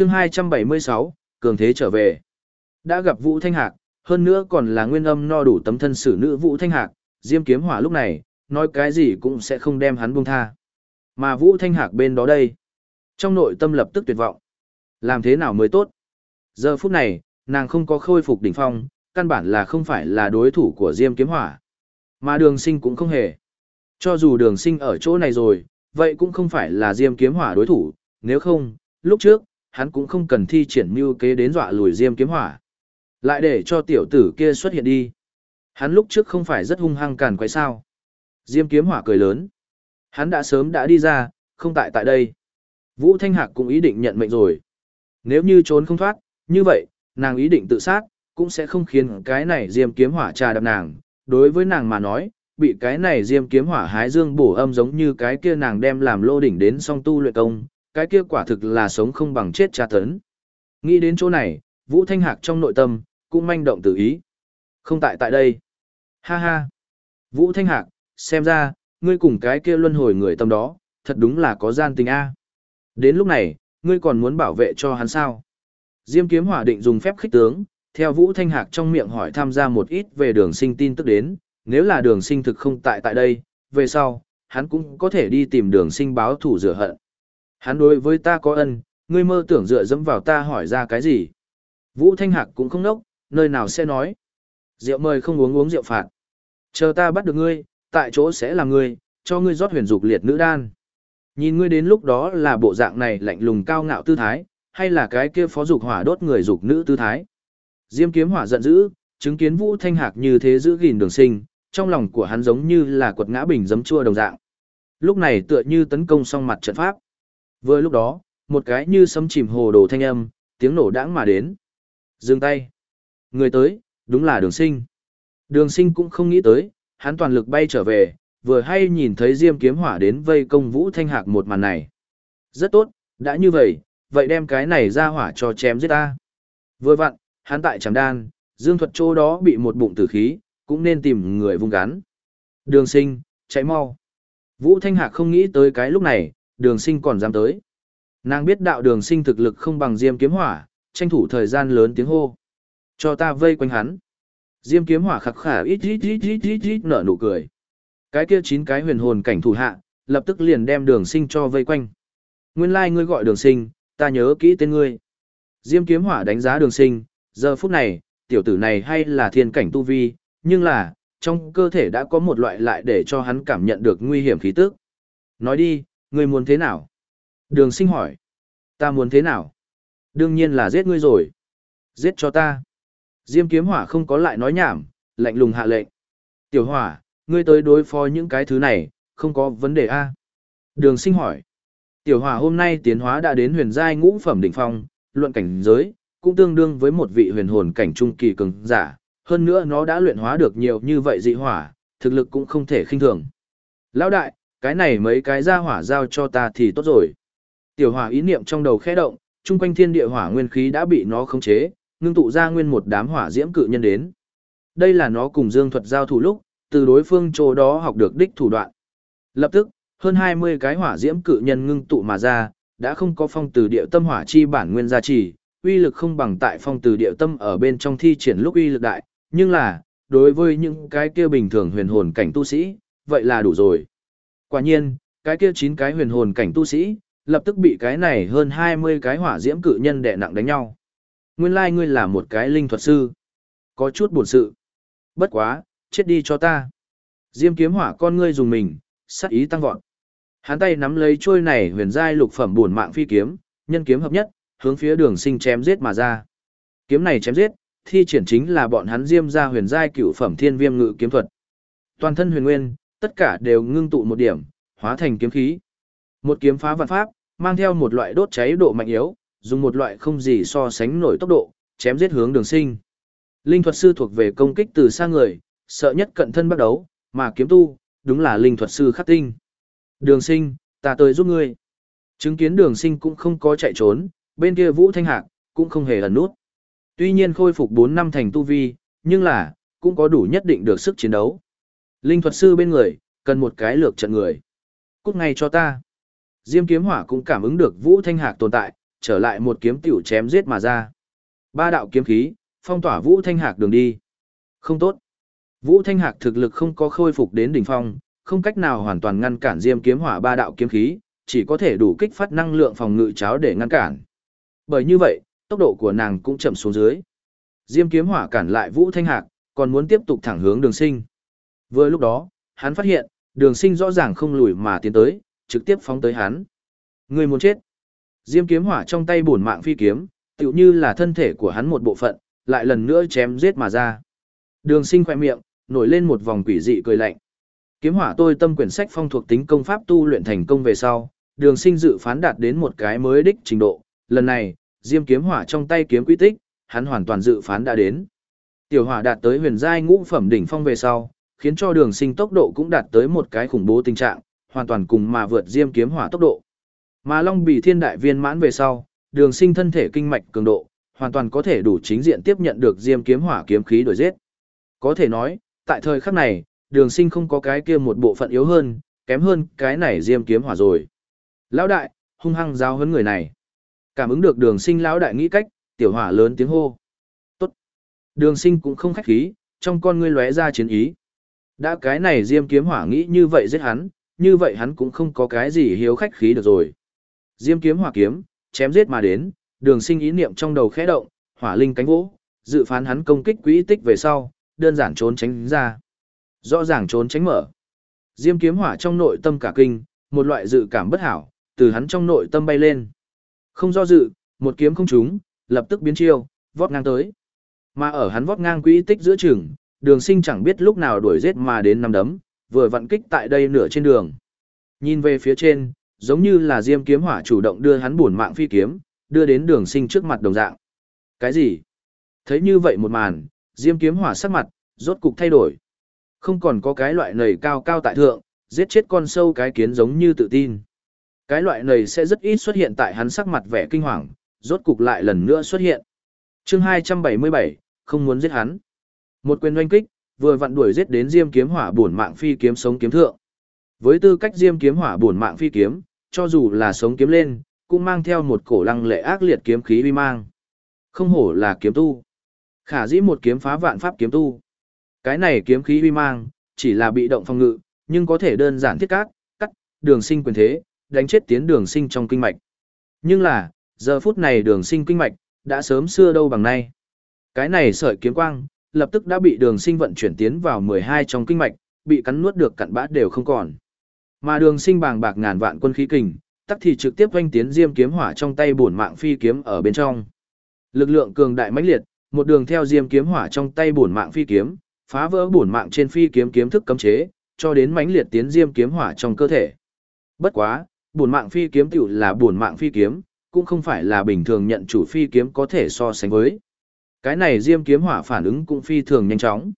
chương 276, cường thế trở về. Đã gặp Vũ Thanh Hạc, hơn nữa còn là nguyên âm no đủ tấm thân xử nữ Vũ Thanh Hạc, Diêm Kiếm Hỏa lúc này, nói cái gì cũng sẽ không đem hắn buông tha. Mà Vũ Thanh Hạc bên đó đây, trong nội tâm lập tức tuyệt vọng. Làm thế nào mới tốt? Giờ phút này, nàng không có khôi phục đỉnh phong, căn bản là không phải là đối thủ của Diêm Kiếm Hỏa. Mà đường sinh cũng không hề. Cho dù đường sinh ở chỗ này rồi, vậy cũng không phải là Diêm Kiếm Hỏa đối thủ, nếu không, lúc trước, hắn cũng không cần thi triển mưu kế đến dọa lùi Diêm Kiếm Hỏa. Lại để cho tiểu tử kia xuất hiện đi. Hắn lúc trước không phải rất hung hăng càn quay sao. Diêm Kiếm Hỏa cười lớn. Hắn đã sớm đã đi ra, không tại tại đây. Vũ Thanh Hạc cũng ý định nhận mệnh rồi. Nếu như trốn không thoát, như vậy, nàng ý định tự sát, cũng sẽ không khiến cái này Diêm Kiếm Hỏa trà đập nàng. Đối với nàng mà nói, bị cái này Diêm Kiếm Hỏa hái dương bổ âm giống như cái kia nàng đem làm lô đỉnh đến song tu luyện công, cái kia quả thực là sống không bằng chết tra tấn. Nghĩ đến chỗ này, Vũ Thanh Hạc trong nội tâm, cũng manh động tự ý. Không tại tại đây. Ha ha. Vũ Thanh Hạc, xem ra, ngươi cùng cái kia luân hồi người tâm đó, thật đúng là có gian tình a. Đến lúc này, ngươi còn muốn bảo vệ cho hắn sao? Diêm kiếm hỏa định dùng phép khích tướng, theo Vũ Thanh Hạc trong miệng hỏi tham gia một ít về đường sinh tin tức đến, nếu là đường sinh thực không tại tại đây, về sau, hắn cũng có thể đi tìm đường sinh báo thủ rửa hận. Hắn đối với ta có ân, ngươi mơ tưởng dựa dẫm vào ta hỏi ra cái gì. Vũ Thanh Hạc cũng không nốc, nơi nào sẽ nói. Rượu mời không uống uống rượu phạt. Chờ ta bắt được ngươi, tại chỗ sẽ là ngươi, cho ngươi rót huyền dục liệt nữ đan. Nhìn ngươi đến lúc đó là bộ dạng này lạnh lùng cao ngạo tư thái, hay là cái kia phó dục hỏa đốt người dục nữ tư thái. Diêm kiếm hỏa giận dữ, chứng kiến Vũ Thanh Hạc như thế giữ gìn đường sinh, trong lòng của hắn giống như là quật ngã bình giấm chua đồng dạng. Lúc này tựa như tấn công song mặt trận pháp. Vừa lúc đó, một cái như sấm chìm hồ đồ thanh âm, tiếng nổ đãng mà đến. Dừng tay. Người tới, đúng là đường sinh. Đường sinh cũng không nghĩ tới, hắn toàn lực bay trở về, vừa hay nhìn thấy Diêm kiếm hỏa đến vây công Vũ Thanh Hạc một màn này. Rất tốt, đã như vậy, vậy đem cái này ra hỏa cho chém giết ta. Vừa vặn, hắn tại chẳng đan, Dương thuật chỗ đó bị một bụng tử khí, cũng nên tìm người vung gắn. Đường sinh, chạy mau. Vũ Thanh Hạc không nghĩ tới cái lúc này, đường sinh còn dám tới. Nàng biết đạo đường sinh thực lực không bằng Diêm kiếm hỏa, tranh thủ thời gian lớn tiếng hô. Cho ta vây quanh hắn. Diêm kiếm hỏa khắc khả ít ít ít ít ít ít nở nụ cười. Cái kia chín cái huyền hồn cảnh thủ hạ, lập tức liền đem đường sinh cho vây quanh. Nguyên lai like ngươi gọi đường sinh, ta nhớ kỹ tên ngươi. Diêm kiếm hỏa đánh giá đường sinh, giờ phút này, tiểu tử này hay là thiên cảnh tu vi, nhưng là, trong cơ thể đã có một loại lại để cho hắn cảm nhận được nguy hiểm khí tức. Nói đi, ngươi muốn thế nào? Đường sinh hỏi. Ta muốn thế nào? Đương nhiên là giết ngươi rồi. Giết cho ta. Diêm kiếm hỏa không có lại nói nhảm, lạnh lùng hạ lệnh. Tiểu hỏa, ngươi tới đối phó những cái thứ này, không có vấn đề a Đường sinh hỏi. Tiểu hỏa hôm nay tiến hóa đã đến huyền giai ngũ phẩm đỉnh phong, luận cảnh giới, cũng tương đương với một vị huyền hồn cảnh trung kỳ cường giả. Hơn nữa nó đã luyện hóa được nhiều như vậy dị hỏa, thực lực cũng không thể khinh thường. Lão đại, cái này mấy cái ra hỏa giao cho ta thì tốt rồi. Tiểu hỏa ý niệm trong đầu khẽ động, chung quanh thiên địa hỏa nguyên khí đã bị nó khống chế, ngưng tụ ra nguyên một đám hỏa diễm cự nhân đến. Đây là nó cùng Dương thuật giao thủ lúc, từ đối phương chỗ đó học được đích thủ đoạn. Lập tức, hơn 20 cái hỏa diễm cự nhân ngưng tụ mà ra, đã không có phong từ địa tâm hỏa chi bản nguyên gia trì, uy lực không bằng tại phong từ địa tâm ở bên trong thi triển lúc uy lực đại, nhưng là, đối với những cái kia bình thường huyền hồn cảnh tu sĩ, vậy là đủ rồi. Quả nhiên, cái kia 9 cái huyền hồn cảnh tu sĩ, lập tức bị cái này hơn 20 cái hỏa diễm cự nhân đè nặng đánh nhau. Nguyên lai like ngươi là một cái linh thuật sư. Có chút buồn sự. Bất quá, chết đi cho ta. Diêm kiếm hỏa con ngươi dùng mình, sát ý tăng vọt. Hắn tay nắm lấy trôi này huyền giai lục phẩm buồn mạng phi kiếm, nhân kiếm hợp nhất, hướng phía đường sinh chém giết mà ra. Kiếm này chém giết, thi triển chính là bọn hắn diêm ra huyền giai cửu phẩm thiên viêm ngự kiếm thuật. Toàn thân huyền nguyên, tất cả đều ngưng tụ một điểm, hóa thành kiếm khí. Một kiếm phá vạn pháp, mang theo một loại đốt cháy độ mạnh yếu, dùng một loại không gì so sánh nổi tốc độ, chém giết hướng đường sinh. Linh thuật sư thuộc về công kích từ xa người, sợ nhất cận thân bắt đấu, mà kiếm tu, đúng là linh thuật sư khắc tinh. Đường sinh, ta tới giúp ngươi. Chứng kiến đường sinh cũng không có chạy trốn, bên kia Vũ Thanh Hạc, cũng không hề ẩn nút. Tuy nhiên khôi phục 4 năm thành tu vi, nhưng là, cũng có đủ nhất định được sức chiến đấu. Linh thuật sư bên người, cần một cái lược trận người. Cút ngay cho ta. Diêm kiếm hỏa cũng cảm ứng được Vũ Thanh Hạc tồn tại, Trở lại một kiếm tiểu chém giết mà ra. Ba đạo kiếm khí, phong tỏa Vũ Thanh Hạc đường đi. Không tốt. Vũ Thanh Hạc thực lực không có khôi phục đến đỉnh phong, không cách nào hoàn toàn ngăn cản Diêm kiếm hỏa ba đạo kiếm khí, chỉ có thể đủ kích phát năng lượng phòng ngự cháo để ngăn cản. Bởi như vậy, tốc độ của nàng cũng chậm xuống dưới. Diêm kiếm hỏa cản lại Vũ Thanh Hạc, còn muốn tiếp tục thẳng hướng Đường Sinh. Vừa lúc đó, hắn phát hiện, Đường Sinh rõ ràng không lùi mà tiến tới, trực tiếp phóng tới hắn. Người muốn chết. Diêm kiếm hỏa trong tay bổn mạng phi kiếm, tựu như là thân thể của hắn một bộ phận, lại lần nữa chém giết mà ra. Đường Sinh khỏe miệng, nổi lên một vòng quỷ dị cười lạnh. Kiếm hỏa tôi tâm quyển sách phong thuộc tính công pháp tu luyện thành công về sau, đường sinh dự phán đạt đến một cái mới đích trình độ. Lần này, diêm kiếm hỏa trong tay kiếm quy tích, hắn hoàn toàn dự phán đã đến. Tiểu hỏa đạt tới huyền giai ngũ phẩm đỉnh phong về sau, khiến cho đường sinh tốc độ cũng đạt tới một cái khủng bố tình trạng, hoàn toàn cùng mà vượt diêm kiếm hỏa tốc độ. Mà Long Bì Thiên Đại viên mãn về sau, đường sinh thân thể kinh mạch cường độ, hoàn toàn có thể đủ chính diện tiếp nhận được diêm kiếm hỏa kiếm khí đổi giết. Có thể nói, tại thời khắc này, đường sinh không có cái kia một bộ phận yếu hơn, kém hơn cái này diêm kiếm hỏa rồi. Lão đại, hung hăng giao hấn người này. Cảm ứng được đường sinh lão đại nghĩ cách, tiểu hỏa lớn tiếng hô. Tốt. Đường sinh cũng không khách khí, trong con ngươi lóe ra chiến ý. Đã cái này diêm kiếm hỏa nghĩ như vậy giết hắn, như vậy hắn cũng không có cái gì hiếu khách khí được rồi. Diêm kiếm hỏa kiếm, chém giết mà đến, đường sinh ý niệm trong đầu khẽ động, hỏa linh cánh vỗ, dự phán hắn công kích quỹ tích về sau, đơn giản trốn tránh ra. Rõ ràng trốn tránh mở. Diêm kiếm hỏa trong nội tâm cả kinh, một loại dự cảm bất hảo, từ hắn trong nội tâm bay lên. Không do dự, một kiếm không trúng, lập tức biến chiêu, vót ngang tới. Mà ở hắn vót ngang quỹ tích giữa chừng, đường sinh chẳng biết lúc nào đuổi giết mà đến năm đấm, vừa vặn kích tại đây nửa trên đường. Nhìn về phía trên, giống như là diêm kiếm hỏa chủ động đưa hắn buồn mạng phi kiếm, đưa đến đường sinh trước mặt đồng dạng. Cái gì? Thấy như vậy một màn, diêm kiếm hỏa sắc mặt, rốt cục thay đổi. Không còn có cái loại nầy cao cao tại thượng, giết chết con sâu cái kiến giống như tự tin. Cái loại nầy sẽ rất ít xuất hiện tại hắn sắc mặt vẻ kinh hoàng, rốt cục lại lần nữa xuất hiện. chương 277, không muốn giết hắn. Một quyền oanh kích, vừa vặn đuổi giết đến diêm kiếm hỏa bổn mạng phi kiếm sống kiếm thượng. Với tư cách diêm kiếm hỏa bổn mạng phi kiếm, cho dù là sống kiếm lên, cũng mang theo một cổ lăng lệ ác liệt kiếm khí uy mang. Không hổ là kiếm tu. Khả dĩ một kiếm phá vạn pháp kiếm tu. Cái này kiếm khí uy mang, chỉ là bị động phòng ngự, nhưng có thể đơn giản thiết cát, cắt, đường sinh quyền thế, đánh chết tiến đường sinh trong kinh mạch. Nhưng là, giờ phút này đường sinh kinh mạch, đã sớm xưa đâu bằng nay. Cái này sợi kiếm quang, lập tức đã bị đường sinh vận chuyển tiến vào 12 trong kinh mạch, bị cắn nuốt được cặn bã đều không còn. Mà đường sinh bàng bạc ngàn vạn quân khí kình, tắc thì trực tiếp quanh tiến diêm kiếm hỏa trong tay bổn mạng phi kiếm ở bên trong. Lực lượng cường đại mãnh liệt, một đường theo diêm kiếm hỏa trong tay bổn mạng phi kiếm, phá vỡ bổn mạng trên phi kiếm kiếm thức cấm chế, cho đến mãnh liệt tiến diêm kiếm hỏa trong cơ thể. Bất quá, bổn mạng phi kiếm tiểu là bổn mạng phi kiếm, cũng không phải là bình thường nhận chủ phi kiếm có thể so sánh với. Cái này diêm kiếm hỏa phản ứng cũng phi thường nhanh chóng.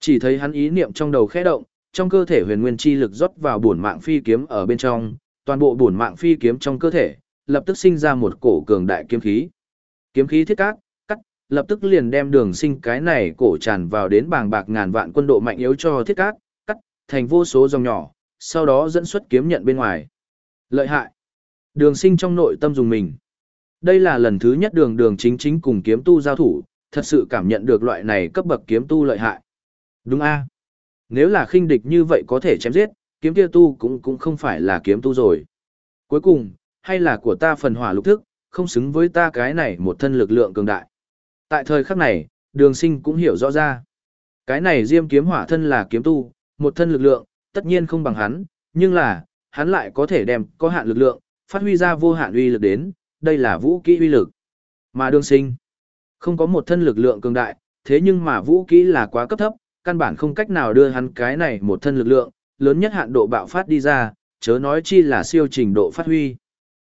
Chỉ thấy hắn ý niệm trong đầu khẽ động, trong cơ thể huyền nguyên chi lực rót vào bổn mạng phi kiếm ở bên trong, toàn bộ bổn mạng phi kiếm trong cơ thể, lập tức sinh ra một cổ cường đại kiếm khí. Kiếm khí thiết cát, lập tức liền đem đường sinh cái này cổ tràn vào đến bàng bạc ngàn vạn quân độ mạnh yếu cho thiết cát, cắt, thành vô số dòng nhỏ, sau đó dẫn xuất kiếm nhận bên ngoài. Lợi hại. Đường sinh trong nội tâm dùng mình. Đây là lần thứ nhất đường đường chính chính cùng kiếm tu giao thủ, thật sự cảm nhận được loại này cấp bậc kiếm tu lợi hại. Đúng a Nếu là khinh địch như vậy có thể chém giết, kiếm kia tu cũng cũng không phải là kiếm tu rồi. Cuối cùng, hay là của ta phần hỏa lục thức, không xứng với ta cái này một thân lực lượng cường đại. Tại thời khắc này, đường sinh cũng hiểu rõ ra. Cái này diêm kiếm hỏa thân là kiếm tu, một thân lực lượng, tất nhiên không bằng hắn, nhưng là, hắn lại có thể đem có hạn lực lượng, phát huy ra vô hạn uy lực đến, đây là vũ kỹ uy lực. Mà đường sinh, không có một thân lực lượng cường đại, thế nhưng mà vũ kỹ là quá cấp thấp, căn bản không cách nào đưa hắn cái này một thân lực lượng, lớn nhất hạn độ bạo phát đi ra, chớ nói chi là siêu trình độ phát huy.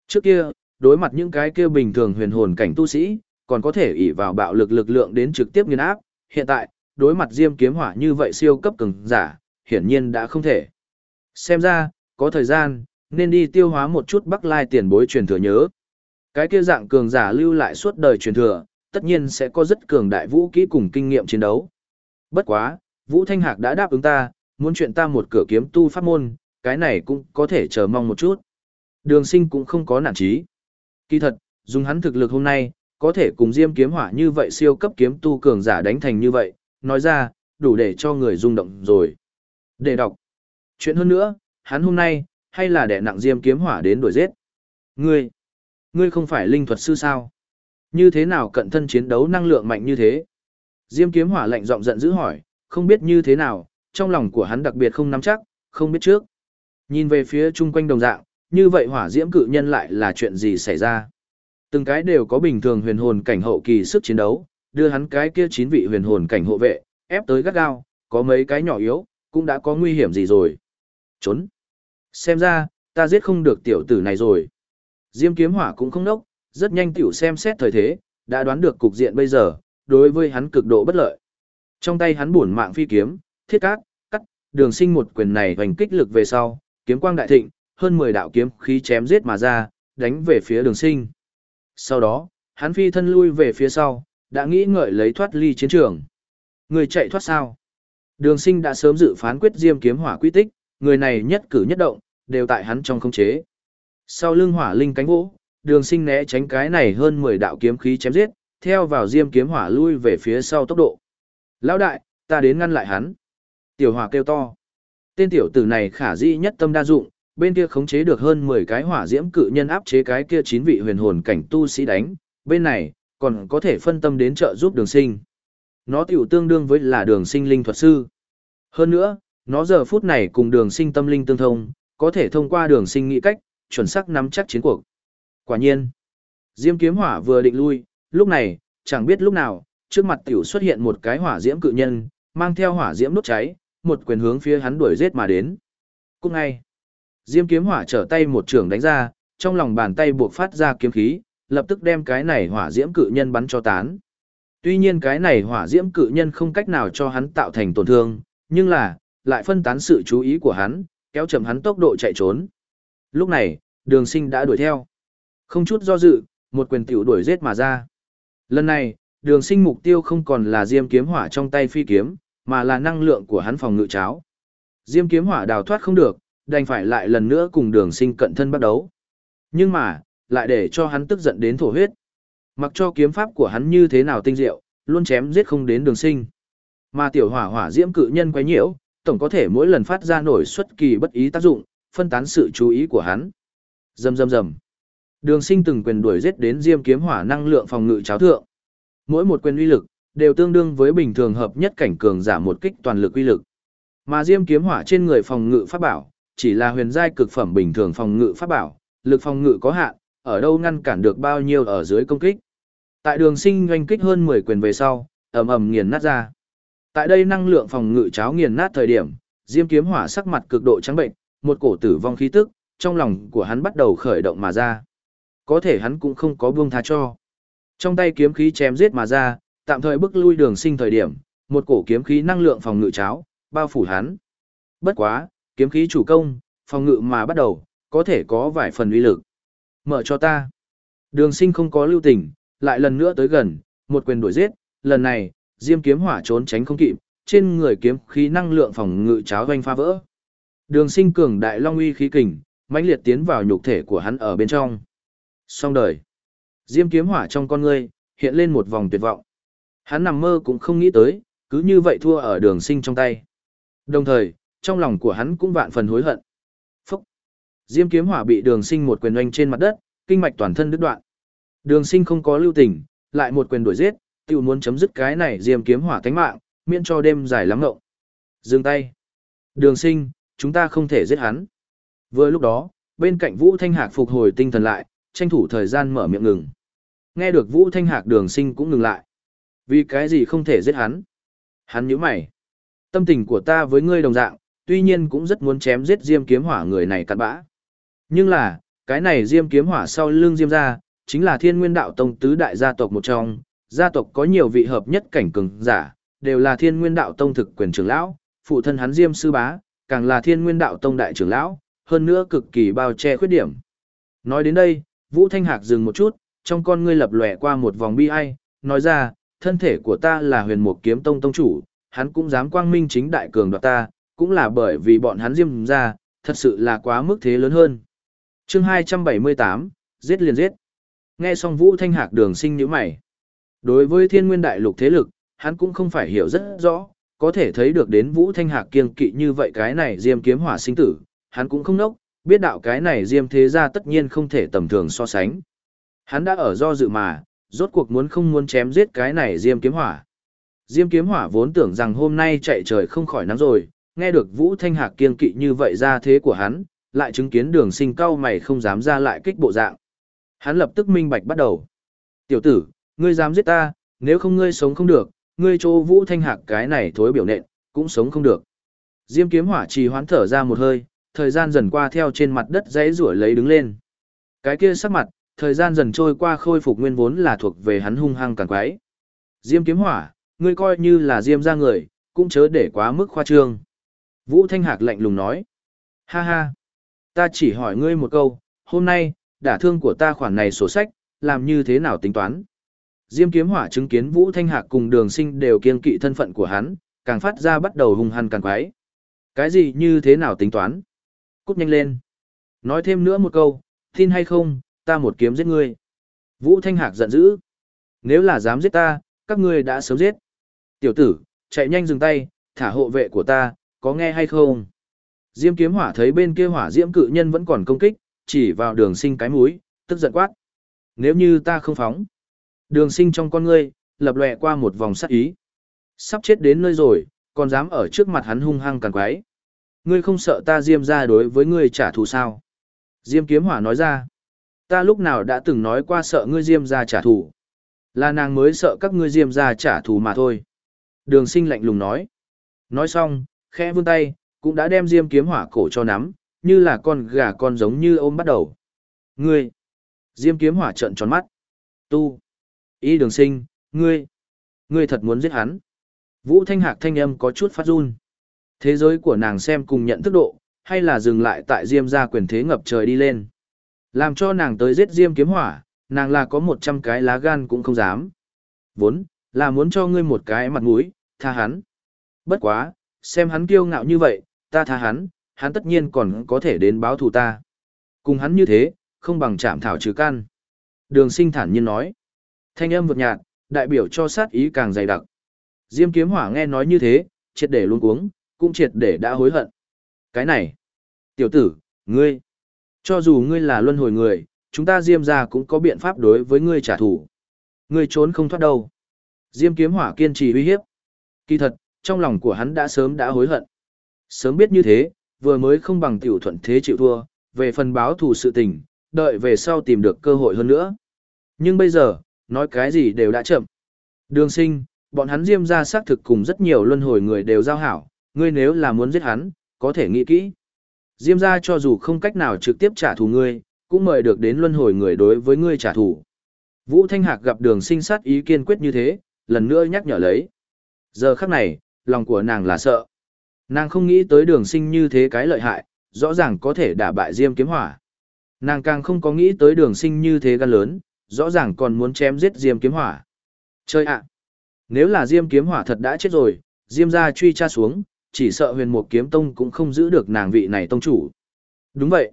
Trước kia, đối mặt những cái kia bình thường huyền hồn cảnh tu sĩ, còn có thể ỷ vào bạo lực lực lượng đến trực tiếp nghiền áp, hiện tại, đối mặt diêm kiếm hỏa như vậy siêu cấp cường giả, hiển nhiên đã không thể. Xem ra, có thời gian, nên đi tiêu hóa một chút bắc lai tiền bối truyền thừa nhớ. Cái kia dạng cường giả lưu lại suốt đời truyền thừa, tất nhiên sẽ có rất cường đại vũ kỹ cùng kinh nghiệm chiến đấu. Bất quá, Vũ Thanh Hạc đã đáp ứng ta, muốn chuyện ta một cửa kiếm tu pháp môn, cái này cũng có thể chờ mong một chút. Đường sinh cũng không có nản trí. Kỳ thật, dùng hắn thực lực hôm nay, có thể cùng Diêm kiếm hỏa như vậy siêu cấp kiếm tu cường giả đánh thành như vậy, nói ra, đủ để cho người rung động rồi. Để đọc. Chuyện hơn nữa, hắn hôm nay, hay là để nặng Diêm kiếm hỏa đến đuổi giết. Ngươi, ngươi không phải linh thuật sư sao? Như thế nào cận thân chiến đấu năng lượng mạnh như thế? Diêm kiếm hỏa lạnh giọng giận dữ hỏi, không biết như thế nào, trong lòng của hắn đặc biệt không nắm chắc, không biết trước. Nhìn về phía chung quanh đồng dạng, như vậy hỏa diễm cự nhân lại là chuyện gì xảy ra? Từng cái đều có bình thường huyền hồn cảnh hậu kỳ sức chiến đấu, đưa hắn cái kia chín vị huyền hồn cảnh hộ vệ, ép tới gắt gao, có mấy cái nhỏ yếu, cũng đã có nguy hiểm gì rồi. Trốn. Xem ra, ta giết không được tiểu tử này rồi. Diêm kiếm hỏa cũng không nốc, rất nhanh tiểu xem xét thời thế, đã đoán được cục diện bây giờ, đối với hắn cực độ bất lợi. Trong tay hắn buồn mạng phi kiếm, thiết cát, cắt, đường sinh một quyền này hoành kích lực về sau, kiếm quang đại thịnh, hơn 10 đạo kiếm khí chém giết mà ra, đánh về phía đường sinh. Sau đó, hắn phi thân lui về phía sau, đã nghĩ ngợi lấy thoát ly chiến trường. Người chạy thoát sao? Đường sinh đã sớm dự phán quyết diêm kiếm hỏa quy tích, người này nhất cử nhất động, đều tại hắn trong khống chế. Sau lưng hỏa linh cánh vỗ, đường sinh né tránh cái này hơn 10 đạo kiếm khí chém giết, theo vào diêm kiếm hỏa lui về phía sau tốc độ. Lão đại, ta đến ngăn lại hắn. Tiểu hỏa kêu to. Tên tiểu tử này khả dĩ nhất tâm đa dụng, bên kia khống chế được hơn 10 cái hỏa diễm cự nhân áp chế cái kia chín vị huyền hồn cảnh tu sĩ đánh, bên này còn có thể phân tâm đến trợ giúp đường sinh. Nó tiểu tương đương với là đường sinh linh thuật sư. Hơn nữa, nó giờ phút này cùng đường sinh tâm linh tương thông, có thể thông qua đường sinh nghĩ cách, chuẩn xác nắm chắc chiến cuộc. Quả nhiên, Diêm kiếm hỏa vừa định lui, lúc này, chẳng biết lúc nào, trước mặt tiểu xuất hiện một cái hỏa diễm cự nhân, mang theo hỏa diễm đốt cháy, một quyền hướng phía hắn đuổi giết mà đến. Cũng ngay, Diêm kiếm hỏa trở tay một trường đánh ra, trong lòng bàn tay buộc phát ra kiếm khí, lập tức đem cái này hỏa diễm cự nhân bắn cho tán. Tuy nhiên cái này hỏa diễm cự nhân không cách nào cho hắn tạo thành tổn thương, nhưng là, lại phân tán sự chú ý của hắn, kéo chậm hắn tốc độ chạy trốn. Lúc này, đường sinh đã đuổi theo. Không chút do dự, một quyền tiểu đuổi giết mà ra. Lần này, đường sinh mục tiêu không còn là diêm kiếm hỏa trong tay phi kiếm, mà là năng lượng của hắn phòng ngự cháo. Diêm kiếm hỏa đào thoát không được, đành phải lại lần nữa cùng đường sinh cận thân bắt đấu. Nhưng mà, lại để cho hắn tức giận đến thổ huyết. Mặc cho kiếm pháp của hắn như thế nào tinh diệu, luôn chém giết không đến đường sinh. Mà tiểu hỏa hỏa diễm cự nhân quấy nhiễu, tổng có thể mỗi lần phát ra nổi xuất kỳ bất ý tác dụng, phân tán sự chú ý của hắn. Rầm rầm rầm. Đường Sinh từng quyền đuổi giết đến Diêm kiếm hỏa năng lượng phòng ngự cháo thượng. Mỗi một quyền uy lực đều tương đương với bình thường hợp nhất cảnh cường giả một kích toàn lực uy lực. Mà Diêm kiếm hỏa trên người phòng ngự pháp bảo, chỉ là huyền giai cực phẩm bình thường phòng ngự pháp bảo, lực phòng ngự có hạn, ở đâu ngăn cản được bao nhiêu ở dưới công kích. Tại Đường Sinh doanh kích hơn 10 quyền về sau, ầm ầm nghiền nát ra. Tại đây năng lượng phòng ngự cháo nghiền nát thời điểm, Diêm kiếm hỏa sắc mặt cực độ trắng bệnh, một cổ tử vong khí tức, trong lòng của hắn bắt đầu khởi động mà ra. Có thể hắn cũng không có buông tha cho. Trong tay kiếm khí chém giết mà ra, tạm thời bức lui đường sinh thời điểm, một cổ kiếm khí năng lượng phòng ngự cháo, bao phủ hắn. Bất quá, kiếm khí chủ công, phòng ngự mà bắt đầu, có thể có vài phần uy lực. Mở cho ta. Đường sinh không có lưu tình, lại lần nữa tới gần, một quyền đuổi giết, lần này, diêm kiếm hỏa trốn tránh không kịp, trên người kiếm khí năng lượng phòng ngự cháo doanh phá vỡ. Đường sinh cường đại long uy khí kình, mãnh liệt tiến vào nhục thể của hắn ở bên trong. Xong đời. Diêm kiếm hỏa trong con ngươi, hiện lên một vòng tuyệt vọng. Hắn nằm mơ cũng không nghĩ tới, cứ như vậy thua ở đường sinh trong tay. Đồng thời, trong lòng của hắn cũng vạn phần hối hận. Phúc! Diêm kiếm hỏa bị đường sinh một quyền oanh trên mặt đất, kinh mạch toàn thân đứt đoạn. Đường sinh không có lưu tình, lại một quyền đuổi giết, tiêu muốn chấm dứt cái này diêm kiếm hỏa tánh mạng, miễn cho đêm dài lắm ngậu. Dừng tay! Đường sinh, chúng ta không thể giết hắn. Vừa lúc đó, bên cạnh Vũ Thanh Hạc phục hồi tinh thần lại, tranh thủ thời gian mở miệng ngừng. Nghe được Vũ Thanh Hạc đường sinh cũng ngừng lại. Vì cái gì không thể giết hắn? Hắn nhíu mày. Tâm tình của ta với ngươi đồng dạng, tuy nhiên cũng rất muốn chém giết Diêm Kiếm Hỏa người này cặn bã. Nhưng là, cái này Diêm Kiếm Hỏa sau lưng Diêm gia, chính là Thiên Nguyên Đạo Tông tứ đại gia tộc một trong, gia tộc có nhiều vị hợp nhất cảnh cường giả, đều là Thiên Nguyên Đạo Tông thực quyền trưởng lão, phụ thân hắn Diêm sư bá, càng là Thiên Nguyên Đạo Tông đại trưởng lão, hơn nữa cực kỳ bao che khuyết điểm. Nói đến đây, Vũ Thanh Hạc dừng một chút, trong con ngươi lập lòe qua một vòng bi ai, nói ra, thân thể của ta là huyền mục kiếm tông tông chủ, hắn cũng dám quang minh chính đại cường đoạt ta, cũng là bởi vì bọn hắn diêm ra, thật sự là quá mức thế lớn hơn. chương 278, giết liền giết. Nghe xong Vũ Thanh Hạc đường sinh như mày. Đối với thiên nguyên đại lục thế lực, hắn cũng không phải hiểu rất rõ, có thể thấy được đến Vũ Thanh Hạc kiêng kỵ như vậy cái này diêm kiếm hỏa sinh tử, hắn cũng không nốc, biết đạo cái này diêm thế ra tất nhiên không thể tầm thường so sánh. Hắn đã ở do dự mà, rốt cuộc muốn không muốn chém giết cái này diêm kiếm hỏa. Diêm kiếm hỏa vốn tưởng rằng hôm nay chạy trời không khỏi nắng rồi, nghe được Vũ Thanh Hạc kiên kỵ như vậy ra thế của hắn, lại chứng kiến đường sinh cao mày không dám ra lại kích bộ dạng. Hắn lập tức minh bạch bắt đầu. Tiểu tử, ngươi dám giết ta, nếu không ngươi sống không được, ngươi chỗ Vũ Thanh Hạc cái này thối biểu nện, cũng sống không được. Diêm kiếm hỏa trì hoán thở ra một hơi, thời gian dần qua theo trên mặt đất dãy rủa lấy đứng lên. Cái kia sắc mặt, thời gian dần trôi qua khôi phục nguyên vốn là thuộc về hắn hung hăng càng quái. Diêm kiếm hỏa, ngươi coi như là diêm ra người, cũng chớ để quá mức khoa trương. Vũ Thanh Hạc lạnh lùng nói. Ha ha, ta chỉ hỏi ngươi một câu, hôm nay, đả thương của ta khoản này sổ sách, làm như thế nào tính toán? Diêm kiếm hỏa chứng kiến Vũ Thanh Hạc cùng đường sinh đều kiên kỵ thân phận của hắn, càng phát ra bắt đầu hung hăng càng quái. Cái gì như thế nào tính toán? Cút nhanh lên. Nói thêm nữa một câu, tin hay không, ta một kiếm giết ngươi. Vũ Thanh Hạc giận dữ. Nếu là dám giết ta, các ngươi đã sớm giết. Tiểu tử, chạy nhanh dừng tay, thả hộ vệ của ta, có nghe hay không? Diêm kiếm hỏa thấy bên kia hỏa diễm cự nhân vẫn còn công kích, chỉ vào đường sinh cái mũi, tức giận quát. Nếu như ta không phóng, đường sinh trong con ngươi, lập lệ qua một vòng sát ý. Sắp chết đến nơi rồi, còn dám ở trước mặt hắn hung hăng càng quái. Ngươi không sợ ta diêm ra đối với ngươi trả thù sao? Diêm kiếm hỏa nói ra. Ta lúc nào đã từng nói qua sợ ngươi diêm ra trả thù. Là nàng mới sợ các ngươi diêm ra trả thù mà thôi. Đường sinh lạnh lùng nói. Nói xong, khẽ vươn tay, cũng đã đem diêm kiếm hỏa cổ cho nắm, như là con gà con giống như ôm bắt đầu. Ngươi! Diêm kiếm hỏa trợn tròn mắt. Tu! Y đường sinh, ngươi! Ngươi thật muốn giết hắn. Vũ thanh hạc thanh âm có chút phát run. Thế giới của nàng xem cùng nhận thức độ, hay là dừng lại tại diêm gia quyền thế ngập trời đi lên. Làm cho nàng tới giết diêm kiếm hỏa, nàng là có một trăm cái lá gan cũng không dám. Vốn, là muốn cho ngươi một cái mặt mũi, tha hắn. Bất quá, xem hắn kiêu ngạo như vậy, ta tha hắn, hắn tất nhiên còn có thể đến báo thù ta. Cùng hắn như thế, không bằng chạm thảo trừ can Đường sinh thản nhiên nói. Thanh âm vượt nhạt, đại biểu cho sát ý càng dày đặc. Diêm kiếm hỏa nghe nói như thế, triệt để luôn cuống, cũng triệt để đã hối hận. Cái này, tiểu tử, ngươi, cho dù ngươi là luân hồi người, chúng ta diêm ra cũng có biện pháp đối với ngươi trả thù. Ngươi trốn không thoát đâu. Diêm kiếm hỏa kiên trì uy hiếp. Kỳ thật, trong lòng của hắn đã sớm đã hối hận. Sớm biết như thế, vừa mới không bằng tiểu thuận thế chịu thua, về phần báo thù sự tình, đợi về sau tìm được cơ hội hơn nữa. Nhưng bây giờ, nói cái gì đều đã chậm. Đường sinh, bọn hắn diêm ra xác thực cùng rất nhiều luân hồi người đều giao hảo, ngươi nếu là muốn giết hắn, có thể nghĩ kỹ. Diêm ra cho dù không cách nào trực tiếp trả thù ngươi, cũng mời được đến luân hồi người đối với ngươi trả thù. Vũ Thanh Hạc gặp đường sinh sát ý kiên quyết như thế, lần nữa nhắc nhở lấy. Giờ khắc này, lòng của nàng là sợ. Nàng không nghĩ tới đường sinh như thế cái lợi hại, rõ ràng có thể đả bại Diêm kiếm hỏa. Nàng càng không có nghĩ tới đường sinh như thế gan lớn, rõ ràng còn muốn chém giết Diêm kiếm hỏa. Chơi ạ! nếu là Diêm kiếm hỏa thật đã chết rồi, Diêm ra truy tra xuống, chỉ sợ huyền mục kiếm tông cũng không giữ được nàng vị này tông chủ. Đúng vậy.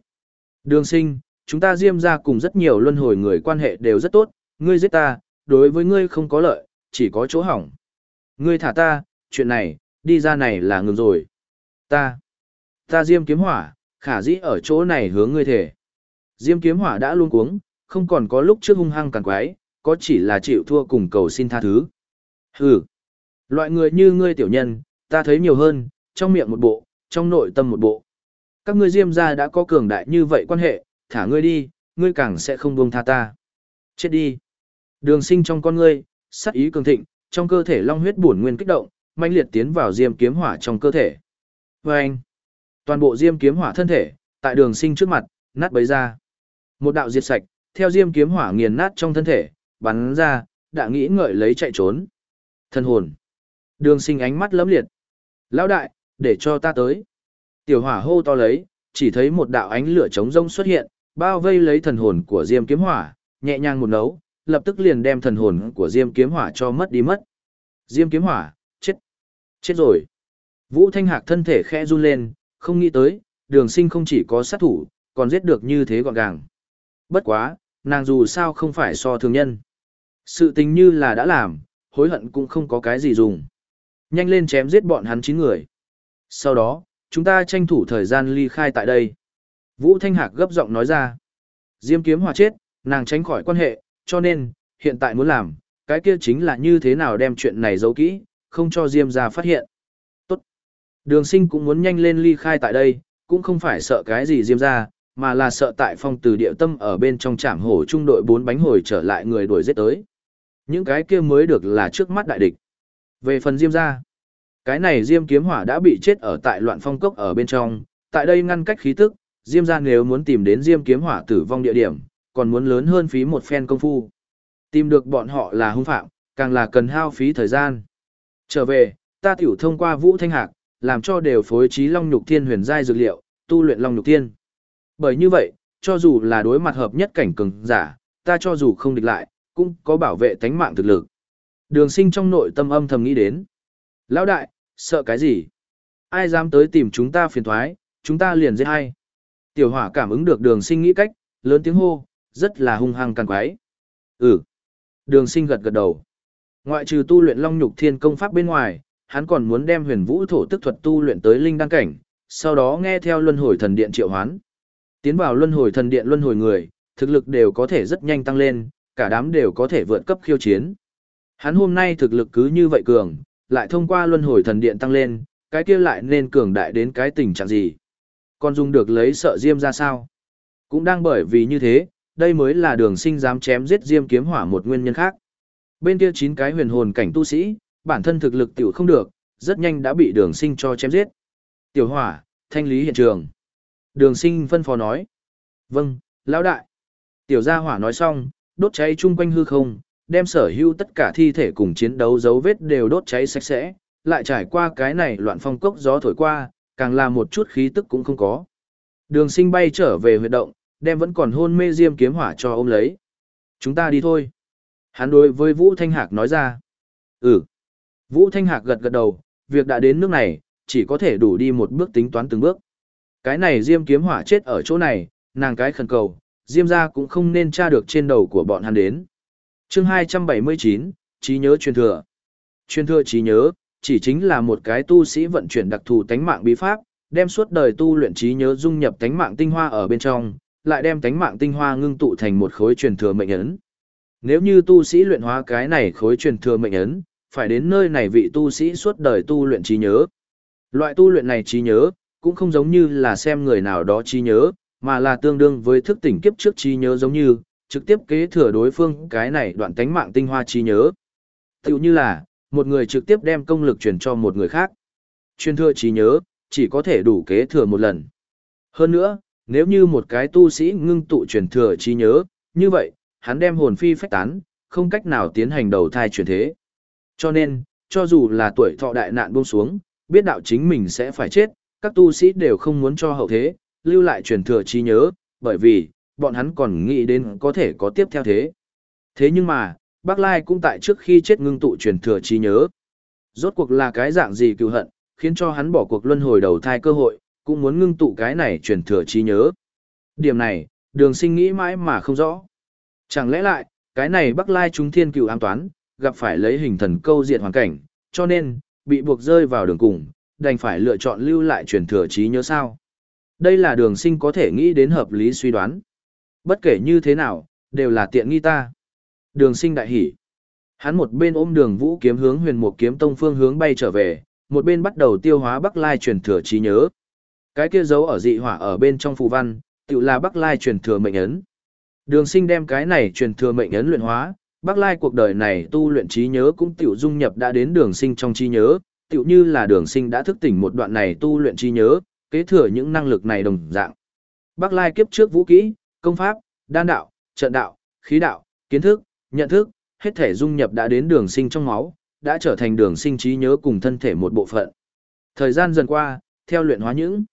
Đường sinh, chúng ta Diêm ra cùng rất nhiều luân hồi người quan hệ đều rất tốt, ngươi giết ta, đối với ngươi không có lợi, chỉ có chỗ hỏng. Ngươi thả ta, chuyện này, đi ra này là ngừng rồi. Ta, ta diêm kiếm hỏa, khả dĩ ở chỗ này hướng ngươi thể. Diêm kiếm hỏa đã luôn cuống, không còn có lúc trước hung hăng càng quái, có chỉ là chịu thua cùng cầu xin tha thứ. Hừ, loại người như ngươi tiểu nhân, ta thấy nhiều hơn, trong miệng một bộ, trong nội tâm một bộ. Các ngươi diêm gia đã có cường đại như vậy quan hệ, thả ngươi đi, ngươi càng sẽ không buông tha ta. Chết đi. Đường sinh trong con ngươi, sắc ý cường thịnh, trong cơ thể long huyết bổn nguyên kích động, mãnh liệt tiến vào diêm kiếm hỏa trong cơ thể. Và anh, toàn bộ diêm kiếm hỏa thân thể, tại đường sinh trước mặt, nát bấy ra. Một đạo diệt sạch, theo diêm kiếm hỏa nghiền nát trong thân thể, bắn ra, đã nghĩ ngợi lấy chạy trốn. Thân hồn. Đường sinh ánh mắt lấm liệt. Lão đại, để cho ta tới. Tiểu hỏa hô to lấy, chỉ thấy một đạo ánh lửa trống rông xuất hiện, bao vây lấy thần hồn của diêm kiếm hỏa, nhẹ nhàng một nấu, lập tức liền đem thần hồn của diêm kiếm hỏa cho mất đi mất. Diêm kiếm hỏa, chết. Chết rồi. Vũ Thanh Hạc thân thể khẽ run lên, không nghĩ tới, đường sinh không chỉ có sát thủ, còn giết được như thế gọn gàng. Bất quá, nàng dù sao không phải so thường nhân. Sự tình như là đã làm, hối hận cũng không có cái gì dùng. Nhanh lên chém giết bọn hắn chín người. Sau đó, chúng ta tranh thủ thời gian ly khai tại đây. Vũ Thanh Hạc gấp giọng nói ra. Diêm kiếm hòa chết, nàng tránh khỏi quan hệ, cho nên, hiện tại muốn làm, cái kia chính là như thế nào đem chuyện này giấu kỹ, không cho Diêm ra phát hiện. Tốt. Đường sinh cũng muốn nhanh lên ly khai tại đây, cũng không phải sợ cái gì Diêm ra, mà là sợ tại phong từ địa tâm ở bên trong trảm hổ trung đội bốn bánh hồi trở lại người đuổi giết tới. Những cái kia mới được là trước mắt đại địch. Về phần Diêm Gia, cái này Diêm kiếm hỏa đã bị chết ở tại loạn phong cốc ở bên trong, tại đây ngăn cách khí tức, Diêm Gia nếu muốn tìm đến Diêm kiếm hỏa tử vong địa điểm, còn muốn lớn hơn phí một phen công phu. Tìm được bọn họ là hung phạm, càng là cần hao phí thời gian. Trở về, ta tiểu thông qua Vũ Thanh Hạc, làm cho đều phối trí Long Nhục Thiên huyền giai dược liệu, tu luyện Long Nhục Thiên. Bởi như vậy, cho dù là đối mặt hợp nhất cảnh cường giả, ta cho dù không địch lại, cũng có bảo vệ tánh mạng thực lực. Đường sinh trong nội tâm âm thầm nghĩ đến. Lão đại, sợ cái gì? Ai dám tới tìm chúng ta phiền thoái, chúng ta liền giết hay. Tiểu hỏa cảm ứng được đường sinh nghĩ cách, lớn tiếng hô, rất là hung hăng càng quái. Ừ. Đường sinh gật gật đầu. Ngoại trừ tu luyện long nhục thiên công pháp bên ngoài, hắn còn muốn đem huyền vũ thổ tức thuật tu luyện tới linh đăng cảnh, sau đó nghe theo luân hồi thần điện triệu hoán. Tiến vào luân hồi thần điện luân hồi người, thực lực đều có thể rất nhanh tăng lên, cả đám đều có thể vượt cấp khiêu chiến. Hắn hôm nay thực lực cứ như vậy cường, lại thông qua luân hồi thần điện tăng lên, cái kia lại nên cường đại đến cái tình trạng gì. Còn dùng được lấy sợ diêm ra sao? Cũng đang bởi vì như thế, đây mới là đường sinh dám chém giết diêm kiếm hỏa một nguyên nhân khác. Bên kia chín cái huyền hồn cảnh tu sĩ, bản thân thực lực tiểu không được, rất nhanh đã bị đường sinh cho chém giết. Tiểu hỏa, thanh lý hiện trường. Đường sinh phân phó nói. Vâng, lão đại. Tiểu gia hỏa nói xong, đốt cháy chung quanh hư không, đem sở hữu tất cả thi thể cùng chiến đấu dấu vết đều đốt cháy sạch sẽ, lại trải qua cái này loạn phong cốc gió thổi qua, càng là một chút khí tức cũng không có. Đường sinh bay trở về huyệt động, đem vẫn còn hôn mê diêm kiếm hỏa cho ôm lấy. Chúng ta đi thôi. Hắn đối với Vũ Thanh Hạc nói ra. Ừ. Vũ Thanh Hạc gật gật đầu, việc đã đến nước này, chỉ có thể đủ đi một bước tính toán từng bước. Cái này diêm kiếm hỏa chết ở chỗ này, nàng cái khẩn cầu, diêm ra cũng không nên tra được trên đầu của bọn hắn đến chương 279, trí nhớ truyền thừa. Truyền thừa trí nhớ, chỉ chính là một cái tu sĩ vận chuyển đặc thù tánh mạng bí pháp, đem suốt đời tu luyện trí nhớ dung nhập tánh mạng tinh hoa ở bên trong, lại đem tánh mạng tinh hoa ngưng tụ thành một khối truyền thừa mệnh ấn. Nếu như tu sĩ luyện hóa cái này khối truyền thừa mệnh ấn, phải đến nơi này vị tu sĩ suốt đời tu luyện trí nhớ. Loại tu luyện này trí nhớ, cũng không giống như là xem người nào đó trí nhớ, mà là tương đương với thức tỉnh kiếp trước trí nhớ giống như, trực tiếp kế thừa đối phương cái này đoạn tánh mạng tinh hoa trí nhớ. tự như là, một người trực tiếp đem công lực truyền cho một người khác. Truyền thừa trí nhớ, chỉ có thể đủ kế thừa một lần. Hơn nữa, nếu như một cái tu sĩ ngưng tụ truyền thừa trí nhớ, như vậy, hắn đem hồn phi phách tán, không cách nào tiến hành đầu thai chuyển thế. Cho nên, cho dù là tuổi thọ đại nạn buông xuống, biết đạo chính mình sẽ phải chết, các tu sĩ đều không muốn cho hậu thế, lưu lại truyền thừa trí nhớ, bởi vì, bọn hắn còn nghĩ đến có thể có tiếp theo thế. Thế nhưng mà, Bác Lai cũng tại trước khi chết ngưng tụ truyền thừa trí nhớ. Rốt cuộc là cái dạng gì cựu hận, khiến cho hắn bỏ cuộc luân hồi đầu thai cơ hội, cũng muốn ngưng tụ cái này truyền thừa trí nhớ. Điểm này, đường sinh nghĩ mãi mà không rõ. Chẳng lẽ lại, cái này Bắc Lai chúng thiên cựu an toán, gặp phải lấy hình thần câu diện hoàn cảnh, cho nên, bị buộc rơi vào đường cùng, đành phải lựa chọn lưu lại truyền thừa trí nhớ sao. Đây là đường sinh có thể nghĩ đến hợp lý suy đoán. Bất kể như thế nào, đều là tiện nghi ta. Đường sinh đại hỉ. Hắn một bên ôm đường vũ kiếm hướng huyền một kiếm tông phương hướng bay trở về, một bên bắt đầu tiêu hóa Bắc Lai truyền thừa trí nhớ. Cái kia dấu ở dị hỏa ở bên trong phù văn, tự là Bắc Lai truyền thừa mệnh ấn. Đường sinh đem cái này truyền thừa mệnh ấn luyện hóa, Bắc Lai cuộc đời này tu luyện trí nhớ cũng tiểu dung nhập đã đến đường sinh trong trí nhớ, tiểu như là đường sinh đã thức tỉnh một đoạn này tu luyện trí nhớ, kế thừa những năng lực này đồng dạng. Bắc Lai kiếp trước vũ kỹ, công pháp, đan đạo, trận đạo, khí đạo, kiến thức, nhận thức, hết thể dung nhập đã đến đường sinh trong máu, đã trở thành đường sinh trí nhớ cùng thân thể một bộ phận. Thời gian dần qua, theo luyện hóa những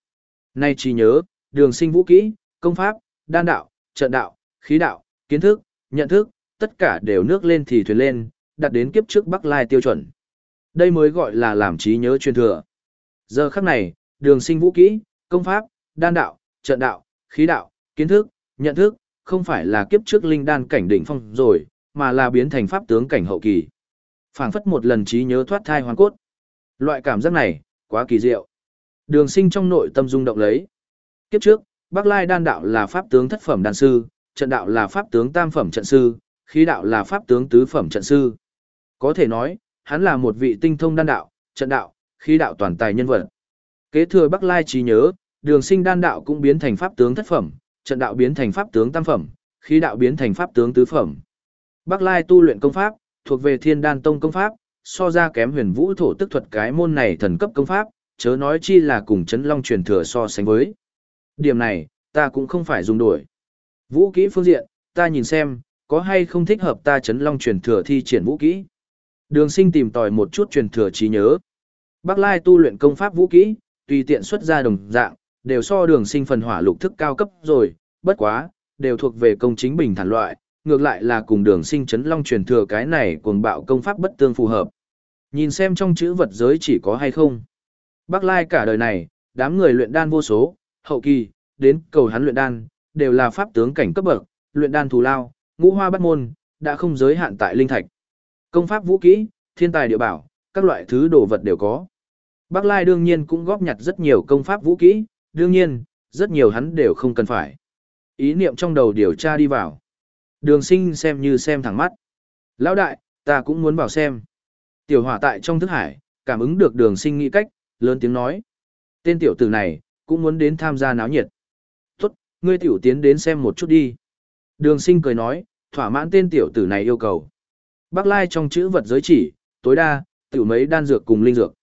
nay trí nhớ, đường sinh vũ kỹ, công pháp, đan đạo, trận đạo, khí đạo, kiến thức, nhận thức, tất cả đều nước lên thì thuyền lên, đặt đến kiếp trước Bắc Lai tiêu chuẩn. Đây mới gọi là làm trí nhớ truyền thừa. Giờ khắc này, đường sinh vũ kỹ, công pháp, đan đạo, trận đạo, khí đạo, kiến thức, nhận thức, không phải là kiếp trước linh đan cảnh đỉnh phong rồi, mà là biến thành pháp tướng cảnh hậu kỳ. phảng phất một lần trí nhớ thoát thai hoàn cốt. Loại cảm giác này, quá kỳ diệu. Đường sinh trong nội tâm rung động lấy. Kiếp trước, Bắc Lai đan đạo là pháp tướng thất phẩm đan sư, trận đạo là pháp tướng tam phẩm trận sư, khí đạo là pháp tướng tứ phẩm trận sư. Có thể nói, hắn là một vị tinh thông đan đạo, trận đạo, khí đạo toàn tài nhân vật. Kế thừa Bắc Lai trí nhớ, đường sinh đan đạo cũng biến thành pháp tướng thất phẩm, trận đạo biến thành pháp tướng tam phẩm, khí đạo biến thành pháp tướng tứ phẩm. Bắc Lai tu luyện công pháp, thuộc về thiên đan tông công pháp, so ra kém huyền vũ thổ tức thuật cái môn này thần cấp công pháp, chớ nói chi là cùng chấn long truyền thừa so sánh với. Điểm này, ta cũng không phải dùng đổi. Vũ kỹ phương diện, ta nhìn xem, có hay không thích hợp ta chấn long truyền thừa thi triển vũ kỹ. Đường sinh tìm tòi một chút truyền thừa trí nhớ. Bắc Lai tu luyện công pháp vũ kỹ, tùy tiện xuất ra đồng dạng, đều so đường sinh phần hỏa lục thức cao cấp rồi, bất quá, đều thuộc về công chính bình thản loại, ngược lại là cùng đường sinh chấn long truyền thừa cái này cuồng bạo công pháp bất tương phù hợp. Nhìn xem trong chữ vật giới chỉ có hay không. Bắc Lai cả đời này, đám người luyện đan vô số, hậu kỳ, đến cầu hắn luyện đan, đều là pháp tướng cảnh cấp bậc, luyện đan thù lao, ngũ hoa bắt môn, đã không giới hạn tại linh thạch. Công pháp vũ kỹ, thiên tài địa bảo, các loại thứ đồ vật đều có. Bắc Lai đương nhiên cũng góp nhặt rất nhiều công pháp vũ kỹ, đương nhiên, rất nhiều hắn đều không cần phải. Ý niệm trong đầu điều tra đi vào. Đường sinh xem như xem thẳng mắt. Lão đại, ta cũng muốn vào xem. Tiểu hỏa tại trong thức hải, cảm ứng được đường sinh nghĩ cách, lớn tiếng nói. Tên tiểu tử này, cũng muốn đến tham gia náo nhiệt. Tốt, ngươi tiểu tiến đến xem một chút đi. Đường sinh cười nói, thỏa mãn tên tiểu tử này yêu cầu. Bác Lai trong chữ vật giới chỉ, tối đa, tiểu mấy đan dược cùng linh dược.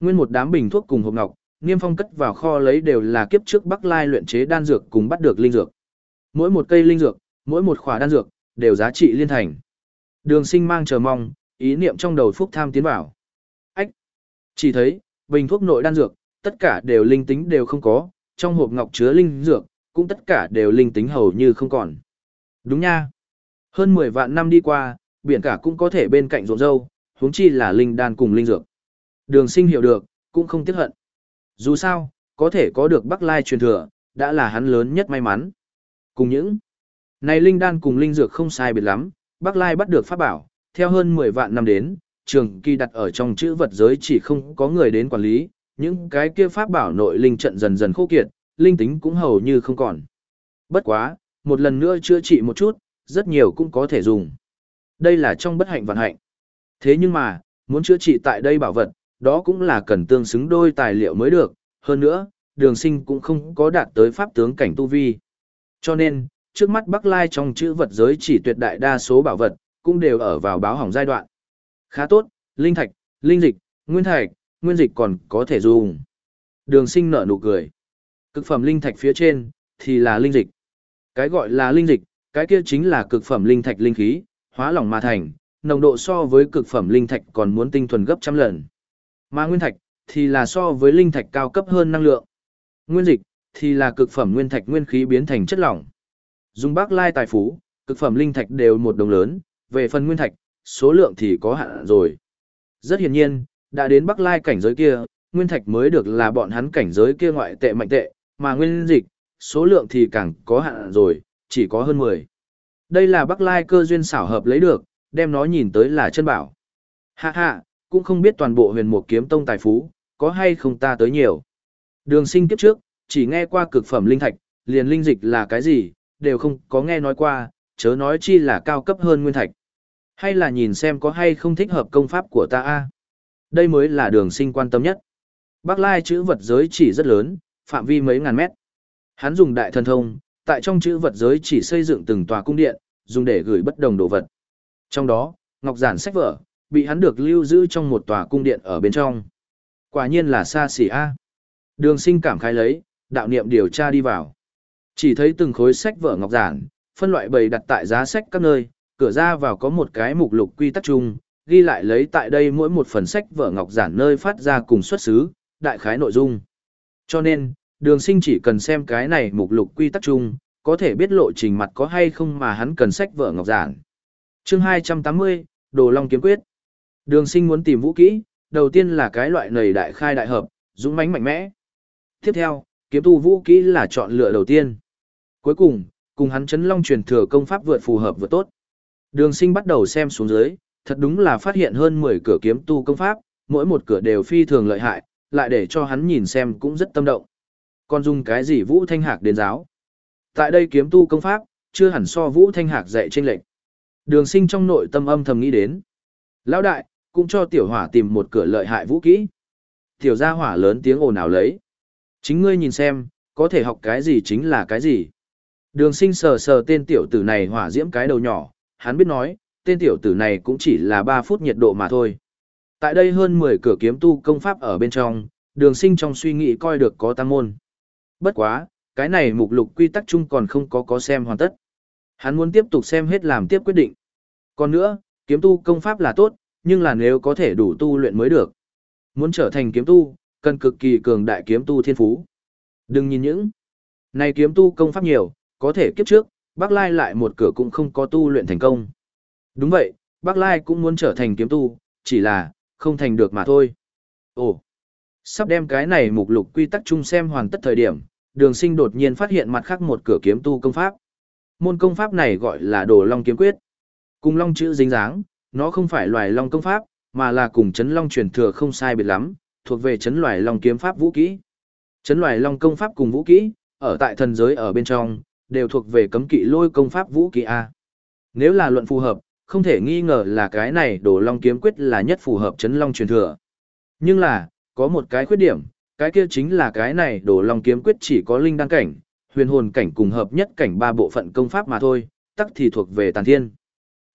Nguyên một đám bình thuốc cùng hộp ngọc, Niêm Phong cất vào kho lấy đều là kiếp trước Bắc Lai luyện chế đan dược cùng bắt được linh dược. Mỗi một cây linh dược, mỗi một khỏa đan dược, đều giá trị liên thành. Đường sinh mang chờ mong, ý niệm trong đầu phúc tham tiến vào. Ách! Chỉ thấy, bình thuốc nội đan dược, tất cả đều linh tính đều không có, trong hộp ngọc chứa linh dược, cũng tất cả đều linh tính hầu như không còn. Đúng nha! Hơn 10 vạn năm đi qua, biển cả cũng có thể bên cạnh rộn râu, huống chi là linh đan cùng linh dược. Đường sinh hiểu được, cũng không tiếc hận. Dù sao, có thể có được Bắc Lai truyền thừa, đã là hắn lớn nhất may mắn. Cùng những này linh đan cùng linh dược không sai biệt lắm, Bắc Lai bắt được pháp bảo, theo hơn 10 vạn năm đến, trường kỳ đặt ở trong chữ vật giới chỉ không có người đến quản lý, những cái kia pháp bảo nội linh trận dần dần khô kiệt, linh tính cũng hầu như không còn. Bất quá, một lần nữa chữa trị một chút, rất nhiều cũng có thể dùng. Đây là trong bất hạnh vận hạnh. Thế nhưng mà, muốn chữa trị tại đây bảo vật, đó cũng là cần tương xứng đôi tài liệu mới được, hơn nữa, đường sinh cũng không có đạt tới pháp tướng cảnh tu vi. Cho nên, trước mắt Bắc Lai trong chữ vật giới chỉ tuyệt đại đa số bảo vật, cũng đều ở vào báo hỏng giai đoạn. Khá tốt, linh thạch, linh dịch, nguyên thạch, nguyên dịch còn có thể dùng. Đường sinh nở nụ cười. Cực phẩm linh thạch phía trên, thì là linh dịch. Cái gọi là linh dịch, cái kia chính là cực phẩm linh thạch linh khí, hóa lỏng mà thành, nồng độ so với cực phẩm linh thạch còn muốn tinh thuần gấp trăm lần. Mà nguyên thạch, thì là so với linh thạch cao cấp hơn năng lượng. Nguyên dịch, thì là cực phẩm nguyên thạch nguyên khí biến thành chất lỏng. Dùng bác lai tài phú, cực phẩm linh thạch đều một đồng lớn, về phần nguyên thạch, số lượng thì có hạn rồi. Rất hiển nhiên, đã đến bắc lai cảnh giới kia, nguyên thạch mới được là bọn hắn cảnh giới kia ngoại tệ mạnh tệ, mà nguyên dịch, số lượng thì càng có hạn rồi, chỉ có hơn 10. Đây là bắc lai cơ duyên xảo hợp lấy được, đem nó nhìn tới là chân bảo. Hạ hạ, cũng không biết toàn bộ huyền mục kiếm tông tài phú, có hay không ta tới nhiều. Đường sinh kiếp trước, chỉ nghe qua cực phẩm linh thạch, liền linh dịch là cái gì, đều không có nghe nói qua, chớ nói chi là cao cấp hơn nguyên thạch. Hay là nhìn xem có hay không thích hợp công pháp của ta a Đây mới là đường sinh quan tâm nhất. Bác Lai chữ vật giới chỉ rất lớn, phạm vi mấy ngàn mét. Hắn dùng đại thần thông, tại trong chữ vật giới chỉ xây dựng từng tòa cung điện, dùng để gửi bất đồng đồ vật. Trong đó, ngọc giản sách vở, bị hắn được lưu giữ trong một tòa cung điện ở bên trong. Quả nhiên là xa xỉ a. Đường sinh cảm khai lấy, đạo niệm điều tra đi vào. Chỉ thấy từng khối sách vở ngọc giản, phân loại bày đặt tại giá sách các nơi, cửa ra vào có một cái mục lục quy tắc chung, ghi lại lấy tại đây mỗi một phần sách vở ngọc giản nơi phát ra cùng xuất xứ, đại khái nội dung. Cho nên, đường sinh chỉ cần xem cái này mục lục quy tắc chung, có thể biết lộ trình mặt có hay không mà hắn cần sách vở ngọc giản. chương 280, Đồ Long Kiếm Quyết. Đường sinh muốn tìm vũ kỹ, đầu tiên là cái loại nầy đại khai đại hợp, dũng mãnh mạnh mẽ. Tiếp theo, kiếm tu vũ kỹ là chọn lựa đầu tiên. Cuối cùng, Cùng hắn chấn long truyền thừa công pháp vượt phù hợp vượt tốt. Đường sinh bắt đầu xem xuống dưới, thật đúng là phát hiện hơn 10 cửa kiếm tu công pháp, mỗi một cửa đều phi thường lợi hại, lại để cho hắn nhìn xem cũng rất tâm động. Còn dùng cái gì Vũ Thanh Hạc đến giáo? Tại đây kiếm tu công pháp, chưa hẳn so Vũ Thanh Hạc dạy trên lệnh. Đường sinh trong nội tâm âm thầm nghĩ đến. Lão đại, cũng cho tiểu hỏa tìm một cửa lợi hại vũ kỹ. Tiểu gia hỏa lớn tiếng ồn ào lấy. Chính ngươi nhìn xem, có thể học cái gì chính là cái gì. Đường sinh sờ sờ tên tiểu tử này hỏa diễm cái đầu nhỏ, hắn biết nói, tên tiểu tử này cũng chỉ là 3 phút nhiệt độ mà thôi. Tại đây hơn 10 cửa kiếm tu công pháp ở bên trong, đường sinh trong suy nghĩ coi được có tăng môn. Bất quá, cái này mục lục quy tắc chung còn không có có xem hoàn tất. Hắn muốn tiếp tục xem hết làm tiếp quyết định. Còn nữa, kiếm tu công pháp là tốt, nhưng là nếu có thể đủ tu luyện mới được. Muốn trở thành kiếm tu, cần cực kỳ cường đại kiếm tu thiên phú. Đừng nhìn những này kiếm tu công pháp nhiều, có thể kiếp trước, Bác Lai lại một cửa cũng không có tu luyện thành công. Đúng vậy, Bác Lai cũng muốn trở thành kiếm tu, chỉ là, không thành được mà thôi. Ồ, sắp đem cái này mục lục quy tắc chung xem hoàn tất thời điểm, đường sinh đột nhiên phát hiện mặt khác một cửa kiếm tu công pháp. Môn công pháp này gọi là đồ long kiếm quyết. Cùng long chữ dính dáng, nó không phải loài long công pháp, mà là cùng chấn long truyền thừa không sai biệt lắm, thuộc về chấn loài long kiếm pháp vũ kỹ. Chấn loài long công pháp cùng vũ kỹ, ở tại thần giới ở bên trong, đều thuộc về cấm kỵ lôi công pháp vũ kỹ A. Nếu là luận phù hợp, không thể nghi ngờ là cái này đổ long kiếm quyết là nhất phù hợp chấn long truyền thừa. Nhưng là, có một cái khuyết điểm, cái kia chính là cái này đổ long kiếm quyết chỉ có linh đăng cảnh, huyền hồn cảnh cùng hợp nhất cảnh ba bộ phận công pháp mà thôi, tắc thì thuộc về tàn thiên.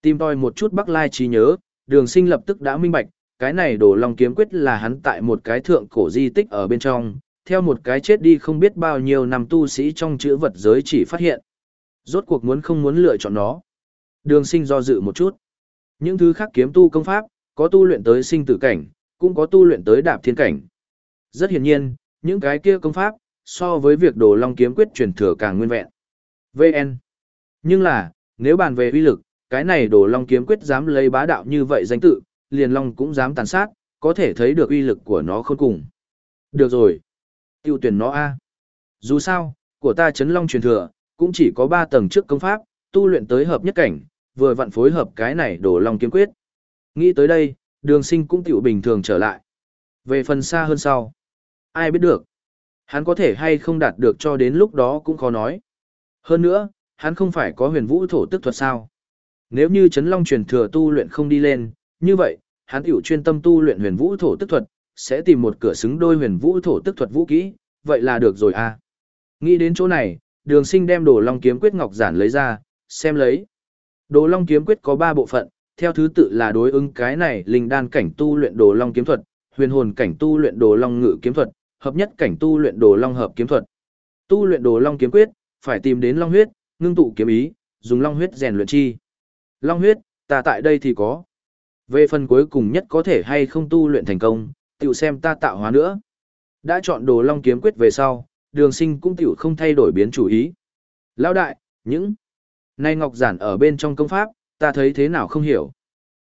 Tìm tòi một chút Bắc Lai trí nhớ, đường sinh lập tức đã minh bạch, cái này đồ long kiếm quyết là hắn tại một cái thượng cổ di tích ở bên trong, theo một cái chết đi không biết bao nhiêu năm tu sĩ trong chữ vật giới chỉ phát hiện. Rốt cuộc muốn không muốn lựa chọn nó. Đường sinh do dự một chút. Những thứ khác kiếm tu công pháp, có tu luyện tới sinh tử cảnh, cũng có tu luyện tới đạp thiên cảnh. Rất hiển nhiên, những cái kia công pháp, so với việc đồ long kiếm quyết truyền thừa càng nguyên vẹn. VN. Nhưng là, nếu bàn về uy lực, cái này đồ long kiếm quyết dám lấy bá đạo như vậy danh tự, liền long cũng dám tàn sát, có thể thấy được uy lực của nó không cùng. Được rồi. Tiêu tuyển nó A. Dù sao, của ta chấn long truyền thừa, cũng chỉ có 3 tầng trước công pháp, tu luyện tới hợp nhất cảnh, vừa vặn phối hợp cái này đồ long kiếm quyết. Nghĩ tới đây, đường sinh cũng tiểu bình thường trở lại. Về phần xa hơn sau, ai biết được. Hắn có thể hay không đạt được cho đến lúc đó cũng khó nói. Hơn nữa, hắn không phải có huyền vũ thổ tức thuật sao. Nếu như chấn long truyền thừa tu luyện không đi lên, như vậy, hắn tiểu chuyên tâm tu luyện huyền vũ thổ tức thuật, sẽ tìm một cửa xứng đôi huyền vũ thổ tức thuật vũ kỹ, vậy là được rồi à. Nghĩ đến chỗ này, đường sinh đem đồ long kiếm quyết ngọc giản lấy ra, xem lấy. Đồ long kiếm quyết có 3 bộ phận, theo thứ tự là đối ứng cái này linh đan cảnh tu luyện đồ long kiếm thuật, huyền hồn cảnh tu luyện đồ long ngự kiếm thuật, hợp nhất cảnh tu luyện đồ long hợp kiếm thuật. Tu luyện đồ long kiếm quyết, phải tìm đến long huyết, ngưng tụ kiếm ý, dùng long huyết rèn luyện chi. Long huyết, ta tại đây thì có. Về phần cuối cùng nhất có thể hay không tu luyện thành công, tiểu xem ta tạo hóa nữa. Đã chọn đồ long kiếm quyết về sau, đường sinh cũng tiểu không thay đổi biến chủ ý. Lão đại, những nay ngọc giản ở bên trong công pháp, ta thấy thế nào không hiểu.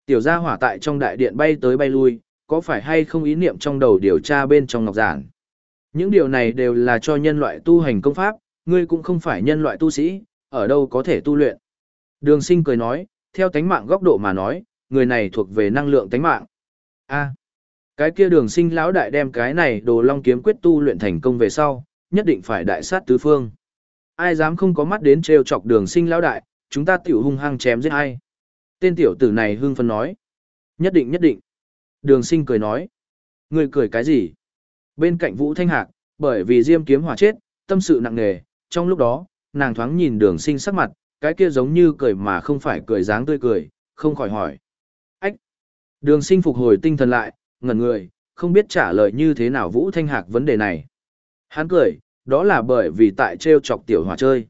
Tiểu gia hỏa tại trong đại điện bay tới bay lui, có phải hay không ý niệm trong đầu điều tra bên trong ngọc giản. Những điều này đều là cho nhân loại tu hành công pháp, ngươi cũng không phải nhân loại tu sĩ, ở đâu có thể tu luyện. Đường sinh cười nói, theo tánh mạng góc độ mà nói, người này thuộc về năng lượng tánh mạng. a cái kia đường sinh lão đại đem cái này đồ long kiếm quyết tu luyện thành công về sau, nhất định phải đại sát tứ phương. Ai dám không có mắt đến trêu chọc đường sinh lão đại, chúng ta tiểu hung hăng chém giết ai. Tên tiểu tử này hưng phân nói. Nhất định nhất định. Đường sinh cười nói. Người cười cái gì? Bên cạnh Vũ Thanh Hạc, bởi vì diêm kiếm hỏa chết, tâm sự nặng nề, trong lúc đó, nàng thoáng nhìn đường sinh sắc mặt, cái kia giống như cười mà không phải cười dáng tươi cười, không khỏi hỏi. Ách! Đường sinh phục hồi tinh thần lại, ngẩn người, không biết trả lời như thế nào Vũ Thanh Hạc vấn đề này. Hắn cười, đó là bởi vì tại trêu chọc tiểu hỏa chơi.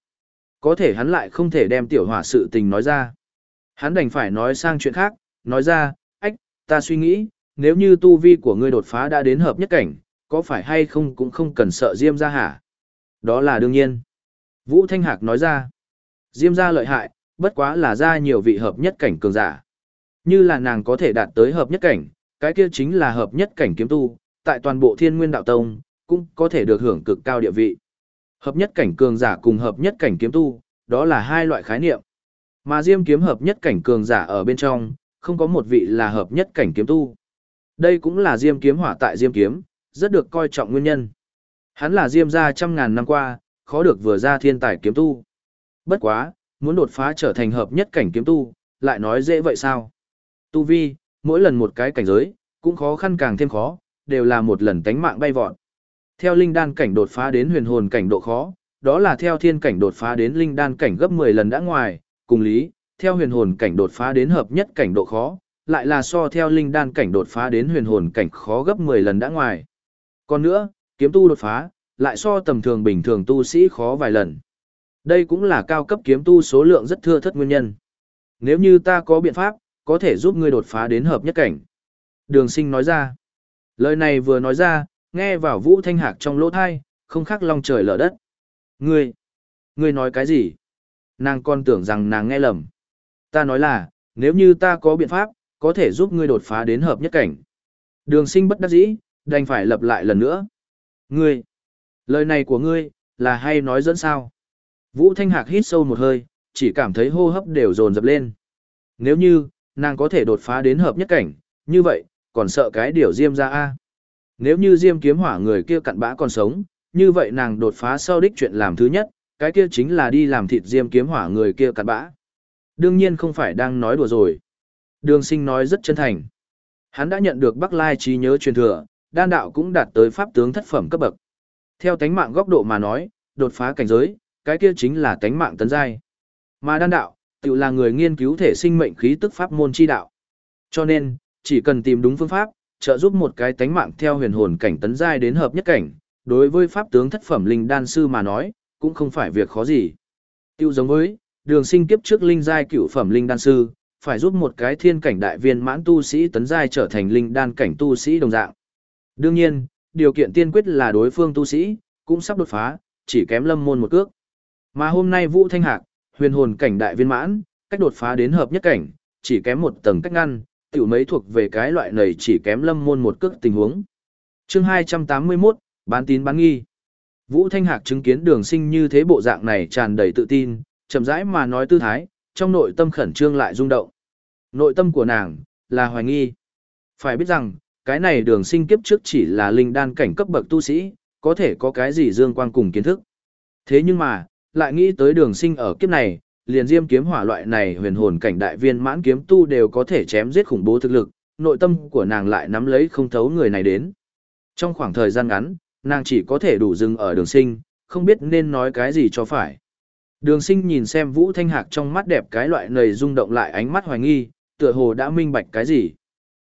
Có thể hắn lại không thể đem tiểu hỏa sự tình nói ra. Hắn đành phải nói sang chuyện khác, nói ra, ách, ta suy nghĩ, nếu như tu vi của ngươi đột phá đã đến hợp nhất cảnh, có phải hay không cũng không cần sợ Diêm ra hả? Đó là đương nhiên. Vũ Thanh Hạc nói ra, Diêm gia lợi hại, bất quá là ra nhiều vị hợp nhất cảnh cường giả. Như là nàng có thể đạt tới hợp nhất cảnh, cái kia chính là hợp nhất cảnh kiếm tu, tại toàn bộ thiên nguyên đạo tông, cũng có thể được hưởng cực cao địa vị. Hợp nhất cảnh cường giả cùng hợp nhất cảnh kiếm tu, đó là hai loại khái niệm. Mà diêm kiếm hợp nhất cảnh cường giả ở bên trong, không có một vị là hợp nhất cảnh kiếm tu. Đây cũng là diêm kiếm hỏa tại diêm kiếm, rất được coi trọng nguyên nhân. Hắn là diêm gia trăm ngàn năm qua, khó được vừa ra thiên tài kiếm tu. Bất quá, muốn đột phá trở thành hợp nhất cảnh kiếm tu, lại nói dễ vậy sao? Tu vi, mỗi lần một cái cảnh giới, cũng khó khăn càng thêm khó, đều là một lần tánh mạng bay vọt. Theo linh đan cảnh đột phá đến huyền hồn cảnh độ khó, đó là theo thiên cảnh đột phá đến linh đan cảnh gấp 10 lần đã ngoài, cùng lý, theo huyền hồn cảnh đột phá đến hợp nhất cảnh độ khó, lại là so theo linh đan cảnh đột phá đến huyền hồn cảnh khó gấp 10 lần đã ngoài. Còn nữa, kiếm tu đột phá, lại so tầm thường bình thường tu sĩ khó vài lần. Đây cũng là cao cấp kiếm tu số lượng rất thưa thất nguyên nhân. Nếu như ta có biện pháp, có thể giúp ngươi đột phá đến hợp nhất cảnh. Đường sinh nói ra. Lời này vừa nói ra, nghe vào vũ thanh hạc trong lỗ thai, không khác long trời lở đất. Ngươi, ngươi nói cái gì? Nàng còn tưởng rằng nàng nghe lầm. Ta nói là, nếu như ta có biện pháp, có thể giúp ngươi đột phá đến hợp nhất cảnh. Đường sinh bất đắc dĩ, đành phải lập lại lần nữa. Ngươi, lời này của ngươi, là hay nói dẫn sao? Vũ Thanh Hạc hít sâu một hơi, chỉ cảm thấy hô hấp đều dồn dập lên. Nếu như, nàng có thể đột phá đến hợp nhất cảnh, như vậy, còn sợ cái điều diêm ra a Nếu như diêm kiếm hỏa người kia cặn bã còn sống, như vậy nàng đột phá sau đích chuyện làm thứ nhất, cái kia chính là đi làm thịt diêm kiếm hỏa người kia cặn bã. Đương nhiên không phải đang nói đùa rồi. Đường sinh nói rất chân thành. Hắn đã nhận được Bắc Lai trí nhớ truyền thừa, đan đạo cũng đạt tới pháp tướng thất phẩm cấp bậc. Theo tánh mạng góc độ mà nói, đột phá cảnh giới, cái kia chính là tánh mạng tấn giai. Mà đan đạo, tự là người nghiên cứu thể sinh mệnh khí tức pháp môn chi đạo. Cho nên, chỉ cần tìm đúng phương pháp, trợ giúp một cái tánh mạng theo huyền hồn cảnh tấn giai đến hợp nhất cảnh, đối với pháp tướng thất phẩm linh đan sư mà nói, cũng không phải việc khó gì. Tiêu giống với, đường sinh kiếp trước linh giai cửu phẩm linh đan sư, phải giúp một cái thiên cảnh đại viên mãn tu sĩ tấn giai trở thành linh đan cảnh tu sĩ đồng dạng. Đương nhiên, điều kiện tiên quyết là đối phương tu sĩ, cũng sắp đột phá, chỉ kém lâm môn một cước. Mà hôm nay Vũ Thanh Hạc, huyền hồn cảnh đại viên mãn, cách đột phá đến hợp nhất cảnh, chỉ kém một tầng cách ngăn, tiểu mấy thuộc về cái loại này chỉ kém lâm môn một cước tình huống. chương 281, bán tín bán nghi. Vũ Thanh Hạc chứng kiến đường sinh như thế bộ dạng này tràn đầy tự tin, chậm rãi mà nói tư thái, trong nội tâm khẩn trương lại rung động. Nội tâm của nàng, là hoài nghi. Phải biết rằng, cái này đường sinh kiếp trước chỉ là linh đan cảnh cấp bậc tu sĩ, có thể có cái gì dương quang cùng kiến thức. Thế nhưng mà, lại nghĩ tới đường sinh ở kiếp này, liền diêm kiếm hỏa loại này huyền hồn cảnh đại viên mãn kiếm tu đều có thể chém giết khủng bố thực lực, nội tâm của nàng lại nắm lấy không thấu người này đến. Trong khoảng thời gian ngắn, nàng chỉ có thể đủ dừng ở đường sinh, không biết nên nói cái gì cho phải. Đường sinh nhìn xem Vũ Thanh Hạc trong mắt đẹp cái loại nầy rung động lại ánh mắt hoài nghi, tựa hồ đã minh bạch cái gì.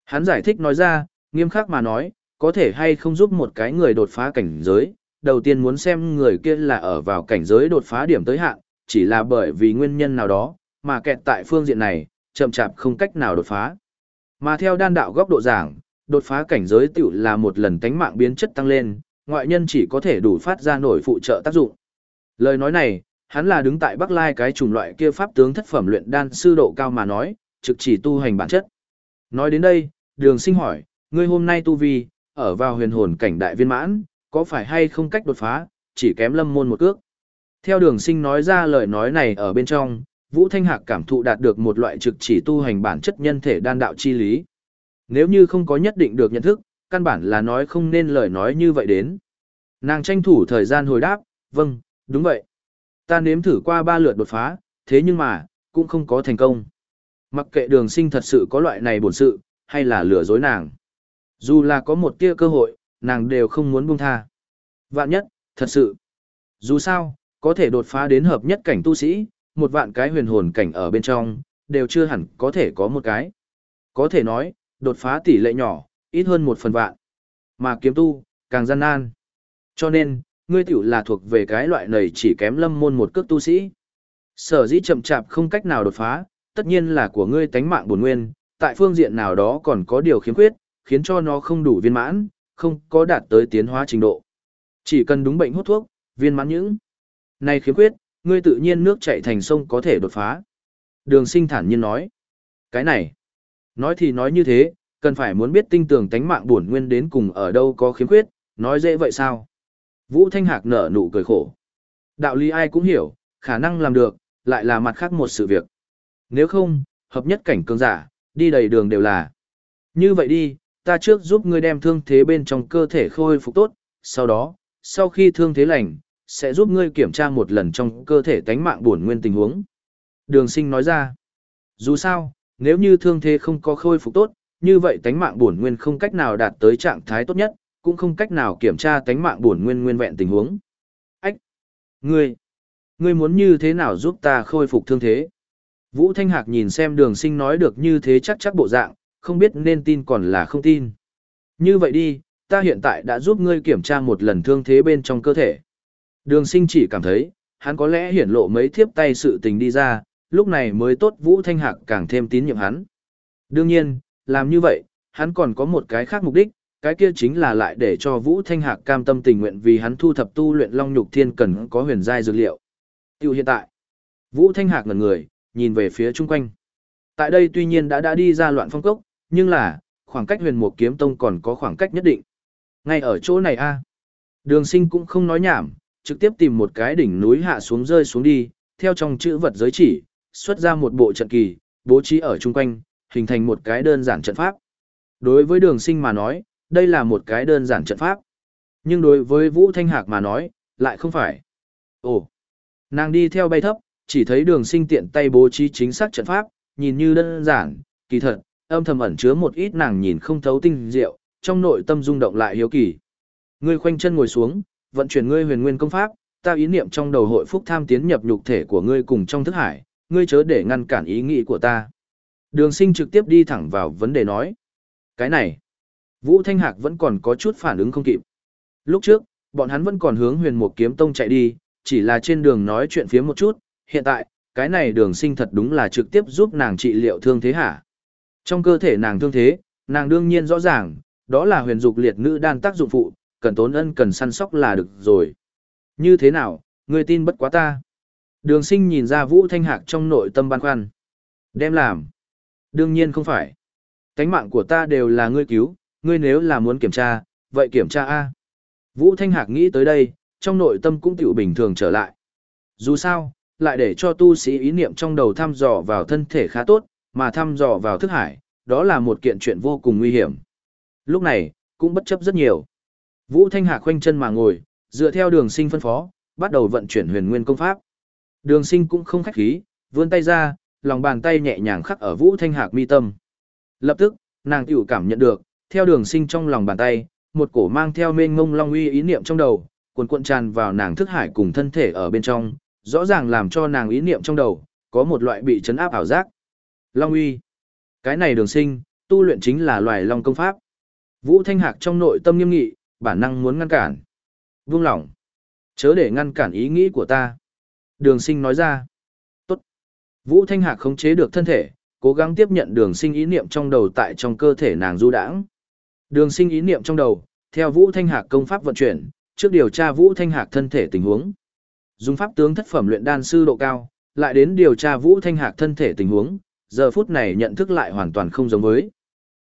Hắn giải thích nói ra, nghiêm khắc mà nói, có thể hay không giúp một cái người đột phá cảnh giới, đầu tiên muốn xem người kia là ở vào cảnh giới đột phá điểm tới hạn, chỉ là bởi vì nguyên nhân nào đó, mà kẹt tại phương diện này, chậm chạp không cách nào đột phá. Mà theo đan đạo góc độ giảng, đột phá cảnh giới tiểu là một lần tánh mạng biến chất tăng lên, ngoại nhân chỉ có thể đủ phát ra nổi phụ trợ tác dụng. Lời nói này, hắn là đứng tại Bắc Lai cái chủng loại kia pháp tướng thất phẩm luyện đan sư độ cao mà nói, trực chỉ tu hành bản chất. Nói đến đây, đường sinh hỏi, ngươi hôm nay tu vi, ở vào huyền hồn cảnh đại viên mãn, có phải hay không cách đột phá, chỉ kém lâm môn một cước. Theo đường sinh nói ra lời nói này ở bên trong, Vũ Thanh Hạc cảm thụ đạt được một loại trực chỉ tu hành bản chất nhân thể đan đạo chi lý. Nếu như không có nhất định được nhận thức, căn bản là nói không nên lời nói như vậy đến. Nàng tranh thủ thời gian hồi đáp, vâng, đúng vậy. Ta nếm thử qua ba lượt đột phá, thế nhưng mà, cũng không có thành công. Mặc kệ đường sinh thật sự có loại này bổn sự, hay là lừa dối nàng. Dù là có một tia cơ hội, nàng đều không muốn buông tha. Vạn nhất, thật sự. Dù sao, có thể đột phá đến hợp nhất cảnh tu sĩ, một vạn cái huyền hồn cảnh ở bên trong, đều chưa hẳn có thể có một cái. Có thể nói, đột phá tỷ lệ nhỏ, ít hơn một phần vạn. Mà kiếm tu, càng gian nan. Cho nên, ngươi tiểu là thuộc về cái loại này chỉ kém lâm môn một cước tu sĩ. Sở dĩ chậm chạp không cách nào đột phá, tất nhiên là của ngươi tánh mạng bổn nguyên, tại phương diện nào đó còn có điều khiếm khuyết, khiến cho nó không đủ viên mãn, không có đạt tới tiến hóa trình độ. Chỉ cần đúng bệnh hút thuốc, viên mãn những. Này khiếm khuyết, ngươi tự nhiên nước chảy thành sông có thể đột phá. Đường sinh thản nhiên nói. Cái này, nói thì nói như thế, cần phải muốn biết tinh tường tánh mạng bổn nguyên đến cùng ở đâu có khiếm khuyết, nói dễ vậy sao? Vũ Thanh Hạc nở nụ cười khổ. Đạo lý ai cũng hiểu, khả năng làm được, lại là mặt khác một sự việc. Nếu không, hợp nhất cảnh cường giả, đi đầy đường đều là. Như vậy đi, ta trước giúp ngươi đem thương thế bên trong cơ thể khôi phục tốt, sau đó, sau khi thương thế lành, sẽ giúp ngươi kiểm tra một lần trong cơ thể tánh mạng bổn nguyên tình huống. Đường sinh nói ra, dù sao, nếu như thương thế không có khôi phục tốt, như vậy tánh mạng bổn nguyên không cách nào đạt tới trạng thái tốt nhất, cũng không cách nào kiểm tra tánh mạng bổn nguyên nguyên vẹn tình huống. Ách! Ngươi! Ngươi muốn như thế nào giúp ta khôi phục thương thế? Vũ Thanh Hạc nhìn xem đường sinh nói được như thế chắc chắc bộ dạng, không biết nên tin còn là không tin. Như vậy đi, ta hiện tại đã giúp ngươi kiểm tra một lần thương thế bên trong cơ thể. Đường sinh chỉ cảm thấy, hắn có lẽ hiển lộ mấy thiếp tay sự tình đi ra, lúc này mới tốt Vũ Thanh Hạc càng thêm tín nhiệm hắn. Đương nhiên, làm như vậy, hắn còn có một cái khác mục đích, cái kia chính là lại để cho Vũ Thanh Hạc cam tâm tình nguyện vì hắn thu thập tu luyện Long Nhục Thiên cần có huyền giai dược liệu. Tiêu hiện tại, Vũ Thanh Hạc ngẩn người, nhìn về phía chung quanh. Tại đây tuy nhiên đã đã đi ra loạn phong cốc, nhưng là, khoảng cách huyền mục kiếm tông còn có khoảng cách nhất định. Ngay ở chỗ này a Đường sinh cũng không nói nhảm, trực tiếp tìm một cái đỉnh núi hạ xuống rơi xuống đi, theo trong chữ vật giới chỉ, xuất ra một bộ trận kỳ, bố trí ở chung quanh, hình thành một cái đơn giản trận pháp. Đối với đường sinh mà nói, đây là một cái đơn giản trận pháp. Nhưng đối với Vũ Thanh Hạc mà nói, lại không phải. Ồ, nàng đi theo bay thấp, chỉ thấy đường sinh tiện tay bố trí chính xác trận pháp, nhìn như đơn giản, kỳ thật, âm thầm ẩn chứa một ít nàng nhìn không thấu tinh diệu, trong nội tâm rung động lại hiếu kỳ. Ngươi khoanh chân ngồi xuống, vận chuyển ngươi huyền nguyên công pháp, ta ý niệm trong đầu hội phúc tham tiến nhập nhục thể của ngươi cùng trong thức hải, ngươi chớ để ngăn cản ý nghĩ của ta. Đường sinh trực tiếp đi thẳng vào vấn đề nói. Cái này, Vũ Thanh Hạc vẫn còn có chút phản ứng không kịp. Lúc trước, bọn hắn vẫn còn hướng huyền một kiếm tông chạy đi, chỉ là trên đường nói chuyện phía một chút, hiện tại, cái này đường sinh thật đúng là trực tiếp giúp nàng trị liệu thương thế hả? Trong cơ thể nàng thương thế, nàng đương nhiên rõ ràng, đó là huyền dục liệt nữ đan tác dụng phụ, cần tốn ân cần săn sóc là được rồi. Như thế nào, người tin bất quá ta. Đường sinh nhìn ra Vũ Thanh Hạc trong nội tâm băn khoăn. Đem làm. Đương nhiên không phải. Cánh mạng của ta đều là ngươi cứu, ngươi nếu là muốn kiểm tra, vậy kiểm tra A. Vũ Thanh Hạc nghĩ tới đây, trong nội tâm cũng tiểu bình thường trở lại. Dù sao, lại để cho tu sĩ ý niệm trong đầu thăm dò vào thân thể khá tốt, mà thăm dò vào thức hải, đó là một kiện chuyện vô cùng nguy hiểm. Lúc này, cũng bất chấp rất nhiều. Vũ Thanh Hạc khoanh chân mà ngồi, dựa theo đường sinh phân phó, bắt đầu vận chuyển huyền nguyên công pháp. Đường sinh cũng không khách khí, vươn tay ra, lòng bàn tay nhẹ nhàng khắc ở Vũ Thanh Hạc mi tâm. Lập tức, nàng tiểu cảm nhận được, theo đường sinh trong lòng bàn tay, một cổ mang theo mênh ngông long uy ý niệm trong đầu, cuộn cuộn tràn vào nàng thức hải cùng thân thể ở bên trong, rõ ràng làm cho nàng ý niệm trong đầu, có một loại bị chấn áp ảo giác. Long uy. Cái này đường sinh, tu luyện chính là loài long công pháp. Vũ Thanh Hạc trong nội tâm nghiêm nghị, bản năng muốn ngăn cản. Vương lỏng. Chớ để ngăn cản ý nghĩ của ta. Đường sinh nói ra. Tốt. Vũ Thanh Hạc khống chế được thân thể, cố gắng tiếp nhận đường sinh ý niệm trong đầu tại trong cơ thể nàng du đãng. Đường sinh ý niệm trong đầu, theo Vũ Thanh Hạc công pháp vận chuyển, trước điều tra Vũ Thanh Hạc thân thể tình huống. Dùng pháp tướng thất phẩm luyện đan sư độ cao, lại đến điều tra Vũ Thanh Hạc thân thể tình huống, giờ phút này nhận thức lại hoàn toàn không giống với.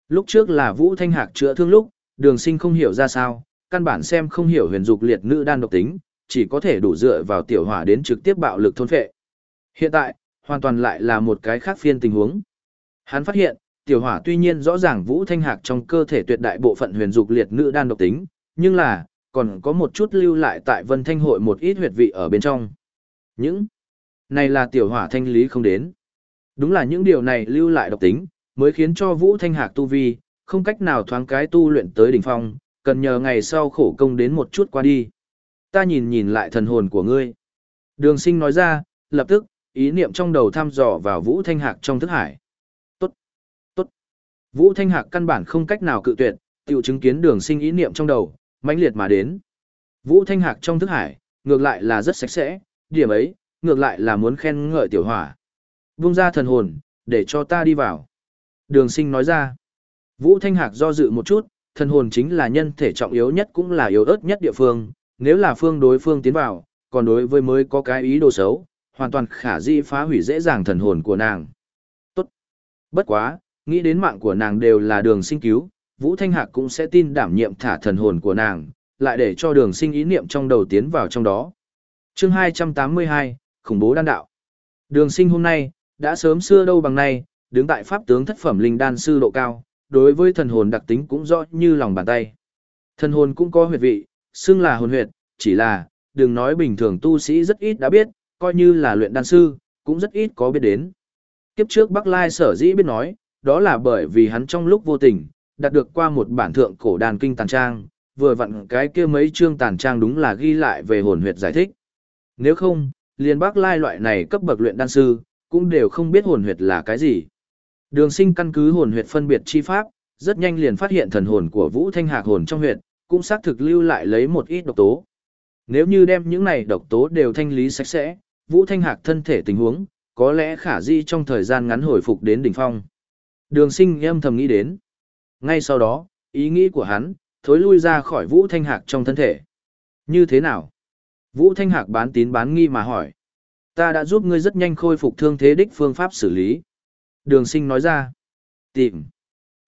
Lúc trước là Vũ Thanh Hạc chữa thương lúc, đường sinh không hiểu ra sao, căn bản xem không hiểu huyền dục liệt nữ đan độc tính, chỉ có thể đủ dựa vào tiểu hỏa đến trực tiếp bạo lực thôn phệ. Hiện tại, hoàn toàn lại là một cái khác phiên tình huống. Hắn phát hiện, tiểu hỏa tuy nhiên rõ ràng Vũ Thanh Hạc trong cơ thể tuyệt đại bộ phận huyền dục liệt nữ đan độc tính, nhưng là, còn có một chút lưu lại tại Vân Thanh hội một ít huyệt vị ở bên trong. Những này là tiểu hỏa thanh lý không đến. Đúng là những điều này lưu lại độc tính, mới khiến cho Vũ Thanh Hạc tu vi, không cách nào thoáng cái tu luyện tới đỉnh phong, cần nhờ ngày sau khổ công đến một chút qua đi. Ta nhìn nhìn lại thần hồn của ngươi. Đường sinh nói ra, lập tức, ý niệm trong đầu thăm dò vào Vũ Thanh Hạc trong thức hải. Tốt, tốt. Vũ Thanh Hạc căn bản không cách nào cự tuyệt, tiểu chứng kiến đường sinh ý niệm trong đầu, mãnh liệt mà đến. Vũ Thanh Hạc trong thức hải, ngược lại là rất sạch sẽ, điểm ấy, ngược lại là muốn khen ngợi tiểu hỏa. Vung ra thần hồn, để cho ta đi vào. Đường sinh nói ra. Vũ Thanh Hạc do dự một chút, thần hồn chính là nhân thể trọng yếu nhất cũng là yếu ớt nhất địa phương, nếu là phương đối phương tiến vào, còn đối với mới có cái ý đồ xấu, hoàn toàn khả di phá hủy dễ dàng thần hồn của nàng. Tốt. Bất quá, nghĩ đến mạng của nàng đều là đường sinh cứu, Vũ Thanh Hạc cũng sẽ tin đảm nhiệm thả thần hồn của nàng, lại để cho đường sinh ý niệm trong đầu tiến vào trong đó. chương 282, khủng bố đan đạo. Đường sinh hôm nay, đã sớm xưa đâu bằng nay, đứng tại pháp tướng thất phẩm linh đan sư độ cao, đối với thần hồn đặc tính cũng rõ như lòng bàn tay. Thần hồn cũng có huyệt vị, xưng là hồn huyệt, chỉ là, đừng nói bình thường tu sĩ rất ít đã biết, coi như là luyện đan sư, cũng rất ít có biết đến. Kiếp trước Bắc Lai sở dĩ biết nói, đó là bởi vì hắn trong lúc vô tình, đạt được qua một bản thượng cổ đàn kinh tàn trang, vừa vặn cái kia mấy chương tàn trang đúng là ghi lại về hồn huyệt giải thích. Nếu không, liền Bắc Lai loại này cấp bậc luyện đan sư, cũng đều không biết hồn huyệt là cái gì. Đường sinh căn cứ hồn huyệt phân biệt chi pháp, rất nhanh liền phát hiện thần hồn của Vũ Thanh Hạc hồn trong huyệt, cũng xác thực lưu lại lấy một ít độc tố. Nếu như đem những này độc tố đều thanh lý sạch sẽ, Vũ Thanh Hạc thân thể tình huống, có lẽ khả di trong thời gian ngắn hồi phục đến đỉnh phong. Đường sinh âm thầm nghĩ đến. Ngay sau đó, ý nghĩ của hắn, thối lui ra khỏi Vũ Thanh Hạc trong thân thể. Như thế nào? Vũ Thanh Hạc bán tín bán nghi mà hỏi. Ta đã giúp ngươi rất nhanh khôi phục thương thế đích phương pháp xử lý. Đường sinh nói ra. Tìm.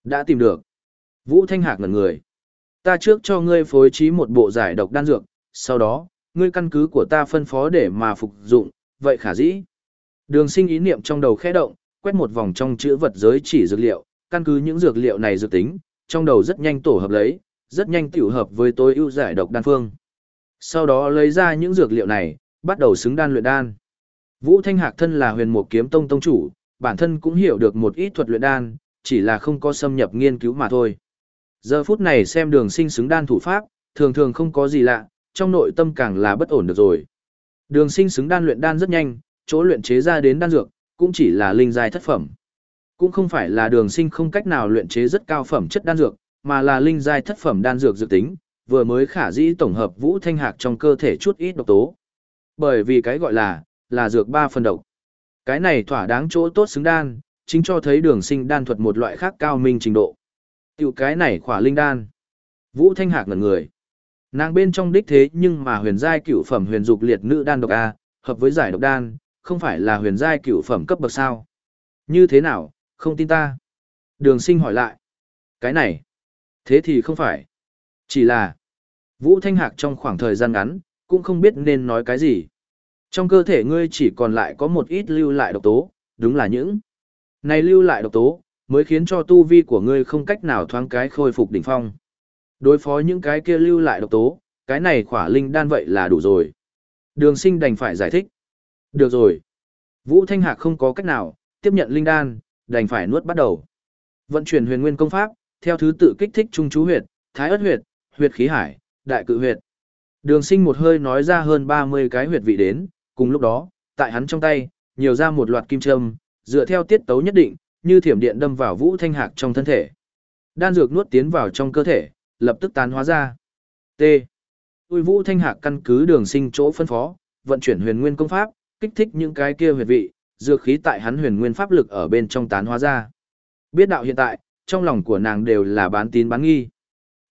Đã tìm được. Vũ Thanh Hạc ngẩn người. Ta trước cho ngươi phối trí một bộ giải độc đan dược, sau đó, ngươi căn cứ của ta phân phó để mà phục dụng, vậy khả dĩ. Đường sinh ý niệm trong đầu khẽ động, quét một vòng trong chữ vật giới chỉ dược liệu, căn cứ những dược liệu này dự tính, trong đầu rất nhanh tổ hợp lấy, rất nhanh tiểu hợp với tối ưu giải độc đan phương. Sau đó lấy ra những dược liệu này, bắt đầu xứng đan luyện đan. Vũ Thanh Hạc thân là huyền mục kiếm tông tông chủ, bản thân cũng hiểu được một ít thuật luyện đan, chỉ là không có xâm nhập nghiên cứu mà thôi. Giờ phút này xem đường sinh xứng đan thủ pháp, thường thường không có gì lạ, trong nội tâm càng là bất ổn được rồi. Đường sinh xứng đan luyện đan rất nhanh, chỗ luyện chế ra đến đan dược, cũng chỉ là linh dài thất phẩm. Cũng không phải là đường sinh không cách nào luyện chế rất cao phẩm chất đan dược, mà là linh dài thất phẩm đan dược dự tính, vừa mới khả dĩ tổng hợp vũ thanh hạc trong cơ thể chút ít độc tố. Bởi vì cái gọi là, là dược ba phần độc. Cái này thỏa đáng chỗ tốt xứng đan, chính cho thấy đường sinh đan thuật một loại khác cao minh trình độ. Tiểu cái này khỏa linh đan. Vũ Thanh Hạc ngẩn người. Nàng bên trong đích thế nhưng mà huyền giai cửu phẩm huyền dục liệt nữ đan độc A, hợp với giải độc đan, không phải là huyền giai cửu phẩm cấp bậc sao. Như thế nào, không tin ta? Đường sinh hỏi lại. Cái này. Thế thì không phải. Chỉ là. Vũ Thanh Hạc trong khoảng thời gian ngắn, cũng không biết nên nói cái gì. Trong cơ thể ngươi chỉ còn lại có một ít lưu lại độc tố, đúng là những. Này lưu lại độc tố, mới khiến cho tu vi của ngươi không cách nào thoáng cái khôi phục đỉnh phong. Đối phó những cái kia lưu lại độc tố, cái này khỏa linh đan vậy là đủ rồi. Đường sinh đành phải giải thích. Được rồi. Vũ Thanh Hạc không có cách nào, tiếp nhận linh đan, đành phải nuốt bắt đầu. Vận chuyển huyền nguyên công pháp, theo thứ tự kích thích trung chú huyệt, thái ất huyệt, huyệt khí hải, đại cự huyệt. Đường sinh một hơi nói ra hơn 30 cái huyệt vị đến, cùng lúc đó, tại hắn trong tay, nhiều ra một loạt kim châm, dựa theo tiết tấu nhất định, như thiểm điện đâm vào Vũ Thanh Hạc trong thân thể. Đan dược nuốt tiến vào trong cơ thể, lập tức tán hóa ra. T. Tôi Vũ Thanh Hạc căn cứ đường sinh chỗ phân phó, vận chuyển huyền nguyên công pháp, kích thích những cái kia huyệt vị, dược khí tại hắn huyền nguyên pháp lực ở bên trong tán hóa ra. Biết đạo hiện tại, trong lòng của nàng đều là bán tín bán nghi.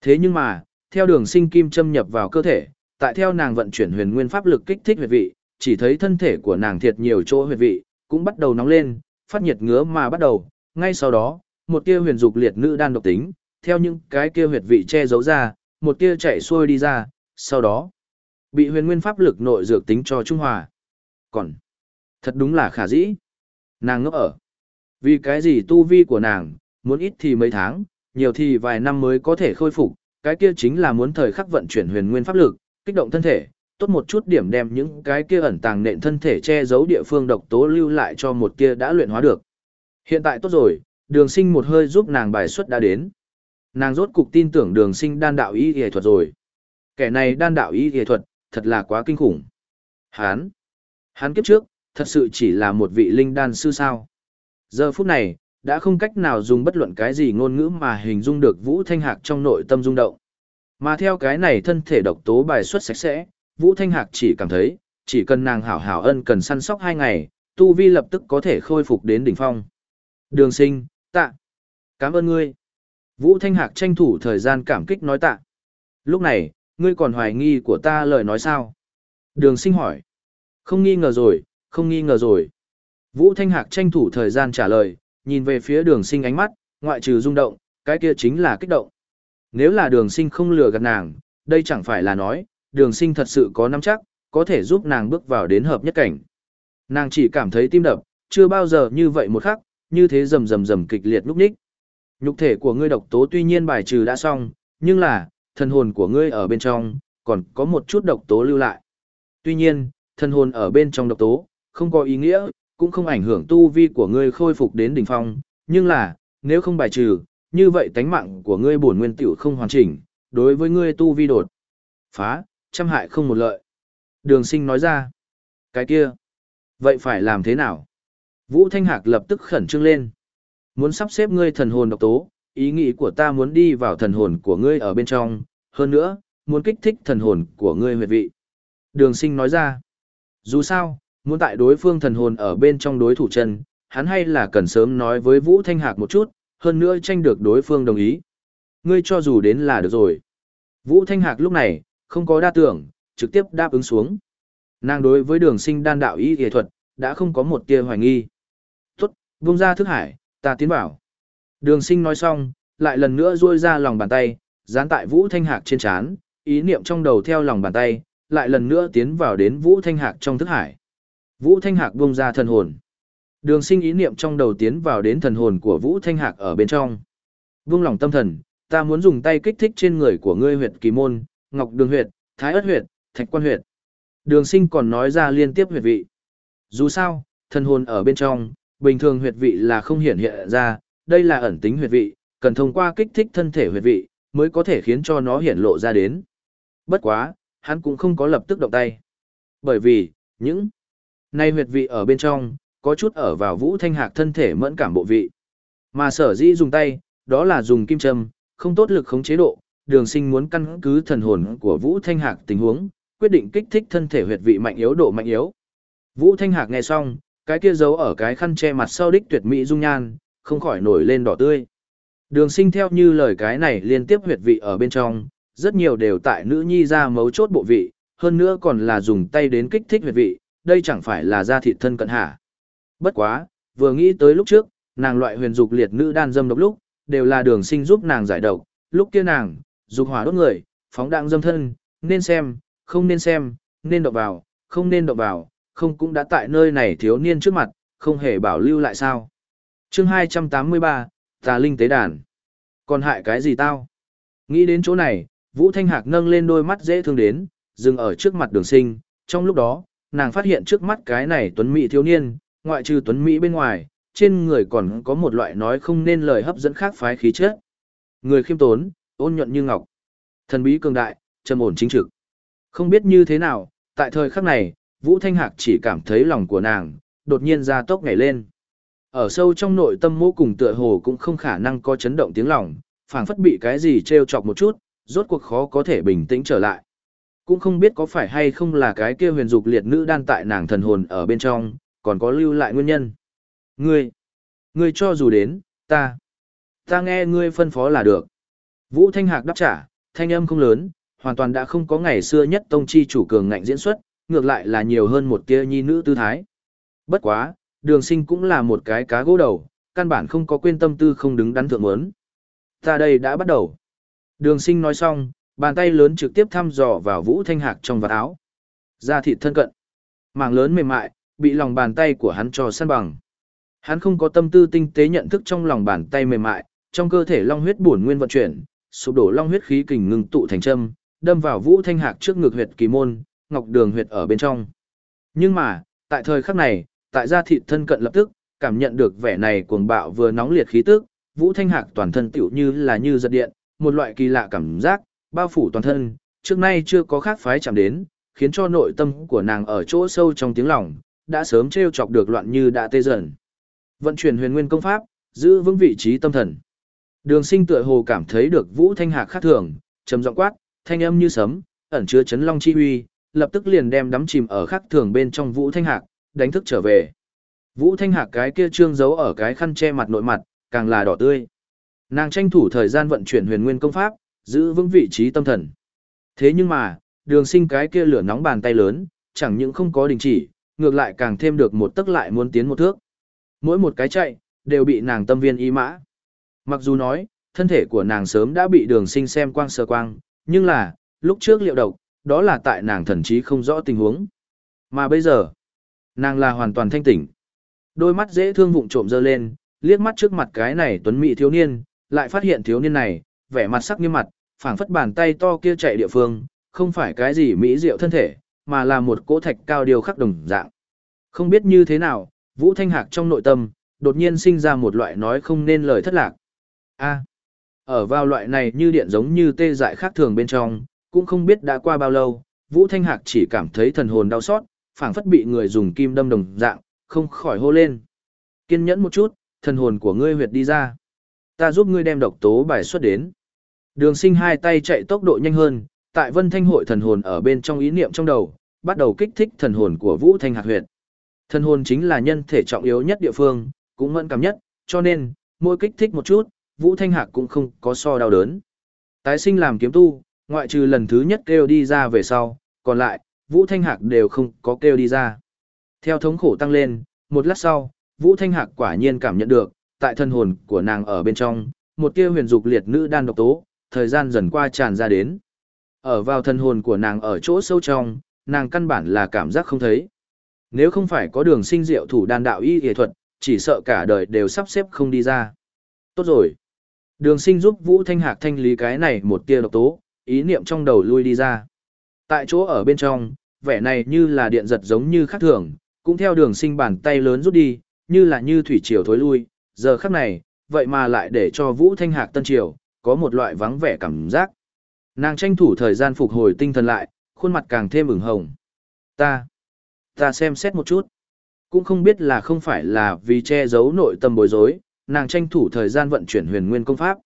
Thế nhưng mà, theo đường sinh kim châm nhập vào cơ thể, tại theo nàng vận chuyển huyền nguyên pháp lực kích thích huyệt vị, chỉ thấy thân thể của nàng thiệt nhiều chỗ huyệt vị, cũng bắt đầu nóng lên, phát nhiệt ngứa mà bắt đầu, ngay sau đó, một tia huyền dục liệt nữ đan độc tính, theo những cái kia huyệt vị che giấu ra, một tia chạy xuôi đi ra, sau đó, bị huyền nguyên pháp lực nội dược tính cho trung hòa. Còn, thật đúng là khả dĩ. Nàng ngốc ở. Vì cái gì tu vi của nàng, muốn ít thì mấy tháng, nhiều thì vài năm mới có thể khôi phục, cái kia chính là muốn thời khắc vận chuyển huyền nguyên pháp lực, kích động thân thể, tốt một chút điểm đem những cái kia ẩn tàng nện thân thể che giấu địa phương độc tố lưu lại cho một kia đã luyện hóa được. Hiện tại tốt rồi, đường sinh một hơi giúp nàng bài xuất đã đến. Nàng rốt cục tin tưởng đường sinh đan đạo y y thuật rồi. Kẻ này đan đạo y y thuật, thật là quá kinh khủng. Hán! Hán kiếp trước, thật sự chỉ là một vị linh đan sư sao. Giờ phút này, đã không cách nào dùng bất luận cái gì ngôn ngữ mà hình dung được Vũ Thanh Hạc trong nội tâm rung động. Mà theo cái này thân thể độc tố bài xuất sạch sẽ, Vũ Thanh Hạc chỉ cảm thấy, chỉ cần nàng hảo hảo ân cần săn sóc hai ngày, tu vi lập tức có thể khôi phục đến đỉnh phong. Đường sinh, tạ. Cảm ơn ngươi. Vũ Thanh Hạc tranh thủ thời gian cảm kích nói tạ. Lúc này, ngươi còn hoài nghi của ta lời nói sao? Đường sinh hỏi. Không nghi ngờ rồi, không nghi ngờ rồi. Vũ Thanh Hạc tranh thủ thời gian trả lời, nhìn về phía đường sinh ánh mắt, ngoại trừ rung động, cái kia chính là kích động. Nếu là đường sinh không lừa gạt nàng, đây chẳng phải là nói, đường sinh thật sự có nắm chắc, có thể giúp nàng bước vào đến hợp nhất cảnh. Nàng chỉ cảm thấy tim đập, chưa bao giờ như vậy một khắc, như thế rầm rầm rầm kịch liệt lúc ních. Nhục thể của ngươi độc tố tuy nhiên bài trừ đã xong, nhưng là, thần hồn của ngươi ở bên trong, còn có một chút độc tố lưu lại. Tuy nhiên, thần hồn ở bên trong độc tố, không có ý nghĩa, cũng không ảnh hưởng tu vi của ngươi khôi phục đến đỉnh phong, nhưng là, nếu không bài trừ, như vậy tánh mạng của ngươi bổn nguyên tiểu không hoàn chỉnh, đối với ngươi tu vi đột phá, trăm hại không một lợi. Đường sinh nói ra, cái kia, vậy phải làm thế nào? Vũ Thanh Hạc lập tức khẩn trương lên. Muốn sắp xếp ngươi thần hồn độc tố, ý nghĩ của ta muốn đi vào thần hồn của ngươi ở bên trong, hơn nữa, muốn kích thích thần hồn của ngươi huyệt vị. Đường sinh nói ra, dù sao, muốn tại đối phương thần hồn ở bên trong đối thủ chân, hắn hay là cần sớm nói với Vũ Thanh Hạc một chút, hơn nữa tranh được đối phương đồng ý. Ngươi cho dù đến là được rồi. Vũ Thanh Hạc lúc này, không có đa tưởng, trực tiếp đáp ứng xuống. Nàng đối với đường sinh đan đạo y nghệ thuật, đã không có một tia hoài nghi. Tốt, vung ra thức hải, ta tiến bảo. Đường sinh nói xong, lại lần nữa ruôi ra lòng bàn tay, dán tại Vũ Thanh Hạc trên chán, ý niệm trong đầu theo lòng bàn tay, lại lần nữa tiến vào đến Vũ Thanh Hạc trong thức hải. Vũ Thanh Hạc vung ra thần hồn. Đường sinh ý niệm trong đầu tiến vào đến thần hồn của Vũ Thanh Hạc ở bên trong. Vung lòng tâm thần, ta muốn dùng tay kích thích trên người của ngươi huyệt kỳ môn, ngọc đường huyệt, thái ất huyệt, thạch quan huyệt. Đường sinh còn nói ra liên tiếp huyệt vị. Dù sao, thần hồn ở bên trong, bình thường huyệt vị là không hiển hiện ra, đây là ẩn tính huyệt vị, cần thông qua kích thích thân thể huyệt vị, mới có thể khiến cho nó hiển lộ ra đến. Bất quá, hắn cũng không có lập tức động tay. Bởi vì, những nay huyệt vị ở bên trong, có chút ở vào vũ thanh hạc thân thể mẫn cảm bộ vị. Mà sở dĩ dùng tay, đó là dùng kim châm, không tốt lực khống chế độ, đường sinh muốn căn cứ thần hồn của vũ thanh hạc tình huống, quyết định kích thích thân thể huyệt vị mạnh yếu độ mạnh yếu. Vũ thanh hạc nghe xong, cái kia giấu ở cái khăn che mặt sau đích tuyệt mỹ dung nhan, không khỏi nổi lên đỏ tươi. Đường sinh theo như lời cái này liên tiếp huyệt vị ở bên trong, rất nhiều đều tại nữ nhi ra mấu chốt bộ vị, hơn nữa còn là dùng tay đến kích thích huyệt vị, đây chẳng phải là da thịt thân cận hả. Bất quá, vừa nghĩ tới lúc trước, nàng loại huyền dục liệt nữ đan dâm độc lúc, đều là đường sinh giúp nàng giải độc, lúc kia nàng, dục hỏa đốt người, phóng đạn dâm thân, nên xem, không nên xem, nên động vào, không nên động vào, không cũng đã tại nơi này thiếu niên trước mặt, không hề bảo lưu lại sao. chương 283, Tà Linh Tế Đàn. Còn hại cái gì tao? Nghĩ đến chỗ này, Vũ Thanh Hạc nâng lên đôi mắt dễ thương đến, dừng ở trước mặt đường sinh, trong lúc đó, nàng phát hiện trước mắt cái này tuấn mỹ thiếu niên, ngoại trừ tuấn mỹ bên ngoài, trên người còn có một loại nói không nên lời hấp dẫn khác phái khí chất. Người khiêm tốn, ôn nhuận như ngọc, thần bí cường đại, trầm ổn chính trực. Không biết như thế nào, tại thời khắc này, Vũ Thanh Hạc chỉ cảm thấy lòng của nàng, đột nhiên ra tốc nhảy lên. Ở sâu trong nội tâm mô cùng tựa hồ cũng không khả năng có chấn động tiếng lòng, phảng phất bị cái gì treo chọc một chút, rốt cuộc khó có thể bình tĩnh trở lại. Cũng không biết có phải hay không là cái kia huyền dục liệt nữ đan tại nàng thần hồn ở bên trong, còn có lưu lại nguyên nhân. Ngươi, ngươi cho dù đến, ta, ta nghe ngươi phân phó là được. Vũ Thanh Hạc đáp trả, thanh âm không lớn, hoàn toàn đã không có ngày xưa nhất tông chi chủ cường ngạnh diễn xuất, ngược lại là nhiều hơn một tia nhi nữ tư thái. Bất quá, đường sinh cũng là một cái cá gỗ đầu, căn bản không có quên tâm tư không đứng đắn thượng muốn. Ta đây đã bắt đầu. Đường sinh nói xong, bàn tay lớn trực tiếp thăm dò vào vũ thanh hạc trong vạt áo. Da thịt thân cận. Màng lớn mềm mại, bị lòng bàn tay của hắn cho săn bằng. Hắn không có tâm tư tinh tế nhận thức trong lòng bàn tay mềm mại, trong cơ thể long huyết bổn nguyên vận chuyển, sụp đổ long huyết khí kình ngừng tụ thành châm, đâm vào Vũ Thanh Hạc trước ngực huyệt kỳ môn, ngọc đường huyệt ở bên trong. Nhưng mà, tại thời khắc này, tại gia thị thân cận lập tức, cảm nhận được vẻ này cuồng bạo vừa nóng liệt khí tức, Vũ Thanh Hạc toàn thân tiểu như là như giật điện, một loại kỳ lạ cảm giác, bao phủ toàn thân, trước nay chưa có khác phái chạm đến, khiến cho nội tâm của nàng ở chỗ sâu trong tiếng lòng, đã sớm treo chọc được loạn như đã tê dần. Vận chuyển huyền nguyên công pháp, giữ vững vị trí tâm thần. Đường sinh tựa hồ cảm thấy được Vũ Thanh Hạc khác thường, trầm giọng quát, thanh âm như sấm, ẩn chứa chấn long chi uy, lập tức liền đem đắm chìm ở khắc thường bên trong Vũ Thanh Hạc, đánh thức trở về. Vũ Thanh Hạc cái kia trương giấu ở cái khăn che mặt nội mặt, càng là đỏ tươi. Nàng tranh thủ thời gian vận chuyển huyền nguyên công pháp, giữ vững vị trí tâm thần. Thế nhưng mà, đường sinh cái kia lửa nóng bàn tay lớn, chẳng những không có đình chỉ, ngược lại càng thêm được một tức lại muốn tiến một thước. Mỗi một cái chạy, đều bị nàng tâm viên ý mã. Mặc dù nói, thân thể của nàng sớm đã bị đường sinh xem quang sơ quang, nhưng là, lúc trước liệu độc, đó là tại nàng thần trí không rõ tình huống. Mà bây giờ, Nàng là hoàn toàn thanh tỉnh. Đôi mắt dễ thương vụng trộm dơ lên, liếc mắt trước mặt cái này tuấn mỹ thiếu niên, lại phát hiện thiếu niên này, vẻ mặt sắc nghiêm mặt, phảng phất bàn tay to kia chạy địa phương, không phải cái gì mỹ diệu thân thể, mà là một cỗ thạch cao điều khắc đồng dạng. Không biết như thế nào, Vũ Thanh Hạc trong nội tâm, đột nhiên sinh ra một loại nói không nên lời thất lạc. A. ở vào loại này như điện giống như tê dại khác thường bên trong, cũng không biết đã qua bao lâu, Vũ Thanh Hạc chỉ cảm thấy thần hồn đau xót, phảng phất bị người dùng kim đâm đồng dạng, không khỏi hô lên. Kiên nhẫn một chút, thần hồn của ngươi huyệt đi ra. Ta giúp ngươi đem độc tố bài xuất đến. Đường sinh hai tay chạy tốc độ nhanh hơn, tại vân thanh hội thần hồn ở bên trong ý niệm trong đầu, bắt đầu kích thích thần hồn của Vũ Thanh Hạc huyệt. Thần hồn chính là nhân thể trọng yếu nhất địa phương, cũng mẫn cảm nhất, cho nên, mỗi kích thích một chút, Vũ Thanh Hạc cũng không có so đau đớn. Tái sinh làm kiếm tu, ngoại trừ lần thứ nhất kêu đi ra về sau, còn lại, Vũ Thanh Hạc đều không có kêu đi ra. Theo thống khổ tăng lên, một lát sau, Vũ Thanh Hạc quả nhiên cảm nhận được, tại thân hồn của nàng ở bên trong, một tia huyền dục liệt nữ đan độc tố, thời gian dần qua tràn ra đến. Ở vào thân hồn của nàng ở chỗ sâu trong, nàng căn bản là cảm giác không thấy. Nếu không phải có đường sinh diệu thủ đan đạo y y thuật, chỉ sợ cả đời đều sắp xếp không đi ra. Tốt rồi. Đường sinh giúp Vũ Thanh Hạc thanh lý cái này một tia độc tố, ý niệm trong đầu lui đi ra. Tại chỗ ở bên trong, vẻ này như là điện giật giống như khác thường, cũng theo đường sinh bàn tay lớn rút đi, như là như thủy triều thối lui, giờ khắc này, vậy mà lại để cho Vũ Thanh Hạc tân triều, có một loại vắng vẻ cảm giác. Nàng tranh thủ thời gian phục hồi tinh thần lại, khuôn mặt càng thêm ửng hồng. Ta, ta xem xét một chút. Cũng không biết là không phải là vì che giấu nội tâm bối rối, nàng tranh thủ thời gian vận chuyển huyền nguyên công pháp.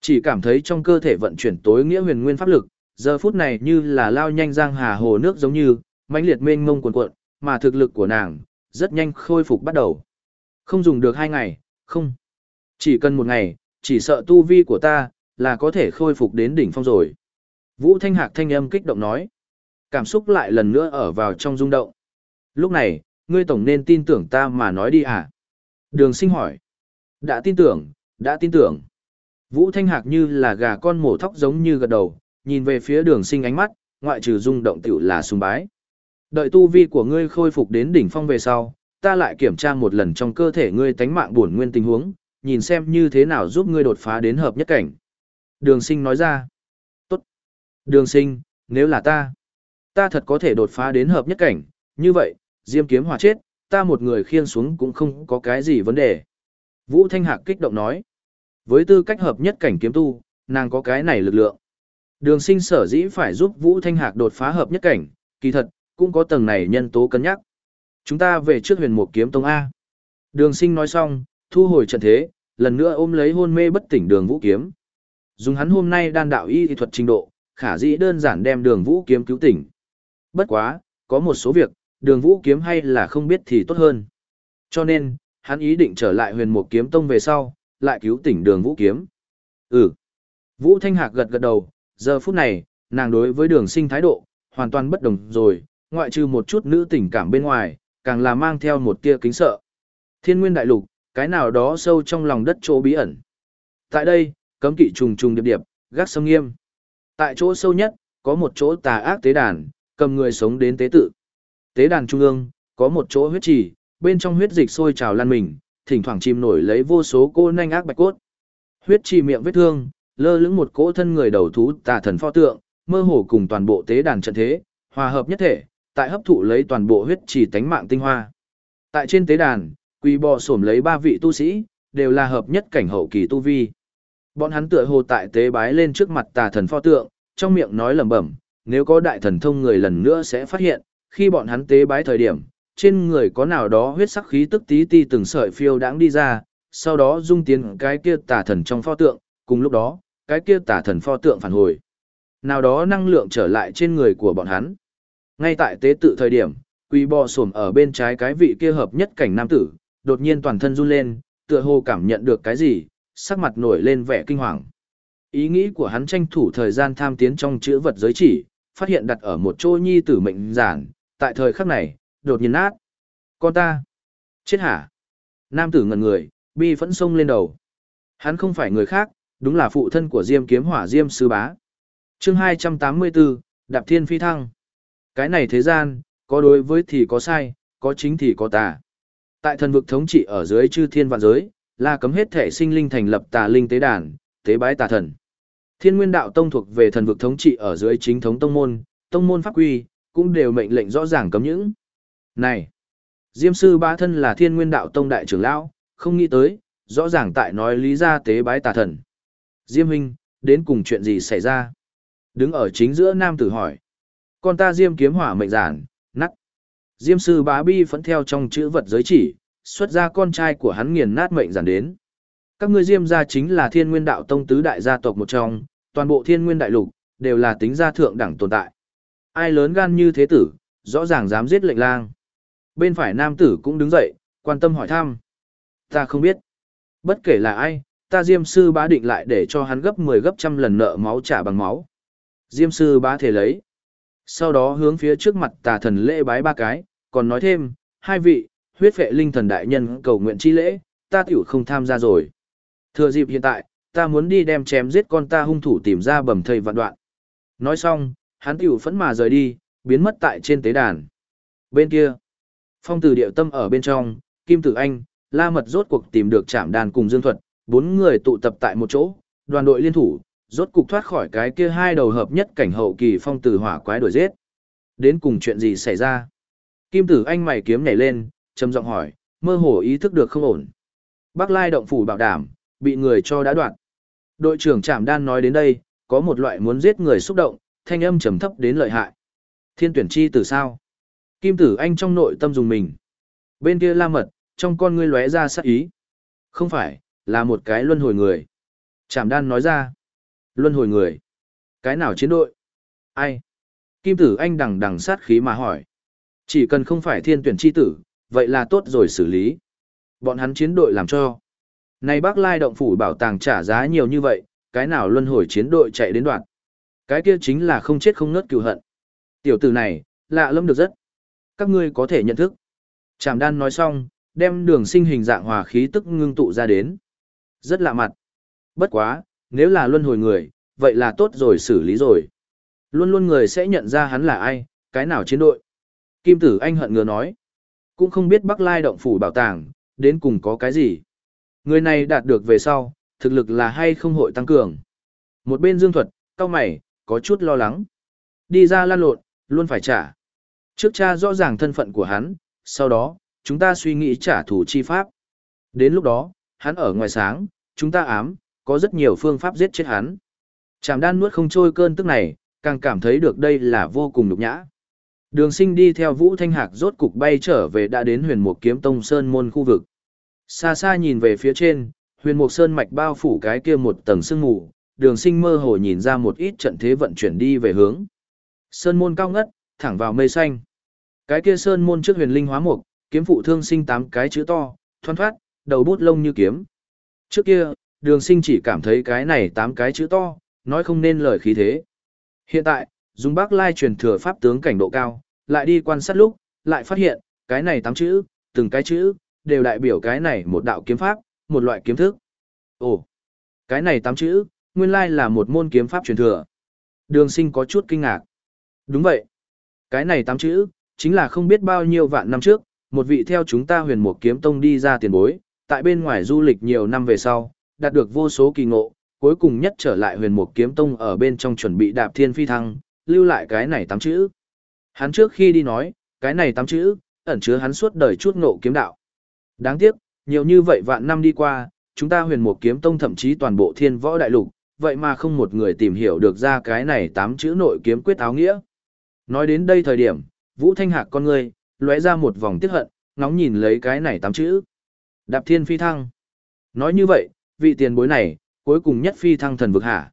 Chỉ cảm thấy trong cơ thể vận chuyển tối nghĩa huyền nguyên pháp lực, giờ phút này như là lao nhanh giang hà hồ nước giống như, mãnh liệt mênh mông cuồn cuộn, mà thực lực của nàng rất nhanh khôi phục bắt đầu. Không dùng được hai ngày, không. Chỉ cần một ngày, chỉ sợ tu vi của ta là có thể khôi phục đến đỉnh phong rồi. Vũ Thanh Hạc thanh âm kích động nói. Cảm xúc lại lần nữa ở vào trong rung động. Lúc này, ngươi tổng nên tin tưởng ta mà nói đi à? Đường sinh hỏi. Đã tin tưởng, đã tin tưởng. Vũ Thanh Hạc như là gà con mổ thóc giống như gật đầu, nhìn về phía đường sinh ánh mắt, ngoại trừ rung động tiểu là sùng bái. Đợi tu vi của ngươi khôi phục đến đỉnh phong về sau, ta lại kiểm tra một lần trong cơ thể ngươi tánh mạng buồn nguyên tình huống, nhìn xem như thế nào giúp ngươi đột phá đến hợp nhất cảnh. Đường sinh nói ra. Tốt. Đường sinh, nếu là ta, ta thật có thể đột phá đến hợp nhất cảnh, như vậy, diêm kiếm hòa chết, ta một người khiên xuống cũng không có cái gì vấn đề. Vũ Thanh Hạc kích động nói. Với tư cách hợp nhất cảnh kiếm tu, nàng có cái này lực lượng. Đường sinh sở dĩ phải giúp Vũ Thanh Hạc đột phá hợp nhất cảnh, kỳ thật, cũng có tầng này nhân tố cân nhắc. Chúng ta về trước huyền mục kiếm tông A. Đường sinh nói xong, thu hồi trận thế, lần nữa ôm lấy hôn mê bất tỉnh đường vũ kiếm. Dùng hắn hôm nay đan đạo y thuật trình độ, khả dĩ đơn giản đem đường vũ kiếm cứu tỉnh. Bất quá, có một số việc, đường vũ kiếm hay là không biết thì tốt hơn. Cho nên, hắn ý định trở lại huyền mục kiếm tông về sau, lại cứu tỉnh đường vũ kiếm. Ừ. Vũ Thanh Hạc gật gật đầu, giờ phút này, nàng đối với đường sinh thái độ, hoàn toàn bất đồng rồi, ngoại trừ một chút nữ tình cảm bên ngoài, càng là mang theo một tia kính sợ. Thiên nguyên đại lục, cái nào đó sâu trong lòng đất chỗ bí ẩn. Tại đây, cấm kỵ trùng trùng điệp điệp, gác sông nghiêm. Tại chỗ sâu nhất, có một chỗ tà ác tế đàn, cầm người sống đến tế tự. Tế đàn trung ương, có một chỗ huyết trì, bên trong huyết dịch sôi trào lan mình, thỉnh thoảng chìm nổi lấy vô số cô nanh ác bạch cốt. Huyết trì miệng vết thương, lơ lửng một cỗ thân người đầu thú tà thần pho tượng, mơ hồ cùng toàn bộ tế đàn trận thế, hòa hợp nhất thể, tại hấp thụ lấy toàn bộ huyết trì tánh mạng tinh hoa. Tại trên tế đàn, quỳ bò sổm lấy ba vị tu sĩ, đều là hợp nhất cảnh hậu kỳ tu vi. Bọn hắn tựa hồ tại tế bái lên trước mặt tà thần pho tượng, trong miệng nói lẩm bẩm, nếu có đại thần thông người lần nữa sẽ phát hiện, khi bọn hắn tế bái thời điểm, trên người có nào đó huyết sắc khí tức tí ti từng sợi phiêu đãng đi ra, sau đó dung tiến cái kia tà thần trong pho tượng, cùng lúc đó, cái kia tà thần pho tượng phản hồi. Nào đó năng lượng trở lại trên người của bọn hắn. Ngay tại tế tự thời điểm, quỳ bò sổm ở bên trái cái vị kia hợp nhất cảnh nam tử, đột nhiên toàn thân run lên, tựa hồ cảm nhận được cái gì, sắc mặt nổi lên vẻ kinh hoàng. Ý nghĩ của hắn tranh thủ thời gian tham tiến trong chữ vật giới chỉ, phát hiện đặt ở một chỗ nhi tử mệnh giản, tại thời khắc này, đột nhiên nát. Con ta! Chết hả? Nam tử ngẩn người, bi phẫn sông lên đầu. Hắn không phải người khác, đúng là phụ thân của Diêm kiếm hỏa Diêm sư bá. chương 284, Đạp Thiên Phi Thăng. Cái này thế gian, có đối với thì có sai, có chính thì có tà. Tại thần vực thống trị ở dưới chư thiên vạn giới, là cấm hết thể sinh linh thành lập tà linh tế đàn, tế bái tà thần. Thiên Nguyên Đạo Tông thuộc về thần vực thống trị ở dưới chính thống tông môn, tông môn pháp quy, cũng đều mệnh lệnh rõ ràng cấm những. Này, Diêm sư ba thân là Thiên Nguyên Đạo Tông đại trưởng lão, không nghĩ tới, rõ ràng tại nói lý ra tế bái tà thần. Diêm huynh, đến cùng chuyện gì xảy ra? Đứng ở chính giữa nam tử hỏi. Con ta Diêm kiếm hỏa mệnh giản, nắt. Diêm sư bá bi phẫn theo trong chữ vật giới chỉ, xuất ra con trai của hắn nghiền nát mệnh giản đến. Các ngươi Diêm gia chính là Thiên Nguyên Đạo Tông tứ đại gia tộc một trong, toàn bộ Thiên Nguyên Đại Lục đều là tính gia thượng đẳng tồn tại. Ai lớn gan như thế tử, rõ ràng dám giết lệnh lang. Bên phải nam tử cũng đứng dậy, quan tâm hỏi thăm. Ta không biết. Bất kể là ai, ta Diêm sư bá định lại để cho hắn gấp 10 gấp trăm lần nợ máu trả bằng máu. Diêm sư bá thể lấy. Sau đó hướng phía trước mặt tà thần lễ bái ba cái, còn nói thêm, hai vị, huyết vệ linh thần đại nhân cầu nguyện chi lễ, ta tiểu không tham gia rồi. Thừa dịp hiện tại, ta muốn đi đem chém giết con ta hung thủ tìm ra bầm thây vạn đoạn. Nói xong, hắn tiểu phẫn mà rời đi, biến mất tại trên tế đàn. Bên kia, phong tử điệu tâm ở bên trong, Kim Tử Anh, La Mật rốt cuộc tìm được chạm đàn cùng Dương Thuật, bốn người tụ tập tại một chỗ, đoàn đội liên thủ, rốt cục thoát khỏi cái kia hai đầu hợp nhất cảnh hậu kỳ phong tử hỏa quái đuổi giết. Đến cùng chuyện gì xảy ra? Kim Tử Anh mày kiếm nhảy lên, trầm giọng hỏi, mơ hồ ý thức được không ổn. Bắc Lai động phủ bảo đảm, bị người cho đã đoạn. Đội trưởng Trạm Đan nói đến đây, có một loại muốn giết người xúc động, thanh âm trầm thấp đến lợi hại. Thiên tuyển chi từ sao? Kim Tử Anh trong nội tâm dùng mình. Bên kia La Mật, trong con ngươi lóe ra sắc ý. Không phải, là một cái luân hồi người. Trạm Đan nói ra. Luân hồi người. Cái nào chiến đội? Ai? Kim Tử Anh đằng đằng sát khí mà hỏi. Chỉ cần không phải thiên tuyển chi tử, vậy là tốt rồi xử lý. Bọn hắn chiến đội làm cho. Này bác lai động phủ bảo tàng trả giá nhiều như vậy, cái nào luân hồi chiến đội chạy đến đoạn. Cái kia chính là không chết không nớt cựu hận. Tiểu tử này, lạ lâm được rất. Các ngươi có thể nhận thức. Trảm đan nói xong, đem đường sinh hình dạng hòa khí tức ngưng tụ ra đến. Rất lạ mặt. Bất quá, nếu là luân hồi người, vậy là tốt rồi xử lý rồi. Luôn luôn người sẽ nhận ra hắn là ai, cái nào chiến đội. Kim tử anh hận ngừa nói. Cũng không biết Bắc Lai động phủ bảo tàng, đến cùng có cái gì. Người này đạt được về sau, thực lực là hay không hội tăng cường. Một bên dương thuật, cao mày, có chút lo lắng. Đi ra lan lộn, luôn phải trả. Trước cha rõ ràng thân phận của hắn, sau đó, chúng ta suy nghĩ trả thù chi pháp. Đến lúc đó, hắn ở ngoài sáng, chúng ta ám, có rất nhiều phương pháp giết chết hắn. Trảm đan nuốt không trôi cơn tức này, càng cảm thấy được đây là vô cùng nhục nhã. Đường sinh đi theo Vũ Thanh Hạc rốt cục bay trở về đã đến huyền mục kiếm tông sơn môn khu vực. Xa xa nhìn về phía trên, huyền mục sơn mạch bao phủ cái kia một tầng sương mù, đường sinh mơ hồ nhìn ra một ít trận thế vận chuyển đi về hướng. Sơn môn cao ngất, thẳng vào mây xanh. Cái kia sơn môn trước huyền linh hóa mục, kiếm phụ thương sinh tám cái chữ to, thoăn thoát, đầu bút lông như kiếm. Trước kia, đường sinh chỉ cảm thấy cái này tám cái chữ to, nói không nên lời khí thế. Hiện tại, dùng bác lai truyền thừa pháp tướng cảnh độ cao, lại đi quan sát lúc, lại phát hiện, cái này tám chữ, từng cái chữ, đều đại biểu cái này một đạo kiếm pháp, một loại kiếm thức. Ồ, cái này tám chữ, nguyên lai là một môn kiếm pháp truyền thừa. Đường sinh có chút kinh ngạc. Đúng vậy. Cái này tám chữ, chính là không biết bao nhiêu vạn năm trước, một vị theo chúng ta huyền Mục kiếm tông đi ra tiền bối, tại bên ngoài du lịch nhiều năm về sau, đạt được vô số kỳ ngộ, cuối cùng nhất trở lại huyền mục kiếm tông ở bên trong chuẩn bị đạp thiên phi thăng, lưu lại cái này tám chữ. Hắn trước khi đi nói, cái này tám chữ, ẩn chứa hắn suốt đời chút ngộ kiếm đạo. Đáng tiếc, nhiều như vậy vạn năm đi qua, chúng ta huyền mục kiếm tông thậm chí toàn bộ thiên võ đại lục, vậy mà không một người tìm hiểu được ra cái này tám chữ nội kiếm quyết áo nghĩa. Nói đến đây thời điểm, Vũ Thanh Hạc con người, lóe ra một vòng tiếc hận, ngóng nhìn lấy cái này tám chữ. Đạp thiên phi thăng. Nói như vậy, vị tiền bối này, cuối cùng nhất phi thăng thần vực hả.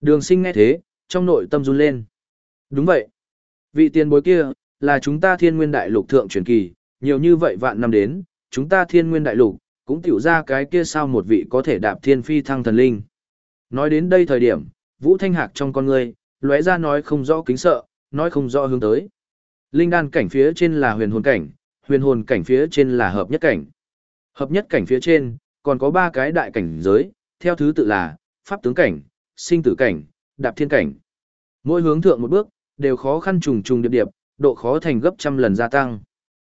Đường sinh nghe thế, trong nội tâm run lên. Đúng vậy. Vị tiền bối kia, là chúng ta thiên nguyên đại lục thượng truyền kỳ, nhiều như vậy vạn năm đến, chúng ta thiên nguyên đại lục, cũng tiểu ra cái kia sao một vị có thể đạp thiên phi thăng thần linh. Nói đến đây thời điểm, Vũ Thanh Hạc trong con người, lóe ra nói không rõ kính sợ, nói không rõ hướng tới. Linh đan cảnh phía trên là huyền hồn cảnh, huyền hồn cảnh phía trên là hợp nhất cảnh. Hợp nhất cảnh phía trên, còn có ba cái đại cảnh giới, theo thứ tự là pháp tướng cảnh, sinh tử cảnh, đạp thiên cảnh. Mỗi hướng thượng một bước, đều khó khăn trùng trùng điệp điệp, độ khó thành gấp trăm lần gia tăng.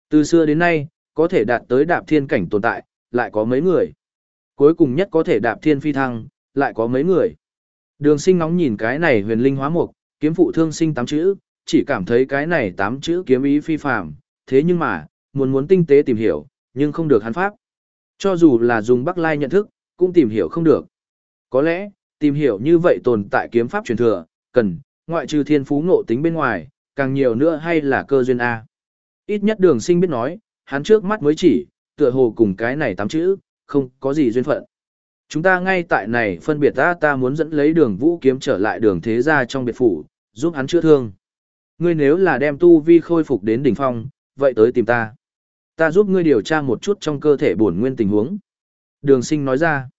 Từ xưa đến nay, có thể đạt tới đạp thiên cảnh tồn tại, lại có mấy người. Cuối cùng nhất có thể đạp thiên phi thăng, lại có mấy người. Đường sinh nóng nhìn cái này huyền linh hóa mục, kiếm phụ thương sinh tám chữ, chỉ cảm thấy cái này tám chữ kiếm ý phi phạm, thế nhưng mà, muốn muốn tinh tế tìm hiểu, nhưng không được hắn pháp. Cho dù là dùng Bắc Lai nhận thức, cũng tìm hiểu không được. Có lẽ, tìm hiểu như vậy tồn tại kiếm pháp truyền thừa, cần, ngoại trừ thiên phú ngộ tính bên ngoài, càng nhiều nữa hay là cơ duyên A. Ít nhất đường sinh biết nói, hắn trước mắt mới chỉ, tựa hồ cùng cái này tám chữ, không có gì duyên phận. Chúng ta ngay tại này phân biệt ta ta muốn dẫn lấy đường vũ kiếm trở lại đường thế gia trong biệt phủ, giúp hắn chữa thương. Ngươi nếu là đem tu vi khôi phục đến đỉnh phong, vậy tới tìm ta. Ta giúp ngươi điều tra một chút trong cơ thể bổn nguyên tình huống. Đường sinh nói ra.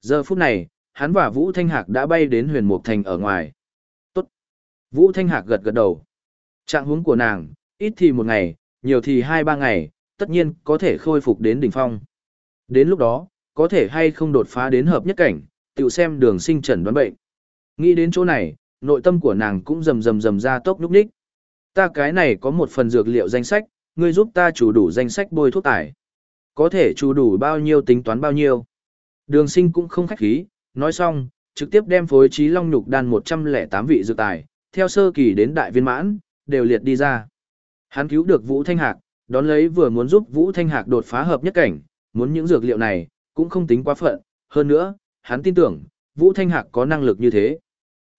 Giờ phút này, hắn và Vũ Thanh Hạc đã bay đến huyền mục thành ở ngoài. Tốt. Vũ Thanh Hạc gật gật đầu. Trạng huống của nàng, ít thì một ngày, nhiều thì hai ba ngày, tất nhiên có thể khôi phục đến đỉnh phong. Đến lúc đó, có thể hay không đột phá đến hợp nhất cảnh, tự xem đường sinh trần đoán bệnh. Nghĩ đến chỗ này, nội tâm của nàng cũng rầm rầm rầm ra tốc lúc đích. Ta cái này có một phần dược liệu danh sách, ngươi giúp ta chủ đủ danh sách bôi thuốc tải. Có thể chủ đủ bao nhiêu tính toán bao nhiêu. Đường sinh cũng không khách khí, nói xong, trực tiếp đem phối trí long nhục đan 108 vị dược tài, theo sơ kỳ đến đại viên mãn, đều liệt đi ra. Hắn cứu được Vũ Thanh Hạc, đón lấy vừa muốn giúp Vũ Thanh Hạc đột phá hợp nhất cảnh, muốn những dược liệu này, cũng không tính quá phận, hơn nữa, hắn tin tưởng, Vũ Thanh Hạc có năng lực như thế.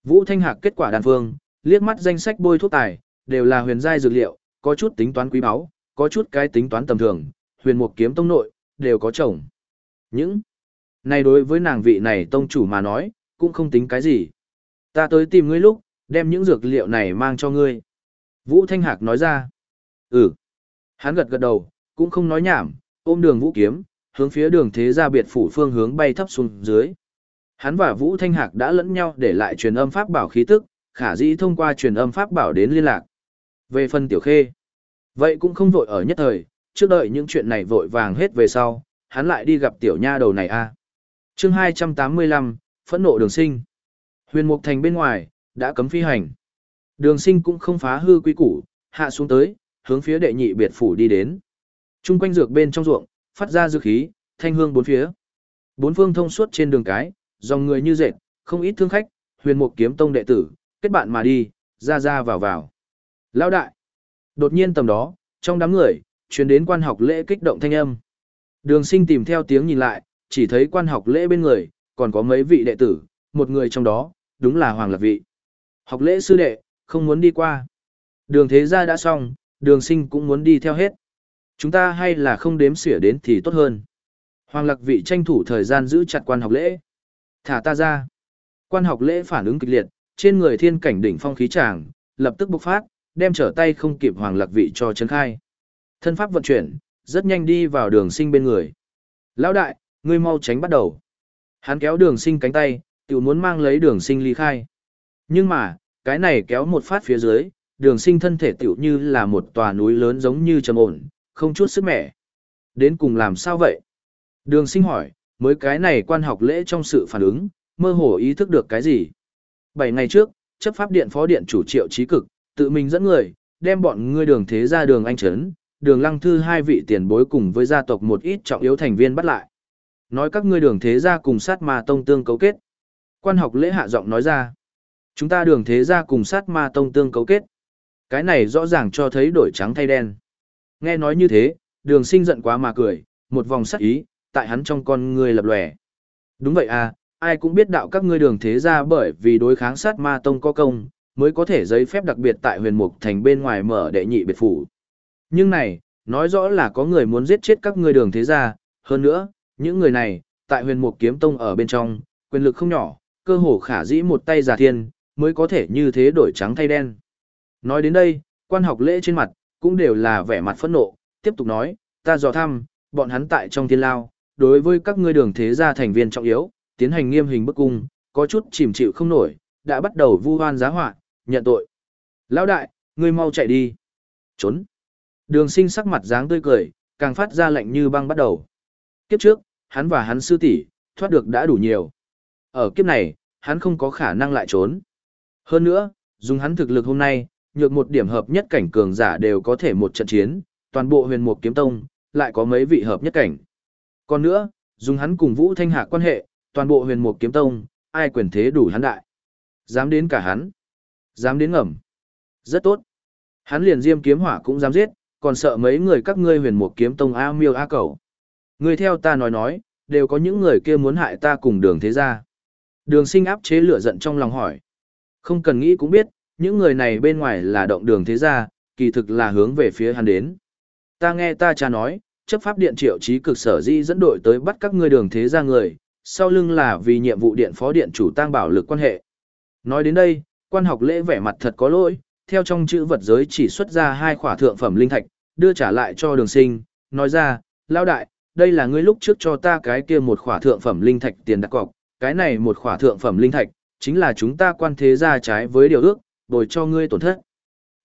Vũ Thanh Hạc kết quả đàn phương, liếc mắt danh sách bôi thuốc tài, đều là huyền giai dược liệu, có chút tính toán quý báu, có chút cái tính toán tầm thường, huyền mục kiếm tông nội, đều có chồng. Những này đối với nàng vị này tông chủ mà nói, cũng không tính cái gì. Ta tới tìm ngươi lúc, đem những dược liệu này mang cho ngươi. Vũ Thanh Hạc nói ra. Ừ. Hắn gật gật đầu, cũng không nói nhảm, ôm đường vũ kiếm, hướng phía đường thế gia biệt phủ phương hướng bay thấp xuống dưới. Hắn và Vũ Thanh Hạc đã lẫn nhau để lại truyền âm pháp bảo khí tức, khả dĩ thông qua truyền âm pháp bảo đến liên lạc. Về phần tiểu khê, vậy cũng không vội ở nhất thời, trước đợi những chuyện này vội vàng hết về sau, hắn lại đi gặp tiểu nha đầu này a. À. Chương 285, phẫn nộ đường sinh. Huyền Mục Thành bên ngoài, đã cấm phi hành. Đường sinh cũng không phá hư quy củ, hạ xuống tới, hướng phía đệ nhị biệt phủ đi đến. Trung quanh dược bên trong ruộng, phát ra dược khí, thanh hương bốn phía. Bốn phương thông suốt trên đường cái, dòng người như dệt, không ít thương khách, huyền mục kiếm tông đệ tử, kết bạn mà đi, ra ra vào vào. Lão đại! Đột nhiên tầm đó, trong đám người, truyền đến quan học lễ kích động thanh âm. Đường sinh tìm theo tiếng nhìn lại, chỉ thấy quan học lễ bên người, còn có mấy vị đệ tử, một người trong đó, đúng là Hoàng Lạc Vị. Học lễ sư đệ, không muốn đi qua. Đường thế gia đã xong, đường sinh cũng muốn đi theo hết. Chúng ta hay là không đếm xỉa đến thì tốt hơn. Hoàng Lạc Vị tranh thủ thời gian giữ chặt quan học lễ. Thả ta ra. Quan học lễ phản ứng kịch liệt, trên người thiên cảnh đỉnh phong khí tràng, lập tức bộc phát, đem trở tay không kịp Hoàng Lạc Vị cho chấn khai. Thân pháp vận chuyển, rất nhanh đi vào đường sinh bên người. Lão đại, ngươi mau tránh bắt đầu. Hắn kéo đường sinh cánh tay, tự muốn mang lấy đường sinh ly khai. Nhưng mà, cái này kéo một phát phía dưới, đường sinh thân thể tiểu như là một tòa núi lớn giống như trầm ổn, không chút sức mẻ. Đến cùng làm sao vậy? Đường sinh hỏi, mới cái này quan học lễ trong sự phản ứng, mơ hồ ý thức được cái gì? Bảy ngày trước, chấp pháp điện phó điện chủ triệu trí cực, tự mình dẫn người, đem bọn ngươi đường thế ra đường anh trấn, đường lăng thư hai vị tiền bối cùng với gia tộc một ít trọng yếu thành viên bắt lại. Nói các ngươi đường thế gia cùng sát ma tông tương cấu kết. Quan học lễ hạ giọng nói ra. Chúng ta đường thế gia cùng sát ma tông tương cấu kết. Cái này rõ ràng cho thấy đổi trắng thay đen. Nghe nói như thế, đường sinh giận quá mà cười, một vòng sắc ý, tại hắn trong con người lập lòe. Đúng vậy à, ai cũng biết đạo các ngươi đường thế gia bởi vì đối kháng sát ma tông có công, mới có thể giấy phép đặc biệt tại huyền mục thành bên ngoài mở đệ nhị biệt phủ. Nhưng này, nói rõ là có người muốn giết chết các ngươi đường thế gia, hơn nữa, những người này, tại huyền mục kiếm tông ở bên trong, quyền lực không nhỏ, cơ hồ khả dĩ một tay giả thiên, mới có thể như thế đổi trắng thay đen. Nói đến đây, quan học lễ trên mặt, cũng đều là vẻ mặt phẫn nộ, tiếp tục nói, ta dò thăm, bọn hắn tại trong thiên lao, đối với các ngươi đường thế gia thành viên trọng yếu, tiến hành nghiêm hình bức cung, có chút chìm chịu không nổi, đã bắt đầu vu hoan giá họa, nhận tội. Lão đại, ngươi mau chạy đi. Trốn. Đường sinh sắc mặt dáng tươi cười, càng phát ra lạnh như băng bắt đầu. Kiếp trước, hắn và hắn sư tỷ thoát được đã đủ nhiều. Ở kiếp này, hắn không có khả năng lại trốn. Hơn nữa, dùng hắn thực lực hôm nay, nhược một điểm hợp nhất cảnh cường giả đều có thể một trận chiến, toàn bộ huyền mục kiếm tông, lại có mấy vị hợp nhất cảnh. Còn nữa, dùng hắn cùng Vũ Thanh hạ quan hệ, toàn bộ huyền mục kiếm tông, ai quyền thế đủ hắn đại. Dám đến cả hắn. Dám đến ngầm. Rất tốt. Hắn liền diêm kiếm hỏa cũng dám giết, còn sợ mấy người các ngươi huyền một kiếm tông A miêu A cầu. Người theo ta nói nói, đều có những người kia muốn hại ta cùng đường thế gia. Đường sinh áp chế lửa giận trong lòng hỏi. Không cần nghĩ cũng biết, những người này bên ngoài là động đường thế gia, kỳ thực là hướng về phía hắn đến. Ta nghe ta cha nói, chấp pháp điện triệu chí cực sở di dẫn đội tới bắt các ngươi đường thế gia người, sau lưng là vì nhiệm vụ điện phó điện chủ tăng bảo lực quan hệ. Nói đến đây, quan học lễ vẻ mặt thật có lỗi, theo trong chữ vật giới chỉ xuất ra hai khỏa thượng phẩm linh thạch, đưa trả lại cho đường sinh, nói ra, lao đại, đây là ngươi lúc trước cho ta cái kia một khỏa thượng phẩm linh thạch tiền đặt cọc, cái này một khỏa thượng phẩm linh thạch, chính là chúng ta quan thế ra trái với điều ước, bồi cho ngươi tổn thất.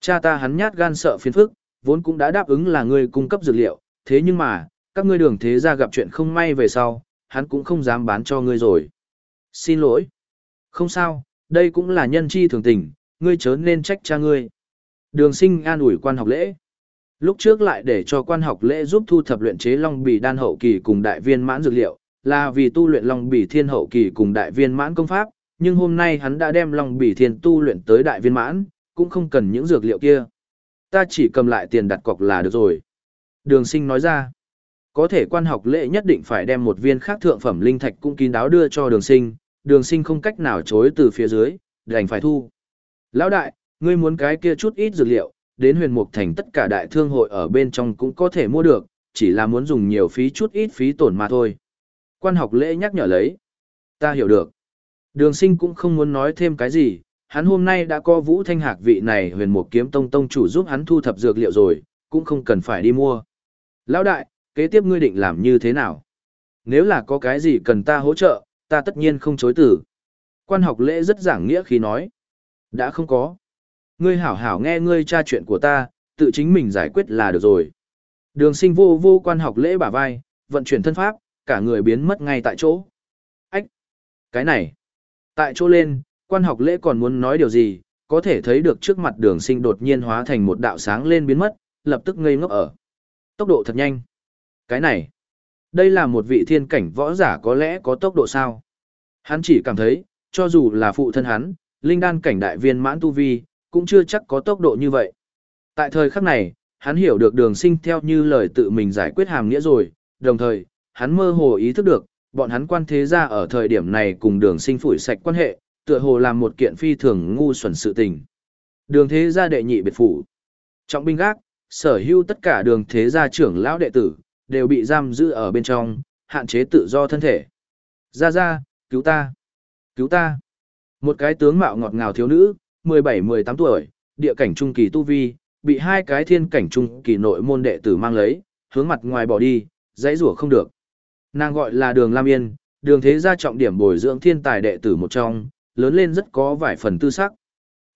Cha ta hắn nhát gan sợ phiền phức, vốn cũng đã đáp ứng là ngươi cung cấp dược liệu, thế nhưng mà, các ngươi đường thế ra gặp chuyện không may về sau, hắn cũng không dám bán cho ngươi rồi. Xin lỗi. Không sao, đây cũng là nhân chi thường tình, ngươi chớ nên trách cha ngươi. Đường sinh an ủi quan học lễ. Lúc trước lại để cho quan học lễ giúp thu thập luyện chế long bì đan hậu kỳ cùng đại viên mãn dược liệu, là vì tu luyện long bì thiên hậu kỳ cùng đại viên mãn công pháp, nhưng hôm nay hắn đã đem long bì thiên tu luyện tới đại viên mãn, cũng không cần những dược liệu kia. Ta chỉ cầm lại tiền đặt cọc là được rồi. Đường sinh nói ra, có thể quan học lễ nhất định phải đem một viên khác thượng phẩm linh thạch cũng kín đáo đưa cho đường sinh, đường sinh không cách nào chối từ phía dưới, đành phải thu. Lão đại, ngươi muốn cái kia chút ít dược liệu, đến huyền mục thành tất cả đại thương hội ở bên trong cũng có thể mua được, chỉ là muốn dùng nhiều phí chút ít phí tổn mà thôi. Quan học lễ nhắc nhở lấy. Ta hiểu được. Đường sinh cũng không muốn nói thêm cái gì, hắn hôm nay đã có vũ thanh hạc vị này huyền mục kiếm tông tông chủ giúp hắn thu thập dược liệu rồi, cũng không cần phải đi mua. Lão đại, kế tiếp ngươi định làm như thế nào? Nếu là có cái gì cần ta hỗ trợ, ta tất nhiên không chối tử. Quan học lễ rất giảng nghĩa khi nói. Đã không có. Ngươi hảo hảo nghe ngươi tra chuyện của ta, tự chính mình giải quyết là được rồi. Đường sinh vô vô quan học lễ bả vai, vận chuyển thân pháp, cả người biến mất ngay tại chỗ. Ách! Cái này! Tại chỗ lên, quan học lễ còn muốn nói điều gì, có thể thấy được trước mặt đường sinh đột nhiên hóa thành một đạo sáng lên biến mất, lập tức ngây ngốc ở. Tốc độ thật nhanh. Cái này! Đây là một vị thiên cảnh võ giả có lẽ có tốc độ sao? Hắn chỉ cảm thấy, cho dù là phụ thân hắn, linh đan cảnh đại viên mãn tu vi, cũng chưa chắc có tốc độ như vậy. Tại thời khắc này, hắn hiểu được đường sinh theo như lời tự mình giải quyết hàm nghĩa rồi, đồng thời, hắn mơ hồ ý thức được, bọn hắn quan thế ra ở thời điểm này cùng đường sinh phủi sạch quan hệ, tựa hồ làm một kiện phi thường ngu xuẩn sự tình. Đường thế gia đệ nhị biệt phủ. Trọng binh gác, sở hữu tất cả đường thế gia trưởng lão đệ tử, đều bị giam giữ ở bên trong, hạn chế tự do thân thể. Ra ra, cứu ta, cứu ta. Một cái tướng mạo ngọt ngào thiếu nữ, 17-18 tuổi, địa cảnh trung kỳ tu vi, bị hai cái thiên cảnh trung kỳ nội môn đệ tử mang lấy, hướng mặt ngoài bỏ đi, dãy rủa không được. Nàng gọi là Đường Lam Yên, đường thế gia trọng điểm bồi dưỡng thiên tài đệ tử một trong, lớn lên rất có vài phần tư sắc.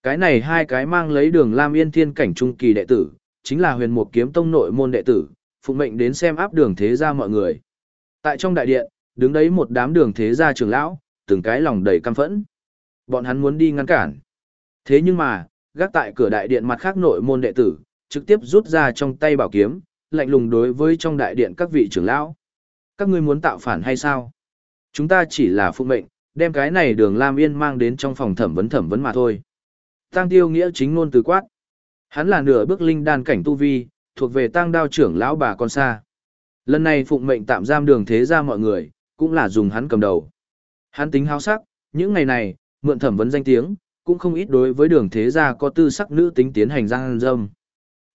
Cái này hai cái mang lấy Đường Lam Yên thiên cảnh trung kỳ đệ tử, chính là Huyền Mục Kiếm Tông nội môn đệ tử, Phụ mệnh đến xem áp đường thế gia mọi người. Tại trong đại điện, đứng đấy một đám đường thế gia trưởng lão, từng cái lòng đầy căm phẫn. Bọn hắn muốn đi ngăn cản. Thế nhưng mà, gác tại cửa đại điện mặt khác nội môn đệ tử, trực tiếp rút ra trong tay bảo kiếm, lạnh lùng đối với trong đại điện các vị trưởng lão. Các ngươi muốn tạo phản hay sao? Chúng ta chỉ là phụ mệnh, đem cái này đường Lam Yên mang đến trong phòng thẩm vấn thẩm vấn mà thôi. Tăng tiêu nghĩa chính ngôn từ quát. Hắn là nửa bước linh đan cảnh tu vi, thuộc về tăng đao trưởng lão bà con xa. Lần này phụng mệnh tạm giam đường thế ra mọi người, cũng là dùng hắn cầm đầu. Hắn tính háo sắc, những ngày này, mượn thẩm vấn danh tiếng, cũng không ít đối với đường thế gia có tư sắc nữ tính tiến hành giang dâm.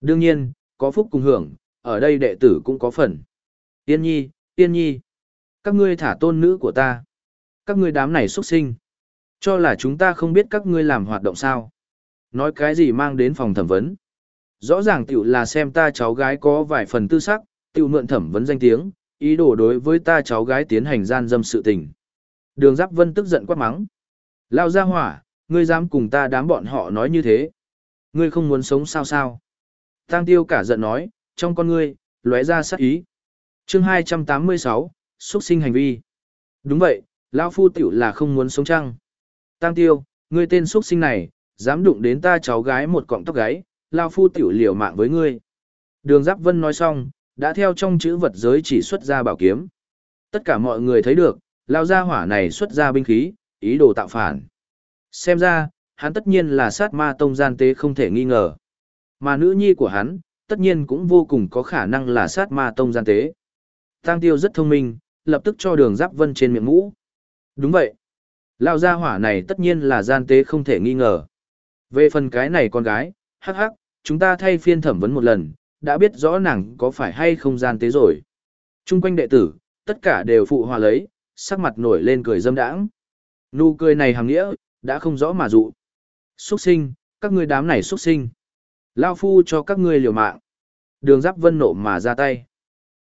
Đương nhiên, có phúc cùng hưởng, ở đây đệ tử cũng có phần. Tiên nhi, tiên nhi, các ngươi thả tôn nữ của ta. Các ngươi đám này xuất sinh. Cho là chúng ta không biết các ngươi làm hoạt động sao. Nói cái gì mang đến phòng thẩm vấn. Rõ ràng tiểu là xem ta cháu gái có vài phần tư sắc, tiểu mượn thẩm vấn danh tiếng, ý đồ đối với ta cháu gái tiến hành gian dâm sự tình. Đường Giáp Vân tức giận quát mắng. Lao ra hỏa, ngươi dám cùng ta đám bọn họ nói như thế. Ngươi không muốn sống sao sao. Tăng tiêu cả giận nói, trong con ngươi, lóe ra sát ý. chương 286, xuất sinh hành vi. Đúng vậy, Lao Phu tiểu là không muốn sống chăng. Tăng tiêu, ngươi tên xuất sinh này, dám đụng đến ta cháu gái một cọng tóc gáy, Lao Phu tiểu liều mạng với ngươi. Đường Giáp Vân nói xong, đã theo trong chữ vật giới chỉ xuất ra bảo kiếm. Tất cả mọi người thấy được, lao ra hỏa này xuất ra binh khí, ý đồ tạo phản. Xem ra, hắn tất nhiên là sát ma tông gian tế không thể nghi ngờ. Mà nữ nhi của hắn, tất nhiên cũng vô cùng có khả năng là sát ma tông gian tế. Tăng tiêu rất thông minh, lập tức cho đường giáp vân trên miệng mũ. Đúng vậy. Lao gia hỏa này tất nhiên là gian tế không thể nghi ngờ. Về phần cái này con gái, hắc hắc, chúng ta thay phiên thẩm vấn một lần, đã biết rõ nàng có phải hay không gian tế rồi. Trung quanh đệ tử, tất cả đều phụ hòa lấy, sắc mặt nổi lên cười dâm đãng. Nụ cười này hàng nghĩa, đã không rõ mà dụ. Xuất sinh, các ngươi đám này xuất sinh. Lao phu cho các ngươi liều mạng. Đường giáp vân nộ mà ra tay.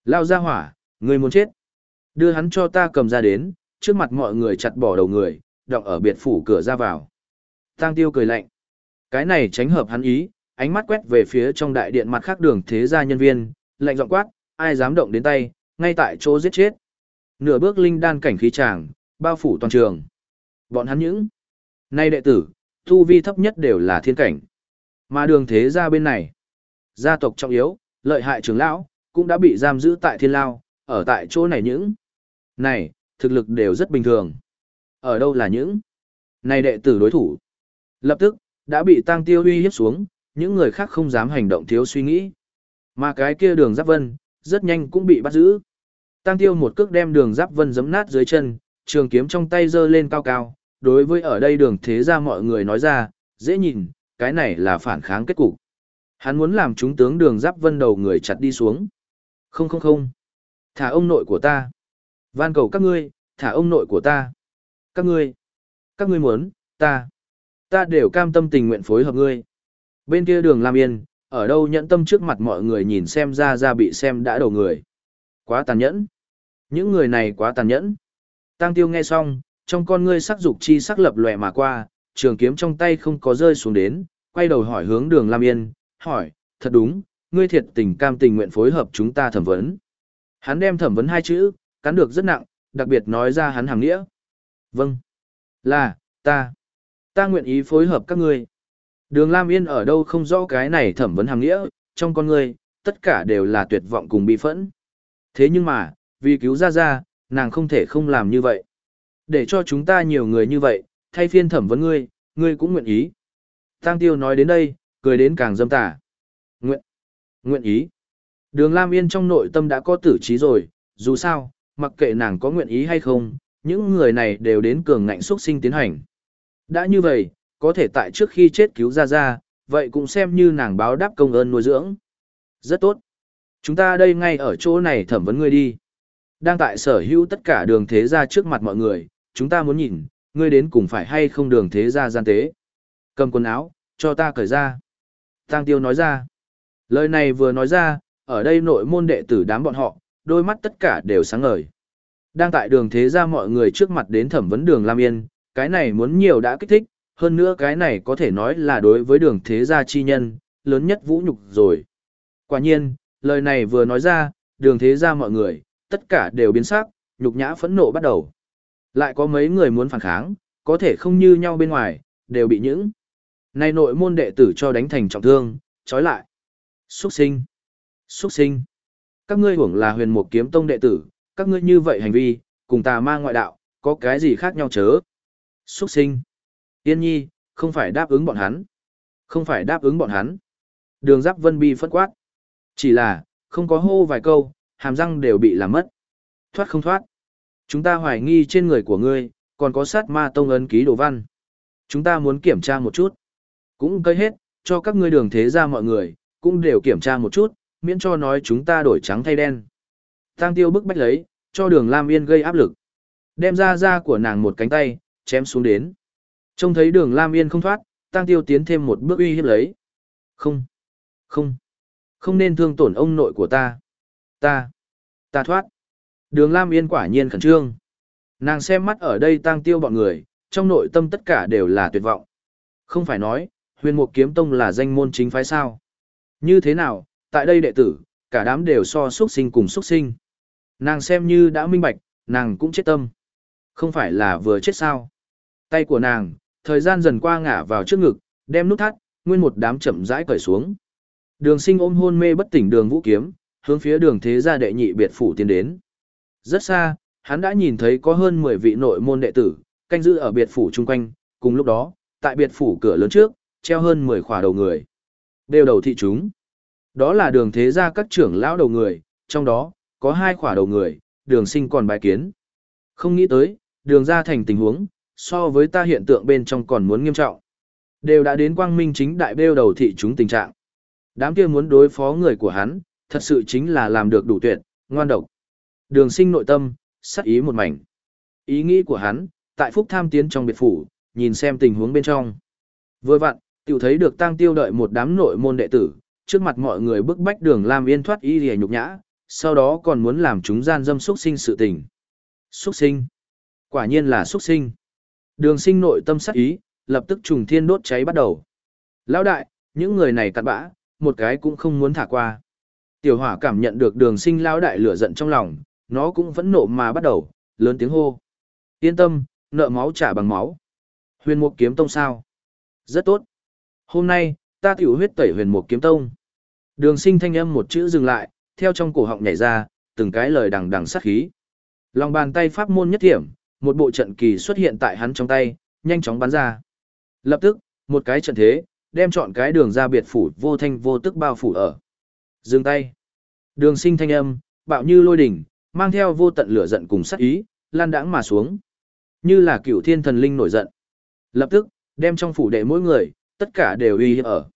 Lao ra hỏa, ngươi muốn chết. Đưa hắn cho ta cầm ra đến, trước mặt mọi người chặt bỏ đầu người, đọng ở biệt phủ cửa ra vào. Tang tiêu cười lạnh. Cái này tránh hợp hắn ý, ánh mắt quét về phía trong đại điện mặt khác đường thế gia nhân viên, lạnh giọng quát, ai dám động đến tay, ngay tại chỗ giết chết. Nửa bước linh đan cảnh khí tràng, bao phủ toàn trường. Bọn hắn những nay đệ tử, tu vi thấp nhất đều là thiên cảnh. Mà đường thế gia bên này, gia tộc trọng yếu, lợi hại trưởng lão, cũng đã bị giam giữ tại thiên lao, ở tại chỗ này những này, thực lực đều rất bình thường. Ở đâu là những này đệ tử đối thủ. Lập tức, đã bị tăng tiêu uy hiếp xuống, những người khác không dám hành động thiếu suy nghĩ. Mà cái kia đường giáp vân, rất nhanh cũng bị bắt giữ. Tăng tiêu một cước đem đường giáp vân giấm nát dưới chân, trường kiếm trong tay giơ lên cao cao. Đối với ở đây đường thế ra mọi người nói ra, dễ nhìn, cái này là phản kháng kết cục. Hắn muốn làm chúng tướng đường giáp vân đầu người chặt đi xuống. Không không không. Thả ông nội của ta. Van cầu các ngươi, thả ông nội của ta. Các ngươi. Các ngươi muốn, ta. Ta đều cam tâm tình nguyện phối hợp ngươi. Bên kia đường Lam Yên, ở đâu nhẫn tâm trước mặt mọi người nhìn xem ra ra bị xem đã đầu người. Quá tàn nhẫn. Những người này quá tàn nhẫn. Tăng tiêu nghe xong, trong con ngươi sắc dục chi sắc lập lòe mà qua, trường kiếm trong tay không có rơi xuống đến, quay đầu hỏi hướng đường Lam Yên, hỏi, thật đúng, ngươi thiệt tình cam tình nguyện phối hợp chúng ta thẩm vấn. Hắn đem thẩm vấn hai chữ, cắn được rất nặng, đặc biệt nói ra hắn hàng nghĩa. Vâng. Là, ta. Ta nguyện ý phối hợp các ngươi. Đường Lam Yên ở đâu không rõ cái này thẩm vấn hàng nghĩa, trong con ngươi, tất cả đều là tuyệt vọng cùng bi phẫn. Thế nhưng mà, vì cứu ra ra, nàng không thể không làm như vậy. Để cho chúng ta nhiều người như vậy, thay phiên thẩm vấn ngươi, ngươi cũng nguyện ý. Tăng Tiêu nói đến đây, cười đến càng dâm tà. Nguyện, nguyện ý. Đường Lam Yên trong nội tâm đã có tử trí rồi, dù sao, mặc kệ nàng có nguyện ý hay không, những người này đều đến cường ngạnh xuất sinh tiến hành. Đã như vậy, có thể tại trước khi chết cứu ra ra, vậy cũng xem như nàng báo đáp công ơn nuôi dưỡng. Rất tốt. Chúng ta đây ngay ở chỗ này thẩm vấn ngươi đi. Đang tại sở hữu tất cả đường thế gia trước mặt mọi người, chúng ta muốn nhìn, ngươi đến cùng phải hay không đường thế gia gian tế. Cầm quần áo, cho ta cởi ra. Tăng tiêu nói ra. Lời này vừa nói ra, ở đây nội môn đệ tử đám bọn họ, đôi mắt tất cả đều sáng ngời. Đang tại đường thế gia mọi người trước mặt đến thẩm vấn đường Lam Yên, cái này muốn nhiều đã kích thích, hơn nữa cái này có thể nói là đối với đường thế gia chi nhân, lớn nhất vũ nhục rồi. Quả nhiên, lời này vừa nói ra, đường thế gia mọi người, tất cả đều biến sắc, nhục nhã phẫn nộ bắt đầu. Lại có mấy người muốn phản kháng, có thể không như nhau bên ngoài, đều bị những này nội môn đệ tử cho đánh thành trọng thương, trói lại. Xuất sinh! Xuất sinh! Các ngươi hưởng là huyền mục kiếm tông đệ tử, các ngươi như vậy hành vi, cùng tà ma ngoại đạo, có cái gì khác nhau chớ? Xuất sinh! Yên nhi, không phải đáp ứng bọn hắn. Không phải đáp ứng bọn hắn. Đường giáp vân bi phất quát. Chỉ là, không có hô vài câu, hàm răng đều bị làm mất. Thoát không thoát. Chúng ta hoài nghi trên người của ngươi, còn có sát ma tông ấn ký đồ văn. Chúng ta muốn kiểm tra một chút. Cũng cơi hết, cho các ngươi đường thế ra mọi người, cũng đều kiểm tra một chút, miễn cho nói chúng ta đổi trắng thay đen. Tăng tiêu bức bách lấy, cho đường Lam Yên gây áp lực. Đem ra da của nàng một cánh tay, chém xuống đến. Trông thấy đường Lam Yên không thoát, Tăng Tiêu tiến thêm một bước uy hiếp lấy. Không, không, không nên thương tổn ông nội của ta. Ta, ta thoát. Đường Lam Yên quả nhiên khẩn trương. Nàng xem mắt ở đây Tăng Tiêu bọn người, trong nội tâm tất cả đều là tuyệt vọng. Không phải nói, huyền mục kiếm tông là danh môn chính phái sao. Như thế nào, tại đây đệ tử, cả đám đều so xuất sinh cùng xuất sinh. Nàng xem như đã minh bạch, nàng cũng chết tâm. Không phải là vừa chết sao. Tay của nàng, thời gian dần qua ngả vào trước ngực, đem nút thắt, nguyên một đám chậm rãi cởi xuống. Đường sinh ôm hôn mê bất tỉnh đường vũ kiếm, hướng phía đường thế gia đệ nhị biệt phủ tiến đến. Rất xa, hắn đã nhìn thấy có hơn 10 vị nội môn đệ tử, canh giữ ở biệt phủ chung quanh, cùng lúc đó, tại biệt phủ cửa lớn trước, treo hơn 10 khỏa đầu người. Đều đầu thị chúng. Đó là đường thế gia các trưởng lão đầu người, trong đó, có hai khỏa đầu người, đường sinh còn bài kiến. Không nghĩ tới, đường ra thành tình huống, so với ta hiện tượng bên trong còn muốn nghiêm trọng. Đều đã đến quang minh chính đại bêu đầu thị chúng tình trạng. Đám kia muốn đối phó người của hắn, thật sự chính là làm được đủ tuyệt, ngoan độc. Đường sinh nội tâm, sắc ý một mảnh. Ý nghĩ của hắn, tại phúc tham tiến trong biệt phủ, nhìn xem tình huống bên trong. Vừa vặn, tiểu thấy được tang tiêu đợi một đám nội môn đệ tử, trước mặt mọi người bức bách đường Lam Yên thoát ý lìa nhục nhã, sau đó còn muốn làm chúng gian dâm xuất sinh sự tình. Xuất sinh. Quả nhiên là xuất sinh. Đường sinh nội tâm sắc ý, lập tức trùng thiên đốt cháy bắt đầu. Lão đại, những người này cặn bã, một cái cũng không muốn thả qua. Tiểu hỏa cảm nhận được đường sinh lão đại lửa giận trong lòng, nó cũng vẫn nộ mà bắt đầu, lớn tiếng hô. Yên tâm, nợ máu trả bằng máu. Huyền mục kiếm tông sao? Rất tốt. Hôm nay, ta tiểu huyết tẩy huyền mục kiếm tông. Đường sinh thanh âm một chữ dừng lại, theo trong cổ họng nhảy ra, từng cái lời đằng đằng sát khí. Lòng bàn tay pháp môn nhất thiểm, một bộ trận kỳ xuất hiện tại hắn trong tay, nhanh chóng bắn ra. Lập tức, một cái trận thế, đem chọn cái đường ra biệt phủ vô thanh vô tức bao phủ ở. Dừng tay. Đường sinh thanh âm, bạo như lôi đỉnh, mang theo vô tận lửa giận cùng sát ý, lan đãng mà xuống. Như là cửu thiên thần linh nổi giận. Lập tức, đem trong phủ đệ mỗi người, tất cả đều uy hiếp ở.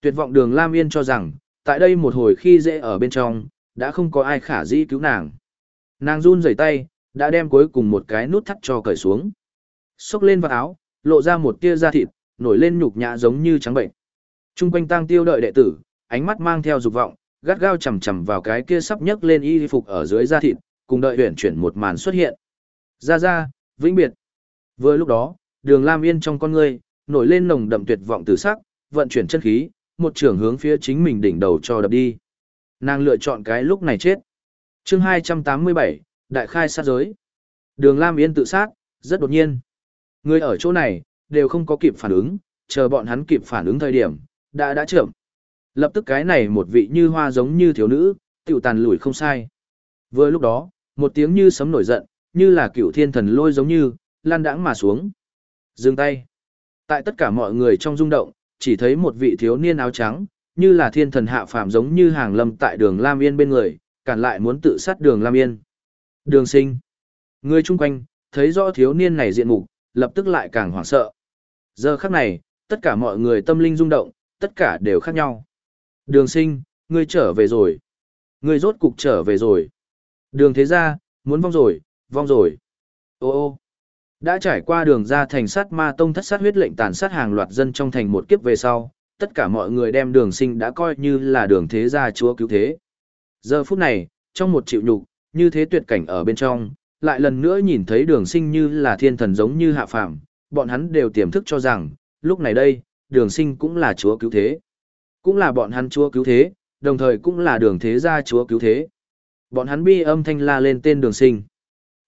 Tuyệt vọng đường Lam Yên cho rằng, tại đây một hồi khi dễ ở bên trong, đã không có ai khả dĩ cứu nàng. Nàng run rẩy tay, đã đem cuối cùng một cái nút thắt cho cởi xuống. Xốc lên vào áo, lộ ra một tia da thịt, nổi lên nhục nhã giống như trắng bệnh. Trung quanh tang tiêu đợi đệ tử, ánh mắt mang theo dục vọng, gắt gao chầm chầm vào cái kia sắp nhấc lên y phục ở dưới da thịt, cùng đợi huyển chuyển một màn xuất hiện. Ra ra, vĩnh biệt. Vừa lúc đó, đường Lam Yên trong con ngươi, nổi lên nồng đậm tuyệt vọng từ sắc, vận chuyển chân khí, một trường hướng phía chính mình đỉnh đầu cho đập đi. Nàng lựa chọn cái lúc này chết. chương 287, Đại khai sát giới. Đường Lam Yên tự sát, rất đột nhiên. Người ở chỗ này, đều không có kịp phản ứng, chờ bọn hắn kịp phản ứng thời điểm, đã đã chậm. Lập tức cái này một vị như hoa giống như thiếu nữ, tiểu tàn lùi không sai. Vừa lúc đó, một tiếng như sấm nổi giận, như là cựu thiên thần lôi giống như, lan đãng mà xuống. Dừng tay. Tại tất cả mọi người trong rung động, chỉ thấy một vị thiếu niên áo trắng, như là thiên thần hạ phàm giống như hàng lâm tại đường Lam Yên bên người, cản lại muốn tự sát đường Lam Yên. Đường sinh. Người chung quanh, thấy rõ thiếu niên này diện mục, lập tức lại càng hoảng sợ. Giờ khắc này, tất cả mọi người tâm linh rung động, tất cả đều khác nhau. Đường sinh, ngươi trở về rồi. Ngươi rốt cục trở về rồi. Đường thế ra, muốn vong rồi, vong rồi. Ô ô. Đã trải qua đường ra thành sát ma tông thất sát huyết lệnh tàn sát hàng loạt dân trong thành một kiếp về sau, tất cả mọi người đem đường sinh đã coi như là đường thế gia chúa cứu thế. Giờ phút này, trong một triệu nhục, như thế tuyệt cảnh ở bên trong, lại lần nữa nhìn thấy đường sinh như là thiên thần giống như hạ phàm, bọn hắn đều tiềm thức cho rằng, lúc này đây, đường sinh cũng là chúa cứu thế. Cũng là bọn hắn chúa cứu thế, đồng thời cũng là đường thế gia chúa cứu thế. Bọn hắn bi âm thanh la lên tên đường sinh.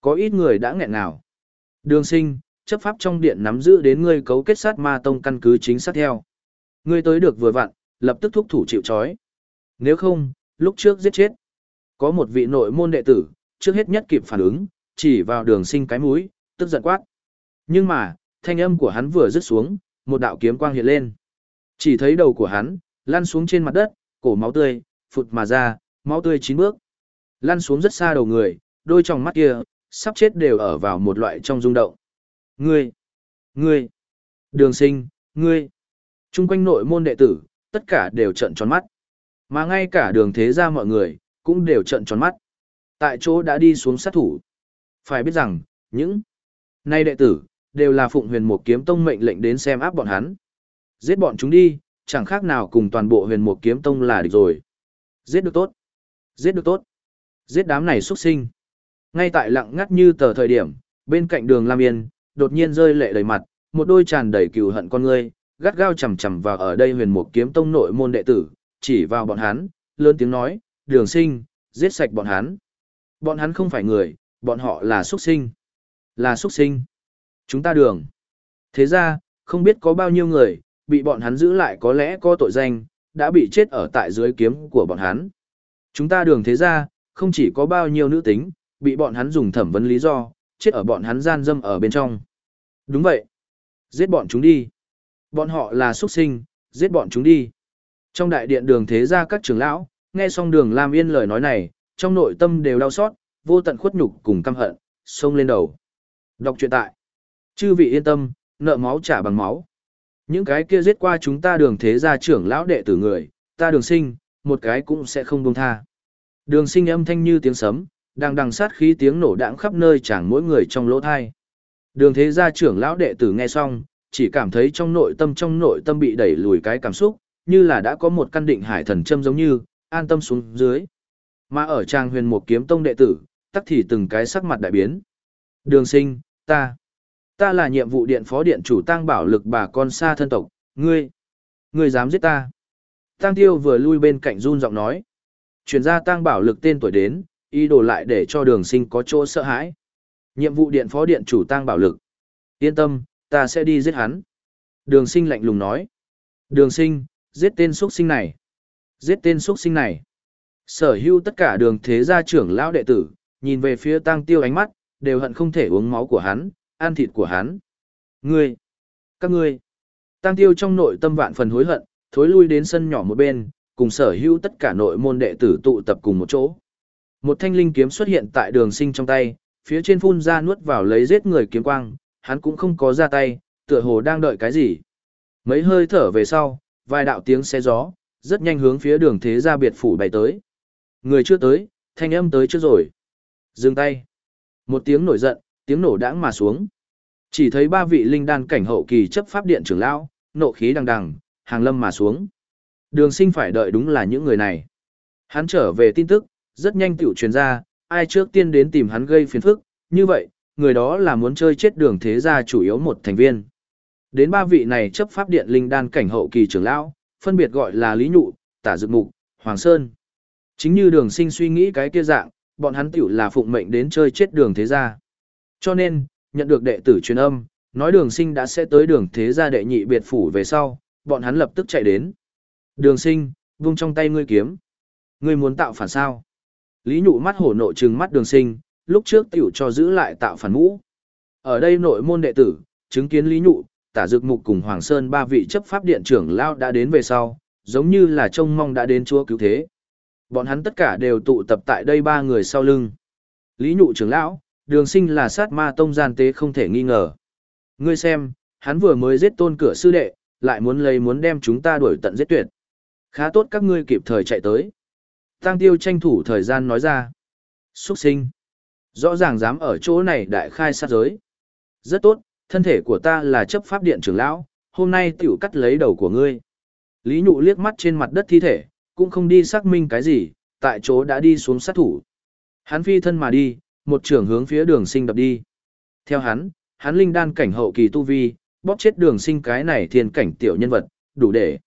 Có ít người đã nghẹn nào. Đường sinh, chấp pháp trong điện nắm giữ đến ngươi cấu kết sát ma tông căn cứ chính xác theo. Ngươi tới được vừa vặn, lập tức thúc thủ chịu trói. Nếu không, lúc trước giết chết. Có một vị nội môn đệ tử, trước hết nhất kịp phản ứng, chỉ vào đường sinh cái mũi, tức giận quát. Nhưng mà, thanh âm của hắn vừa dứt xuống, một đạo kiếm quang hiện lên. Chỉ thấy đầu của hắn, lăn xuống trên mặt đất, cổ máu tươi, phụt mà ra, máu tươi chín bước. Lăn xuống rất xa đầu người, đôi tròng mắt kia, sắp chết đều ở vào một loại trong rung động. Ngươi! Ngươi! Đường sinh! Ngươi! Trung quanh nội môn đệ tử, tất cả đều trận tròn mắt. Mà ngay cả đường thế ra mọi người, cũng đều trợn tròn mắt. Tại chỗ đã đi xuống sát thủ. Phải biết rằng, những nay đệ tử, đều là phụng huyền một kiếm tông mệnh lệnh đến xem áp bọn hắn. Giết bọn chúng đi, chẳng khác nào cùng toàn bộ huyền một kiếm tông là địch rồi. Giết được tốt. Giết được tốt. Giết đám này xuất sinh. Ngay tại lặng ngắt như tờ thời điểm, bên cạnh đường Lam Yên, đột nhiên rơi lệ đầy mặt, một đôi tràn đầy cừu hận con ngươi, gắt gao chầm chầm vào ở đây huyền một kiếm tông nội môn đệ tử, chỉ vào bọn hắn, lớn tiếng nói, đường sinh, giết sạch bọn hắn. Bọn hắn không phải người, bọn họ là xuất sinh. Là xuất sinh. Chúng ta đường. Thế ra, không biết có bao nhiêu người, bị bọn hắn giữ lại có lẽ có tội danh, đã bị chết ở tại dưới kiếm của bọn hắn. Chúng ta đường thế ra, không chỉ có bao nhiêu nữ tính, bị bọn hắn dùng thẩm vấn lý do, chết ở bọn hắn gian dâm ở bên trong. Đúng vậy. Giết bọn chúng đi. Bọn họ là xuất sinh, giết bọn chúng đi. Trong đại điện đường thế ra các trưởng lão, nghe xong đường Lam Yên lời nói này, trong nội tâm đều đau xót, vô tận khuất nhục cùng căm hận, xông lên đầu. Đọc truyện tại. Chư vị yên tâm, nợ máu trả bằng máu. Những cái kia giết qua chúng ta đường thế gia trưởng lão đệ tử người, ta đường sinh, một cái cũng sẽ không buông tha. Đường sinh âm thanh như tiếng sấm, đang đằng sát khí tiếng nổ đãng khắp nơi chẳng mỗi người trong lỗ thai. Đường thế gia trưởng lão đệ tử nghe xong, chỉ cảm thấy trong nội tâm trong nội tâm bị đẩy lùi cái cảm xúc, như là đã có một căn định hải thần châm giống như, an tâm xuống dưới. Mà ở trang huyền một kiếm tông đệ tử, tắc thì từng cái sắc mặt đại biến. Đường sinh, ta, ta là nhiệm vụ điện phó điện chủ tăng bảo lực bà con xa thân tộc, ngươi, ngươi dám giết ta. Tăng tiêu vừa lui bên cạnh run giọng nói. Chuyển ra tăng bảo lực tên tuổi đến, ý đồ lại để cho đường sinh có chỗ sợ hãi. Nhiệm vụ điện phó điện chủ tăng bảo lực. Yên tâm, ta sẽ đi giết hắn. Đường sinh lạnh lùng nói. Đường sinh, giết tên xuất sinh này. Giết tên xuất sinh này. Sở hữu tất cả đường thế gia trưởng lão đệ tử, nhìn về phía tăng tiêu ánh mắt, đều hận không thể uống máu của hắn, ăn thịt của hắn. Ngươi! Các ngươi! Tăng tiêu trong nội tâm vạn phần hối hận, thối lui đến sân nhỏ một bên, cùng sở hữu tất cả nội môn đệ tử tụ tập cùng một chỗ. Một thanh linh kiếm xuất hiện tại đường sinh trong tay, phía trên phun ra nuốt vào lấy giết người kiếm quang, hắn cũng không có ra tay, tựa hồ đang đợi cái gì. Mấy hơi thở về sau, vài đạo tiếng xe gió, rất nhanh hướng phía đường thế gia biệt phủ bày tới. Người chưa tới, thanh âm tới chưa rồi. Dừng tay. Một tiếng nổi giận, tiếng nổ đãng mà xuống. Chỉ thấy ba vị linh đan cảnh hậu kỳ chấp pháp điện trưởng lão, nộ khí đằng đằng, hàng lâm mà xuống. Đường sinh phải đợi đúng là những người này. Hắn trở về tin tức, rất nhanh tiểu truyền ra, ai trước tiên đến tìm hắn gây phiền phức, như vậy, người đó là muốn chơi chết đường thế gia chủ yếu một thành viên. Đến ba vị này chấp pháp điện linh đan cảnh hậu kỳ trưởng lão, phân biệt gọi là Lý Nhụ, Tả Dực Mục, Hoàng Sơn. Chính như đường sinh suy nghĩ cái kia dạng, bọn hắn tiểu là phụng mệnh đến chơi chết đường thế gia. Cho nên, nhận được đệ tử truyền âm, nói đường sinh đã sẽ tới đường thế gia đệ nhị biệt phủ về sau, bọn hắn lập tức chạy đến. Đường sinh, vung trong tay ngươi kiếm. Ngươi muốn tạo phản sao? Lý nhụ mắt hổ nộ trừng mắt đường sinh, lúc trước tiểu cho giữ lại tạo phản mũ. Ở đây nội môn đệ tử, chứng kiến Lý nhụ, tả dược mục cùng Hoàng Sơn ba vị chấp pháp điện trưởng lao đã đến về sau, giống như là trông mong đã đến chúa cứu thế. Bọn hắn tất cả đều tụ tập tại đây ba người sau lưng. Lý nhụ trưởng lão, đường sinh là sát ma tông gian tế không thể nghi ngờ. Ngươi xem, hắn vừa mới giết tôn cửa sư đệ, lại muốn lấy muốn đem chúng ta đuổi tận giết tuyệt. Khá tốt các ngươi kịp thời chạy tới. Tăng tiêu tranh thủ thời gian nói ra. Xuất sinh. Rõ ràng dám ở chỗ này đại khai sát giới. Rất tốt, thân thể của ta là chấp pháp điện trưởng lão, hôm nay tiểu cắt lấy đầu của ngươi. Lý nhụ liếc mắt trên mặt đất thi thể, cũng không đi xác minh cái gì, tại chỗ đã đi xuống sát thủ. Hắn phi thân mà đi, một trường hướng phía đường sinh đập đi. Theo hắn, hắn linh đan cảnh hậu kỳ tu vi, bóp chết đường sinh cái này thiên cảnh tiểu nhân vật, đủ để.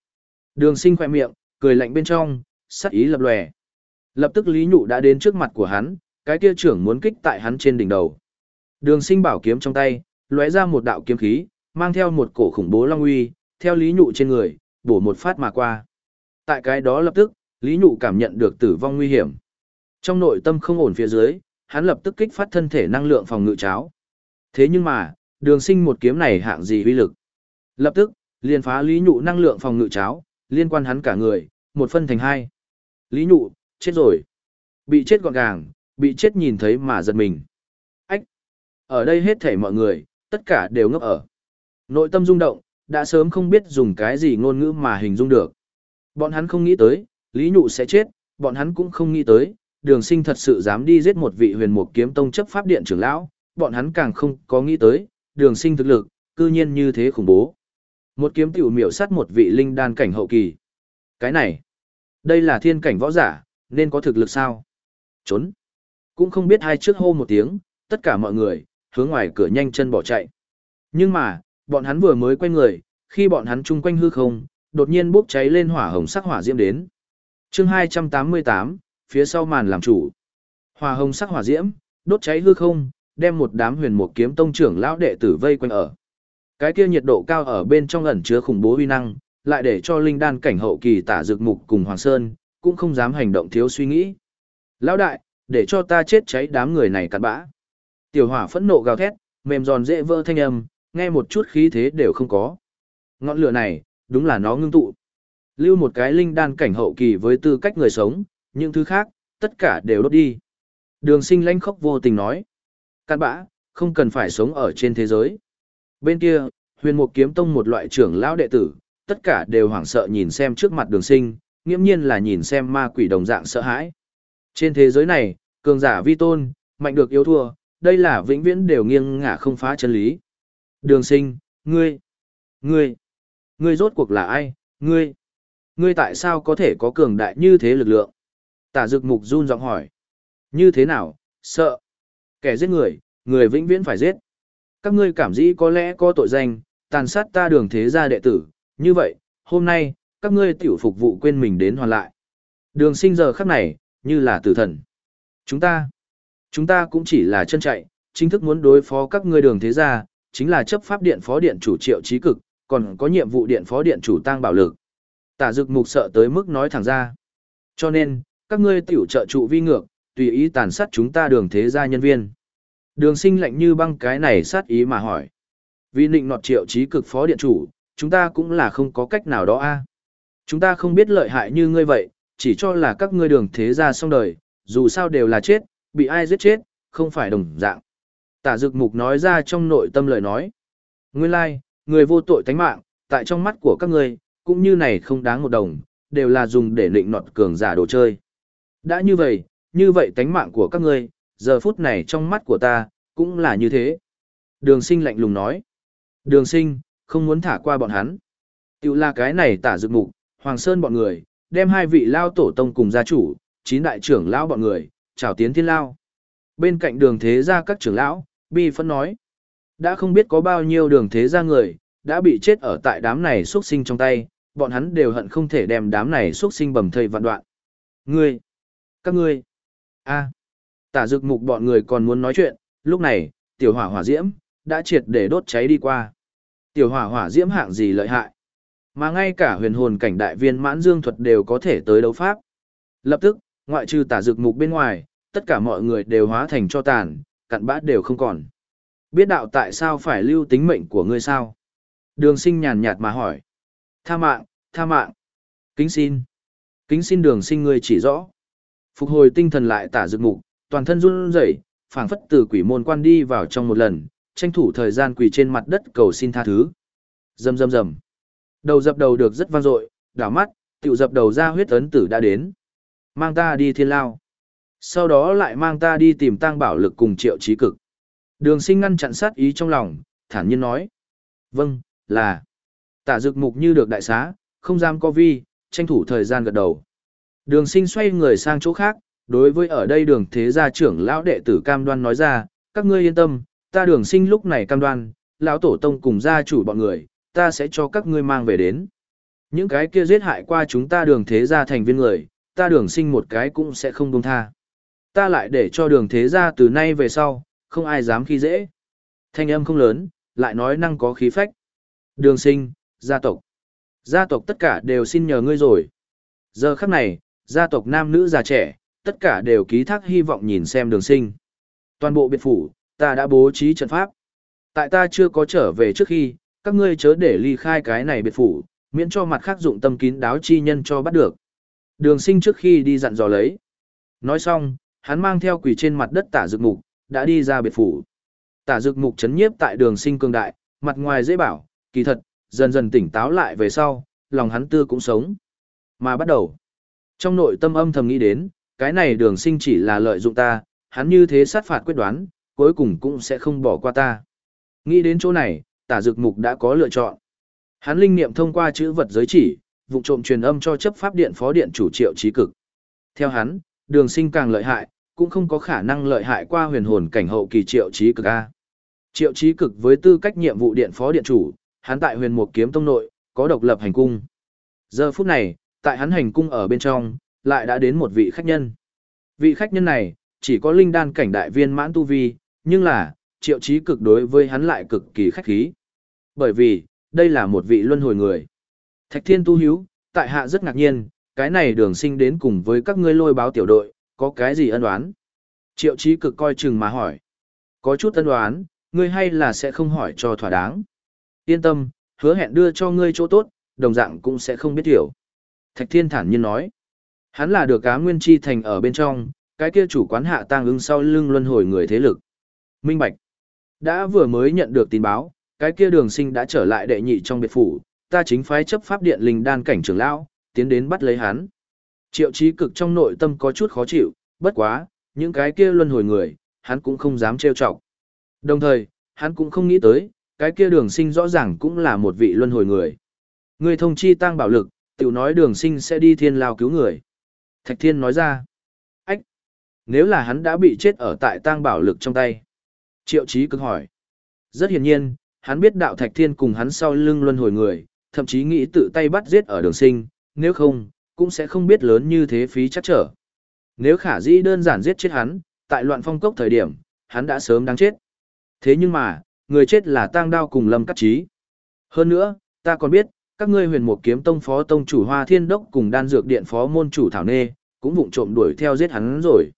Đường sinh khỏe miệng, cười lạnh bên trong, sắc ý lập lòe. Lập tức Lý Nhụ đã đến trước mặt của hắn, cái kia trưởng muốn kích tại hắn trên đỉnh đầu. Đường sinh bảo kiếm trong tay, lóe ra một đạo kiếm khí, mang theo một cổ khủng bố long uy, theo Lý Nhụ trên người, bổ một phát mà qua. Tại cái đó lập tức, Lý Nhụ cảm nhận được tử vong nguy hiểm. Trong nội tâm không ổn phía dưới, hắn lập tức kích phát thân thể năng lượng phòng ngự cháo. Thế nhưng mà, đường sinh một kiếm này hạng gì uy lực. Lập tức, liền phá Lý Nhụ năng lượng phòng ngự cháo, liên quan hắn cả người, một phân thành hai. Lý Nhụ, chết rồi. Bị chết gọn gàng, bị chết nhìn thấy mà giật mình. Ách! Ở đây hết thảy mọi người, tất cả đều ngốc ở. Nội tâm rung động, đã sớm không biết dùng cái gì ngôn ngữ mà hình dung được. Bọn hắn không nghĩ tới, Lý Nhụ sẽ chết, bọn hắn cũng không nghĩ tới, đường sinh thật sự dám đi giết một vị huyền mục kiếm tông chấp pháp điện trưởng lão, bọn hắn càng không có nghĩ tới, đường sinh thực lực, cư nhiên như thế khủng bố. Một kiếm tiểu miểu sát một vị linh đan cảnh hậu kỳ. Cái này, đây là thiên cảnh võ giả, nên có thực lực sao? Trốn. Cũng không biết hai trước hô một tiếng, tất cả mọi người, hướng ngoài cửa nhanh chân bỏ chạy. Nhưng mà, bọn hắn vừa mới quay người, khi bọn hắn chung quanh hư không, đột nhiên bốc cháy lên hỏa hồng sắc hỏa diễm đến. chương 288, phía sau màn làm chủ. Hỏa hồng sắc hỏa diễm, đốt cháy hư không, đem một đám huyền mục kiếm tông trưởng lão đệ tử vây quanh ở. Cái kia nhiệt độ cao ở bên trong ẩn chứa khủng bố uy năng, lại để cho linh đan cảnh hậu kỳ tả dược mục cùng Hoàng Sơn, cũng không dám hành động thiếu suy nghĩ. Lão đại, để cho ta chết cháy đám người này cặn bã. Tiểu hỏa phẫn nộ gào thét, mềm giòn dễ vỡ thanh âm, nghe một chút khí thế đều không có. Ngọn lửa này, đúng là nó ngưng tụ. Lưu một cái linh đan cảnh hậu kỳ với tư cách người sống, những thứ khác, tất cả đều đốt đi. Đường sinh lãnh khốc vô tình nói. Cạn bã, không cần phải sống ở trên thế giới. Bên kia, huyền mục kiếm tông một loại trưởng lão đệ tử, tất cả đều hoảng sợ nhìn xem trước mặt đường sinh, nghiễm nhiên là nhìn xem ma quỷ đồng dạng sợ hãi. Trên thế giới này, cường giả vi tôn, mạnh được yếu thua, đây là vĩnh viễn đều nghiêng ngả không phá chân lý. Đường sinh, ngươi, ngươi, ngươi rốt cuộc là ai, ngươi, ngươi tại sao có thể có cường đại như thế lực lượng? Tả dực mục run giọng hỏi. Như thế nào, sợ. Kẻ giết người, người vĩnh viễn phải giết. Các ngươi cảm dĩ có lẽ có tội danh, tàn sát ta đường thế gia đệ tử, như vậy, hôm nay, các ngươi tiểu phục vụ quên mình đến hoàn lại. Đường sinh giờ khắc này, như là tử thần. Chúng ta, chúng ta cũng chỉ là chân chạy, chính thức muốn đối phó các ngươi đường thế gia, chính là chấp pháp điện phó điện chủ triệu trí cực, còn có nhiệm vụ điện phó điện chủ tăng bảo lực. Tả dực mục sợ tới mức nói thẳng ra. Cho nên, các ngươi tiểu trợ trụ vi ngược, tùy ý tàn sát chúng ta đường thế gia nhân viên. Đường sinh lạnh như băng cái này sát ý mà hỏi. Vì nịnh nọt triệu trí cực phó điện chủ, chúng ta cũng là không có cách nào đó a Chúng ta không biết lợi hại như ngươi vậy, chỉ cho là các ngươi đường thế gia xong đời, dù sao đều là chết, bị ai giết chết, không phải đồng dạng. Tả dực mục nói ra trong nội tâm lời nói. Nguyên lai, like, người vô tội tánh mạng, tại trong mắt của các ngươi, cũng như này không đáng một đồng, đều là dùng để nịnh nọt cường giả đồ chơi. Đã như vậy, như vậy tánh mạng của các ngươi, giờ phút này trong mắt của ta, cũng là như thế. Đường sinh lạnh lùng nói. Đường sinh, không muốn thả qua bọn hắn. Tiểu là cái này tả dược mục, Hoàng Sơn bọn người, đem hai vị lao tổ tông cùng gia chủ, chín đại trưởng lão bọn người, chào tiến thiên lao. Bên cạnh đường thế gia các trưởng lão, bi phân nói. Đã không biết có bao nhiêu đường thế gia người, đã bị chết ở tại đám này xuất sinh trong tay, bọn hắn đều hận không thể đem đám này xuất sinh bầm thây vạn đoạn. Ngươi! Các ngươi! a Tả dực mục bọn người còn muốn nói chuyện, lúc này, tiểu hỏa hỏa diễm, đã triệt để đốt cháy đi qua. Tiểu hỏa hỏa diễm hạng gì lợi hại. Mà ngay cả huyền hồn cảnh đại viên mãn dương thuật đều có thể tới đấu pháp. Lập tức, ngoại trừ tả dược mục bên ngoài, tất cả mọi người đều hóa thành cho tàn, cặn bã đều không còn. Biết đạo tại sao phải lưu tính mệnh của ngươi sao? Đường sinh nhàn nhạt mà hỏi. Tha mạng, tha mạng. Kính xin. Kính xin đường sinh ngươi chỉ rõ. Phục hồi tinh thần lại tả dược mục, toàn thân run rẩy, phảng phất từ quỷ môn quan đi vào trong một lần, tranh thủ thời gian quỳ trên mặt đất cầu xin tha thứ. Rầm rầm rầm. Đầu dập đầu được rất vang dội, đảo mắt, tiểu dập đầu ra huyết ấn tử đã đến. Mang ta đi thiên lao. Sau đó lại mang ta đi tìm tang bảo lực cùng triệu trí cực. Đường sinh ngăn chặn sát ý trong lòng, thản nhiên nói. Vâng, là. Tả dực mục như được đại xá, không dám có vi, tranh thủ thời gian gật đầu. Đường sinh xoay người sang chỗ khác, đối với ở đây đường thế gia trưởng lão đệ tử cam đoan nói ra, các ngươi yên tâm, ta đường sinh lúc này cam đoan, lão tổ tông cùng gia chủ bọn người, ta sẽ cho các ngươi mang về đến. Những cái kia giết hại qua chúng ta đường thế gia thành viên người, ta đường sinh một cái cũng sẽ không buông tha. Ta lại để cho đường thế gia từ nay về sau, không ai dám khi dễ. Thanh âm không lớn, lại nói năng có khí phách. Đường sinh, gia tộc. Gia tộc tất cả đều xin nhờ ngươi rồi. Giờ khắc này, gia tộc nam nữ già trẻ, tất cả đều ký thác hy vọng nhìn xem đường sinh. Toàn bộ biệt phủ, ta đã bố trí trận pháp. Tại ta chưa có trở về trước khi, các ngươi chớ để ly khai cái này biệt phủ, miễn cho mặt khác dụng tâm kín đáo chi nhân cho bắt được. Đường sinh trước khi đi dặn dò lấy. Nói xong, hắn mang theo quỷ trên mặt đất tả dược mục, đã đi ra biệt phủ. Tả dược mục chấn nhiếp tại đường sinh cương đại, mặt ngoài dễ bảo, kỳ thật, dần dần tỉnh táo lại về sau, lòng hắn tư cũng sống. Mà bắt đầu, trong nội tâm âm thầm nghĩ đến, cái này đường sinh chỉ là lợi dụng ta, hắn như thế sát phạt quyết đoán, cuối cùng cũng sẽ không bỏ qua ta. Nghĩ đến chỗ này, tả dược mục đã có lựa chọn. Hắn linh niệm thông qua chữ vật giới chỉ, vụ trộm truyền âm cho chấp pháp điện phó điện chủ triệu trí cực. Theo hắn, đường sinh càng lợi hại, cũng không có khả năng lợi hại qua huyền hồn cảnh hậu kỳ triệu trí cực A. Triệu trí cực với tư cách nhiệm vụ điện phó điện chủ, hắn tại huyền mục kiếm tông nội, có độc lập hành cung. Giờ phút này, tại hắn hành cung ở bên trong, lại đã đến một vị khách nhân. Vị khách nhân này, chỉ có linh đan cảnh đại viên mãn tu vi, nhưng là, triệu trí cực đối với hắn lại cực kỳ khách khí. Bởi vì, đây là một vị luân hồi người. Thạch Thiên tu hiếu, tại hạ rất ngạc nhiên, cái này đường sinh đến cùng với các ngươi lôi báo tiểu đội, có cái gì ân đoán? Triệu chí cực coi chừng mà hỏi. Có chút ân đoán, ngươi hay là sẽ không hỏi cho thỏa đáng. Yên tâm, hứa hẹn đưa cho ngươi chỗ tốt, đồng dạng cũng sẽ không biết hiểu. Thạch Thiên thản nhiên nói. Hắn là được cá nguyên chi thành ở bên trong, cái kia chủ quán hạ tang ứng sau lưng luân hồi người thế lực. Minh Bạch. Đã vừa mới nhận được tin báo, cái kia đường sinh đã trở lại đệ nhị trong biệt phủ, ta chính phái chấp pháp điện linh đan cảnh trưởng lão, tiến đến bắt lấy hắn. Triệu chí cực trong nội tâm có chút khó chịu, bất quá, những cái kia luân hồi người, hắn cũng không dám trêu chọc. Đồng thời, hắn cũng không nghĩ tới, cái kia đường sinh rõ ràng cũng là một vị luân hồi người. Người thông chi tăng bảo lực, tiểu nói đường sinh sẽ đi thiên lao cứu người. Thạch thiên nói ra, ách, nếu là hắn đã bị chết ở tại tăng bảo lực trong tay. Triệu chí cực hỏi. Rất hiển nhiên, hắn biết đạo thạch thiên cùng hắn sau lưng luân hồi người, thậm chí nghĩ tự tay bắt giết ở đường sinh, nếu không, cũng sẽ không biết lớn như thế phí chắc trở. Nếu khả dĩ đơn giản giết chết hắn, tại loạn phong cốc thời điểm, hắn đã sớm đáng chết. Thế nhưng mà, người chết là tang đao cùng lâm cắt trí. Hơn nữa, ta còn biết, các ngươi huyền mục kiếm tông phó tông chủ hoa thiên đốc cùng đan dược điện phó môn chủ thảo nê, cũng vụng trộm đuổi theo giết hắn rồi.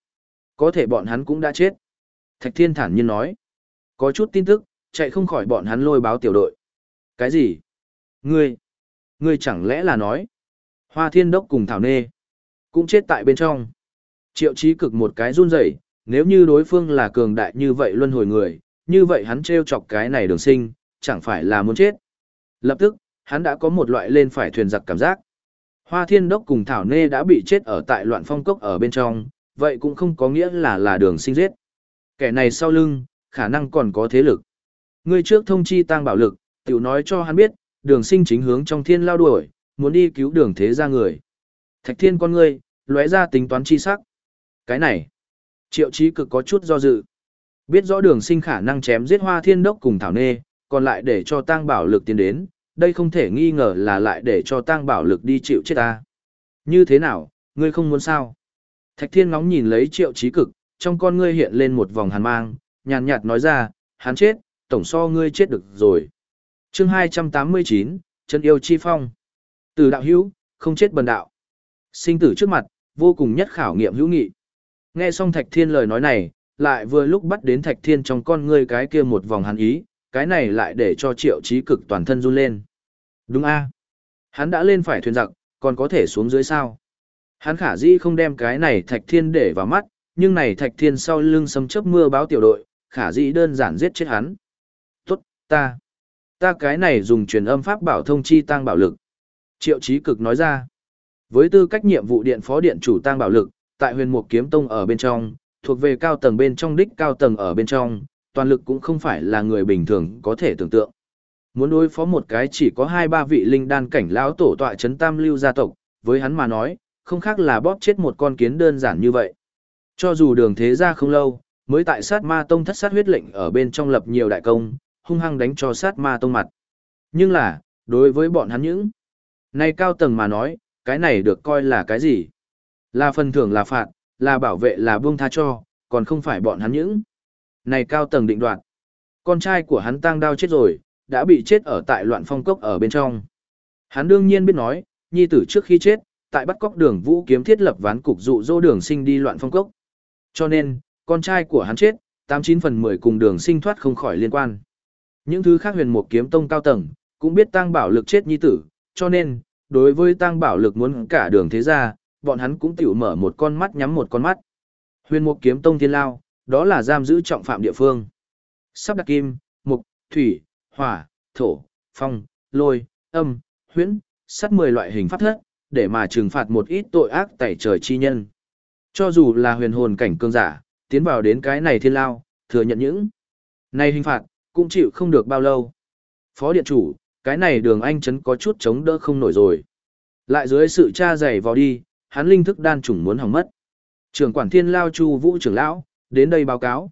Có thể bọn hắn cũng đã chết. Thạch thiên thản nhiên nói. Có chút tin tức, chạy không khỏi bọn hắn lôi báo tiểu đội. Cái gì? Ngươi? Ngươi chẳng lẽ là nói? Hoa thiên đốc cùng thảo nê. Cũng chết tại bên trong. Triệu chí cực một cái run rẩy, nếu như đối phương là cường đại như vậy luân hồi người, như vậy hắn treo chọc cái này đường sinh, chẳng phải là muốn chết. Lập tức, hắn đã có một loại lên phải thuyền giặc cảm giác. Hoa thiên đốc cùng Thảo Nê đã bị chết ở tại loạn phong cốc ở bên trong, vậy cũng không có nghĩa là là đường sinh giết. Kẻ này sau lưng, khả năng còn có thế lực. Người trước thông chi tăng bảo lực, tiểu nói cho hắn biết, đường sinh chính hướng trong thiên lao đuổi, muốn đi cứu đường thế ra người. Thạch thiên con ngươi, lóe ra tính toán chi sắc. Cái này, triệu chí cực có chút do dự. Biết rõ đường sinh khả năng chém giết hoa thiên đốc cùng thảo nê, còn lại để cho tăng bảo lực tiến đến, đây không thể nghi ngờ là lại để cho tăng bảo lực đi chịu chết ta. Như thế nào, ngươi không muốn sao? Thạch thiên ngóng nhìn lấy triệu chí cực, trong con ngươi hiện lên một vòng hàn mang, nhàn nhạt nói ra, hắn chết, tổng so ngươi chết được rồi chương 289, chân yêu chi phong. Từ đạo hữu, không chết bần đạo. Sinh tử trước mặt, vô cùng nhất khảo nghiệm hữu nghị. Nghe xong Thạch Thiên lời nói này, lại vừa lúc bắt đến Thạch Thiên trong con ngươi cái kia một vòng hắn ý, cái này lại để cho triệu trí cực toàn thân run lên. Đúng a Hắn đã lên phải thuyền giặc, còn có thể xuống dưới sao? Hắn khả dĩ không đem cái này Thạch Thiên để vào mắt, nhưng này Thạch Thiên sau lưng sấm chớp mưa báo tiểu đội, khả dĩ đơn giản giết chết hắn. Tốt, ta. Ta cái này dùng truyền âm pháp bảo thông chi tăng bảo lực. Triệu Chí cực nói ra. Với tư cách nhiệm vụ điện phó điện chủ tăng bảo lực, tại huyền mục kiếm tông ở bên trong, thuộc về cao tầng bên trong đích cao tầng ở bên trong, toàn lực cũng không phải là người bình thường có thể tưởng tượng. Muốn đối phó một cái chỉ có hai ba vị linh đan cảnh lão tổ tọa chấn tam lưu gia tộc, với hắn mà nói, không khác là bóp chết một con kiến đơn giản như vậy. Cho dù đường thế ra không lâu, mới tại sát ma tông thất sát huyết lệnh ở bên trong lập nhiều đại công, hung hăng đánh cho sát ma tông mặt. Nhưng là, đối với bọn hắn những này cao tầng mà nói, cái này được coi là cái gì? Là phần thưởng là phạt, là bảo vệ là buông tha cho, còn không phải bọn hắn những. Này cao tầng định đoạt. Con trai của hắn tang đao chết rồi, đã bị chết ở tại loạn phong cốc ở bên trong. Hắn đương nhiên biết nói, nhi tử trước khi chết, tại bắt cóc đường vũ kiếm thiết lập ván cục dụ dỗ đường sinh đi loạn phong cốc. Cho nên, con trai của hắn chết, 89 phần 10 cùng đường sinh thoát không khỏi liên quan. Những thứ khác huyền một kiếm tông cao tầng, cũng biết tăng bảo lực chết nhi tử, cho nên, đối với tăng bảo lực muốn cả đường thế ra, bọn hắn cũng tiểu mở một con mắt nhắm một con mắt. Huyền mục kiếm tông thiên lao, đó là giam giữ trọng phạm địa phương. Sắp đặt kim, mục, thủy, hỏa, thổ, phong, lôi, âm, huyễn, sắt 10 loại hình pháp thất, để mà trừng phạt một ít tội ác tẩy trời chi nhân. Cho dù là huyền hồn cảnh cương giả, tiến vào đến cái này thiên lao, thừa nhận những này hình phạt, cũng chịu không được bao lâu. Phó điện chủ, cái này đường anh chấn có chút chống đỡ không nổi rồi. Lại dưới sự tra dày vào đi, hắn linh thức đan trùng muốn hỏng mất. Trưởng quản thiên lao chu vũ trưởng lão, đến đây báo cáo.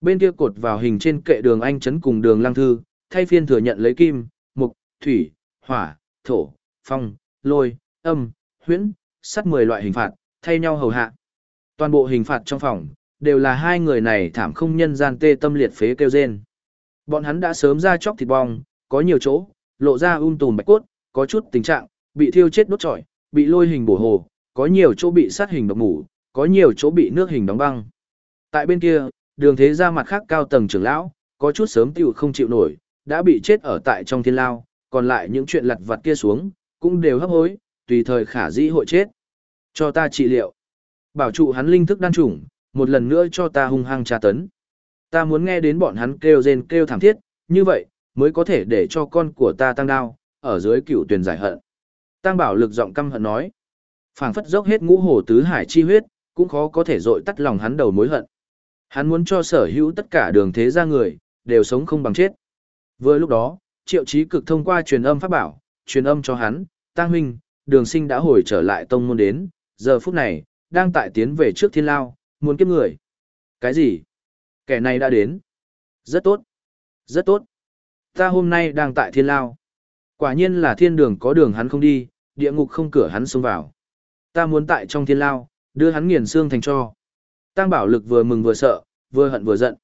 Bên kia cột vào hình trên kệ đường anh chấn cùng đường lang thư, thay phiên thừa nhận lấy kim, mục, thủy, hỏa, thổ, phong, lôi, âm, huyễn, sắt 10 loại hình phạt, thay nhau hầu hạ. Toàn bộ hình phạt trong phòng, đều là hai người này thảm không nhân gian tê tâm liệt phế kêu rên. Bọn hắn đã sớm ra chóc thịt bong, có nhiều chỗ, lộ ra um tùm bạch cốt, có chút tình trạng, bị thiêu chết đốt trọi, bị lôi hình bổ hồ, có nhiều chỗ bị sát hình độc mủ, có nhiều chỗ bị nước hình đóng băng. Tại bên kia, đường thế ra mặt khác cao tầng trưởng lão, có chút sớm tiểu không chịu nổi, đã bị chết ở tại trong thiên lao, còn lại những chuyện lặt vặt kia xuống, cũng đều hấp hối, tùy thời khả dĩ hội chết. Cho ta trị liệu. Bảo trụ hắn linh thức đan chủng, một lần nữa cho ta hung hăng tra tấn. Ta muốn nghe đến bọn hắn kêu rên kêu thảm thiết, như vậy, mới có thể để cho con của ta tăng đao, ở dưới cựu tuyển giải hận. Tăng bảo lực giọng căm hận nói. phảng phất dốc hết ngũ hồ tứ hải chi huyết, cũng khó có thể dội tắt lòng hắn đầu mối hận. Hắn muốn cho sở hữu tất cả đường thế ra người, đều sống không bằng chết. Vừa lúc đó, triệu chí cực thông qua truyền âm pháp bảo, truyền âm cho hắn, tăng huynh, đường sinh đã hồi trở lại tông môn đến, giờ phút này, đang tại tiến về trước thiên lao, muốn kiếp người. Cái gì? Kẻ này đã đến. Rất tốt. Rất tốt. Ta hôm nay đang tại thiên lao. Quả nhiên là thiên đường có đường hắn không đi, địa ngục không cửa hắn xông vào. Ta muốn tại trong thiên lao, đưa hắn nghiền xương thành cho. Tăng bảo lực vừa mừng vừa sợ, vừa hận vừa giận.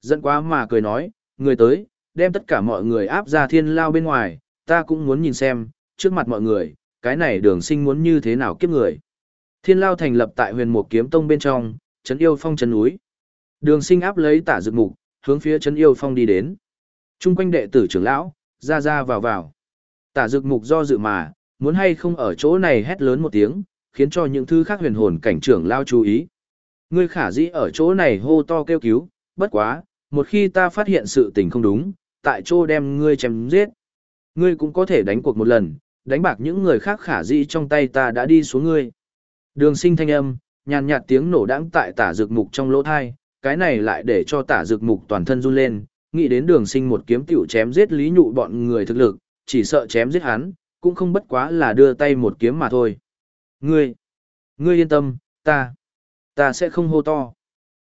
Giận quá mà cười nói, người tới, đem tất cả mọi người áp ra thiên lao bên ngoài, ta cũng muốn nhìn xem, trước mặt mọi người, cái này đường sinh muốn như thế nào kiếp người. Thiên lao thành lập tại huyền mục kiếm tông bên trong, trấn yêu phong trấn núi. Đường sinh áp lấy tả dược mục, hướng phía trấn yêu phong đi đến. Trung quanh đệ tử trưởng lão, ra ra vào vào. Tả dược mục do dự mà, muốn hay không ở chỗ này hét lớn một tiếng, khiến cho những thứ khác huyền hồn cảnh trưởng lao chú ý. Ngươi khả dĩ ở chỗ này hô to kêu cứu, bất quá, một khi ta phát hiện sự tình không đúng, tại chỗ đem ngươi chém giết. Ngươi cũng có thể đánh cuộc một lần, đánh bạc những người khác khả dĩ trong tay ta đã đi xuống ngươi. Đường sinh thanh âm, nhàn nhạt tiếng nổ đãng tại tả dược mục trong lỗ thai, cái này lại để cho tả dược mục toàn thân run lên, nghĩ đến đường sinh một kiếm tiểu chém giết lý nhụ bọn người thực lực, chỉ sợ chém giết hắn, cũng không bất quá là đưa tay một kiếm mà thôi. Ngươi, ngươi yên tâm, ta, ta sẽ không hô to.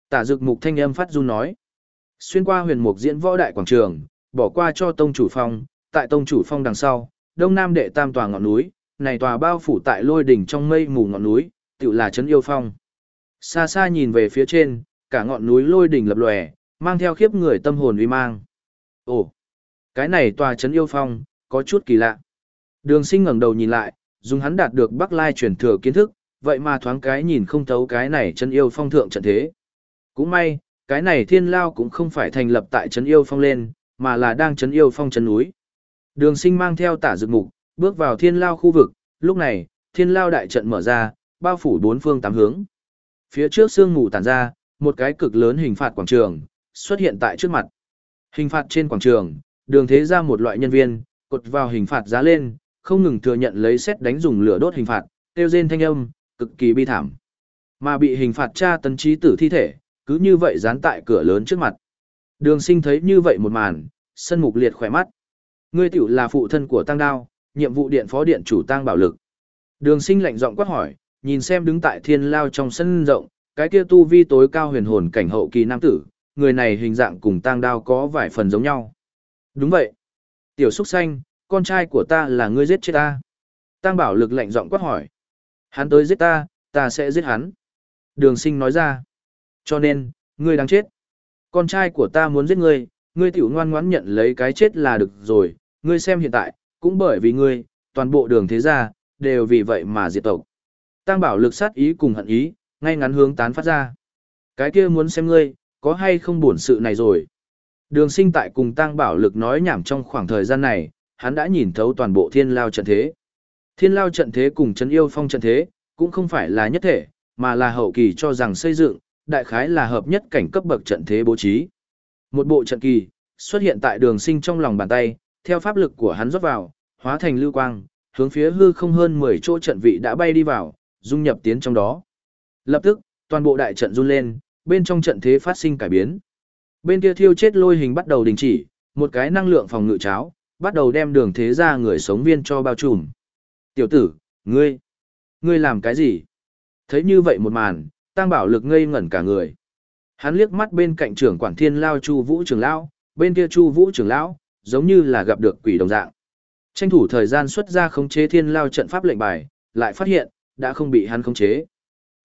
Tả dược mục thanh âm phát run nói. Xuyên qua huyền mục diễn võ đại quảng trường, bỏ qua cho tông chủ phong, tại tông chủ phong đằng sau, đông nam đệ tam tòa ngọn núi, này tòa bao phủ tại lôi đỉnh trong mây mù ngọn núi, tự là trấn yêu phong. Xa xa nhìn về phía trên, cả ngọn núi lôi đỉnh lập lòe, mang theo khiếp người tâm hồn uy mang. Ồ, cái này tòa trấn yêu phong, có chút kỳ lạ. Đường sinh ngẩng đầu nhìn lại, dùng hắn đạt được Bắc Lai truyền thừa kiến thức, vậy mà thoáng cái nhìn không thấu cái này trấn yêu phong thượng trận thế. Cũng may, cái này thiên lao cũng không phải thành lập tại trấn yêu phong lên, mà là đang trấn yêu phong trấn núi. Đường sinh mang theo tả dược mục, bước vào thiên lao khu vực, lúc này, thiên lao đại trận mở ra, bao phủ bốn phương tám hướng. Phía trước sương mù tản ra, một cái cực lớn hình phạt quảng trường, xuất hiện tại trước mặt. Hình phạt trên quảng trường, đường thế ra một loại nhân viên, cột vào hình phạt giá lên, không ngừng thừa nhận lấy xét đánh dùng lửa đốt hình phạt, tiêu rên thanh âm, cực kỳ bi thảm. Mà bị hình phạt tra tấn trí tử thi thể, cứ như vậy dán tại cửa lớn trước mặt. Đường sinh thấy như vậy một màn, sân mục liệt khỏe mắt. Ngươi tiểu là phụ thân của Tăng Đao, nhiệm vụ điện phó điện chủ Tăng Bảo Lực. Đường sinh lạnh giọng quát hỏi, nhìn xem đứng tại thiên lao trong sân rộng, cái kia tu vi tối cao huyền hồn cảnh hậu kỳ nam tử, người này hình dạng cùng tang Đao có vài phần giống nhau. Đúng vậy. Tiểu Súc Xanh, con trai của ta là ngươi giết chết ta. Tang Bảo Lực lạnh giọng quát hỏi. Hắn tới giết ta, ta sẽ giết hắn. Đường sinh nói ra. Cho nên, ngươi đang chết. Con trai của ta muốn giết ngươi, ngươi tiểu ngoan ngoãn nhận lấy cái chết là được rồi, ngươi xem hiện tại, cũng bởi vì ngươi, toàn bộ đường thế gia, đều vì vậy mà diệt tộc. Tăng bảo lực sát ý cùng hận ý, ngay ngắn hướng tán phát ra. Cái kia muốn xem ngươi, có hay không buồn sự này rồi. Đường sinh tại cùng tăng bảo lực nói nhảm trong khoảng thời gian này, hắn đã nhìn thấu toàn bộ thiên lao trận thế. Thiên lao trận thế cùng chân yêu phong trận thế, cũng không phải là nhất thể, mà là hậu kỳ cho rằng xây dựng, đại khái là hợp nhất cảnh cấp bậc trận thế bố trí. Một bộ trận kỳ, xuất hiện tại đường sinh trong lòng bàn tay, theo pháp lực của hắn rót vào, hóa thành lưu quang, hướng phía hư không hơn 10 chỗ trận vị đã bay đi vào, dung nhập tiến trong đó. Lập tức, toàn bộ đại trận run lên, bên trong trận thế phát sinh cải biến. Bên kia thiêu chết lôi hình bắt đầu đình chỉ, một cái năng lượng phòng ngự cháo, bắt đầu đem đường thế ra người sống viên cho bao trùm. Tiểu tử, ngươi, ngươi làm cái gì? Thấy như vậy một màn, tăng bảo lực ngây ngẩn cả người. Hắn liếc mắt bên cạnh trưởng quản thiên lao Chu Vũ trưởng lão, bên kia Chu Vũ trưởng lão, giống như là gặp được quỷ đồng dạng. Tranh thủ thời gian xuất ra khống chế thiên lao trận pháp lệnh bài, lại phát hiện, đã không bị hắn khống chế.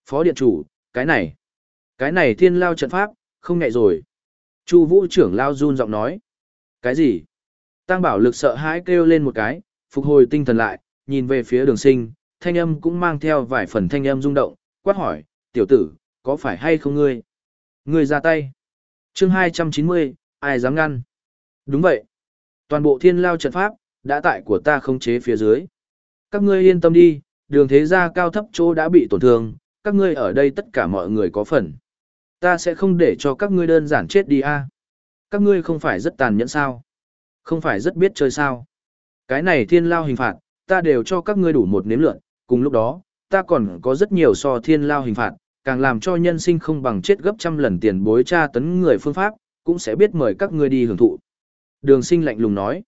Phó điện chủ, cái này, cái này thiên lao trận pháp, không ngại rồi. Chu Vũ trưởng lao run giọng nói. Cái gì? Tăng bảo lực sợ hãi kêu lên một cái, phục hồi tinh thần lại, nhìn về phía đường sinh, thanh âm cũng mang theo vài phần thanh âm rung động, quát hỏi, tiểu tử, có phải hay không ngươi? Ngươi ra tay. chương 290, ai dám ngăn? Đúng vậy. Toàn bộ thiên lao trận pháp, đã tại của ta không chế phía dưới. Các ngươi yên tâm đi, đường thế gia cao thấp chỗ đã bị tổn thương, các ngươi ở đây tất cả mọi người có phần. Ta sẽ không để cho các ngươi đơn giản chết đi a. Các ngươi không phải rất tàn nhẫn sao? Không phải rất biết chơi sao? Cái này thiên lao hình phạt, ta đều cho các ngươi đủ một nếm lượn, cùng lúc đó, ta còn có rất nhiều so thiên lao hình phạt, càng làm cho nhân sinh không bằng chết gấp trăm lần tiền bối tra tấn người phương pháp, cũng sẽ biết mời các ngươi đi hưởng thụ. Đường sinh lạnh lùng nói,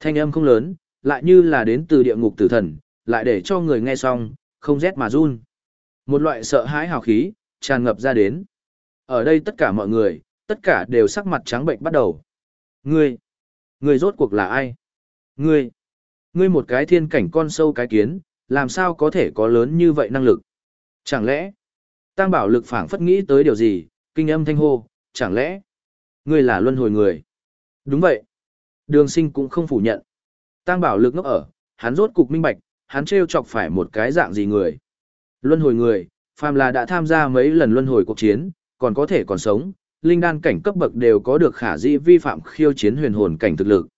thanh âm không lớn, lại như là đến từ địa ngục tử thần, lại để cho người nghe xong, không rét mà run. Một loại sợ hãi hào khí, tràn ngập ra đến. Ở đây tất cả mọi người, tất cả đều sắc mặt trắng bệnh bắt đầu. Ngươi, ngươi rốt cuộc là ai? Ngươi, ngươi một cái thiên cảnh con sâu cái kiến, làm sao có thể có lớn như vậy năng lực? Chẳng lẽ, Tăng bảo lực phảng phất nghĩ tới điều gì, kinh âm thanh hô, chẳng lẽ, ngươi là luân hồi người? Đúng vậy. Đường sinh cũng không phủ nhận. Tăng bảo lực ngốc ở, hắn rốt cục minh bạch, hắn trêu chọc phải một cái dạng gì người. Luân hồi người, phàm là đã tham gia mấy lần luân hồi cuộc chiến, còn có thể còn sống, linh đan cảnh cấp bậc đều có được khả dĩ vi phạm khiêu chiến huyền hồn cảnh thực lực.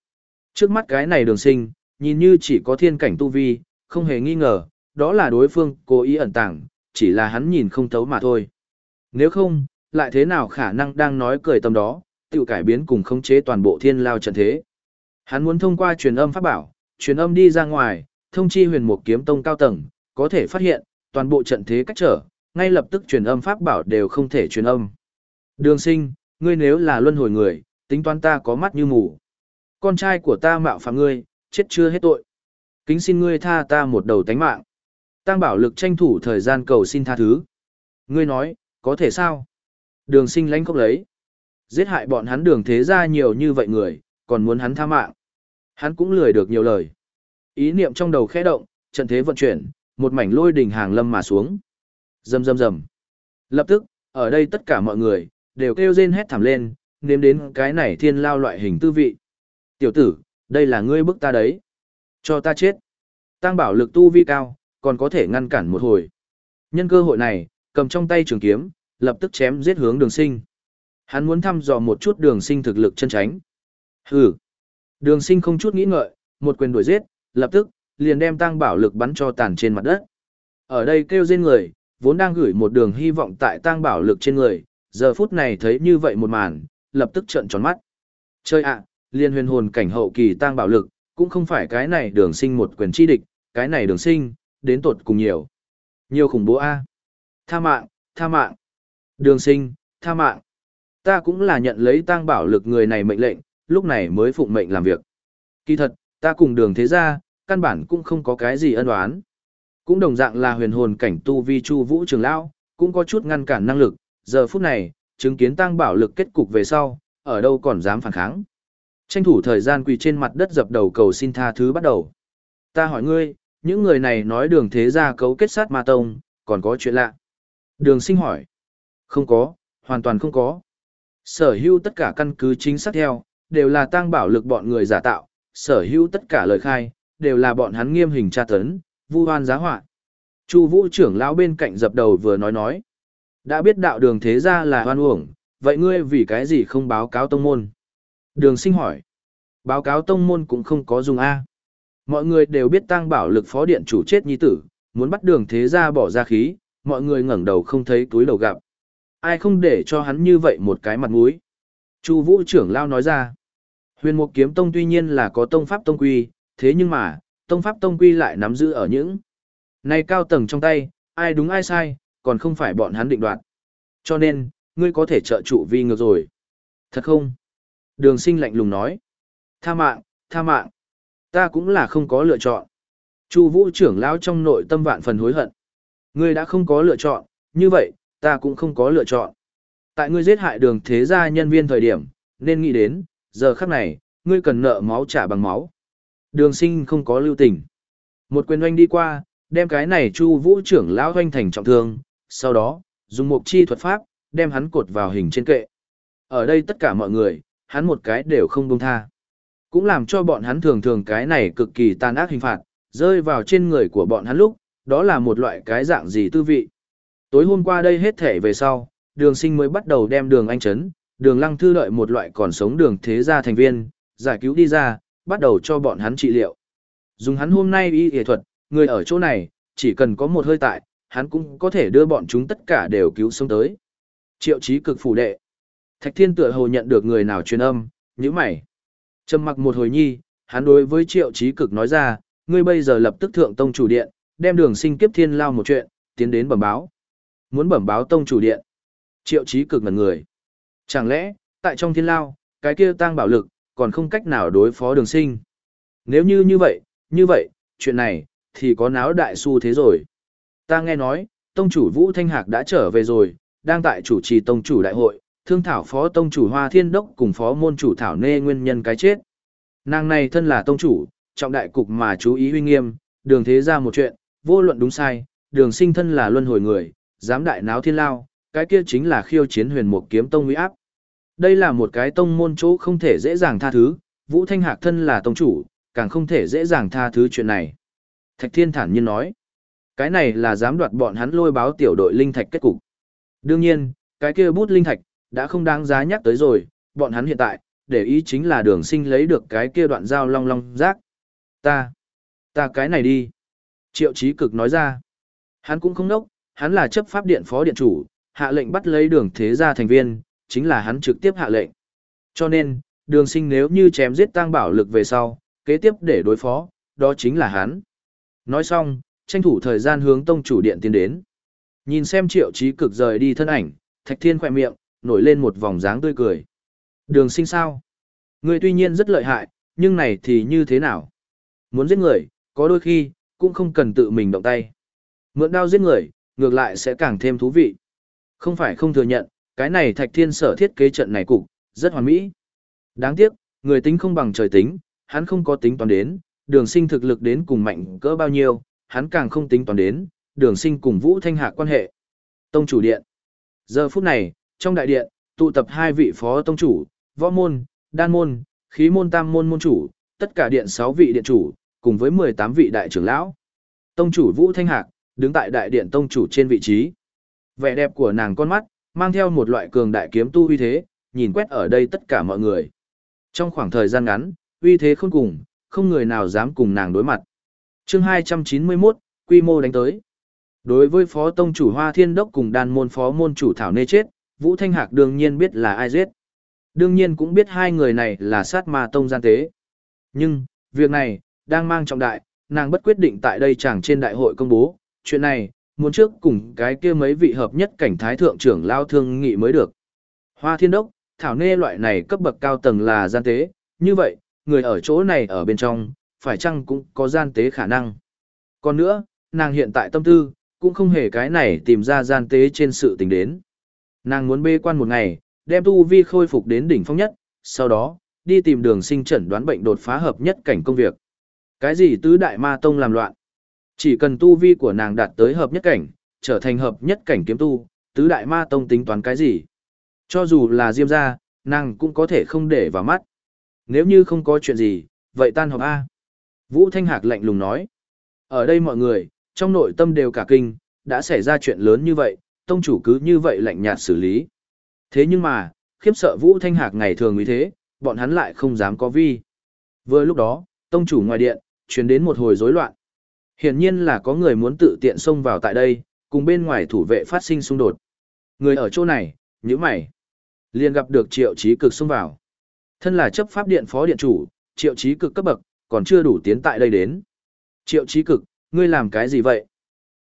Trước mắt cái này đường sinh, nhìn như chỉ có thiên cảnh tu vi, không hề nghi ngờ, đó là đối phương cố ý ẩn tàng, chỉ là hắn nhìn không thấu mà thôi. Nếu không, lại thế nào khả năng đang nói cười tâm đó, tự cải biến cùng khống chế toàn bộ thiên lao trận thế. Hắn muốn thông qua truyền âm pháp bảo, truyền âm đi ra ngoài, thông chi huyền mục kiếm tông cao tầng, có thể phát hiện, toàn bộ trận thế cách trở, ngay lập tức truyền âm pháp bảo đều không thể truyền âm. Đường sinh, ngươi nếu là luân hồi người, tính toán ta có mắt như mù. Con trai của ta mạo phạm ngươi, chết chưa hết tội. Kính xin ngươi tha ta một đầu tánh mạng. Tăng bảo lực tranh thủ thời gian cầu xin tha thứ. Ngươi nói, có thể sao? Đường sinh lãnh không lấy. Giết hại bọn hắn đường thế ra nhiều như vậy người, còn muốn hắn tha mạng. Hắn cũng lười được nhiều lời. Ý niệm trong đầu khẽ động, trận thế vận chuyển, một mảnh lôi đỉnh hàng lâm mà xuống. Rầm rầm rầm. Lập tức, ở đây tất cả mọi người, đều kêu rên hét thảm lên, nếm đến cái này thiên lao loại hình tư vị. Tiểu tử, đây là ngươi bức ta đấy. Cho ta chết. Tăng bảo lực tu vi cao, còn có thể ngăn cản một hồi. Nhân cơ hội này, cầm trong tay trường kiếm, lập tức chém giết hướng đường sinh. Hắn muốn thăm dò một chút đường sinh thực lực chân tránh. Hừ. Đường sinh không chút nghĩ ngợi, một quyền đuổi giết, lập tức, liền đem tăng bảo lực bắn cho tàn trên mặt đất. Ở đây kêu rên người, vốn đang gửi một đường hy vọng tại tăng bảo lực trên người, giờ phút này thấy như vậy một màn, lập tức trợn tròn mắt. Chơi ạ, liên huyền hồn cảnh hậu kỳ tăng bảo lực, cũng không phải cái này đường sinh một quyền chi địch, cái này đường sinh, đến tột cùng nhiều. Nhiều khủng bố A. Tha mạng, tha mạng. Đường sinh, tha mạng. Ta cũng là nhận lấy tăng bảo lực người này mệnh lệnh, lúc này mới phụng mệnh làm việc. Kỳ thật, ta cùng đường thế ra, căn bản cũng không có cái gì ân oán. Cũng đồng dạng là huyền hồn cảnh tu vi chu vũ trường lão, cũng có chút ngăn cản năng lực, giờ phút này, chứng kiến tăng bảo lực kết cục về sau, ở đâu còn dám phản kháng. Tranh thủ thời gian quỳ trên mặt đất dập đầu cầu xin tha thứ bắt đầu. Ta hỏi ngươi, những người này nói đường thế gia cấu kết sát ma tông, còn có chuyện lạ. Đường sinh hỏi. Không có, hoàn toàn không có. Sở hữu tất cả căn cứ chính xác theo, đều là tăng bảo lực bọn người giả tạo, sở hữu tất cả lời khai, đều là bọn hắn nghiêm hình tra tấn, vu oan giá họa Chu vũ trưởng lão bên cạnh dập đầu vừa nói nói. Đã biết đạo đường thế gia là hoan uổng, vậy ngươi vì cái gì không báo cáo tông môn? Đường sinh hỏi. Báo cáo tông môn cũng không có dùng A. Mọi người đều biết tăng bảo lực phó điện chủ chết nhi tử, muốn bắt đường thế gia bỏ ra khí, mọi người ngẩng đầu không thấy túi đầu gặp. Ai không để cho hắn như vậy một cái mặt mũi. Chu vũ trưởng lao nói ra. Huyền mục kiếm tông tuy nhiên là có tông pháp tông quy, thế nhưng mà, tông pháp tông quy lại nắm giữ ở những này cao tầng trong tay, ai đúng ai sai, còn không phải bọn hắn định đoạt. Cho nên, ngươi có thể trợ trụ vi ngược rồi. Thật không? Đường sinh lạnh lùng nói. Tha mạng, tha mạng. Ta cũng là không có lựa chọn. Chu vũ trưởng lão trong nội tâm vạn phần hối hận. Ngươi đã không có lựa chọn, như vậy, ta cũng không có lựa chọn. Tại ngươi giết hại đường thế gia nhân viên thời điểm, nên nghĩ đến, giờ khắc này, ngươi cần nợ máu trả bằng máu. Đường sinh không có lưu tình. Một quyền oanh đi qua, đem cái này chu vũ trưởng lão oanh thành trọng thương, sau đó, dùng một chi thuật pháp, đem hắn cột vào hình trên kệ. Ở đây tất cả mọi người, hắn một cái đều không buông tha. Cũng làm cho bọn hắn thường thường cái này cực kỳ tàn ác hình phạt, rơi vào trên người của bọn hắn lúc, đó là một loại cái dạng gì tư vị. Tối hôm qua đây hết thể về sau, đường sinh mới bắt đầu đem đường anh chấn, đường lăng thư đợi một loại còn sống đường thế gia thành viên, giải cứu đi ra, bắt đầu cho bọn hắn trị liệu. Dùng hắn hôm nay y y thuật, người ở chỗ này, chỉ cần có một hơi tại, hắn cũng có thể đưa bọn chúng tất cả đều cứu sống tới. Triệu chí cực phủ đệ. Thạch thiên tựa hồ nhận được người nào truyền âm, như mày. Trầm mặc một hồi nhi, hắn đối với triệu chí cực nói ra, ngươi bây giờ lập tức thượng tông chủ điện, đem đường sinh kiếp thiên lao một chuyện, tiến đến bẩm báo. Muốn bẩm báo tông chủ điện. Triệu chí cực ngần người. Chẳng lẽ, tại trong thiên lao, cái kia tăng bảo lực, còn không cách nào đối phó đường sinh. Nếu như như vậy, như vậy, chuyện này, thì có náo đại su thế rồi. Ta nghe nói, tông chủ Vũ Thanh Hạc đã trở về rồi, đang tại chủ trì tông chủ đại hội, thương thảo phó tông chủ Hoa Thiên Đốc cùng phó môn chủ thảo nê nguyên nhân cái chết. Nàng này thân là tông chủ, trọng đại cục mà chú ý huy nghiêm, đường thế ra một chuyện, vô luận đúng sai, đường sinh thân là luân hồi người, dám đại náo thiên lao, cái kia chính là khiêu chiến huyền một kiếm tông uy áp. Đây là một cái tông môn chỗ không thể dễ dàng tha thứ, Vũ Thanh Hạc thân là tông chủ, càng không thể dễ dàng tha thứ chuyện này. Thạch Thiên thản nhiên nói, cái này là dám đoạt bọn hắn lôi báo tiểu đội linh thạch kết cục. Đương nhiên, cái kia bút linh thạch, đã không đáng giá nhắc tới rồi, bọn hắn hiện tại, để ý chính là đường sinh lấy được cái kia đoạn dao long long rác. Ta, ta cái này đi. Triệu chí cực nói ra, hắn cũng không nốc, hắn là chấp pháp điện phó điện chủ, hạ lệnh bắt lấy đường thế gia thành viên, chính là hắn trực tiếp hạ lệnh. Cho nên, đường sinh nếu như chém giết tăng bảo lực về sau, kế tiếp để đối phó, đó chính là hắn. Nói xong, tranh thủ thời gian hướng tông chủ điện tiến đến. Nhìn xem triệu trí cực rời đi thân ảnh, thạch thiên khỏe miệng, nổi lên một vòng dáng tươi cười. Đường sinh sao? Người tuy nhiên rất lợi hại, nhưng này thì như thế nào? Muốn giết người, có đôi khi, cũng không cần tự mình động tay. Mượn đao giết người, ngược lại sẽ càng thêm thú vị. Không phải không thừa nhận, cái này thạch thiên sở thiết kế trận này cục, rất hoàn mỹ. Đáng tiếc, người tính không bằng trời tính, hắn không có tính toán đến, đường sinh thực lực đến cùng mạnh cỡ bao nhiêu, hắn càng không tính toán đến, đường sinh cùng Vũ Thanh Hạ quan hệ. Tông chủ điện. Giờ phút này, trong đại điện, tụ tập hai vị phó tông chủ, võ môn, đan môn, khí môn tam môn môn chủ, tất cả điện sáu vị điện chủ, cùng với 18 vị đại trưởng lão. Tông chủ Vũ Thanh Hạc, đứng tại đại điện tông chủ trên vị trí. Vẻ đẹp của nàng con mắt, mang theo một loại cường đại kiếm tu uy thế, nhìn quét ở đây tất cả mọi người. Trong khoảng thời gian ngắn, uy thế không cùng, không người nào dám cùng nàng đối mặt. chương 291, quy mô đánh tới. Đối với phó tông chủ Hoa Thiên Đốc cùng đàn môn phó môn chủ Thảo Nê chết, Vũ Thanh Hạc đương nhiên biết là ai giết. Đương nhiên cũng biết hai người này là sát ma tông gian tế. Nhưng, việc này, đang mang trọng đại, nàng bất quyết định tại đây chẳng trên đại hội công bố. Chuyện này, muốn trước cùng cái kia mấy vị hợp nhất cảnh thái thượng trưởng lao thương nghị mới được. Hoa Thiên Đốc, Thảo Nê loại này cấp bậc cao tầng là gian tế, như vậy, người ở chỗ này ở bên trong, phải chăng cũng có gian tế khả năng. Còn nữa, nàng hiện tại tâm tư, cũng không hề cái này tìm ra gian tế trên sự tình đến. Nàng muốn bê quan một ngày, đem tu vi khôi phục đến đỉnh phong nhất, sau đó, đi tìm đường sinh chẩn đoán bệnh đột phá hợp nhất cảnh công việc. Cái gì tứ đại ma tông làm loạn? Chỉ cần tu vi của nàng đạt tới hợp nhất cảnh, trở thành hợp nhất cảnh kiếm tu, tứ đại ma tông tính toán cái gì? Cho dù là diêm gia, nàng cũng có thể không để vào mắt. Nếu như không có chuyện gì, vậy tan họp A. Vũ Thanh Hạc lạnh lùng nói. Ở đây mọi người, trong nội tâm đều cả kinh, đã xảy ra chuyện lớn như vậy, tông chủ cứ như vậy lạnh nhạt xử lý. Thế nhưng mà, khiếp sợ Vũ Thanh Hạc ngày thường như thế, bọn hắn lại không dám có vi. Vừa lúc đó, tông chủ ngoài điện, truyền đến một hồi rối loạn. Hiển nhiên là có người muốn tự tiện xông vào tại đây, cùng bên ngoài thủ vệ phát sinh xung đột. Người ở chỗ này, như mày, liền gặp được triệu trí cực xông vào. Thân là chấp pháp điện phó điện chủ, triệu trí cực cấp bậc, còn chưa đủ tiến tại đây đến. Triệu trí cực, ngươi làm cái gì vậy?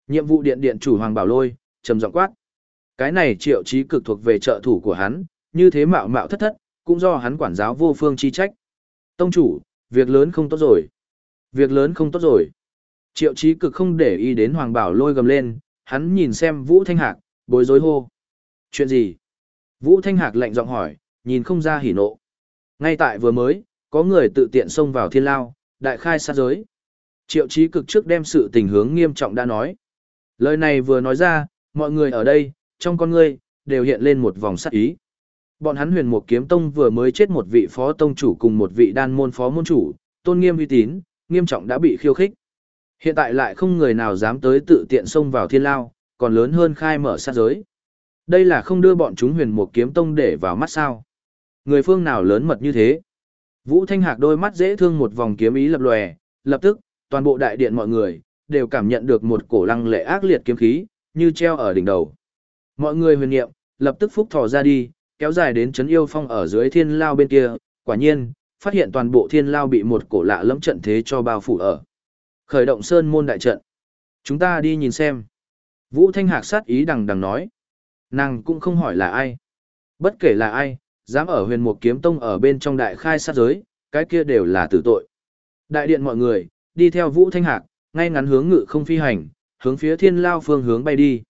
Nhiệm vụ điện điện chủ Hoàng Bảo Lôi, trầm giọng quát. Cái này triệu trí cực thuộc về trợ thủ của hắn, như thế mạo mạo thất thất, cũng do hắn quản giáo vô phương chi trách. Tông chủ, việc lớn không tốt rồi. Việc lớn không tốt rồi. Triệu Chí cực không để ý đến Hoàng Bảo Lôi gầm lên, hắn nhìn xem Vũ Thanh Hạc, bối rối hô. Chuyện gì? Vũ Thanh Hạc lạnh giọng hỏi, nhìn không ra hỉ nộ. Ngay tại vừa mới, có người tự tiện xông vào thiên lao, đại khai sát giới. Triệu chí cực trước đem sự tình hướng nghiêm trọng đã nói. Lời này vừa nói ra, mọi người ở đây, trong con ngươi, đều hiện lên một vòng sát ý. Bọn hắn huyền một kiếm tông vừa mới chết một vị phó tông chủ cùng một vị đan môn phó môn chủ, tôn nghiêm uy tín, nghiêm trọng đã bị khiêu khích. Hiện tại lại không người nào dám tới tự tiện xông vào thiên lao, còn lớn hơn khai mở sát giới. Đây là không đưa bọn chúng huyền một kiếm tông để vào mắt sao. Người phương nào lớn mật như thế. Vũ Thanh Hạc đôi mắt dễ thương một vòng kiếm ý lập lòe, lập tức, toàn bộ đại điện mọi người, đều cảm nhận được một cổ lăng lệ ác liệt kiếm khí, như treo ở đỉnh đầu. Mọi người huyền niệm, lập tức phúc thò ra đi, kéo dài đến chấn yêu phong ở dưới thiên lao bên kia, quả nhiên, phát hiện toàn bộ thiên lao bị một cổ lạ lẫm trận thế cho bao phủ ở. Khởi động sơn môn đại trận. Chúng ta đi nhìn xem. Vũ Thanh Hạc sát ý đằng đằng nói. Nàng cũng không hỏi là ai. Bất kể là ai, dám ở huyền mục kiếm tông ở bên trong đại khai sát giới, cái kia đều là tử tội. Đại điện mọi người, đi theo Vũ Thanh Hạc, ngay ngắn hướng ngự không phi hành, hướng phía thiên lao phương hướng bay đi.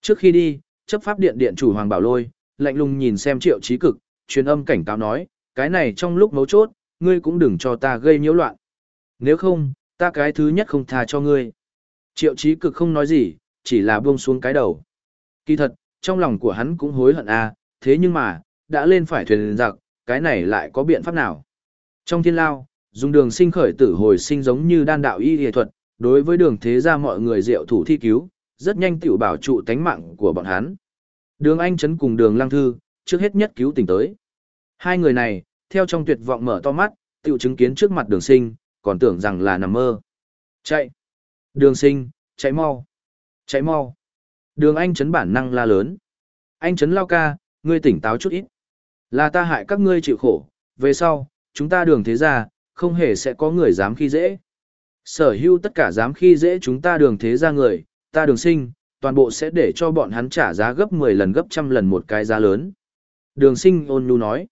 Trước khi đi, chấp pháp điện điện chủ Hoàng Bảo Lôi, lạnh lùng nhìn xem triệu trí cực, truyền âm cảnh cáo nói, cái này trong lúc mấu chốt, ngươi cũng đừng cho ta gây nhiễu loạn. Nếu không, ta cái thứ nhất không tha cho ngươi. Triệu trí cực không nói gì, chỉ là buông xuống cái đầu. Kỳ thật, trong lòng của hắn cũng hối hận a, à, thế nhưng mà, đã lên phải thuyền giặc, cái này lại có biện pháp nào? Trong thiên lao, dùng đường sinh khởi tử hồi sinh giống như đan đạo y y thuật, đối với đường thế gia mọi người diệu thủ thi cứu, rất nhanh tiểu bảo trụ tánh mạng của bọn hắn. Đường Anh Trấn cùng đường Lăng Thư, trước hết nhất cứu tỉnh tới. Hai người này, theo trong tuyệt vọng mở to mắt, tiểu chứng kiến trước mặt đường sinh, còn tưởng rằng là nằm mơ. Chạy! Đường sinh, chạy mau! Chạy mau! Đường Anh chấn bản năng la lớn. Anh chấn lao ca, ngươi tỉnh táo chút ít. Là ta hại các ngươi chịu khổ, về sau, chúng ta đường thế gia, không hề sẽ có người dám khi dễ. Sở hữu tất cả dám khi dễ chúng ta đường thế gia người, ta đường sinh, toàn bộ sẽ để cho bọn hắn trả giá gấp 10 lần gấp trăm lần một cái giá lớn. Đường sinh ôn nhu nói.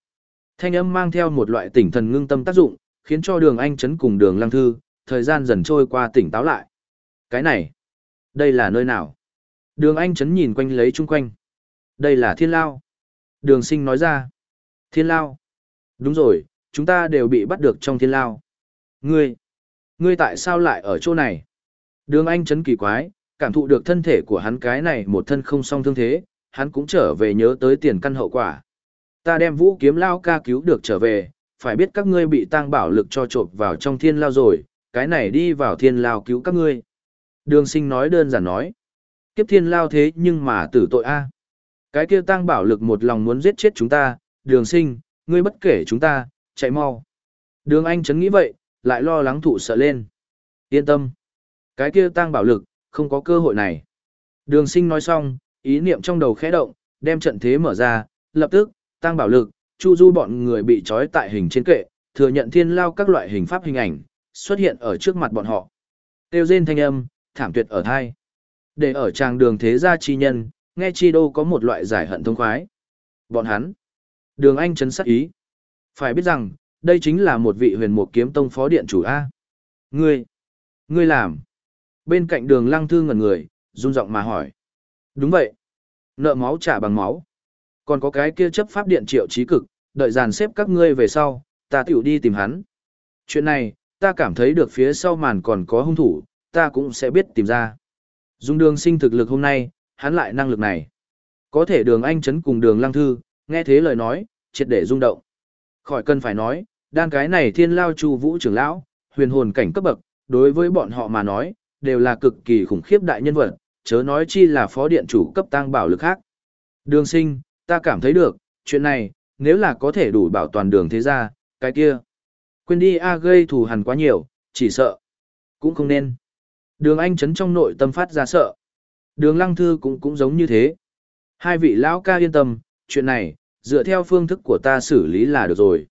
Thanh âm mang theo một loại tỉnh thần ngưng tâm tác dụng, khiến cho đường anh chấn cùng đường lăng thư, thời gian dần trôi qua tỉnh táo lại. Cái này, đây là nơi nào? Đường anh chấn nhìn quanh lấy chung quanh. Đây là thiên lao. Đường sinh nói ra. Thiên lao. Đúng rồi, chúng ta đều bị bắt được trong thiên lao. Ngươi, ngươi tại sao lại ở chỗ này? Đường anh chấn kỳ quái, cảm thụ được thân thể của hắn cái này một thân không song thương thế, hắn cũng trở về nhớ tới tiền căn hậu quả. Ta đem vũ kiếm lao ca cứu được trở về, phải biết các ngươi bị tang bảo lực cho trộm vào trong thiên lao rồi, cái này đi vào thiên lao cứu các ngươi. Đường sinh nói đơn giản nói. Kiếp thiên lao thế nhưng mà tử tội a Cái kia tang bảo lực một lòng muốn giết chết chúng ta, đường sinh, ngươi bất kể chúng ta, chạy mau. Đường anh chấn nghĩ vậy, lại lo lắng thụ sợ lên. Yên tâm. Cái kia tang bảo lực, không có cơ hội này. Đường sinh nói xong, ý niệm trong đầu khẽ động, đem trận thế mở ra, lập tức, tăng bảo lực, chu du bọn người bị trói tại hình trên kệ, thừa nhận thiên lao các loại hình pháp hình ảnh, xuất hiện ở trước mặt bọn họ. Tiêu rên thanh âm, thảm tuyệt ở thai. Để ở tràng đường thế gia chi nhân, nghe chi đô có một loại giải hận thông khoái. Bọn hắn. Đường Anh chấn sắc ý. Phải biết rằng, đây chính là một vị huyền mục kiếm tông phó điện chủ A. Ngươi. Ngươi làm. Bên cạnh đường lăng thư ngẩn người, run giọng mà hỏi. Đúng vậy. Nợ máu trả bằng máu. Còn có cái kia chấp pháp điện triệu trí cực, đợi dàn xếp các ngươi về sau, ta tiểu đi tìm hắn. Chuyện này, ta cảm thấy được phía sau màn còn có hung thủ, ta cũng sẽ biết tìm ra. Dung đường sinh thực lực hôm nay, hắn lại năng lực này. Có thể đường anh chấn cùng đường lăng thư, nghe thế lời nói, triệt để rung động. Khỏi cần phải nói, đan cái này thiên lao chu vũ trưởng lão, huyền hồn cảnh cấp bậc, đối với bọn họ mà nói, đều là cực kỳ khủng khiếp đại nhân vật, chớ nói chi là phó điện chủ cấp tăng bảo lực khác. Đường sinh, ta cảm thấy được, chuyện này, nếu là có thể đủ bảo toàn đường thế gia, cái kia. Quên đi A gây thù hằn quá nhiều, chỉ sợ. Cũng không nên. Đường anh chấn trong nội tâm phát ra sợ. Đường lăng thư cũng cũng giống như thế. Hai vị lão ca yên tâm, chuyện này, dựa theo phương thức của ta xử lý là được rồi.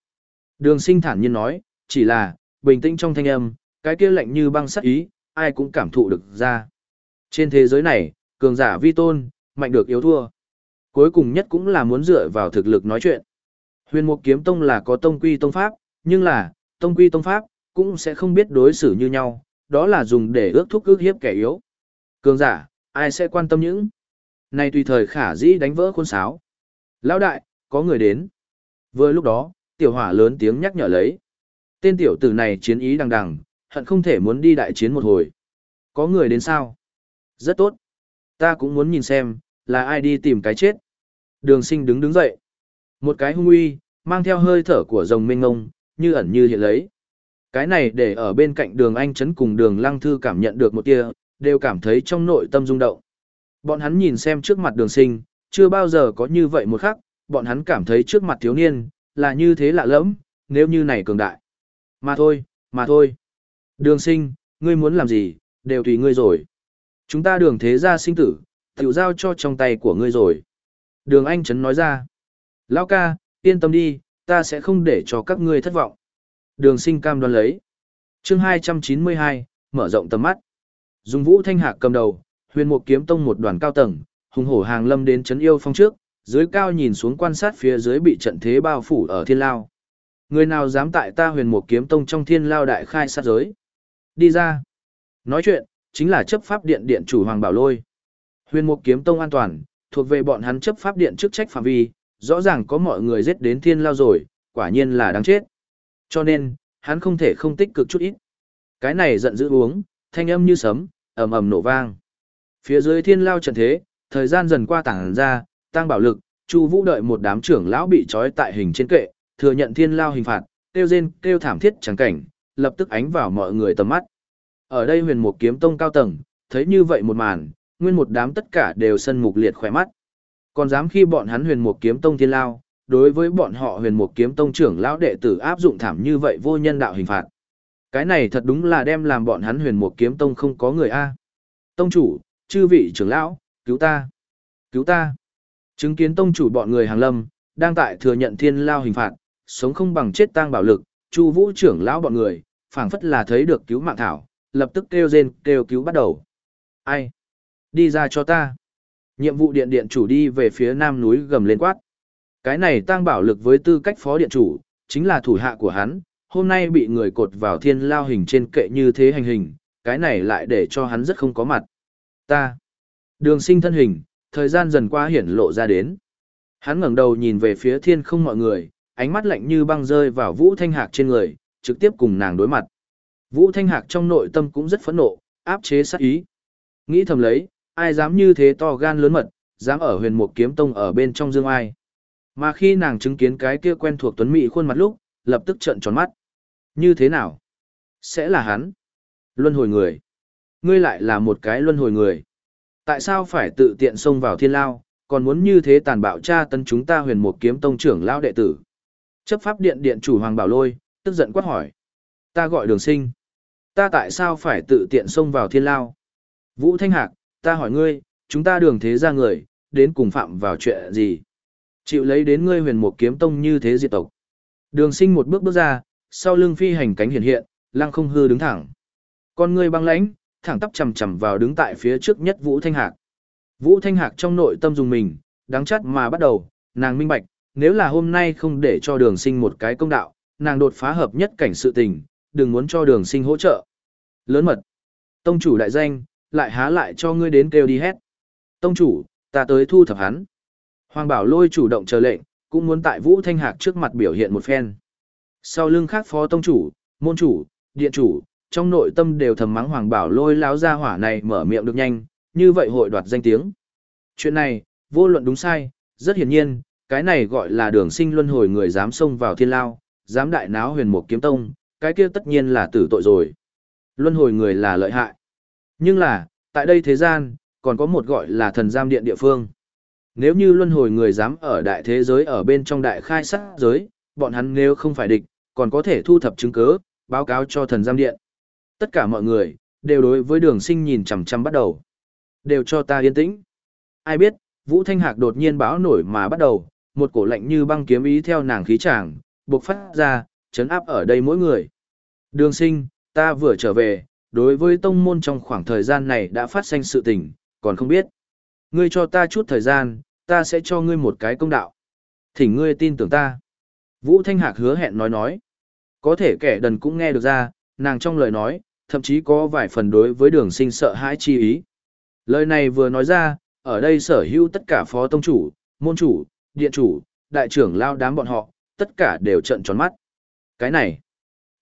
Đường sinh thản nhiên nói, chỉ là, bình tĩnh trong thanh âm, cái kia lạnh như băng sắt ý, ai cũng cảm thụ được ra. Trên thế giới này, cường giả vi tôn, mạnh được yếu thua. Cuối cùng nhất cũng là muốn dựa vào thực lực nói chuyện. Huyền Mục Kiếm Tông là có tông quy tông pháp, nhưng là, tông quy tông pháp, cũng sẽ không biết đối xử như nhau, đó là dùng để ước thúc ước hiếp kẻ yếu. Cường giả, ai sẽ quan tâm những? Này tùy thời khả dĩ đánh vỡ khuôn sáo. Lão đại, có người đến. Vừa lúc đó, tiểu hỏa lớn tiếng nhắc nhở lấy. Tên tiểu tử này chiến ý đằng đằng, hận không thể muốn đi đại chiến một hồi. Có người đến sao? Rất tốt. Ta cũng muốn nhìn xem, là ai đi tìm cái chết. Đường sinh đứng đứng dậy. Một cái hung uy, mang theo hơi thở của rồng mênh ngông, như ẩn như hiện lấy. Cái này để ở bên cạnh đường anh chấn cùng đường lăng thư cảm nhận được một tia, đều cảm thấy trong nội tâm rung động. Bọn hắn nhìn xem trước mặt đường sinh, chưa bao giờ có như vậy một khắc, bọn hắn cảm thấy trước mặt thiếu niên, là như thế lạ lẫm, nếu như này cường đại. Mà thôi, mà thôi. Đường sinh, ngươi muốn làm gì, đều tùy ngươi rồi. Chúng ta đường thế gia sinh tử, tiểu giao cho trong tay của ngươi rồi. Đường Anh Trấn nói ra. Lão ca, yên tâm đi, ta sẽ không để cho các ngươi thất vọng. Đường sinh cam đoan lấy. chương 292, mở rộng tầm mắt. Dùng vũ thanh hạc cầm đầu, huyền mục kiếm tông một đoàn cao tầng, hùng hổ hàng lâm đến chấn yêu phong trước, dưới cao nhìn xuống quan sát phía dưới bị trận thế bao phủ ở thiên lao. Người nào dám tại ta huyền mục kiếm tông trong thiên lao đại khai sát giới? Đi ra. Nói chuyện, chính là chấp pháp điện điện chủ Hoàng Bảo Lôi. Huyền Mục Kiếm Tông an toàn, thuộc về bọn hắn chấp pháp điện chức trách phạm vi, rõ ràng có mọi người giết đến thiên lao rồi, quả nhiên là đáng chết. Cho nên, hắn không thể không tích cực chút ít. Cái này giận dữ uống, thanh âm như sấm, ầm ầm nổ vang. Phía dưới thiên lao trận thế, thời gian dần qua tảng ra, tăng bảo lực, Chu Vũ đợi một đám trưởng lão bị trói tại hình trên kệ, thừa nhận thiên lao hình phạt, kêu rên, kêu thảm thiết chẳng cảnh, lập tức ánh vào mọi người tầm mắt. Ở đây huyền mục kiếm tông cao tầng, thấy như vậy một màn, nguyên một đám tất cả đều sân mục liệt khỏe mắt. Còn dám khi bọn hắn huyền mục kiếm tông thiên lao, đối với bọn họ huyền mục kiếm tông trưởng lão đệ tử áp dụng thảm như vậy vô nhân đạo hình phạt. Cái này thật đúng là đem làm bọn hắn huyền mục kiếm tông không có người A. Tông chủ, chư vị trưởng lão, cứu ta, cứu ta. Chứng kiến tông chủ bọn người hàng lâm, đang tại thừa nhận thiên lao hình phạt, sống không bằng chết tang bảo lực, chu vũ trưởng lão bọn người, phảng phất là thấy được cứu mạng thảo, lập tức kêu rên, kêu cứu bắt đầu. Ai? Đi ra cho ta. Nhiệm vụ điện điện chủ đi về phía nam núi gầm lên quát. Cái này tăng bảo lực với tư cách phó điện chủ, chính là thủ hạ của hắn, hôm nay bị người cột vào thiên lao hình trên kệ như thế hành hình, cái này lại để cho hắn rất không có mặt. Ta. Đường sinh thân hình, thời gian dần qua hiển lộ ra đến. Hắn ngẩng đầu nhìn về phía thiên không mọi người, ánh mắt lạnh như băng rơi vào Vũ Thanh Hạc trên người, trực tiếp cùng nàng đối mặt. Vũ Thanh Hạc trong nội tâm cũng rất phẫn nộ, áp chế sát ý. Nghĩ thầm lấy, ai dám như thế to gan lớn mật, dám ở huyền mục kiếm tông ở bên trong dương ai. Mà khi nàng chứng kiến cái kia quen thuộc tuấn mỹ khuôn mặt lúc, lập tức trợn tròn mắt. Như thế nào? Sẽ là hắn. Luân hồi người. Ngươi lại là một cái luân hồi người. Tại sao phải tự tiện xông vào thiên lao, còn muốn như thế tàn bạo tra tấn chúng ta huyền mục kiếm tông trưởng lao đệ tử? Chấp pháp điện điện chủ Hoàng Bảo Lôi, tức giận quát hỏi. Ta gọi đường sinh. Ta tại sao phải tự tiện xông vào thiên lao? Vũ Thanh Hạc, ta hỏi ngươi, chúng ta đường thế ra người, đến cùng phạm vào chuyện gì? Chịu lấy đến ngươi huyền một kiếm tông như thế diệt tộc. Đường sinh một bước bước ra, sau lưng phi hành cánh hiện hiện, lăng không hư đứng thẳng. Con ngươi băng lãnh, thẳng tắp chầm chầm vào đứng tại phía trước nhất Vũ Thanh Hạc. Vũ Thanh Hạc trong nội tâm dùng mình, đáng chắc mà bắt đầu, nàng minh bạch, nếu là hôm nay không để cho đường sinh một cái công đạo, nàng đột phá hợp nhất cảnh sự tình, đừng muốn cho đường sinh hỗ trợ. Lớn mật. Tông chủ đại danh, lại há lại cho ngươi đến kêu đi hết. Tông chủ, ta tới thu thập hắn. Hoàng Bảo Lôi chủ động chờ lệnh, cũng muốn tại Vũ Thanh Hạc trước mặt biểu hiện một phen. Sau lưng khác phó tông chủ, môn chủ, điện chủ, trong nội tâm đều thầm mắng Hoàng Bảo Lôi láo ra hỏa này mở miệng được nhanh, như vậy hội đoạt danh tiếng. Chuyện này, vô luận đúng sai, rất hiển nhiên, cái này gọi là đường sinh luân hồi người dám xông vào thiên lao, dám đại náo huyền một kiếm tông, cái kia tất nhiên là tử tội rồi. Luân hồi người là lợi hại. Nhưng là, tại đây thế gian, còn có một gọi là thần giam điện địa phương. Nếu như luân hồi người dám ở đại thế giới ở bên trong đại khai sát giới, bọn hắn nếu không phải địch, còn có thể thu thập chứng cứ, báo cáo cho thần giam điện. Tất cả mọi người, đều đối với đường sinh nhìn chằm chằm bắt đầu. Đều cho ta yên tĩnh. Ai biết, Vũ Thanh Hạc đột nhiên báo nổi mà bắt đầu, một cổ lạnh như băng kiếm ý theo nàng khí tràng, buộc phát ra, chấn áp ở đây mỗi người. Đường sinh, ta vừa trở về, đối với tông môn trong khoảng thời gian này đã phát sinh sự tình, còn không biết. Ngươi cho ta chút thời gian, ta sẽ cho ngươi một cái công đạo. Thỉnh ngươi tin tưởng ta. Vũ Thanh Hạc hứa hẹn nói nói. Có thể kẻ đần cũng nghe được ra, nàng trong lời nói, thậm chí có vài phần đối với đường sinh sợ hãi chi ý. Lời này vừa nói ra, ở đây sở hữu tất cả phó tông chủ, môn chủ, điện chủ, đại trưởng lao đám bọn họ, tất cả đều trận tròn mắt. Cái này,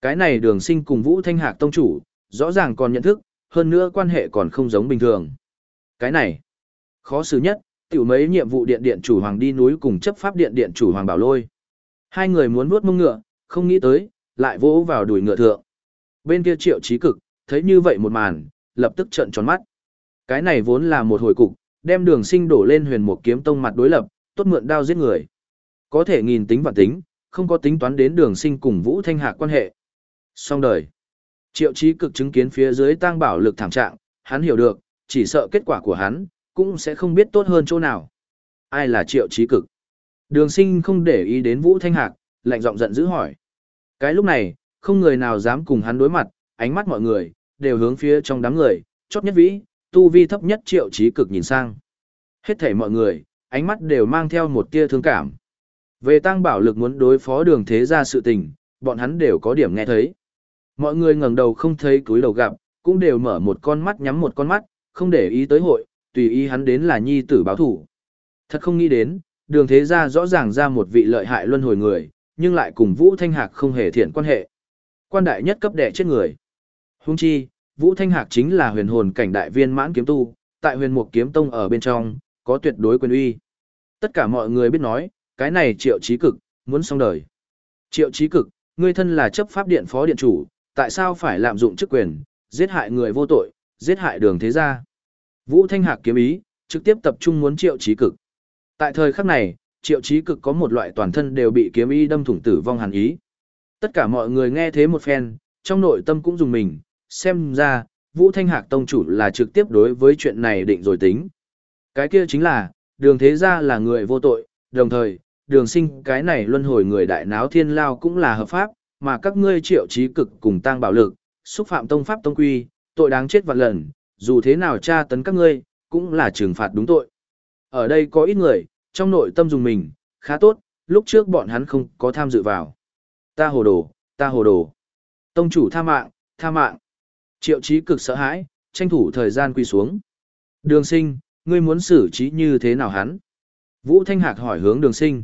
cái này đường sinh cùng Vũ Thanh Hạc tông chủ, rõ ràng còn nhận thức, hơn nữa quan hệ còn không giống bình thường. Cái này, khó xử nhất, Tiểu mấy nhiệm vụ điện điện chủ hoàng đi núi cùng chấp pháp điện điện chủ hoàng bảo lôi. Hai người muốn vuốt mông ngựa, không nghĩ tới, lại vỗ vào đùi ngựa thượng. Bên kia triệu trí cực, thấy như vậy một màn, lập tức trợn tròn mắt. Cái này vốn là một hồi cục, đem đường sinh đổ lên huyền một kiếm tông mặt đối lập, tốt mượn đao giết người. Có thể nghìn tính và tính, không có tính toán đến đường sinh cùng Vũ Thanh Hạc quan hệ. Xong đời. Triệu Chí cực chứng kiến phía dưới tang bảo lực thảm trạng, hắn hiểu được, chỉ sợ kết quả của hắn, cũng sẽ không biết tốt hơn chỗ nào. Ai là triệu Chí cực? Đường sinh không để ý đến Vũ Thanh Hạc, lạnh giọng giận dữ hỏi. Cái lúc này, không người nào dám cùng hắn đối mặt, ánh mắt mọi người, đều hướng phía trong đám người, chót nhất vĩ, tu vi thấp nhất triệu Chí cực nhìn sang. Hết thảy mọi người, ánh mắt đều mang theo một tia thương cảm. Về tăng bảo lực muốn đối phó đường thế ra sự tình, bọn hắn đều có điểm nghe thấy. Mọi người ngẩng đầu không thấy túi đầu gặp, cũng đều mở một con mắt nhắm một con mắt, không để ý tới hội, tùy ý hắn đến là nhi tử báo thủ. Thật không nghĩ đến, đường thế gia rõ ràng ra một vị lợi hại luân hồi người, nhưng lại cùng Vũ Thanh Hạc không hề thiện quan hệ. Quan đại nhất cấp đệ chết người. Hung chi, Vũ Thanh Hạc chính là huyền hồn cảnh đại viên mãn kiếm tu, tại huyền mục kiếm tông ở bên trong, có tuyệt đối quyền uy. Tất cả mọi người biết nói, cái này triệu trí cực, muốn xong đời. Triệu trí cực, ngươi thân là chấp pháp điện phó điện chủ, tại sao phải lạm dụng chức quyền, giết hại người vô tội, giết hại đường thế gia. Vũ Thanh Hạc kiếm ý, trực tiếp tập trung muốn triệu trí cực. Tại thời khắc này, triệu trí cực có một loại toàn thân đều bị kiếm ý đâm thủng tử vong hàn ý. Tất cả mọi người nghe thế một phen, trong nội tâm cũng dùng mình, xem ra, Vũ Thanh Hạc Tông chủ là trực tiếp đối với chuyện này định rồi tính. Cái kia chính là, đường thế gia là người vô tội, đồng thời, đường sinh cái này luân hồi người đại náo thiên lao cũng là hợp pháp, mà các ngươi triệu trí cực cùng tăng bảo lực, xúc phạm tông pháp tông quy, tội đáng chết vạn lần, dù thế nào tra tấn các ngươi, cũng là trừng phạt đúng tội. Ở đây có ít người, trong nội tâm dùng mình, khá tốt, lúc trước bọn hắn không có tham dự vào. Ta hồ đồ, ta hồ đồ. Tông chủ tha mạng, tha mạng. Triệu trí cực sợ hãi, tranh thủ thời gian quy xuống. Đường sinh, ngươi muốn xử trí như thế nào hắn? Vũ Thanh Hạc hỏi hướng đường sinh.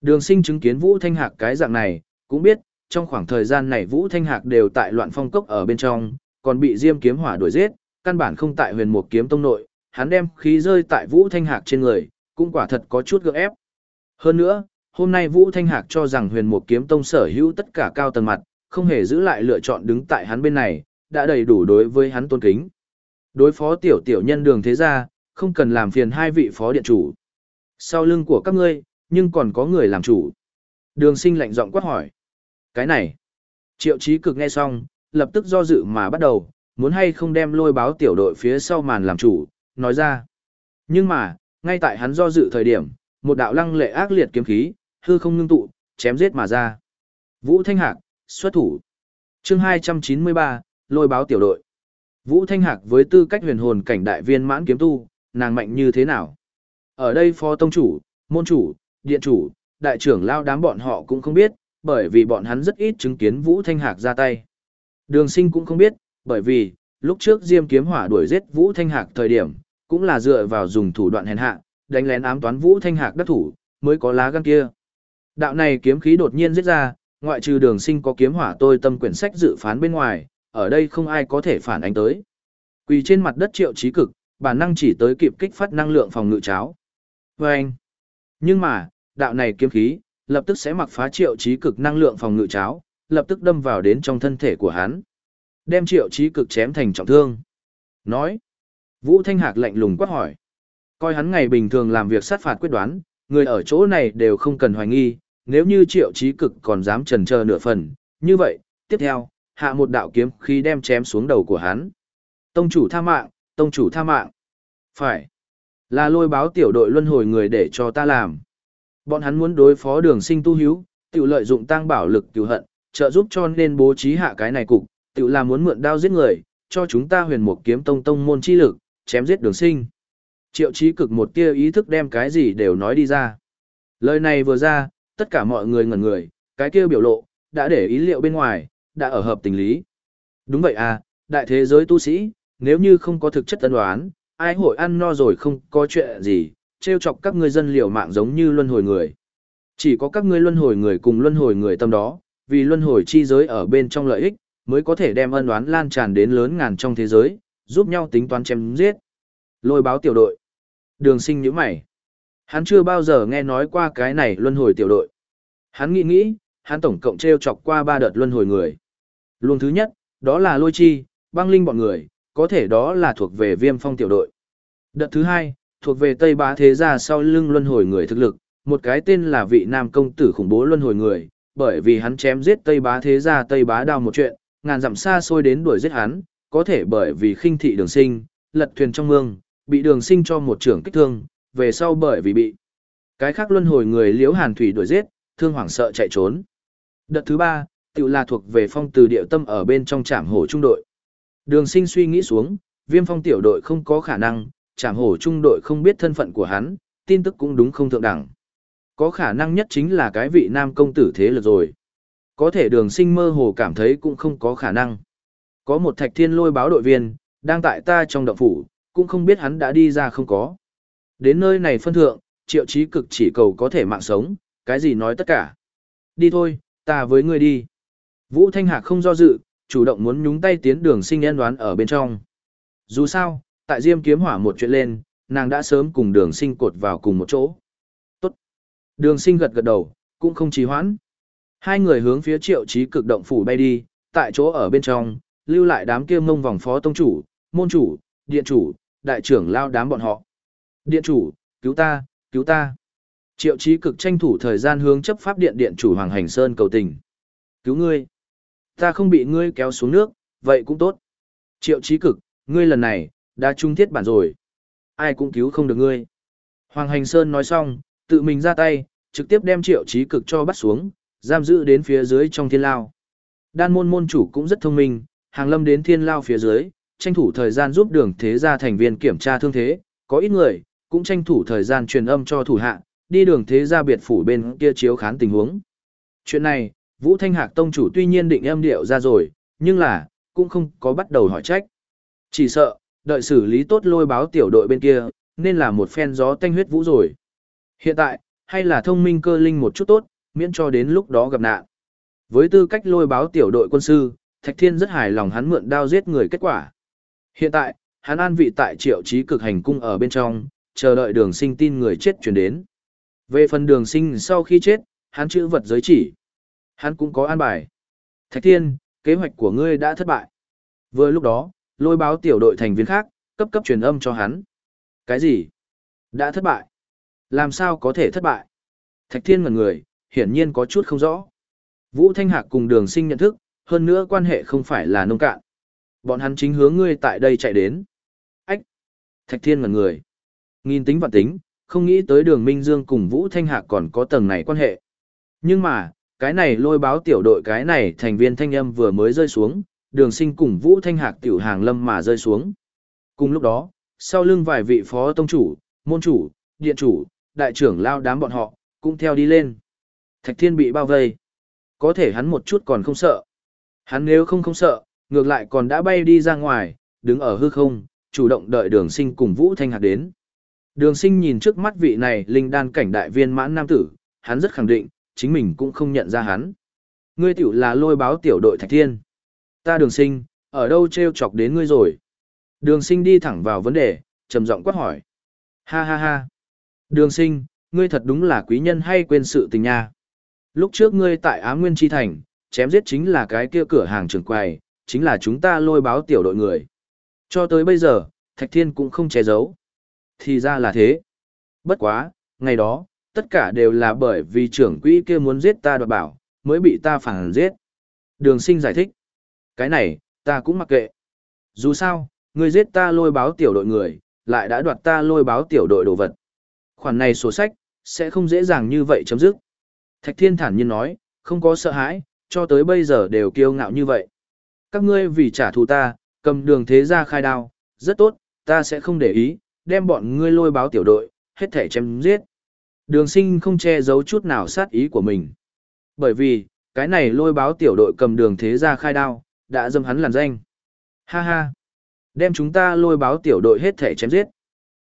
Đường sinh chứng kiến Vũ Thanh Hạc cái dạng này, cũng biết, trong khoảng thời gian này Vũ Thanh Hạc đều tại loạn phong cốc ở bên trong, còn bị Diêm kiếm hỏa đuổi giết, căn bản không tại huyền mục kiếm tông nội, hắn đem khí rơi tại Vũ Thanh Hạc trên người, cũng quả thật có chút gượng ép. Hơn nữa, hôm nay Vũ Thanh Hạc cho rằng huyền mục kiếm tông sở hữu tất cả cao tầng mặt, không hề giữ lại lựa chọn đứng tại hắn bên này, đã đầy đủ đối với hắn tôn kính. Đối phó tiểu tiểu nhân đường thế gia, không cần làm phiền hai vị phó điện chủ. Sau lưng của các ngươi, nhưng còn có người làm chủ. Đường sinh lạnh giọng quát hỏi. Cái này. Triệu trí cực nghe xong, lập tức do dự mà bắt đầu, muốn hay không đem lôi báo tiểu đội phía sau màn làm chủ, nói ra. Nhưng mà, ngay tại hắn do dự thời điểm, một đạo lăng lệ ác liệt kiếm khí, hư không ngưng tụ, chém giết mà ra. Vũ Thanh Hạc, xuất thủ. chương 293, lôi báo tiểu đội. Vũ Thanh Hạc với tư cách huyền hồn cảnh đại viên mãn kiếm tu, nàng mạnh như thế nào? Ở đây phó tông chủ, môn chủ, điện chủ, đại trưởng lao đám bọn họ cũng không biết, bởi vì bọn hắn rất ít chứng kiến Vũ Thanh Hạc ra tay. Đường sinh cũng không biết, bởi vì, lúc trước Diêm kiếm hỏa đuổi giết Vũ Thanh Hạc thời điểm, cũng là dựa vào dùng thủ đoạn hèn hạ, đánh lén ám toán Vũ Thanh Hạc đắc thủ, mới có lá gan kia. Đạo này kiếm khí đột nhiên giết ra, ngoại trừ đường sinh có kiếm hỏa tôi tâm quyển sách dự phán bên ngoài, ở đây không ai có thể phản ánh tới. Quỳ trên mặt đất triệu trí cực, bản năng chỉ tới kịp kích phát năng lượng phòng ngự cháo. Vâng! anh, nhưng mà, đạo này kiếm khí, lập tức sẽ mặc phá triệu trí cực năng lượng phòng ngự cháo, lập tức đâm vào đến trong thân thể của hắn. Đem triệu trí cực chém thành trọng thương. Nói, Vũ Thanh Hạc lạnh lùng quát hỏi. Coi hắn ngày bình thường làm việc sát phạt quyết đoán, người ở chỗ này đều không cần hoài nghi, nếu như triệu trí cực còn dám trần chờ nửa phần, như vậy, tiếp theo, hạ một đạo kiếm khí đem chém xuống đầu của hắn. Tông chủ tha mạng, tông chủ tha mạng. Phải. Là lôi báo tiểu đội luân hồi người để cho ta làm. Bọn hắn muốn đối phó đường sinh tu hiếu, tiểu lợi dụng tăng bảo lực tiểu hận, trợ giúp cho nên bố trí hạ cái này cục, tiểu là muốn mượn đao giết người, cho chúng ta huyền một kiếm tông tông môn chi lực, chém giết đường sinh. Triệu Chí cực một tia ý thức đem cái gì đều nói đi ra. Lời này vừa ra, tất cả mọi người ngẩn người, cái kia biểu lộ, đã để ý liệu bên ngoài, đã ở hợp tình lý. Đúng vậy à, đại thế giới tu sĩ, nếu như không có thực chất tân đoán, ai hội ăn no rồi không có chuyện gì, trêu chọc các ngươi dân liều mạng giống như luân hồi người. Chỉ có các ngươi luân hồi người cùng luân hồi người tâm đó, vì luân hồi chi giới ở bên trong lợi ích, mới có thể đem ân đoán lan tràn đến lớn ngàn trong thế giới, giúp nhau tính toán chém giết. Lôi báo tiểu đội. Đường sinh như mày. Hắn chưa bao giờ nghe nói qua cái này luân hồi tiểu đội. Hắn nghĩ nghĩ, hắn tổng cộng treo chọc qua ba đợt luân hồi người. Luồng thứ nhất, đó là lôi chi, băng linh bọn người, có thể đó là thuộc về viêm phong tiểu đội. Đợt thứ hai, thuộc về Tây Bá Thế Gia sau lưng luân hồi người thực lực, một cái tên là vị nam công tử khủng bố luân hồi người, bởi vì hắn chém giết Tây Bá Thế Gia Tây Bá đao một chuyện, ngàn dặm xa xôi đến đuổi giết hắn, có thể bởi vì khinh thị đường sinh, lật thuyền trong mương, bị đường sinh cho một trưởng kích thương, về sau bởi vì bị cái khác luân hồi người liễu hàn thủy đuổi giết, thương hoảng sợ chạy trốn. Đợt thứ ba, tự là thuộc về phong từ điệu tâm ở bên trong trảm hổ trung đội. Đường sinh suy nghĩ xuống, viêm phong tiểu đội không có khả năng, trảm hổ trung đội không biết thân phận của hắn, tin tức cũng đúng không thượng đẳng. Có khả năng nhất chính là cái vị nam công tử thế lực rồi. Có thể đường sinh mơ hồ cảm thấy cũng không có khả năng. Có một thạch thiên lôi báo đội viên, đang tại ta trong động phủ, cũng không biết hắn đã đi ra không có. Đến nơi này phân thượng, triệu chí cực chỉ cầu có thể mạng sống, cái gì nói tất cả. Đi thôi, ta với ngươi đi. Vũ Thanh Hạc không do dự, chủ động muốn nhúng tay tiến đường sinh en đoán ở bên trong. Dù sao, tại Diêm kiếm hỏa một chuyện lên, nàng đã sớm cùng đường sinh cột vào cùng một chỗ. Tốt. Đường sinh gật gật đầu, cũng không trì hoãn. Hai người hướng phía triệu chí cực động phủ bay đi, tại chỗ ở bên trong, lưu lại đám kia mông vòng phó tông chủ, môn chủ, điện chủ, đại trưởng lao đám bọn họ. Điện chủ, cứu ta, cứu ta. Triệu chí cực tranh thủ thời gian hướng chấp pháp điện điện chủ Hoàng Hành Sơn cầu tình. Cứu ngươi. Ta không bị ngươi kéo xuống nước, vậy cũng tốt. Triệu chí cực, ngươi lần này, đã trung thiết bản rồi. Ai cũng cứu không được ngươi. Hoàng Hành Sơn nói xong, tự mình ra tay, trực tiếp đem triệu trí cực cho bắt xuống, giam giữ đến phía dưới trong thiên lao. Đan môn môn chủ cũng rất thông minh, hàng lâm đến thiên lao phía dưới, tranh thủ thời gian giúp đường thế gia thành viên kiểm tra thương thế, có ít người, cũng tranh thủ thời gian truyền âm cho thủ hạ, đi đường thế gia biệt phủ bên kia chiếu khán tình huống. Chuyện này, Vũ Thanh Hạc Tông chủ tuy nhiên định âm điệu ra rồi, nhưng là, cũng không có bắt đầu hỏi trách. Chỉ sợ, đợi xử lý tốt lôi báo tiểu đội bên kia, nên là một phen gió tanh huyết vũ rồi. Hiện tại, hay là thông minh cơ linh một chút tốt, miễn cho đến lúc đó gặp nạn. Với tư cách lôi báo tiểu đội quân sư, Thạch Thiên rất hài lòng hắn mượn đao giết người kết quả. Hiện tại, hắn an vị tại triệu trí cực hành cung ở bên trong, chờ đợi đường sinh tin người chết chuyển đến. Về phần đường sinh sau khi chết, hắn chữ vật giới chỉ. Hắn cũng có an bài. Thạch Thiên, kế hoạch của ngươi đã thất bại. Vừa lúc đó, lôi báo tiểu đội thành viên khác, cấp cấp truyền âm cho hắn. Cái gì? Đã thất bại. Làm sao có thể thất bại? Thạch Thiên ngần người, hiển nhiên có chút không rõ. Vũ Thanh Hạc cùng đường sinh nhận thức, hơn nữa quan hệ không phải là nông cạn. Bọn hắn chính hướng ngươi tại đây chạy đến. Ách! Thạch Thiên ngần người. Nghìn tính và tính, không nghĩ tới đường Minh Dương cùng Vũ Thanh Hạc còn có tầng này quan hệ. Nhưng mà, cái này lôi báo tiểu đội cái này thành viên thanh âm vừa mới rơi xuống, đường sinh cùng Vũ Thanh Hạc tiểu hàng lâm mà rơi xuống. Cùng lúc đó, sau lưng vài vị phó tông chủ, môn chủ, điện chủ, đại trưởng lao đám bọn họ, cũng theo đi lên. Thạch Thiên bị bao vây. Có thể hắn một chút còn không sợ. Hắn nếu không không sợ, ngược lại còn đã bay đi ra ngoài, đứng ở hư không, chủ động đợi đường sinh cùng Vũ Thanh Hạc đến. Đường sinh nhìn trước mắt vị này linh đan cảnh đại viên mãn nam tử, hắn rất khẳng định, chính mình cũng không nhận ra hắn. Ngươi tiểu là lôi báo tiểu đội Thạch Thiên. Ta đường sinh, ở đâu treo chọc đến ngươi rồi? Đường sinh đi thẳng vào vấn đề, trầm giọng quát hỏi. Ha ha ha. Đường sinh, ngươi thật đúng là quý nhân hay quên sự tình nha. Lúc trước ngươi tại Á Nguyên Tri Thành, chém giết chính là cái kia cửa hàng trường quầy, chính là chúng ta lôi báo tiểu đội người. Cho tới bây giờ, Thạch Thiên cũng không che giấu. Thì ra là thế. Bất quá, ngày đó, tất cả đều là bởi vì trưởng quỹ kia muốn giết ta đoạt bảo, mới bị ta phản giết. Đường sinh giải thích. Cái này, ta cũng mặc kệ. Dù sao, ngươi giết ta lôi báo tiểu đội người, lại đã đoạt ta lôi báo tiểu đội đồ vật. Khoản này sổ sách, sẽ không dễ dàng như vậy chấm dứt. Thạch Thiên thản nhiên nói, không có sợ hãi, cho tới bây giờ đều kiêu ngạo như vậy. Các ngươi vì trả thù ta, cầm đường thế ra khai đao, rất tốt, ta sẽ không để ý, đem bọn ngươi lôi báo tiểu đội, hết thể chém giết. Đường sinh không che giấu chút nào sát ý của mình. Bởi vì, cái này lôi báo tiểu đội cầm đường thế ra khai đao, đã dâm hắn làn danh. Ha ha! Đem chúng ta lôi báo tiểu đội hết thể chém giết.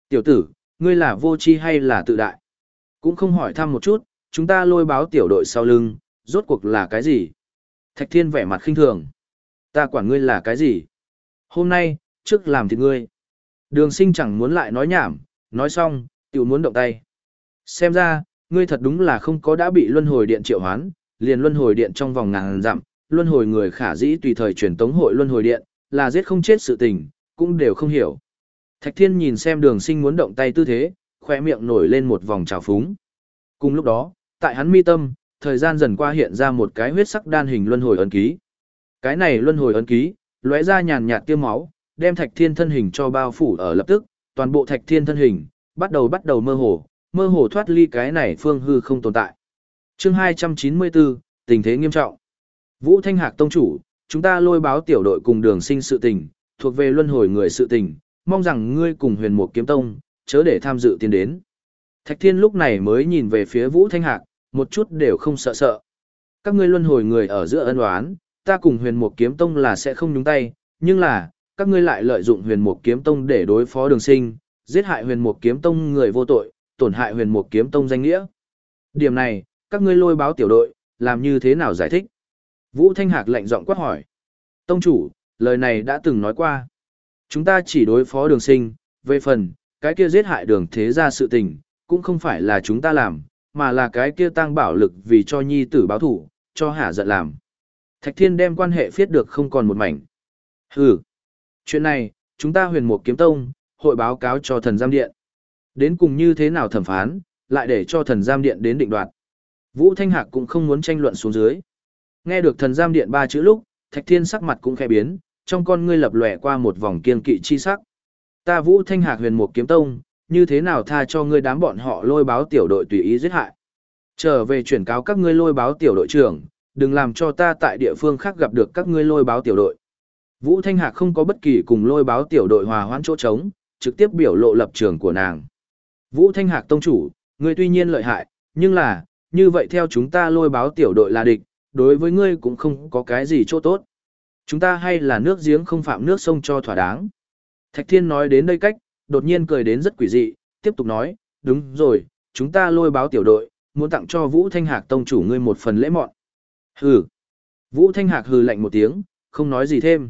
Tiểu tử, ngươi là vô tri hay là tự đại? Cũng không hỏi thăm một chút, chúng ta lôi báo tiểu đội sau lưng, rốt cuộc là cái gì? Thạch Thiên vẻ mặt khinh thường. Ta quản ngươi là cái gì? Hôm nay, trước làm thịt ngươi. Đường sinh chẳng muốn lại nói nhảm, nói xong, tiểu muốn động tay. Xem ra, ngươi thật đúng là không có đã bị luân hồi điện triệu hoán, liền luân hồi điện trong vòng ngàn dặm, luân hồi người khả dĩ tùy thời truyền tống hội luân hồi điện, là giết không chết sự tình, cũng đều không hiểu. Thạch Thiên nhìn xem đường sinh muốn động tay tư thế, khỏe miệng nổi lên một vòng trào phúng. Cùng lúc đó, tại hắn mi tâm, thời gian dần qua hiện ra một cái huyết sắc đan hình luân hồi ấn ký. Cái này luân hồi ấn ký, lóe ra nhàn nhạt tiêu máu, đem Thạch Thiên thân hình cho bao phủ ở lập tức, toàn bộ Thạch Thiên thân hình bắt đầu bắt đầu mơ hồ, mơ hồ thoát ly cái này phương hư không tồn tại. Chương 294, tình thế nghiêm trọng. Vũ Thanh Hạc tông chủ, chúng ta lôi báo tiểu đội cùng đường sinh sự tình, thuộc về luân hồi người sự tình, mong rằng ngươi cùng huyền mục kiếm tông, chớ để tham dự tiến đến. Thạch Thiên lúc này mới nhìn về phía Vũ Thanh Hạc, một chút đều không sợ sợ. Các ngươi luân hồi người ở giữa ân oán, ta cùng huyền mục kiếm tông là sẽ không nhúng tay, nhưng là, các ngươi lại lợi dụng huyền mục kiếm tông để đối phó đường sinh, giết hại huyền mục kiếm tông người vô tội, tổn hại huyền mục kiếm tông danh nghĩa. Điểm này, các ngươi lôi báo tiểu đội, làm như thế nào giải thích? Vũ Thanh Hạc lạnh giọng quát hỏi. Tông chủ, lời này đã từng nói qua. Chúng ta chỉ đối phó đường sinh, về phần, cái kia giết hại đường thế ra sự tình, cũng không phải là chúng ta làm, mà là cái kia tăng bảo lực vì cho nhi tử báo thủ, cho hả giận làm. Thạch Thiên đem quan hệ phiết được không còn một mảnh. Hừ, chuyện này, chúng ta huyền một kiếm tông, hội báo cáo cho thần giam điện. Đến cùng như thế nào thẩm phán, lại để cho thần giam điện đến định đoạt. Vũ Thanh Hạc cũng không muốn tranh luận xuống dưới. Nghe được thần giam điện ba chữ lúc, Thạch Thiên sắc mặt cũng khẽ biến, trong con ngươi lập lòe qua một vòng kiên kỵ chi sắc. Ta Vũ Thanh Hạc huyền một kiếm tông, như thế nào tha cho ngươi đám bọn họ lôi báo tiểu đội tùy ý giết hại. Trở về chuyển cáo các ngươi lôi báo tiểu đội trưởng, đừng làm cho ta tại địa phương khác gặp được các ngươi lôi báo tiểu đội. Vũ Thanh Hạc không có bất kỳ cùng lôi báo tiểu đội hòa hoãn chỗ trống, trực tiếp biểu lộ lập trường của nàng. Vũ Thanh Hạc tông chủ, ngươi tuy nhiên lợi hại, nhưng là, như vậy theo chúng ta lôi báo tiểu đội là địch, đối với ngươi cũng không có cái gì chỗ tốt. Chúng ta hay là nước giếng không phạm nước sông cho thỏa đáng. Thạch Thiên nói đến đây cách, đột nhiên cười đến rất quỷ dị, tiếp tục nói, đúng rồi, chúng ta lôi báo tiểu đội, muốn tặng cho Vũ Thanh Hạc tông chủ ngươi một phần lễ mọn. Hừ. Vũ Thanh Hạc hừ lạnh một tiếng, không nói gì thêm.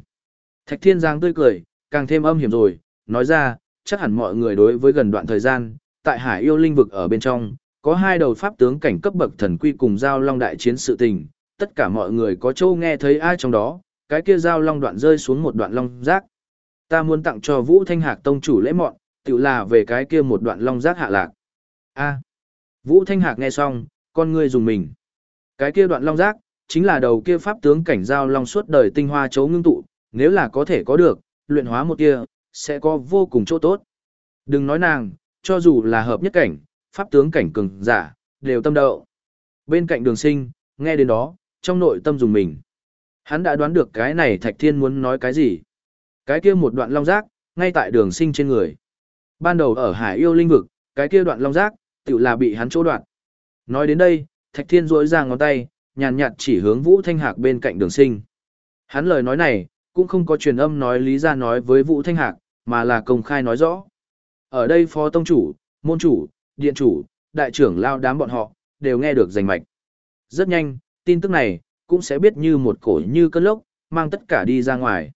Thạch Thiên Giang tươi cười, càng thêm âm hiểm rồi, nói ra, chắc hẳn mọi người đối với gần đoạn thời gian, tại Hải Yêu Linh vực ở bên trong, có hai đầu pháp tướng cảnh cấp bậc thần quy cùng giao long đại chiến sự tình, tất cả mọi người có châu nghe thấy ai trong đó, cái kia dao long đoạn rơi xuống một đoạn long rác. Ta muốn tặng cho Vũ Thanh Hạc tông chủ lễ mọn, tự là về cái kia một đoạn long rác hạ lạc. A. Vũ Thanh Hạc nghe xong, con ngươi dùng mình. Cái kia đoạn long rác, chính là đầu kia pháp tướng cảnh giao long suốt đời tinh hoa chấu ngưng tụ, nếu là có thể có được, luyện hóa một kia, sẽ có vô cùng chỗ tốt. Đừng nói nàng, cho dù là hợp nhất cảnh, pháp tướng cảnh cường giả, đều tâm đậu. Bên cạnh đường sinh, nghe đến đó, trong nội tâm dùng mình. Hắn đã đoán được cái này Thạch Thiên muốn nói cái gì. Cái kia một đoạn long giác, ngay tại đường sinh trên người. Ban đầu ở Hải Yêu Linh Vực, cái kia đoạn long giác, tự là bị hắn chỗ đoạn. Nói đến đây, Thạch Thiên rỗi ra ngón tay, nhàn nhạt chỉ hướng Vũ Thanh Hạc bên cạnh đường sinh. Hắn lời nói này, cũng không có truyền âm nói lý ra nói với Vũ Thanh Hạc, mà là công khai nói rõ. Ở đây phó tông chủ, môn chủ, điện chủ, đại trưởng lao đám bọn họ, đều nghe được rành mạch. Rất nhanh, tin tức này, cũng sẽ biết như một cổ như cơn lốc, mang tất cả đi ra ngoài.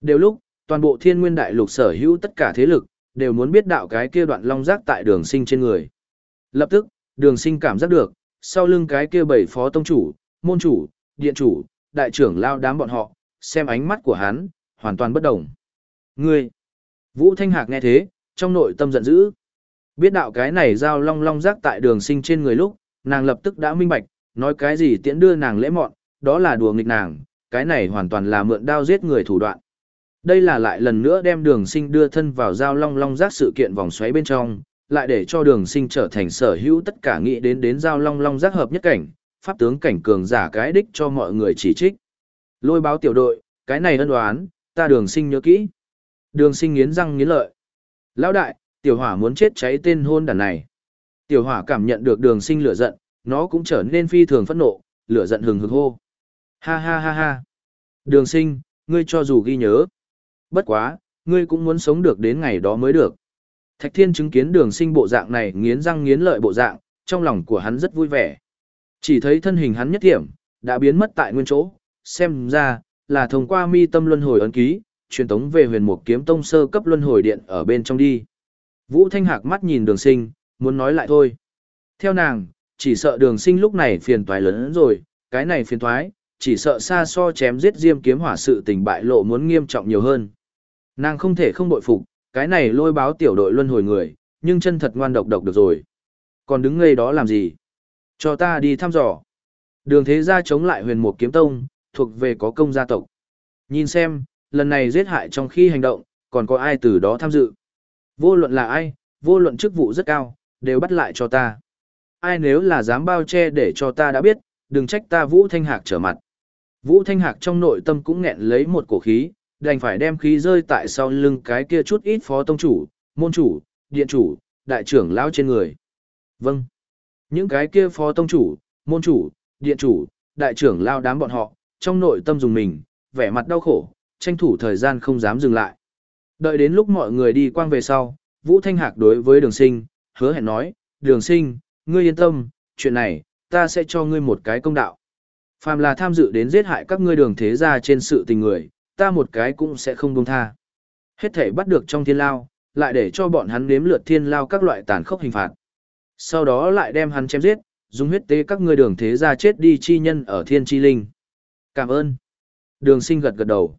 Đều lúc, toàn bộ thiên nguyên đại lục sở hữu tất cả thế lực, đều muốn biết đạo cái kia đoạn long giác tại đường sinh trên người. Lập tức, đường sinh cảm giác được, sau lưng cái kia bảy phó tông chủ, môn chủ, điện chủ, đại trưởng lao đám bọn họ, xem ánh mắt của hắn, hoàn toàn bất đồng. Ngươi! Vũ Thanh Hạc nghe thế, trong nội tâm giận dữ. Biết đạo cái này giao long long rác tại đường sinh trên người lúc, nàng lập tức đã minh bạch, nói cái gì tiễn đưa nàng lễ mọn, đó là đùa nghịch nàng, cái này hoàn toàn là mượn đao giết người thủ đoạn. Đây là lại lần nữa đem đường sinh đưa thân vào giao long long Giác sự kiện vòng xoáy bên trong, lại để cho đường sinh trở thành sở hữu tất cả nghĩ đến đến giao long long Giác hợp nhất cảnh, pháp tướng cảnh cường giả cái đích cho mọi người chỉ trích. Lôi báo tiểu đội, cái này ân đoán, ta đường sinh nhớ kỹ. Đường sinh nghiến răng nghiến lợi. Lão đại, tiểu hỏa muốn chết cháy tên hôn đàn này. Tiểu hỏa cảm nhận được đường sinh lửa giận, nó cũng trở nên phi thường phẫn nộ, lửa giận hừng hực hô. Ha ha ha ha. Đường sinh, ngươi cho dù ghi nhớ. Bất quá, ngươi cũng muốn sống được đến ngày đó mới được. Thạch thiên chứng kiến đường sinh bộ dạng này nghiến răng nghiến lợi bộ dạng, trong lòng của hắn rất vui vẻ. Chỉ thấy thân hình hắn nhất điểm, đã biến mất tại nguyên chỗ, xem ra, là thông qua mi tâm luân hồi ấn ký, truyền tống về huyền mục kiếm tông sơ cấp luân hồi điện ở bên trong đi. Vũ Thanh Hạc mắt nhìn đường sinh, muốn nói lại thôi. Theo nàng, chỉ sợ đường sinh lúc này phiền toái lớn hơn rồi, cái này phiền toái, chỉ sợ xa so chém giết diêm kiếm hỏa sự tình bại lộ muốn nghiêm trọng nhiều hơn. Nàng không thể không bội phục, cái này lôi báo tiểu đội luân hồi người, nhưng chân thật ngoan độc độc được rồi. Còn đứng ngây đó làm gì? Cho ta đi thăm dò. Đường thế gia chống lại huyền mục kiếm tông, thuộc về có công gia tộc. Nhìn xem, lần này giết hại trong khi hành động, còn có ai từ đó tham dự. Vô luận là ai, vô luận chức vụ rất cao, đều bắt lại cho ta. Ai nếu là dám bao che để cho ta đã biết, đừng trách ta Vũ Thanh Hạc trở mặt. Vũ Thanh Hạc trong nội tâm cũng nghẹn lấy một cổ khí, đành phải đem khí rơi tại sau lưng cái kia chút ít phó tông chủ, môn chủ, điện chủ, đại trưởng lão trên người. Vâng. Những cái kia phó tông chủ, môn chủ, điện chủ, đại trưởng lao đám bọn họ, trong nội tâm dùng mình, vẻ mặt đau khổ, tranh thủ thời gian không dám dừng lại. Đợi đến lúc mọi người đi quang về sau, Vũ Thanh Hạc đối với đường sinh, hứa hẹn nói, đường sinh, ngươi yên tâm, chuyện này, ta sẽ cho ngươi một cái công đạo. Phàm là tham dự đến giết hại các ngươi đường thế gia trên sự tình người, ta một cái cũng sẽ không buông tha. Hết thể bắt được trong thiên lao, lại để cho bọn hắn nếm lượt thiên lao các loại tàn khốc hình phạt. Sau đó lại đem hắn chém giết, dùng huyết tế các ngươi đường thế gia chết đi chi nhân ở thiên chi linh. Cảm ơn. Đường sinh gật gật đầu.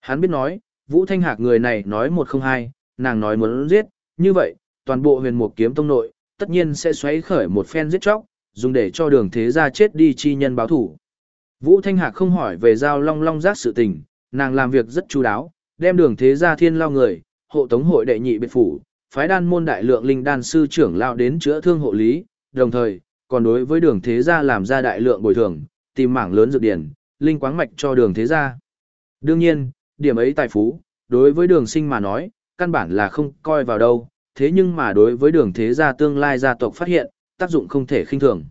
Hắn biết nói, Vũ Thanh Hạc người này nói một không hai, nàng nói muốn giết, như vậy, toàn bộ huyền mục kiếm tông nội, tất nhiên sẽ xoáy khởi một phen giết chóc, dùng để cho đường thế gia chết đi chi nhân báo thủ. Vũ Thanh Hạc không hỏi về giao long long giác sự tình, nàng làm việc rất chú đáo, đem đường thế gia thiên lao người, hộ tống hội đệ nhị biệt phủ, phái đan môn đại lượng linh đan sư trưởng lao đến chữa thương hộ lý, đồng thời, còn đối với đường thế gia làm ra đại lượng bồi thường, tìm mảng lớn dược điển, linh quáng mạch cho đường thế gia. Đương nhiên, điểm ấy tài phú, đối với đường sinh mà nói, căn bản là không coi vào đâu, thế nhưng mà đối với đường thế gia tương lai gia tộc phát hiện, tác dụng không thể khinh thường.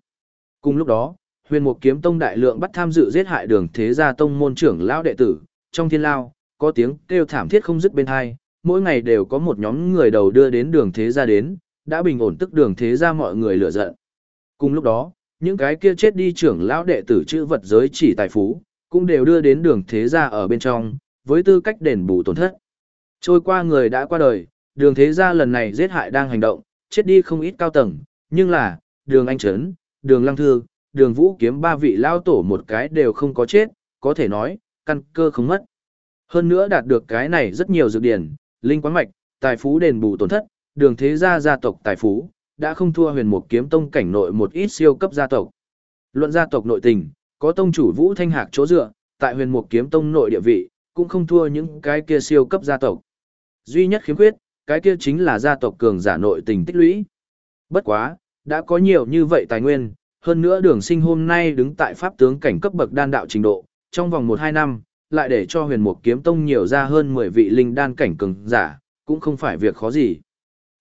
Cùng lúc đó, huyền mục kiếm tông đại lượng bắt tham dự giết hại đường thế gia tông môn trưởng lão đệ tử, trong thiên lao, có tiếng kêu thảm thiết không dứt bên hai, mỗi ngày đều có một nhóm người đầu đưa đến đường thế gia đến, đã bình ổn tức đường thế gia mọi người lựa giận. Cùng lúc đó, những cái kia chết đi trưởng lão đệ tử chữ vật giới chỉ tài phú, cũng đều đưa đến đường thế gia ở bên trong, với tư cách đền bù tổn thất. Trôi qua người đã qua đời, đường thế gia lần này giết hại đang hành động, chết đi không ít cao tầng, nhưng là, đường anh trấn, đường lăng thư, đường vũ kiếm ba vị lao tổ một cái đều không có chết, có thể nói, căn cơ không mất. Hơn nữa đạt được cái này rất nhiều dược điển, linh quán mạch, tài phú đền bù tổn thất, đường thế gia gia tộc tài phú, đã không thua huyền mục kiếm tông cảnh nội một ít siêu cấp gia tộc. Luận gia tộc nội tình, có tông chủ Vũ Thanh Hạc chỗ dựa, tại huyền mục kiếm tông nội địa vị, cũng không thua những cái kia siêu cấp gia tộc. Duy nhất khiếm khuyết, cái kia chính là gia tộc cường giả nội tình tích lũy. Bất quá, đã có nhiều như vậy tài nguyên, hơn nữa đường sinh hôm nay đứng tại pháp tướng cảnh cấp bậc đan đạo trình độ, trong vòng 1-2 năm, lại để cho huyền mục kiếm tông nhiều ra hơn 10 vị linh đan cảnh cường giả, cũng không phải việc khó gì.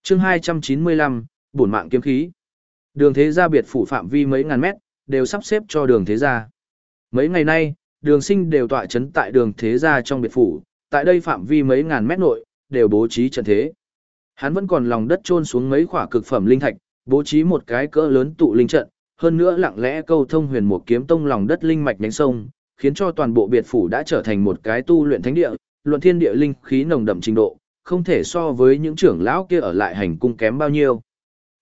chương 295, bổn mạng kiếm khí. Đường thế gia biệt phủ phạm vi mấy ngàn mét, đều sắp xếp cho đường thế gia. Mấy ngày nay, đường sinh đều tọa chấn tại đường thế gia trong biệt phủ, tại đây phạm vi mấy ngàn mét nội, đều bố trí trận thế. Hắn vẫn còn lòng đất trôn xuống mấy khỏa cực phẩm linh thạch, bố trí một cái cỡ lớn tụ linh trận, hơn nữa lặng lẽ câu thông huyền một kiếm tông lòng đất linh mạch nhánh sông, khiến cho toàn bộ biệt phủ đã trở thành một cái tu luyện thánh địa, luận thiên địa linh khí nồng đậm trình độ, không thể so với những trưởng lão kia ở lại hành cung kém bao nhiêu.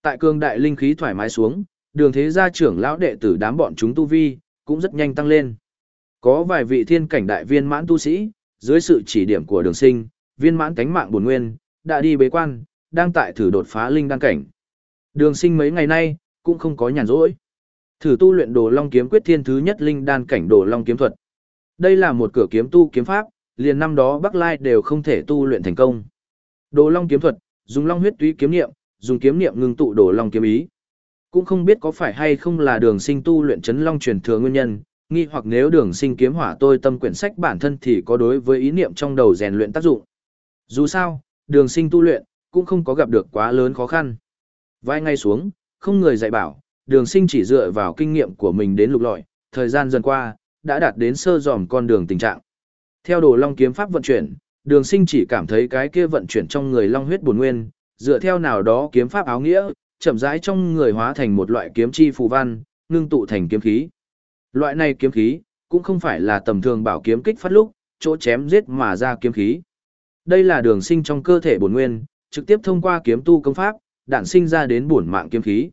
Tại cương đại linh khí thoải mái xuống, đường thế gia trưởng lão đệ tử đám bọn chúng tu vi, cũng rất nhanh tăng lên. Có vài vị thiên cảnh đại viên mãn tu sĩ, dưới sự chỉ điểm của đường sinh, viên mãn cánh mạng bổn nguyên, đã đi bế quan, đang tại thử đột phá linh đăng cảnh. Đường sinh mấy ngày nay, cũng không có nhàn rỗi. Thử tu luyện đồ long kiếm quyết thiên thứ nhất linh đan cảnh đồ long kiếm thuật. Đây là một cửa kiếm tu kiếm pháp, liền năm đó Bắc Lai đều không thể tu luyện thành công. Đồ long kiếm thuật, dùng long huyết túy kiếm niệm, dùng kiếm niệm ngưng tụ đồ long kiếm ý. Cũng không biết có phải hay không là đường sinh tu luyện chấn long truyền thừa nguyên nhân, nghi hoặc nếu đường sinh kiếm hỏa tôi tâm quyển sách bản thân thì có đối với ý niệm trong đầu rèn luyện tác dụng. Dù sao, đường sinh tu luyện, cũng không có gặp được quá lớn khó khăn. Vai ngay xuống, không người dạy bảo, đường sinh chỉ dựa vào kinh nghiệm của mình đến lục lọi, thời gian dần qua, đã đạt đến sơ dòm con đường tình trạng. Theo đồ long kiếm pháp vận chuyển, đường sinh chỉ cảm thấy cái kia vận chuyển trong người long huyết buồn nguyên, dựa theo nào đó kiếm pháp áo nghĩa, chậm rãi trong người hóa thành một loại kiếm chi phù văn, ngưng tụ thành kiếm khí. Loại này kiếm khí, cũng không phải là tầm thường bảo kiếm kích phát lúc, chỗ chém giết mà ra kiếm khí. Đây là đường sinh trong cơ thể bổn nguyên, trực tiếp thông qua kiếm tu công pháp, đạn sinh ra đến bổn mạng kiếm khí.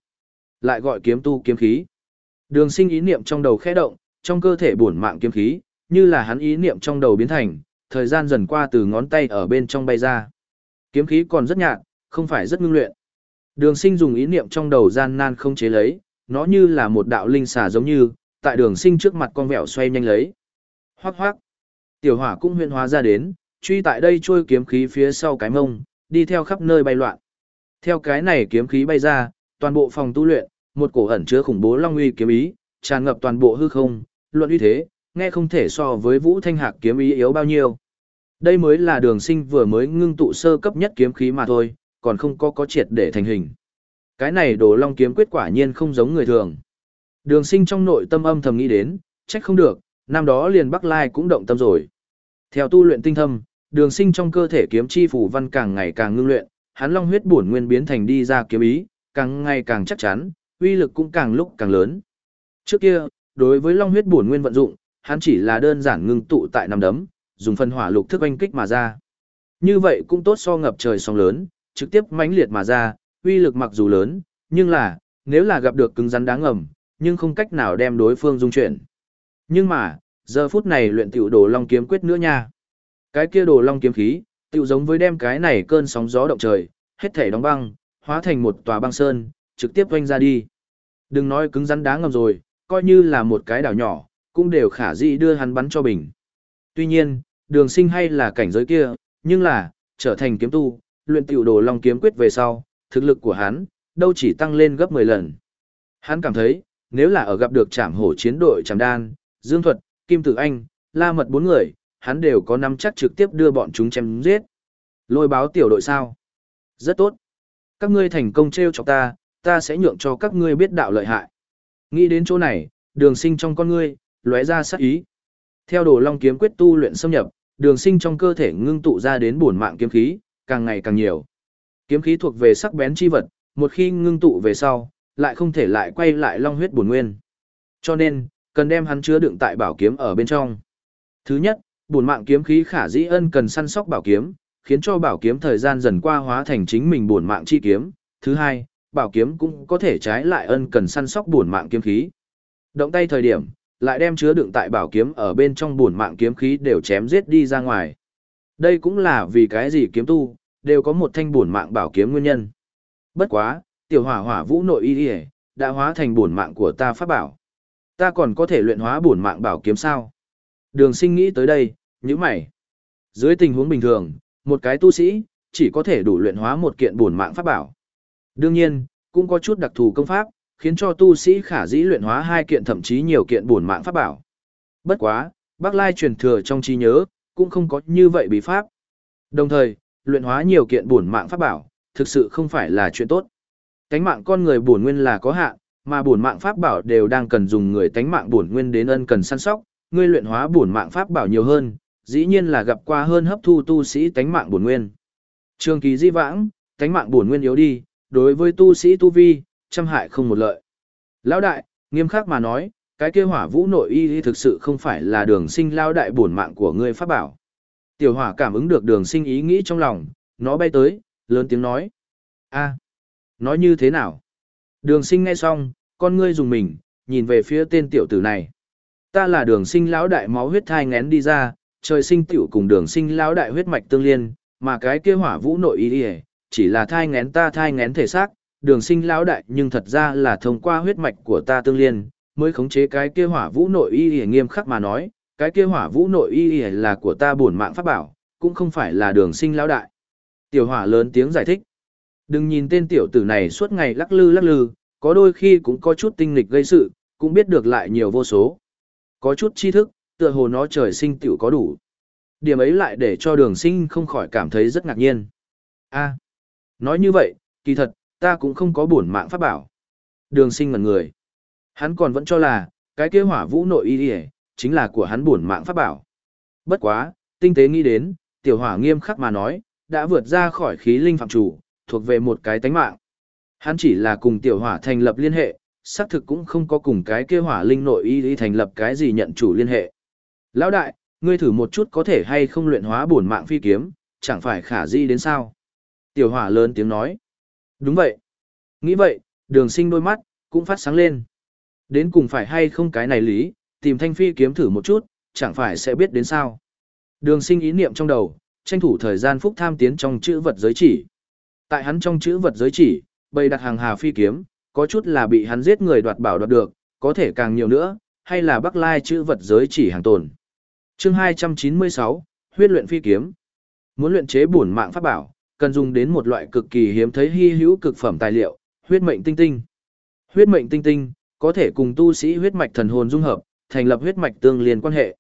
lại gọi kiếm tu kiếm khí. Đường sinh ý niệm trong đầu khẽ động, trong cơ thể bổn mạng kiếm khí, như là hắn ý niệm trong đầu biến thành, thời gian dần qua từ ngón tay ở bên trong bay ra. Kiếm khí còn rất nhạt, không phải rất ngưng luyện. Đường sinh dùng ý niệm trong đầu gian nan không chế lấy, nó như là một đạo linh xà giống như, tại đường sinh trước mặt con vẹo xoay nhanh lấy. Hoác hoác. Tiểu hỏa cũng huyện hóa ra đến, truy tại đây trôi kiếm khí phía sau cái mông, đi theo khắp nơi bay loạn. Theo cái này kiếm khí bay ra, toàn bộ phòng tu luyện, một cổ ẩn chứa khủng bố long uy kiếm ý, tràn ngập toàn bộ hư không, luận uy thế, nghe không thể so với Vũ Thanh Hạc kiếm ý yếu bao nhiêu. Đây mới là đường sinh vừa mới ngưng tụ sơ cấp nhất kiếm khí mà thôi, còn không có có triệt để thành hình. Cái này đồ long kiếm quyết quả nhiên không giống người thường. Đường sinh trong nội tâm âm thầm nghĩ đến, trách không được, năm đó liền Bắc Lai cũng động tâm rồi. Theo tu luyện tinh thâm, đường sinh trong cơ thể kiếm chi phủ văn càng ngày càng ngưng luyện, hắn long huyết bổn nguyên biến thành đi ra kiếm ý, càng ngày càng chắc chắn, uy lực cũng càng lúc càng lớn. Trước kia, đối với long huyết bổn nguyên vận dụng, hắn chỉ là đơn giản ngưng tụ tại năm đấm, dùng phân hỏa lục thức oanh kích mà ra. Như vậy cũng tốt so ngập trời sóng lớn, trực tiếp mãnh liệt mà ra, uy lực mặc dù lớn, nhưng là, nếu là gặp được cứng rắn đáng ngầm, nhưng không cách nào đem đối phương dung chuyển. Nhưng mà, giờ phút này luyện tiểu đồ long kiếm quyết nữa nha. Cái kia đồ long kiếm khí, tựu giống với đem cái này cơn sóng gió động trời, hết thể đóng băng, hóa thành một tòa băng sơn, trực tiếp quanh ra đi. Đừng nói cứng rắn đá ngầm rồi, coi như là một cái đảo nhỏ, cũng đều khả dĩ đưa hắn bắn cho bình. Tuy nhiên, đường sinh hay là cảnh giới kia, nhưng là, trở thành kiếm tu, luyện tiểu đồ long kiếm quyết về sau, thực lực của hắn, đâu chỉ tăng lên gấp 10 lần. Hắn cảm thấy, nếu là ở gặp được trảm hổ chiến đội trảm đan, dương thuật, kim tử anh, la mật bốn người, hắn đều có nắm chắc trực tiếp đưa bọn chúng chém giết. Lôi báo tiểu đội sao? Rất tốt. Các ngươi thành công treo chọc ta, ta sẽ nhượng cho các ngươi biết đạo lợi hại. Nghĩ đến chỗ này, đường sinh trong con ngươi, lóe ra sát ý. Theo đồ long kiếm quyết tu luyện xâm nhập, đường sinh trong cơ thể ngưng tụ ra đến bổn mạng kiếm khí, càng ngày càng nhiều. Kiếm khí thuộc về sắc bén chi vật, một khi ngưng tụ về sau, lại không thể lại quay lại long huyết bổn nguyên. Cho nên, cần đem hắn chứa đựng tại bảo kiếm ở bên trong. Thứ nhất, bổn mạng kiếm khí khả dĩ ân cần săn sóc bảo kiếm, khiến cho bảo kiếm thời gian dần qua hóa thành chính mình bổn mạng chi kiếm. Thứ hai, bảo kiếm cũng có thể trái lại ân cần săn sóc bổn mạng kiếm khí. Động tay thời điểm, lại đem chứa đựng tại bảo kiếm ở bên trong bổn mạng kiếm khí đều chém giết đi ra ngoài. Đây cũng là vì cái gì kiếm tu, đều có một thanh bổn mạng bảo kiếm nguyên nhân. Bất quá, tiểu hỏa hỏa vũ nội y y đã hóa thành bổn mạng của ta pháp bảo. Ta còn có thể luyện hóa bổn mạng bảo kiếm sao? Đường sinh nghĩ tới đây, như mày. Dưới tình huống bình thường, một cái tu sĩ, chỉ có thể đủ luyện hóa một kiện bổn mạng pháp bảo. Đương nhiên, cũng có chút đặc thù công pháp, khiến cho tu sĩ khả dĩ luyện hóa hai kiện thậm chí nhiều kiện bổn mạng pháp bảo. Bất quá, Bác Lai truyền thừa trong trí nhớ, cũng không có như vậy bí pháp. Đồng thời, luyện hóa nhiều kiện bổn mạng pháp bảo, thực sự không phải là chuyện tốt. cánh mạng con người bổn nguyên là có hạn, mà bổn mạng pháp bảo đều đang cần dùng người tánh mạng bổn nguyên đến ân cần săn sóc, ngươi luyện hóa bổn mạng pháp bảo nhiều hơn, dĩ nhiên là gặp qua hơn hấp thu tu sĩ tánh mạng bổn nguyên. Trường kỳ di vãng, tánh mạng bổn nguyên yếu đi, đối với tu sĩ tu vi, trăm hại không một lợi. Lão đại, nghiêm khắc mà nói, cái kia hỏa vũ nội y thực sự không phải là đường sinh lao đại bổn mạng của ngươi pháp bảo. Tiểu hỏa cảm ứng được đường sinh ý nghĩ trong lòng, nó bay tới, lớn tiếng nói. a nói như thế nào? Đường sinh nghe xong, con ngươi dùng mình, nhìn về phía tên tiểu tử này. Ta là đường sinh lão đại máu huyết thai ngén đi ra, trời sinh tiểu cùng đường sinh lão đại huyết mạch tương liên, mà cái kia hỏa vũ nội y chỉ là thai ngén ta thai ngén thể xác, đường sinh lão đại nhưng thật ra là thông qua huyết mạch của ta tương liên, mới khống chế cái kia hỏa vũ nội y nghiêm khắc mà nói, cái kia hỏa vũ nội y y là của ta bổn mạng pháp bảo, cũng không phải là đường sinh lão đại. Tiểu hỏa lớn tiếng giải thích. Đừng nhìn tên tiểu tử này suốt ngày lắc lư lắc lư, có đôi khi cũng có chút tinh nghịch gây sự, cũng biết được lại nhiều vô số. Có chút tri thức, tựa hồ nó trời sinh tiểu có đủ. Điểm ấy lại để cho đường sinh không khỏi cảm thấy rất ngạc nhiên. a nói như vậy, kỳ thật, ta cũng không có bổn mạng pháp bảo. Đường sinh ngần người. Hắn còn vẫn cho là, cái kế hỏa vũ nội y đi chính là của hắn bổn mạng pháp bảo. Bất quá, tinh tế nghĩ đến, tiểu hỏa nghiêm khắc mà nói, đã vượt ra khỏi khí linh phạm chủ, thuộc về một cái tánh mạng. Hắn chỉ là cùng tiểu hỏa thành lập liên hệ, xác thực cũng không có cùng cái kế hỏa linh nội y thành lập cái gì nhận chủ liên hệ. Lão đại, ngươi thử một chút có thể hay không luyện hóa bổn mạng phi kiếm, chẳng phải khả di đến sao. Tiểu hỏa lớn tiếng nói. Đúng vậy. Nghĩ vậy, đường sinh đôi mắt, cũng phát sáng lên. Đến cùng phải hay không cái này lý, tìm thanh phi kiếm thử một chút, chẳng phải sẽ biết đến sao. Đường sinh ý niệm trong đầu, tranh thủ thời gian phúc tham tiến trong chữ vật giới chỉ. Tại hắn trong chữ vật giới chỉ, bày đặt hàng hà phi kiếm, có chút là bị hắn giết người đoạt bảo đoạt được, có thể càng nhiều nữa, hay là bắc lai chữ vật giới chỉ hàng tồn chương 296, huyết luyện phi kiếm. Muốn luyện chế bổn mạng pháp bảo, cần dùng đến một loại cực kỳ hiếm thấy hy hữu cực phẩm tài liệu, huyết mệnh tinh tinh. Huyết mệnh tinh tinh có thể cùng tu sĩ huyết mạch thần hồn dung hợp, thành lập huyết mạch tương liên quan hệ.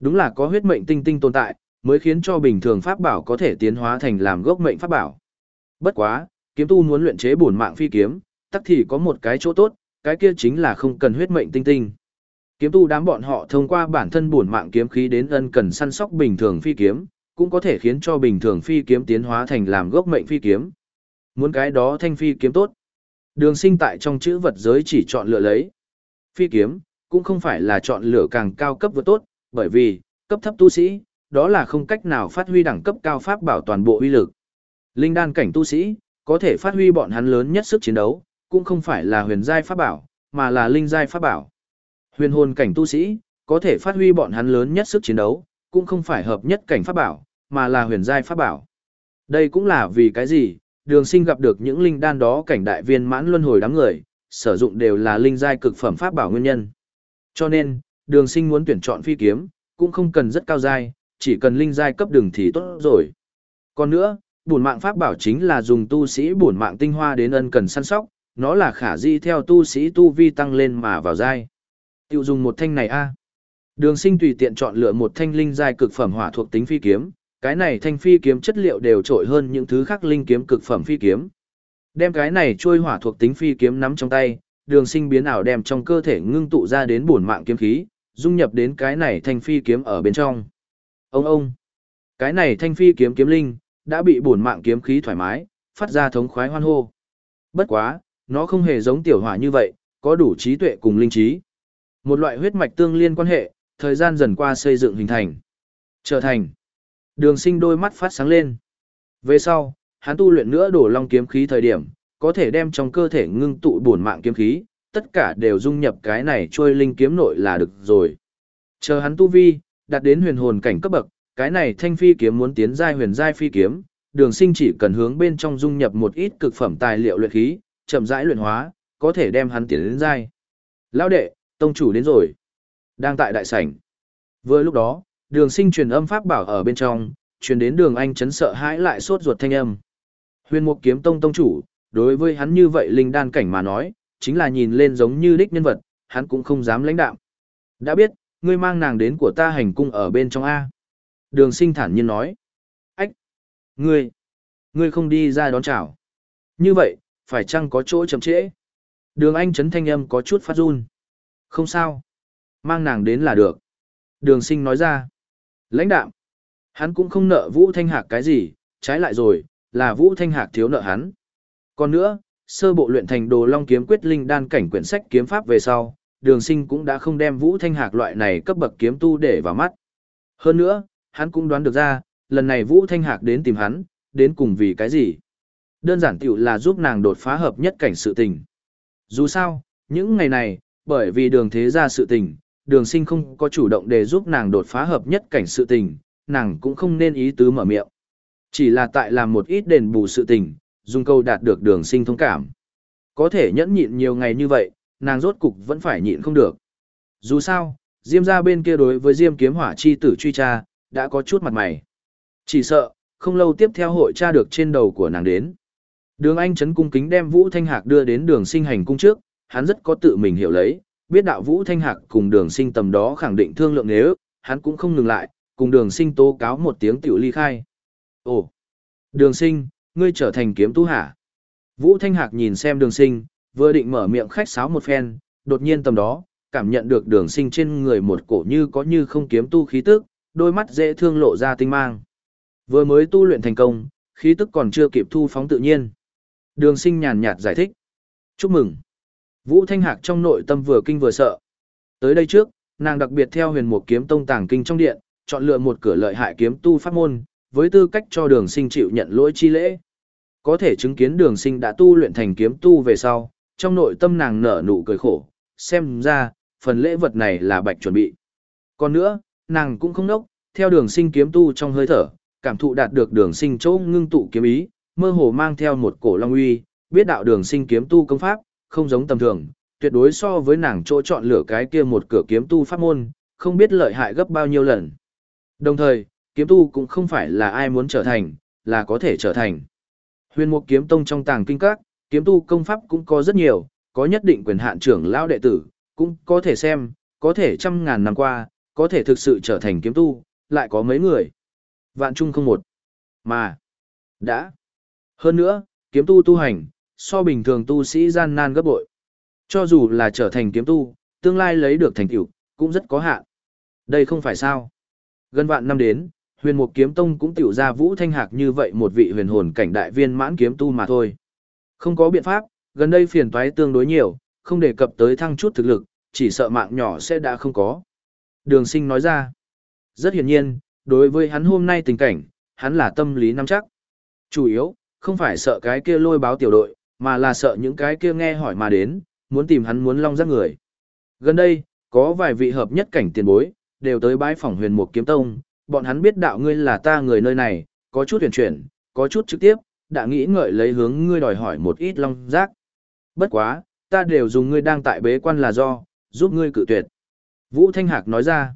Đúng là có huyết mệnh tinh tinh tồn tại, mới khiến cho bình thường pháp bảo có thể tiến hóa thành làm gốc mệnh pháp bảo. Bất quá, kiếm tu muốn luyện chế bổn mạng phi kiếm, tắc thì có một cái chỗ tốt, cái kia chính là không cần huyết mệnh tinh tinh. Kiếm tu đám bọn họ thông qua bản thân bổn mạng kiếm khí đến ân cần săn sóc bình thường phi kiếm, cũng có thể khiến cho bình thường phi kiếm tiến hóa thành làm gốc mệnh phi kiếm. Muốn cái đó thanh phi kiếm tốt. Đường sinh tại trong chữ vật giới chỉ chọn lựa lấy. Phi kiếm, cũng không phải là chọn lựa càng cao cấp vượt tốt, bởi vì, cấp thấp tu sĩ, đó là không cách nào phát huy đẳng cấp cao pháp bảo toàn bộ uy lực. Linh đan cảnh tu sĩ, có thể phát huy bọn hắn lớn nhất sức chiến đấu, cũng không phải là huyền giai pháp bảo, mà là linh giai pháp bảo. Huyền hồn cảnh tu sĩ, có thể phát huy bọn hắn lớn nhất sức chiến đấu, cũng không phải hợp nhất cảnh pháp bảo, mà là huyền giai pháp bảo. Đây cũng là vì cái gì, đường sinh gặp được những linh đan đó cảnh đại viên mãn luân hồi đám người, sử dụng đều là linh giai cực phẩm pháp bảo nguyên nhân. Cho nên, đường sinh muốn tuyển chọn phi kiếm, cũng không cần rất cao giai, chỉ cần linh giai cấp đường thì tốt rồi. Còn nữa, bổn mạng pháp bảo chính là dùng tu sĩ bổn mạng tinh hoa đến ân cần săn sóc, nó là khả di theo tu sĩ tu vi tăng lên mà vào giai. Tiêu dùng một thanh này a. Đường Sinh tùy tiện chọn lựa một thanh linh giai cực phẩm hỏa thuộc tính phi kiếm, cái này thanh phi kiếm chất liệu đều trội hơn những thứ khác linh kiếm cực phẩm phi kiếm. Đem cái này trôi hỏa thuộc tính phi kiếm nắm trong tay, Đường Sinh biến ảo đem trong cơ thể ngưng tụ ra đến bổn mạng kiếm khí, dung nhập đến cái này thanh phi kiếm ở bên trong. Ông ông, cái này thanh phi kiếm kiếm linh, đã bị bổn mạng kiếm khí thoải mái, phát ra thống khoái hoan hô. Bất quá, nó không hề giống tiểu hỏa như vậy, có đủ trí tuệ cùng linh trí. Một loại huyết mạch tương liên quan hệ, thời gian dần qua xây dựng hình thành. Trở thành. Đường sinh đôi mắt phát sáng lên. Về sau, hắn tu luyện nữa đổ long kiếm khí thời điểm, có thể đem trong cơ thể ngưng tụ bổn mạng kiếm khí, tất cả đều dung nhập cái này trôi linh kiếm nội là được rồi. Chờ hắn tu vi, đạt đến huyền hồn cảnh cấp bậc, cái này thanh phi kiếm muốn tiến giai huyền giai phi kiếm, đường sinh chỉ cần hướng bên trong dung nhập một ít cực phẩm tài liệu luyện khí, chậm rãi luyện hóa, có thể đem hắn tiến đến giai. Lão đệ, tông chủ đến rồi. Đang tại đại sảnh. Vừa lúc đó, đường sinh truyền âm pháp bảo ở bên trong, truyền đến đường anh chấn sợ hãi lại sốt ruột thanh âm. Huyền mục kiếm tông tông chủ, đối với hắn như vậy linh đan cảnh mà nói, chính là nhìn lên giống như đích nhân vật, hắn cũng không dám lãnh đạo. Đã biết, ngươi mang nàng đến của ta hành cung ở bên trong A. Đường sinh thản nhiên nói. Ách! Ngươi! Ngươi không đi ra đón chào. Như vậy, phải chăng có chỗ chậm trễ? Đường anh chấn thanh âm có chút phát run. Không sao. Mang nàng đến là được. Đường sinh nói ra. Lãnh đạm. Hắn cũng không nợ Vũ Thanh Hạc cái gì, trái lại rồi, là Vũ Thanh Hạc thiếu nợ hắn. Còn nữa, sơ bộ luyện thành đồ long kiếm quyết linh đan cảnh quyển sách kiếm pháp về sau, đường sinh cũng đã không đem Vũ Thanh Hạc loại này cấp bậc kiếm tu để vào mắt. Hơn nữa, hắn cũng đoán được ra, lần này Vũ Thanh Hạc đến tìm hắn, đến cùng vì cái gì. Đơn giản tiểu là giúp nàng đột phá hợp nhất cảnh sự tình. Dù sao, những ngày này, bởi vì đường thế ra sự tình, đường sinh không có chủ động để giúp nàng đột phá hợp nhất cảnh sự tình, nàng cũng không nên ý tứ mở miệng. Chỉ là tại làm một ít đền bù sự tình, dùng câu đạt được đường sinh thông cảm. Có thể nhẫn nhịn nhiều ngày như vậy, nàng rốt cục vẫn phải nhịn không được. Dù sao, Diêm ra bên kia đối với Diêm kiếm hỏa chi tử truy tra, đã có chút mặt mày. Chỉ sợ, không lâu tiếp theo hội tra được trên đầu của nàng đến. Đường Anh chấn cung kính đem Vũ Thanh Hạc đưa đến đường sinh hành cung trước, hắn rất có tự mình hiểu lấy, biết đạo Vũ Thanh Hạc cùng đường sinh tầm đó khẳng định thương lượng nếu, hắn cũng không ngừng lại, cùng đường sinh tố cáo một tiếng tiểu ly khai. Ồ! Đường sinh, ngươi trở thành kiếm tu hả? Vũ Thanh Hạc nhìn xem đường sinh, vừa định mở miệng khách sáo một phen, đột nhiên tầm đó, cảm nhận được đường sinh trên người một cổ như có như không kiếm tu khí tức, đôi mắt dễ thương lộ ra tinh mang. Vừa mới tu luyện thành công, khí tức còn chưa kịp thu phóng tự nhiên. Đường sinh nhàn nhạt giải thích. Chúc mừng. Vũ Thanh Hạc trong nội tâm vừa kinh vừa sợ. Tới đây trước, nàng đặc biệt theo huyền Mộ kiếm tông tàng kinh trong điện, chọn lựa một cửa lợi hại kiếm tu pháp môn, với tư cách cho đường sinh chịu nhận lỗi chi lễ. Có thể chứng kiến đường sinh đã tu luyện thành kiếm tu về sau, trong nội tâm nàng nở nụ cười khổ, xem ra, phần lễ vật này là bạch chuẩn bị. Còn nữa, nàng cũng không nốc, theo đường sinh kiếm tu trong hơi thở, cảm thụ đạt được đường sinh chỗ ngưng tụ kiếm ý, mơ hồ mang theo một cổ long uy, biết đạo đường sinh kiếm tu công pháp, không giống tầm thường, tuyệt đối so với nàng chỗ chọn lựa cái kia một cửa kiếm tu pháp môn, không biết lợi hại gấp bao nhiêu lần. Đồng thời, kiếm tu cũng không phải là ai muốn trở thành, là có thể trở thành. Huyền Mục Kiếm Tông trong tàng kinh các, kiếm tu công pháp cũng có rất nhiều, có nhất định quyền hạn trưởng lão đệ tử, cũng có thể xem, có thể trăm ngàn năm qua, có thể thực sự trở thành kiếm tu, lại có mấy người. Vạn trung không một. Mà, đã. Hơn nữa, kiếm tu tu hành, so bình thường tu sĩ gian nan gấp bội. Cho dù là trở thành kiếm tu, tương lai lấy được thành tựu cũng rất có hạn. Đây không phải sao. Gần vạn năm đến, huyền mục kiếm tông cũng tiểu ra vũ thanh hạc như vậy một vị huyền hồn cảnh đại viên mãn kiếm tu mà thôi. Không có biện pháp, gần đây phiền toái tương đối nhiều, không đề cập tới thăng chút thực lực, chỉ sợ mạng nhỏ sẽ đã không có. Đường sinh nói ra. Rất hiển nhiên, đối với hắn hôm nay tình cảnh, hắn là tâm lý nắm chắc. Chủ yếu, không phải sợ cái kia lôi báo tiểu đội, mà là sợ những cái kia nghe hỏi mà đến, muốn tìm hắn muốn long giác người. Gần đây, có vài vị hợp nhất cảnh tiền bối, đều tới bái phỏng huyền mục kiếm tông, bọn hắn biết đạo ngươi là ta người nơi này, có chút huyền chuyển, có chút trực tiếp, đã nghĩ ngợi lấy hướng ngươi đòi hỏi một ít long giác. Bất quá, ta đều dùng ngươi đang tại bế quan là do, giúp ngươi cự tuyệt. Vũ Thanh Hạc nói ra,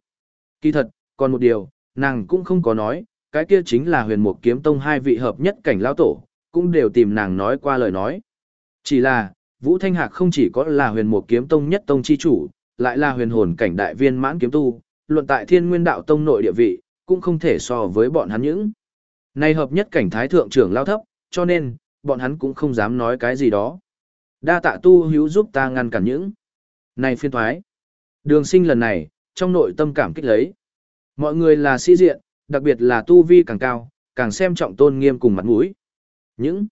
kỳ thật, còn một điều, nàng cũng không có nói, cái kia chính là huyền mục kiếm tông hai vị hợp nhất cảnh lao tổ, cũng đều tìm nàng nói qua lời nói. Chỉ là, Vũ Thanh Hạc không chỉ có là huyền mục kiếm tông nhất tông chi chủ, lại là huyền hồn cảnh đại viên mãn kiếm tu, luận tại thiên nguyên đạo tông nội địa vị, cũng không thể so với bọn hắn những. Này hợp nhất cảnh thái thượng trưởng lao thấp, cho nên, bọn hắn cũng không dám nói cái gì đó. Đa tạ tu hữu giúp ta ngăn cản những. Này phiên thoái. Đường sinh lần này, trong nội tâm cảm kích lấy. Mọi người là sĩ diện, đặc biệt là tu vi càng cao, càng xem trọng tôn nghiêm cùng mặt mũi. Những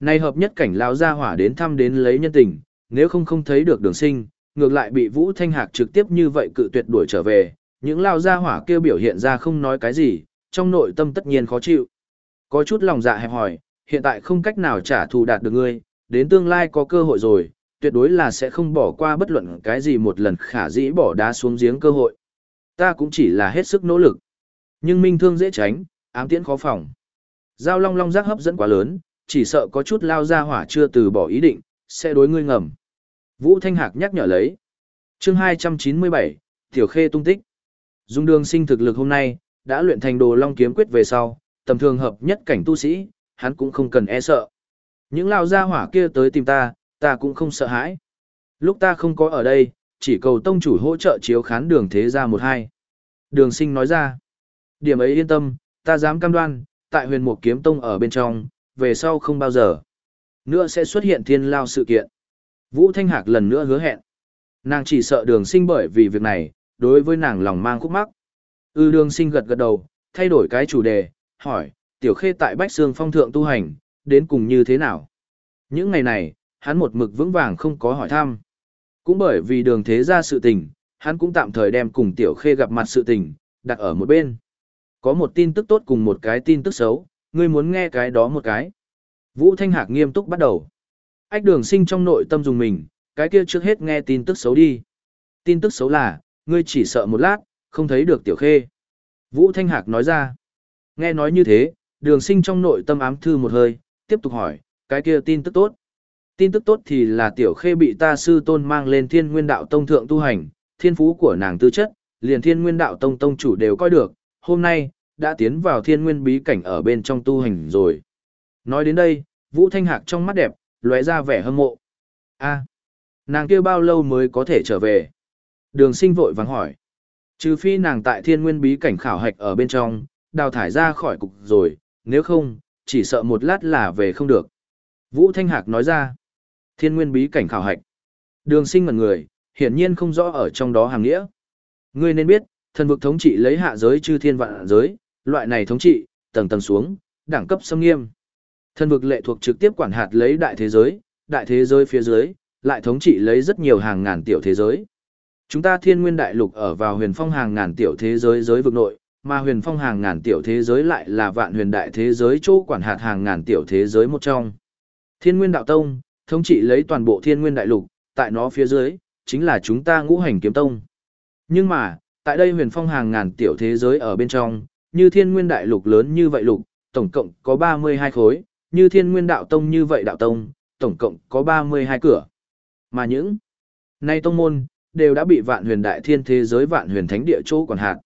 này hợp nhất cảnh lao ra hỏa đến thăm đến lấy nhân tình, nếu không không thấy được đường sinh, ngược lại bị Vũ Thanh Hạc trực tiếp như vậy cự tuyệt đuổi trở về, những lao ra hỏa kêu biểu hiện ra không nói cái gì, trong nội tâm tất nhiên khó chịu. Có chút lòng dạ hẹp hỏi, hiện tại không cách nào trả thù đạt được ngươi, đến tương lai có cơ hội rồi, tuyệt đối là sẽ không bỏ qua bất luận cái gì một lần khả dĩ bỏ đá xuống giếng cơ hội. Ta cũng chỉ là hết sức nỗ lực. Nhưng minh thương dễ tránh, ám tiễn khó phòng. Giao long long giác hấp dẫn quá lớn, chỉ sợ có chút lao ra hỏa chưa từ bỏ ý định, sẽ đối ngươi ngầm. Vũ Thanh Hạc nhắc nhở lấy. chương 297, Tiểu Khê tung tích. Dung đường sinh thực lực hôm nay, đã luyện thành đồ long kiếm quyết về sau, tầm thường hợp nhất cảnh tu sĩ, hắn cũng không cần e sợ. Những lao gia hỏa kia tới tìm ta, ta cũng không sợ hãi. Lúc ta không có ở đây, chỉ cầu tông chủ hỗ trợ chiếu khán đường thế ra một hai. Đường sinh nói ra. Điểm ấy yên tâm, ta dám cam đoan, tại huyền mục kiếm tông ở bên trong, về sau không bao giờ. Nữa sẽ xuất hiện thiên lao sự kiện. Vũ Thanh Hạc lần nữa hứa hẹn. Nàng chỉ sợ đường sinh bởi vì việc này, đối với nàng lòng mang khúc mắc. Ư đường sinh gật gật đầu, thay đổi cái chủ đề, hỏi, tiểu khê tại Bách Sương Phong Thượng tu hành, đến cùng như thế nào? Những ngày này, hắn một mực vững vàng không có hỏi thăm. Cũng bởi vì đường thế ra sự tình, hắn cũng tạm thời đem cùng tiểu khê gặp mặt sự tình, đặt ở một bên. Có một tin tức tốt cùng một cái tin tức xấu, ngươi muốn nghe cái đó một cái. Vũ Thanh Hạc nghiêm túc bắt đầu. Ách đường sinh trong nội tâm dùng mình, cái kia trước hết nghe tin tức xấu đi. Tin tức xấu là, ngươi chỉ sợ một lát, không thấy được tiểu khê. Vũ Thanh Hạc nói ra. Nghe nói như thế, đường sinh trong nội tâm ám thư một hơi, tiếp tục hỏi, cái kia tin tức tốt. Tin tức tốt thì là tiểu khê bị ta sư tôn mang lên thiên nguyên đạo tông thượng tu hành, thiên phú của nàng tư chất, liền thiên nguyên đạo tông tông chủ đều coi được, hôm nay, đã tiến vào thiên nguyên bí cảnh ở bên trong tu hành rồi. Nói đến đây, Vũ Thanh Hạc trong mắt đẹp, lóe ra vẻ hâm mộ. a nàng kia bao lâu mới có thể trở về? Đường sinh vội vắng hỏi. Trừ phi nàng tại thiên nguyên bí cảnh khảo hạch ở bên trong, đào thải ra khỏi cục rồi, nếu không, chỉ sợ một lát là về không được. Vũ Thanh Hạc nói ra. Thiên nguyên bí cảnh khảo hạch. Đường sinh ngần người, hiển nhiên không rõ ở trong đó hàng nghĩa. Ngươi nên biết, thần vực thống trị lấy hạ giới chư thiên vạn giới, loại này thống trị, tầng tầng xuống, đẳng cấp xâm nghiêm. Thần vực lệ thuộc trực tiếp quản hạt lấy đại thế giới, đại thế giới phía dưới, lại thống trị lấy rất nhiều hàng ngàn tiểu thế giới. Chúng ta thiên nguyên đại lục ở vào huyền phong hàng ngàn tiểu thế giới giới vực nội, mà huyền phong hàng ngàn tiểu thế giới lại là vạn huyền đại thế giới chỗ quản hạt hàng ngàn tiểu thế giới một trong. Thiên nguyên đạo tông, thống trị lấy toàn bộ thiên nguyên đại lục, tại nó phía dưới, chính là chúng ta ngũ hành kiếm tông. Nhưng mà, tại đây huyền phong hàng ngàn tiểu thế giới ở bên trong, như thiên nguyên đại lục lớn như vậy lục, tổng cộng có 32 khối, như thiên nguyên đạo tông như vậy đạo tông, tổng cộng có 32 cửa. Mà những nay tông môn, đều đã bị vạn huyền đại thiên thế giới vạn huyền thánh địa chỗ quản hạt.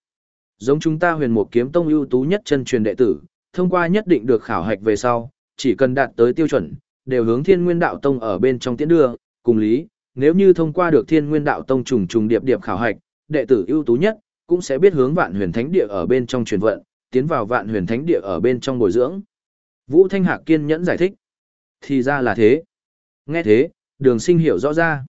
Giống chúng ta huyền một kiếm tông ưu tú nhất chân truyền đệ tử, thông qua nhất định được khảo hạch về sau, chỉ cần đạt tới tiêu chuẩn, đều hướng thiên nguyên đạo tông ở bên trong tiến đưa, cùng lý, nếu như thông qua được thiên nguyên đạo tông trùng trùng điệp điệp khảo hạch, đệ tử ưu tú nhất, cũng sẽ biết hướng vạn huyền thánh địa ở bên trong truyền vận, tiến vào vạn huyền thánh địa ở bên trong bồi dưỡng. Vũ Thanh Hạc kiên nhẫn giải thích. Thì ra là thế. Nghe thế, đường sinh hiểu rõ ra.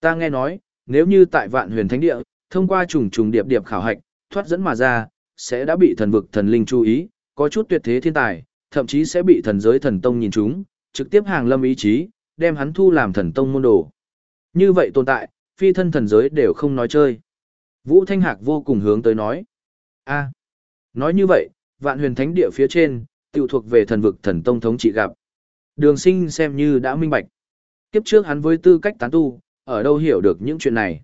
Ta nghe nói, nếu như tại vạn huyền thánh địa, thông qua trùng trùng điệp điệp khảo hạch, thoát dẫn mà ra, sẽ đã bị thần vực thần linh chú ý, có chút tuyệt thế thiên tài, thậm chí sẽ bị thần giới thần tông nhìn chúng, trực tiếp hàng lâm ý chí, đem hắn thu làm thần tông môn đồ. Như vậy tồn tại, phi thân thần giới đều không nói chơi. Vũ Thanh Hạc vô cùng hướng tới nói. a nói như vậy, vạn huyền thánh địa phía trên, tiểu thuộc về thần vực thần tông thống trị gặp. Đường sinh xem như đã minh bạch. Kiếp trước hắn với tư cách tán tu, ở đâu hiểu được những chuyện này.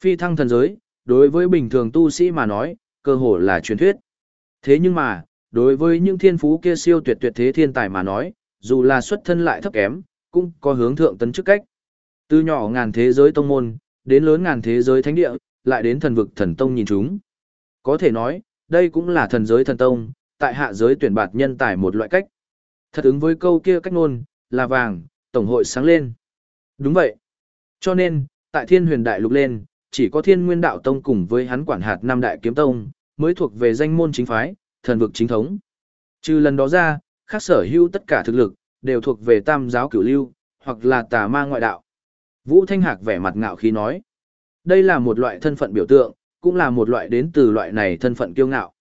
Phi thăng thần giới, đối với bình thường tu sĩ mà nói, cơ hồ là truyền thuyết. Thế nhưng mà, đối với những thiên phú kia siêu tuyệt tuyệt thế thiên tài mà nói, dù là xuất thân lại thấp kém, cũng có hướng thượng tấn chức cách. Từ nhỏ ngàn thế giới tông môn, đến lớn ngàn thế giới thánh địa, lại đến thần vực thần tông nhìn chúng. Có thể nói, đây cũng là thần giới thần tông, tại hạ giới tuyển bạt nhân tài một loại cách. Thật ứng với câu kia cách ngôn, là vàng, tổng hội sáng lên. Đúng vậy. Cho nên, tại thiên huyền đại lục lên, chỉ có thiên nguyên đạo tông cùng với hắn quản hạt nam đại kiếm tông, mới thuộc về danh môn chính phái, thần vực chính thống. Trừ lần đó ra, khác sở hữu tất cả thực lực, đều thuộc về tam giáo cửu lưu, hoặc là tà ma ngoại đạo. Vũ Thanh Hạc vẻ mặt ngạo khí nói. Đây là một loại thân phận biểu tượng, cũng là một loại đến từ loại này thân phận kiêu ngạo.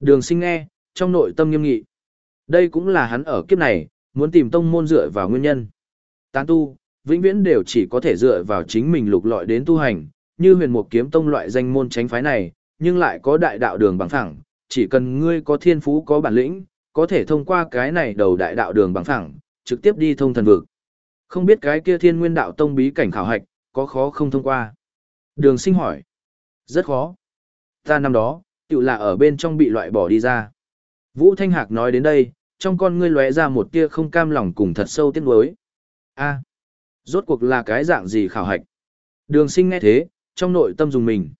Đường sinh nghe, trong nội tâm nghiêm nghị. Đây cũng là hắn ở kiếp này, muốn tìm tông môn dựa vào nguyên nhân. Tán tu, vĩnh viễn đều chỉ có thể dựa vào chính mình lục lọi đến tu hành, như huyền mục kiếm tông loại danh môn tránh phái này, nhưng lại có đại đạo đường bằng phẳng, chỉ cần ngươi có thiên phú có bản lĩnh, có thể thông qua cái này đầu đại đạo đường bằng phẳng, trực tiếp đi thông thần vực. Không biết cái kia thiên nguyên đạo tông bí cảnh khảo hạch, có khó không thông qua. Đường sinh hỏi. Rất khó. Ta năm đó, tự là ở bên trong bị loại bỏ đi ra. Vũ Thanh Hạc nói đến đây, trong con ngươi lóe ra một tia không cam lòng cùng thật sâu tiếc nuối. A, rốt cuộc là cái dạng gì khảo hạch? Đường sinh nghe thế, trong nội tâm dùng mình.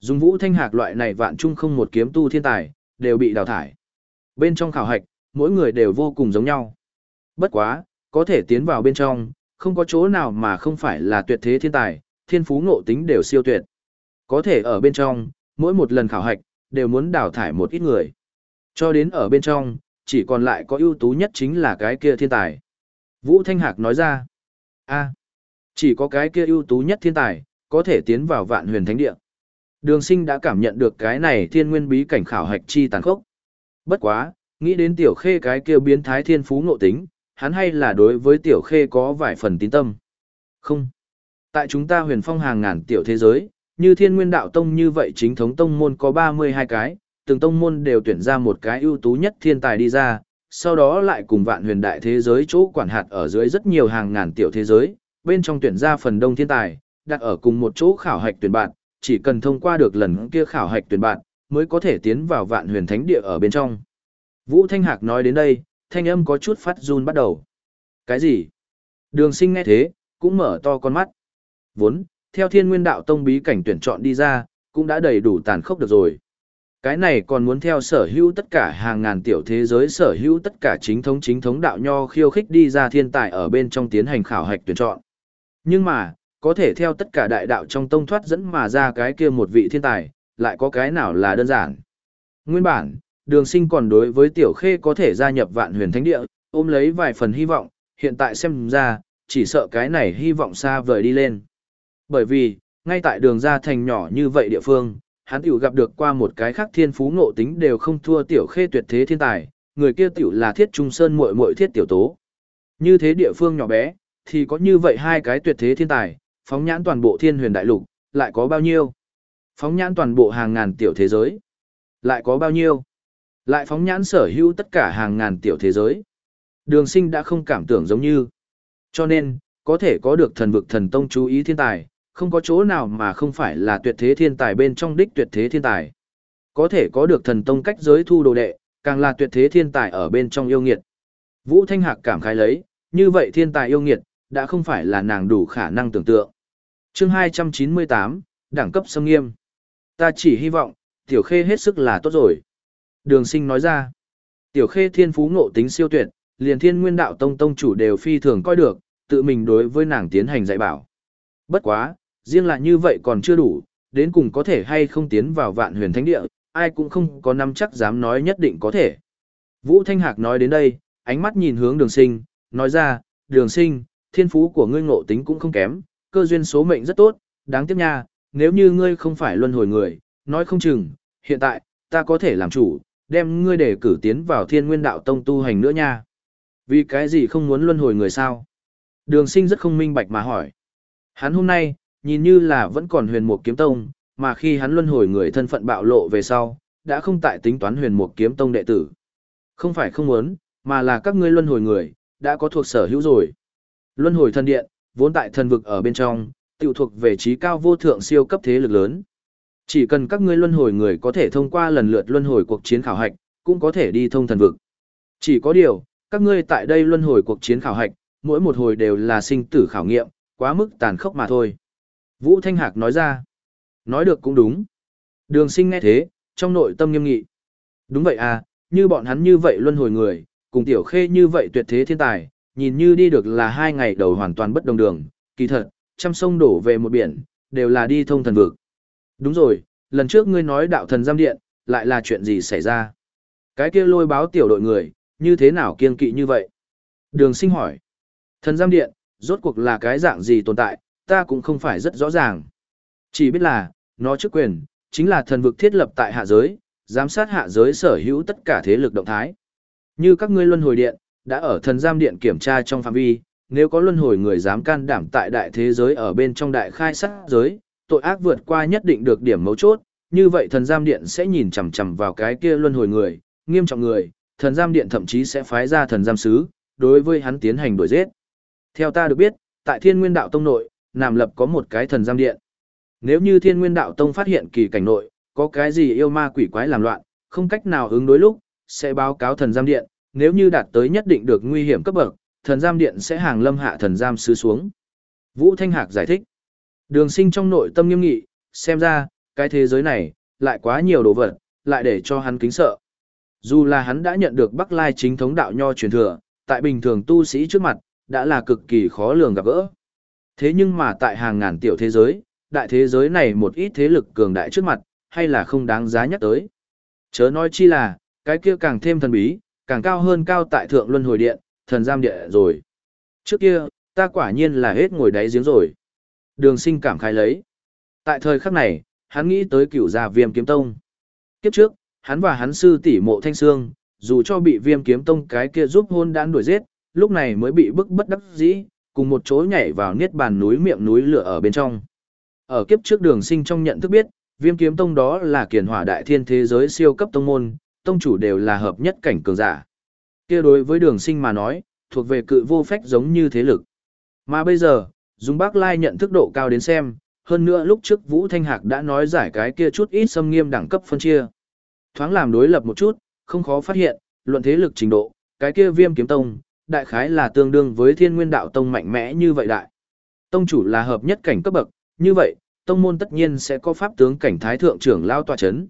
Dùng Vũ Thanh Hạc loại này vạn chung không một kiếm tu thiên tài, đều bị đào thải. Bên trong khảo hạch, mỗi người đều vô cùng giống nhau. Bất quá, có thể tiến vào bên trong, không có chỗ nào mà không phải là tuyệt thế thiên tài, thiên phú ngộ tính đều siêu tuyệt. Có thể ở bên trong, mỗi một lần khảo hạch, đều muốn đào thải một ít người. Cho đến ở bên trong, chỉ còn lại có ưu tú nhất chính là cái kia thiên tài. Vũ Thanh Hạc nói ra, a chỉ có cái kia ưu tú nhất thiên tài, có thể tiến vào vạn huyền thánh địa. Đường sinh đã cảm nhận được cái này thiên nguyên bí cảnh khảo hạch chi tàn khốc. Bất quá, nghĩ đến tiểu khê cái kia biến thái thiên phú ngộ tính, hắn hay là đối với tiểu khê có vài phần tín tâm. Không. Tại chúng ta huyền phong hàng ngàn tiểu thế giới, như thiên nguyên đạo tông như vậy chính thống tông môn có 32 cái, từng tông môn đều tuyển ra một cái ưu tú nhất thiên tài đi ra, sau đó lại cùng vạn huyền đại thế giới chỗ quản hạt ở dưới rất nhiều hàng ngàn tiểu thế giới, bên trong tuyển ra phần đông thiên tài, đặt ở cùng một chỗ khảo hạch tuyển bạn, chỉ cần thông qua được lần kia khảo hạch tuyển bạn, mới có thể tiến vào vạn huyền thánh địa ở bên trong. Vũ Thanh Hạc nói đến đây, thanh âm có chút phát run bắt đầu. Cái gì? Đường sinh nghe thế, cũng mở to con mắt. Vốn, theo thiên nguyên đạo tông bí cảnh tuyển chọn đi ra, cũng đã đầy đủ tàn khốc được rồi. Cái này còn muốn theo sở hữu tất cả hàng ngàn tiểu thế giới sở hữu tất cả chính thống chính thống đạo nho khiêu khích đi ra thiên tài ở bên trong tiến hành khảo hạch tuyển chọn. Nhưng mà, có thể theo tất cả đại đạo trong tông thoát dẫn mà ra cái kia một vị thiên tài, lại có cái nào là đơn giản. Nguyên bản, đường sinh còn đối với tiểu khê có thể gia nhập vạn huyền thánh địa, ôm lấy vài phần hy vọng, hiện tại xem ra, chỉ sợ cái này hy vọng xa vời đi lên. Bởi vì, ngay tại đường ra thành nhỏ như vậy địa phương, hắn tiểu gặp được qua một cái khác thiên phú ngộ tính đều không thua tiểu khê tuyệt thế thiên tài, người kia tiểu là thiết trung sơn muội muội thiết tiểu tố. Như thế địa phương nhỏ bé, thì có như vậy hai cái tuyệt thế thiên tài, phóng nhãn toàn bộ thiên huyền đại lục, lại có bao nhiêu? Phóng nhãn toàn bộ hàng ngàn tiểu thế giới, lại có bao nhiêu? Lại phóng nhãn sở hữu tất cả hàng ngàn tiểu thế giới. Đường sinh đã không cảm tưởng giống như. Cho nên, có thể có được thần vực thần tông chú ý thiên tài, không có chỗ nào mà không phải là tuyệt thế thiên tài bên trong đích tuyệt thế thiên tài. Có thể có được thần tông cách giới thu đồ đệ, càng là tuyệt thế thiên tài ở bên trong yêu nghiệt. Vũ Thanh Hạc cảm khái lấy, như vậy thiên tài yêu nghiệt, đã không phải là nàng đủ khả năng tưởng tượng. chương 298, đẳng cấp xâm nghiêm. Ta chỉ hy vọng, tiểu khê hết sức là tốt rồi. Đường sinh nói ra, tiểu khê thiên phú ngộ tính siêu tuyệt, liền thiên nguyên đạo tông tông chủ đều phi thường coi được, tự mình đối với nàng tiến hành dạy bảo. Bất quá, riêng là như vậy còn chưa đủ, đến cùng có thể hay không tiến vào vạn huyền thánh địa, ai cũng không có nắm chắc dám nói nhất định có thể. Vũ Thanh Hạc nói đến đây, ánh mắt nhìn hướng đường sinh, nói ra, đường sinh, thiên phú của ngươi ngộ tính cũng không kém, cơ duyên số mệnh rất tốt, đáng tiếc nha, nếu như ngươi không phải luân hồi người, nói không chừng, hiện tại, ta có thể làm chủ, đem ngươi để cử tiến vào thiên nguyên đạo tông tu hành nữa nha. Vì cái gì không muốn luân hồi người sao? Đường sinh rất không minh bạch mà hỏi. Hắn hôm nay, nhìn như là vẫn còn huyền mục kiếm tông, mà khi hắn luân hồi người thân phận bạo lộ về sau, đã không tại tính toán huyền mục kiếm tông đệ tử. Không phải không muốn, mà là các ngươi luân hồi người, đã có thuộc sở hữu rồi. Luân hồi thần điện, vốn tại thần vực ở bên trong, tiểu thuộc về trí cao vô thượng siêu cấp thế lực lớn. Chỉ cần các ngươi luân hồi người có thể thông qua lần lượt luân hồi cuộc chiến khảo hạch, cũng có thể đi thông thần vực. Chỉ có điều, các ngươi tại đây luân hồi cuộc chiến khảo hạch, mỗi một hồi đều là sinh tử khảo nghiệm, quá mức tàn khốc mà thôi. Vũ Thanh Hạc nói ra. Nói được cũng đúng. Đường sinh nghe thế, trong nội tâm nghiêm nghị. Đúng vậy à, như bọn hắn như vậy luân hồi người, cùng tiểu khê như vậy tuyệt thế thiên tài, nhìn như đi được là hai ngày đầu hoàn toàn bất đồng đường, kỳ thật, trăm sông đổ về một biển, đều là đi thông thần vực. Đúng rồi, lần trước ngươi nói đạo thần giam điện, lại là chuyện gì xảy ra? Cái kia lôi báo tiểu đội người, như thế nào kiên kỵ như vậy? Đường sinh hỏi. Thần giam điện, rốt cuộc là cái dạng gì tồn tại, ta cũng không phải rất rõ ràng. Chỉ biết là, nó chức quyền, chính là thần vực thiết lập tại hạ giới, giám sát hạ giới sở hữu tất cả thế lực động thái. Như các ngươi luân hồi điện, đã ở thần giam điện kiểm tra trong phạm vi, nếu có luân hồi người dám can đảm tại đại thế giới ở bên trong đại khai sát giới, tội ác vượt qua nhất định được điểm mấu chốt, như vậy thần giam điện sẽ nhìn chằm chằm vào cái kia luân hồi người, nghiêm trọng người, thần giam điện thậm chí sẽ phái ra thần giam sứ, đối với hắn tiến hành đuổi giết. Theo ta được biết, tại Thiên Nguyên Đạo Tông nội, Nam Lập có một cái thần giam điện. Nếu như Thiên Nguyên Đạo Tông phát hiện kỳ cảnh nội, có cái gì yêu ma quỷ quái làm loạn, không cách nào ứng đối lúc, sẽ báo cáo thần giam điện, nếu như đạt tới nhất định được nguy hiểm cấp bậc, thần giam điện sẽ hàng lâm hạ thần giam sứ xuống. Vũ Thanh Hạc giải thích. Đường sinh trong nội tâm nghiêm nghị, xem ra, cái thế giới này, lại quá nhiều đồ vật, lại để cho hắn kính sợ. Dù là hắn đã nhận được Bắc Lai chính thống đạo nho truyền thừa, tại bình thường tu sĩ trước mặt, đã là cực kỳ khó lường gặp gỡ. Thế nhưng mà tại hàng ngàn tiểu thế giới, đại thế giới này một ít thế lực cường đại trước mặt, hay là không đáng giá nhắc tới. Chớ nói chi là, cái kia càng thêm thần bí, càng cao hơn cao tại thượng luân hồi điện, thần giam địa rồi. Trước kia, ta quả nhiên là hết ngồi đáy giếng rồi. Đường sinh cảm khai lấy. Tại thời khắc này, hắn nghĩ tới cửu gia viêm kiếm tông. Kiếp trước, hắn và hắn sư tỷ mộ thanh xương, dù cho bị viêm kiếm tông cái kia giúp hôn đán đuổi giết, lúc này mới bị bức bất đắc dĩ, cùng một chỗ nhảy vào niết bàn núi miệng núi lửa ở bên trong. Ở kiếp trước đường sinh trong nhận thức biết, viêm kiếm tông đó là kiền hỏa đại thiên thế giới siêu cấp tông môn, tông chủ đều là hợp nhất cảnh cường giả. kia đối với đường sinh mà nói, thuộc về cự vô phách giống như thế lực. Mà bây giờ, dùng bác lai nhận thức độ cao đến xem, hơn nữa lúc trước Vũ Thanh Hạc đã nói giải cái kia chút ít xâm nghiêm đẳng cấp phân chia. Thoáng làm đối lập một chút, không khó phát hiện, luận thế lực trình độ, cái kia viêm kiếm tông, đại khái là tương đương với thiên nguyên đạo tông mạnh mẽ như vậy đại. Tông chủ là hợp nhất cảnh cấp bậc, như vậy, tông môn tất nhiên sẽ có pháp tướng cảnh thái thượng trưởng lao tòa chấn.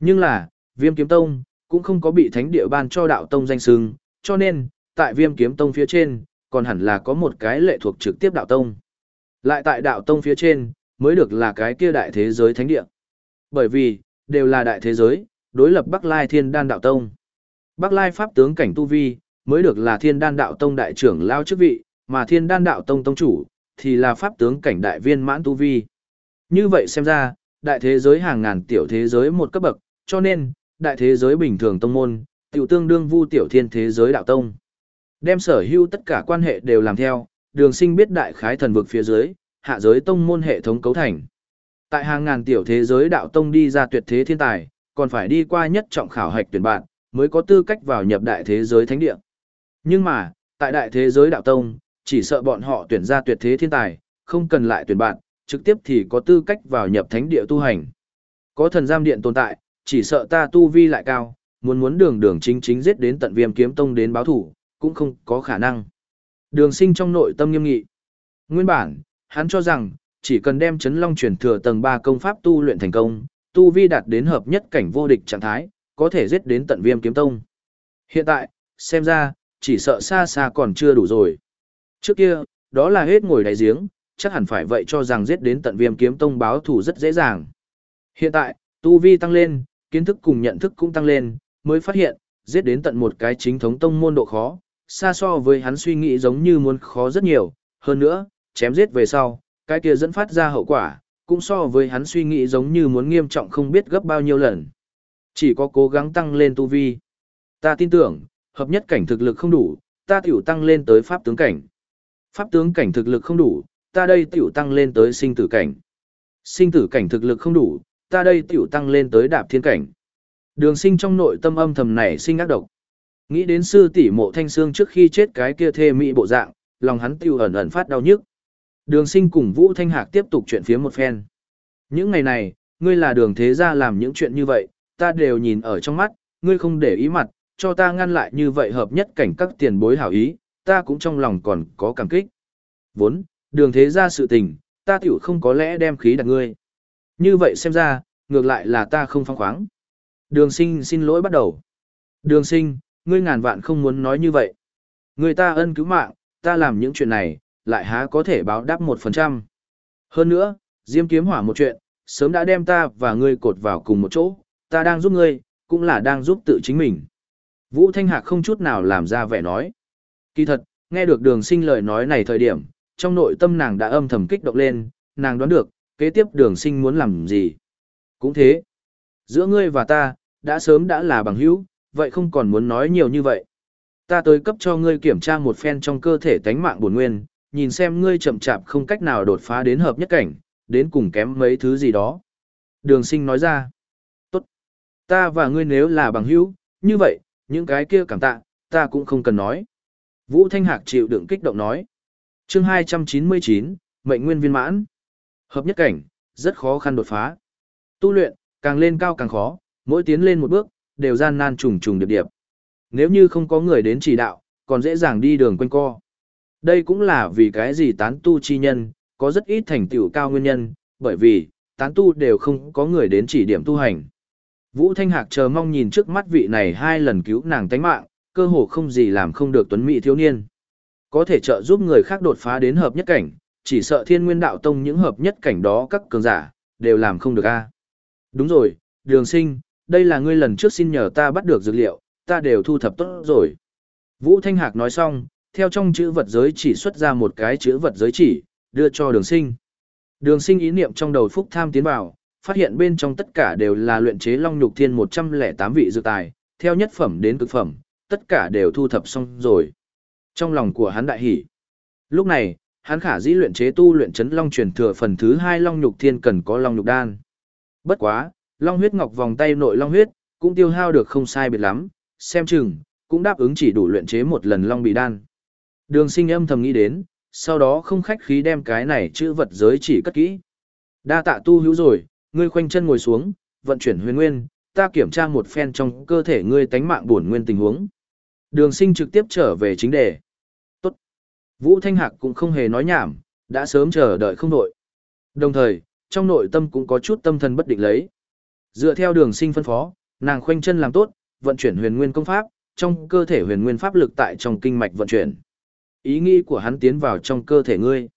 Nhưng là, viêm kiếm tông, cũng không có bị thánh địa ban cho đạo tông danh sưng, cho nên, tại viêm kiếm tông phía trên, còn hẳn là có một cái lệ thuộc trực tiếp đạo tông. Lại tại đạo tông phía trên, mới được là cái kia đại thế giới thánh địa. Bởi vì, đều là đại thế giới, đối lập Bắc Lai Thiên Đan Đạo Tông. Bắc Lai Pháp tướng cảnh Tu Vi, mới được là Thiên Đan Đạo Tông đại trưởng lao chức vị, mà Thiên Đan Đạo Tông Tông chủ, thì là Pháp tướng cảnh đại viên mãn Tu Vi. Như vậy xem ra, đại thế giới hàng ngàn tiểu thế giới một cấp bậc, cho nên, đại thế giới bình thường tông môn, tiểu tương đương vu tiểu thiên thế giới đạo tông. Đem sở hữu tất cả quan hệ đều làm theo, đường sinh biết đại khái thần vực phía dưới, hạ giới tông môn hệ thống cấu thành. Tại hàng ngàn tiểu thế giới đạo tông đi ra tuyệt thế thiên tài, còn phải đi qua nhất trọng khảo hạch tuyển bạn, mới có tư cách vào nhập đại thế giới thánh địa. Nhưng mà, tại đại thế giới đạo tông, chỉ sợ bọn họ tuyển ra tuyệt thế thiên tài, không cần lại tuyển bạn, trực tiếp thì có tư cách vào nhập thánh địa tu hành. Có thần giam điện tồn tại, chỉ sợ ta tu vi lại cao, muốn muốn đường đường chính chính giết đến tận viêm kiếm tông đến báo thủ, cũng không có khả năng. Đường sinh trong nội tâm nghiêm nghị. Nguyên bản, hắn cho rằng, chỉ cần đem chấn long chuyển thừa tầng 3 công pháp tu luyện thành công, tu vi đạt đến hợp nhất cảnh vô địch trạng thái, có thể giết đến tận viêm kiếm tông. Hiện tại, xem ra, chỉ sợ xa xa còn chưa đủ rồi. Trước kia, đó là hết ngồi đáy giếng, chắc hẳn phải vậy cho rằng giết đến tận viêm kiếm tông báo thủ rất dễ dàng. Hiện tại, tu vi tăng lên, kiến thức cùng nhận thức cũng tăng lên, mới phát hiện, giết đến tận một cái chính thống tông môn độ khó, xa so với hắn suy nghĩ giống như muốn khó rất nhiều, hơn nữa, chém giết về sau, cái kia dẫn phát ra hậu quả, cũng so với hắn suy nghĩ giống như muốn nghiêm trọng không biết gấp bao nhiêu lần. Chỉ có cố gắng tăng lên tu vi. Ta tin tưởng, hợp nhất cảnh thực lực không đủ, ta tiểu tăng lên tới pháp tướng cảnh. Pháp tướng cảnh thực lực không đủ, ta đây tiểu tăng lên tới sinh tử cảnh. Sinh tử cảnh thực lực không đủ, ta đây tiểu tăng lên tới đạp thiên cảnh. Đường sinh trong nội tâm âm thầm này sinh ác độc. Nghĩ đến sư tỷ mộ thanh xương trước khi chết cái kia thê mỹ bộ dạng, lòng hắn tiêu ẩn ẩn phát đau nhức. Đường sinh cùng Vũ Thanh Hạc tiếp tục chuyện phía một phen. Những ngày này, ngươi là đường thế gia làm những chuyện như vậy, ta đều nhìn ở trong mắt, ngươi không để ý mặt, cho ta ngăn lại như vậy hợp nhất cảnh các tiền bối hảo ý, ta cũng trong lòng còn có cảm kích. Vốn, đường thế gia sự tình, ta tiểu không có lẽ đem khí đặt ngươi. Như vậy xem ra, ngược lại là ta không phong khoáng. Đường sinh xin lỗi bắt đầu. Đường sinh, ngươi ngàn vạn không muốn nói như vậy. Người ta ân cứu mạng, ta làm những chuyện này, lại há có thể báo đáp một phần trăm. Hơn nữa, Diêm kiếm hỏa một chuyện, sớm đã đem ta và ngươi cột vào cùng một chỗ, ta đang giúp ngươi, cũng là đang giúp tự chính mình. Vũ Thanh Hạc không chút nào làm ra vẻ nói. Kỳ thật, nghe được đường sinh lời nói này thời điểm, trong nội tâm nàng đã âm thầm kích động lên, nàng đoán được, kế tiếp đường sinh muốn làm gì. Cũng thế, giữa ngươi và ta, đã sớm đã là bằng hữu, vậy không còn muốn nói nhiều như vậy. Ta tới cấp cho ngươi kiểm tra một phen trong cơ thể tánh mạng bổn nguyên, nhìn xem ngươi chậm chạp không cách nào đột phá đến hợp nhất cảnh, đến cùng kém mấy thứ gì đó. Đường sinh nói ra, tốt, ta và ngươi nếu là bằng hữu, như vậy, những cái kia cảm tạ, ta cũng không cần nói. Vũ Thanh Hạc chịu đựng kích động nói. chương 299, mệnh nguyên viên mãn. Hợp nhất cảnh, rất khó khăn đột phá. Tu luyện, càng lên cao càng khó, mỗi tiến lên một bước, đều gian nan trùng trùng điệp điệp. Nếu như không có người đến chỉ đạo, còn dễ dàng đi đường quanh co. Đây cũng là vì cái gì tán tu chi nhân, có rất ít thành tựu cao nguyên nhân, bởi vì, tán tu đều không có người đến chỉ điểm tu hành. Vũ Thanh Hạc chờ mong nhìn trước mắt vị này hai lần cứu nàng tánh mạng, cơ hồ không gì làm không được tuấn mỹ thiếu niên. Có thể trợ giúp người khác đột phá đến hợp nhất cảnh, chỉ sợ thiên nguyên đạo tông những hợp nhất cảnh đó các cường giả, đều làm không được a. Đúng rồi, đường sinh, đây là ngươi lần trước xin nhờ ta bắt được dược liệu, ta đều thu thập tốt rồi. Vũ Thanh Hạc nói xong, theo trong chữ vật giới chỉ xuất ra một cái chữ vật giới chỉ, đưa cho đường sinh. Đường sinh ý niệm trong đầu phúc tham tiến vào, phát hiện bên trong tất cả đều là luyện chế long nhục thiên 108 vị dược tài, theo nhất phẩm đến cực phẩm, tất cả đều thu thập xong rồi. Trong lòng của hắn đại hỉ. Lúc này, hắn khả dĩ luyện chế tu luyện chấn long truyền thừa phần thứ hai long nhục thiên cần có long nhục đan. Bất quá, long huyết ngọc vòng tay nội long huyết, cũng tiêu hao được không sai biệt lắm, xem chừng, cũng đáp ứng chỉ đủ luyện chế một lần long bị đan. Đường sinh âm thầm nghĩ đến, sau đó không khách khí đem cái này chữ vật giới chỉ cất kỹ. Đa tạ tu hữu rồi, ngươi khoanh chân ngồi xuống, vận chuyển huyền nguyên, ta kiểm tra một phen trong cơ thể ngươi tánh mạng bổn nguyên tình huống. Đường sinh trực tiếp trở về chính đề. Tốt. Vũ Thanh Hạc cũng không hề nói nhảm, đã sớm chờ đợi không nội. Đồng thời, trong nội tâm cũng có chút tâm thần bất định lấy. Dựa theo đường sinh phân phó, nàng khoanh chân làm tốt, vận chuyển huyền nguyên công pháp, trong cơ thể huyền nguyên pháp lực tại trong kinh mạch vận chuyển. Ý nghĩ của hắn tiến vào trong cơ thể ngươi.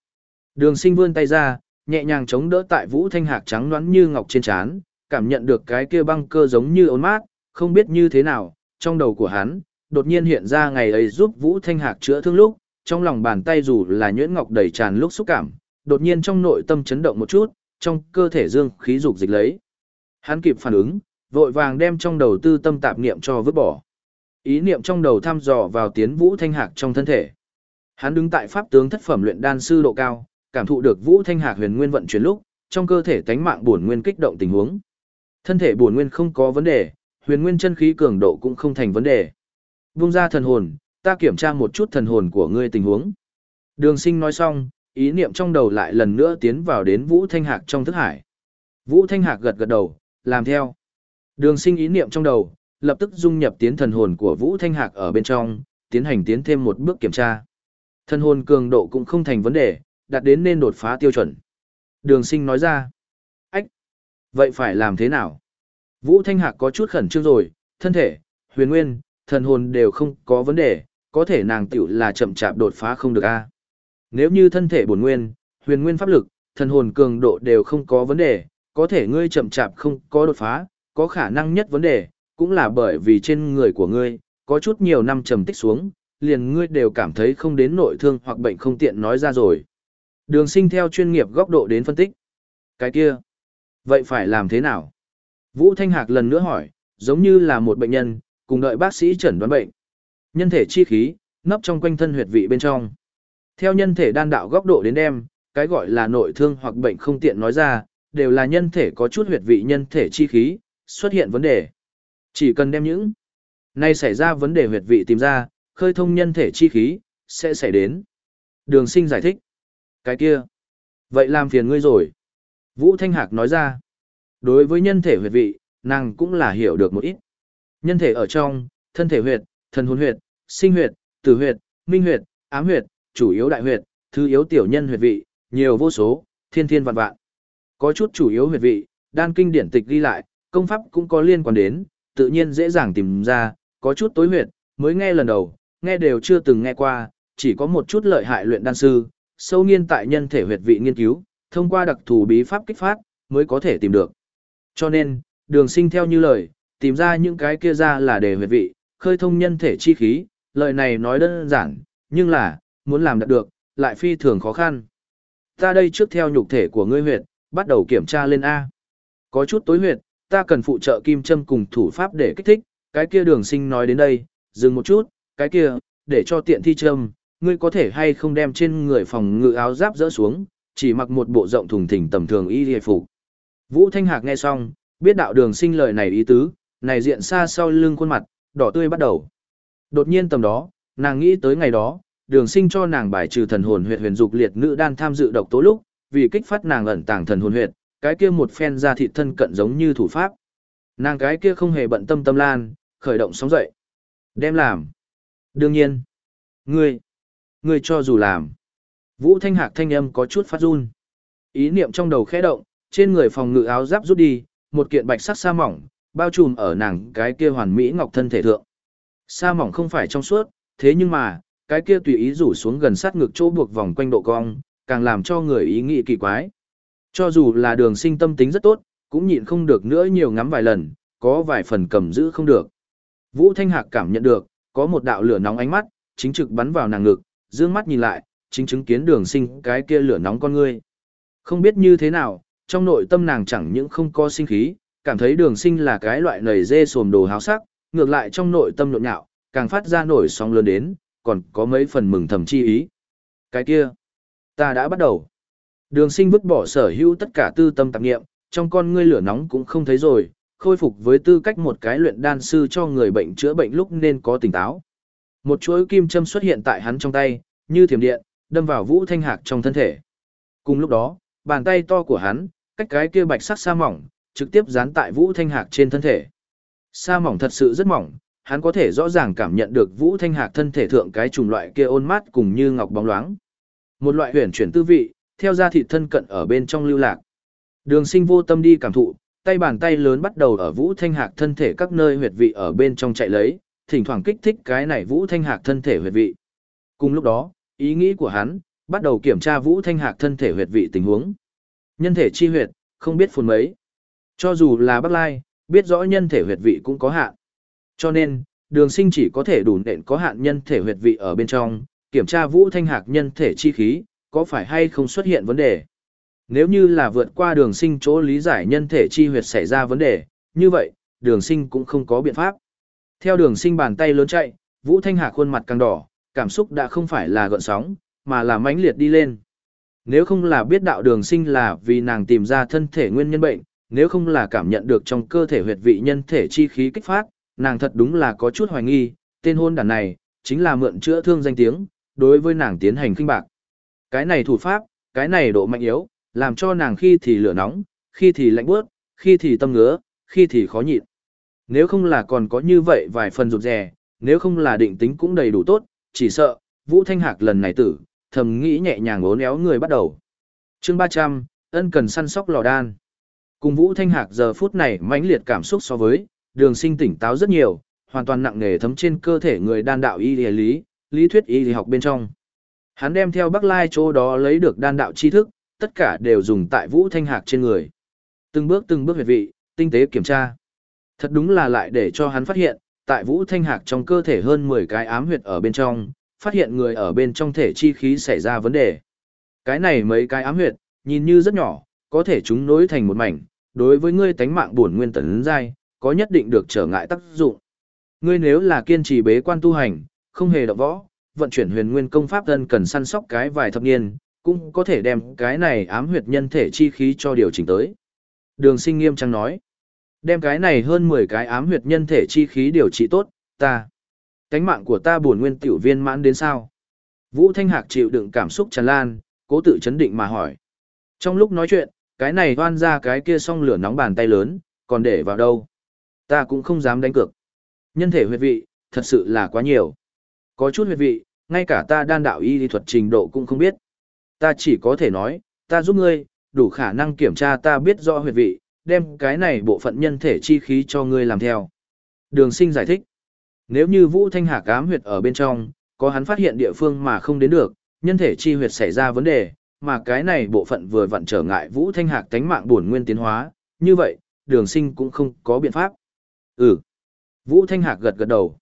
Đường sinh vươn tay ra, nhẹ nhàng chống đỡ tại vũ thanh hạc trắng nõn như ngọc trên trán cảm nhận được cái kia băng cơ giống như ốn mát, không biết như thế nào, trong đầu của hắn, đột nhiên hiện ra ngày ấy giúp Vũ Thanh Hạc chữa thương lúc, trong lòng bàn tay dù là nhuyễn ngọc đầy tràn lúc xúc cảm, đột nhiên trong nội tâm chấn động một chút, trong cơ thể dương khí dục dịch lấy. Hắn kịp phản ứng, vội vàng đem trong đầu tư tâm tạp niệm cho vứt bỏ. Ý niệm trong đầu thăm dò vào tiến Vũ Thanh Hạc trong thân thể. Hắn đứng tại pháp tướng thất phẩm luyện đan sư độ cao, cảm thụ được Vũ Thanh Hạc huyền nguyên vận chuyển lúc, trong cơ thể tánh mạng bổn nguyên kích động tình huống. Thân thể bổn nguyên không có vấn đề, huyền nguyên chân khí cường độ cũng không thành vấn đề. Vung ra thần hồn, ta kiểm tra một chút thần hồn của ngươi tình huống. Đường sinh nói xong, ý niệm trong đầu lại lần nữa tiến vào đến Vũ Thanh Hạc trong thức hải. Vũ Thanh Hạc gật gật đầu, làm theo. Đường sinh ý niệm trong đầu, lập tức dung nhập tiến thần hồn của Vũ Thanh Hạc ở bên trong, tiến hành tiến thêm một bước kiểm tra. Thần hồn cường độ cũng không thành vấn đề, đạt đến nên đột phá tiêu chuẩn. Đường sinh nói ra. Ách! Vậy phải làm thế nào? Vũ Thanh Hạc có chút khẩn trương rồi, thân thể, huyền nguyên, thần hồn đều không có vấn đề, có thể nàng tiểu là chậm chạp đột phá không được a Nếu như thân thể bổn nguyên, huyền nguyên pháp lực, thần hồn cường độ đều không có vấn đề, có thể ngươi chậm chạp không có đột phá, có khả năng nhất vấn đề, cũng là bởi vì trên người của ngươi, có chút nhiều năm trầm tích xuống, liền ngươi đều cảm thấy không đến nội thương hoặc bệnh không tiện nói ra rồi. Đường sinh theo chuyên nghiệp góc độ đến phân tích. Cái kia, vậy phải làm thế nào? Vũ Thanh Hạc lần nữa hỏi, giống như là một bệnh nhân, cùng đợi bác sĩ chẩn đoán bệnh. Nhân thể chi khí, nấp trong quanh thân huyệt vị bên trong. Theo nhân thể đan đạo góc độ đến đem, cái gọi là nội thương hoặc bệnh không tiện nói ra, đều là nhân thể có chút huyệt vị nhân thể chi khí, xuất hiện vấn đề. Chỉ cần đem những nay xảy ra vấn đề huyệt vị tìm ra, khơi thông nhân thể chi khí, sẽ xảy đến. Đường sinh giải thích. Cái kia. Vậy làm phiền ngươi rồi. Vũ Thanh Hạc nói ra. Đối với nhân thể huyệt vị, nàng cũng là hiểu được một ít. Nhân thể ở trong, thân thể huyệt, thần hồn huyệt, sinh huyệt, tử huyệt, minh huyệt, ám huyệt, chủ yếu đại huyệt, thứ yếu tiểu nhân huyệt vị, nhiều vô số, thiên thiên vạn vạn. Có chút chủ yếu huyệt vị, đan kinh điển tịch ghi lại, công pháp cũng có liên quan đến, tự nhiên dễ dàng tìm ra, có chút tối huyệt, mới nghe lần đầu, nghe đều chưa từng nghe qua, chỉ có một chút lợi hại luyện đan sư, sâu nghiên tại nhân thể huyệt vị nghiên cứu, thông qua đặc thù bí pháp kích phát, mới có thể tìm được. Cho nên, đường sinh theo như lời, tìm ra những cái kia ra là để huyệt vị, khơi thông nhân thể chi khí, lời này nói đơn giản, nhưng là, muốn làm đạt được, lại phi thường khó khăn. Ta đây trước theo nhục thể của ngươi huyệt, bắt đầu kiểm tra lên A. Có chút tối huyệt, ta cần phụ trợ kim châm cùng thủ pháp để kích thích, cái kia đường sinh nói đến đây, dừng một chút, cái kia, để cho tiện thi châm, ngươi có thể hay không đem trên người phòng ngự áo giáp rỡ xuống, chỉ mặc một bộ rộng thùng thình tầm thường y hề phục. Vũ Thanh Hạc nghe xong, biết đạo đường sinh lời này ý tứ, này diện xa sau lưng khuôn mặt, đỏ tươi bắt đầu. Đột nhiên tầm đó, nàng nghĩ tới ngày đó, đường sinh cho nàng bài trừ thần hồn huyệt huyền dục liệt nữ đan tham dự độc tố lúc, vì kích phát nàng ẩn tàng thần hồn huyệt, cái kia một phen ra thịt thân cận giống như thủ pháp. Nàng cái kia không hề bận tâm tâm lan, khởi động sóng dậy. Đem làm. Đương nhiên. Ngươi. Ngươi cho dù làm. Vũ Thanh Hạc thanh âm có chút phát run. Ý niệm trong đầu khẽ động, trên người phòng ngự áo giáp rút đi, một kiện bạch sắc sa mỏng, bao trùm ở nàng cái kia hoàn mỹ ngọc thân thể thượng. Sa mỏng không phải trong suốt, thế nhưng mà, cái kia tùy ý rủ xuống gần sát ngực chỗ buộc vòng quanh độ cong, càng làm cho người ý nghĩ kỳ quái. Cho dù là đường sinh tâm tính rất tốt, cũng nhịn không được nữa nhiều ngắm vài lần, có vài phần cầm giữ không được. Vũ Thanh Hạc cảm nhận được, có một đạo lửa nóng ánh mắt, chính trực bắn vào nàng ngực, dương mắt nhìn lại, chính chứng kiến đường sinh cái kia lửa nóng con ngươi. Không biết như thế nào, trong nội tâm nàng chẳng những không có sinh khí, cảm thấy đường sinh là cái loại nầy dê sồm đồ háo sắc, ngược lại trong nội tâm nhộn nhạo, càng phát ra nổi sóng lớn đến, còn có mấy phần mừng thầm chi ý. Cái kia, ta đã bắt đầu. Đường sinh vứt bỏ sở hữu tất cả tư tâm tạp nghiệm, trong con ngươi lửa nóng cũng không thấy rồi, khôi phục với tư cách một cái luyện đan sư cho người bệnh chữa bệnh lúc nên có tỉnh táo. Một chuỗi kim châm xuất hiện tại hắn trong tay, như thiểm điện, đâm vào Vũ Thanh Hạc trong thân thể. Cùng lúc đó, bàn tay to của hắn, cách cái kia bạch sắc sa mỏng, trực tiếp dán tại Vũ Thanh Hạc trên thân thể. Sa mỏng thật sự rất mỏng, hắn có thể rõ ràng cảm nhận được Vũ Thanh Hạc thân thể thượng cái chủng loại kia ôn mát cùng như ngọc bóng loáng. Một loại huyền chuyển tư vị, theo da thịt thân cận ở bên trong lưu lạc. Đường sinh vô tâm đi cảm thụ, tay bàn tay lớn bắt đầu ở Vũ Thanh Hạc thân thể các nơi huyệt vị ở bên trong chạy lấy, thỉnh thoảng kích thích cái này Vũ Thanh Hạc thân thể huyệt vị. Cùng lúc đó, ý nghĩ của hắn, bắt đầu kiểm tra Vũ Thanh Hạc thân thể huyệt vị tình huống. Nhân thể chi huyệt, không biết phồn mấy. Cho dù là Bắc Lai, biết rõ nhân thể huyệt vị cũng có hạn. Cho nên, đường sinh chỉ có thể đủ nện có hạn nhân thể huyệt vị ở bên trong, kiểm tra Vũ Thanh Hạc nhân thể chi khí, có phải hay không xuất hiện vấn đề. Nếu như là vượt qua đường sinh chỗ lý giải nhân thể chi huyệt xảy ra vấn đề, như vậy, đường sinh cũng không có biện pháp. Theo đường sinh bàn tay lớn chạy, Vũ Thanh Hà khuôn mặt càng đỏ, cảm xúc đã không phải là gợn sóng, mà là mãnh liệt đi lên. Nếu không là biết đạo đường sinh là vì nàng tìm ra thân thể nguyên nhân bệnh, nếu không là cảm nhận được trong cơ thể huyệt vị nhân thể chi khí kích phát, nàng thật đúng là có chút hoài nghi, tên hôn đàn này, chính là mượn chữa thương danh tiếng, đối với nàng tiến hành kinh bạc. Cái này thủ pháp, cái này độ mạnh yếu, làm cho nàng khi thì lửa nóng, khi thì lạnh bước, khi thì tâm ngứa, khi thì khó nhịn. Nếu không là còn có như vậy vài phần rụt rè, nếu không là định tính cũng đầy đủ tốt, chỉ sợ, Vũ Thanh Hạc lần này tử, thầm nghĩ nhẹ nhàng ốn éo người bắt đầu. chương 300, ân cần săn sóc lò đan. Cùng Vũ Thanh Hạc giờ phút này mãnh liệt cảm xúc so với, đường sinh tỉnh táo rất nhiều, hoàn toàn nặng nề thấm trên cơ thể người đan đạo y lý, lý thuyết y lý học bên trong. Hắn đem theo Bắc Lai chỗ đó lấy được đan đạo tri thức, tất cả đều dùng tại Vũ Thanh Hạc trên người. Từng bước từng bước huyệt vị, tinh tế kiểm tra. Thật đúng là lại để cho hắn phát hiện, tại Vũ Thanh Hạc trong cơ thể hơn 10 cái ám huyệt ở bên trong, phát hiện người ở bên trong thể chi khí xảy ra vấn đề. Cái này mấy cái ám huyệt, nhìn như rất nhỏ, có thể chúng nối thành một mảnh, đối với ngươi tánh mạng buồn nguyên tấn giai, có nhất định được trở ngại tác dụng. Ngươi nếu là kiên trì bế quan tu hành, không hề động võ, vận chuyển huyền nguyên công pháp thân cần săn sóc cái vài thập niên, cũng có thể đem cái này ám huyệt nhân thể chi khí cho điều chỉnh tới. Đường sinh nghiêm trang nói, đem cái này hơn 10 cái ám huyệt nhân thể chi khí điều trị tốt, ta. Cánh mạng của ta buồn nguyên tiểu viên mãn đến sao? Vũ Thanh Hạc chịu đựng cảm xúc tràn lan, cố tự chấn định mà hỏi. Trong lúc nói chuyện, cái này hoan ra cái kia song lửa nóng bàn tay lớn, còn để vào đâu? Ta cũng không dám đánh cược. Nhân thể huyệt vị, thật sự là quá nhiều. Có chút huyệt vị, ngay cả ta đan đạo y lý thuật trình độ cũng không biết. Ta chỉ có thể nói, ta giúp ngươi, đủ khả năng kiểm tra ta biết rõ huyệt vị, đem cái này bộ phận nhân thể chi khí cho ngươi làm theo. Đường sinh giải thích. Nếu như Vũ Thanh Hà cám huyệt ở bên trong, có hắn phát hiện địa phương mà không đến được, nhân thể chi huyệt xảy ra vấn đề, mà cái này bộ phận vừa vặn trở ngại Vũ Thanh Hạc tánh mạng buồn nguyên tiến hóa, như vậy, đường sinh cũng không có biện pháp. Ừ. Vũ Thanh Hạc gật gật đầu.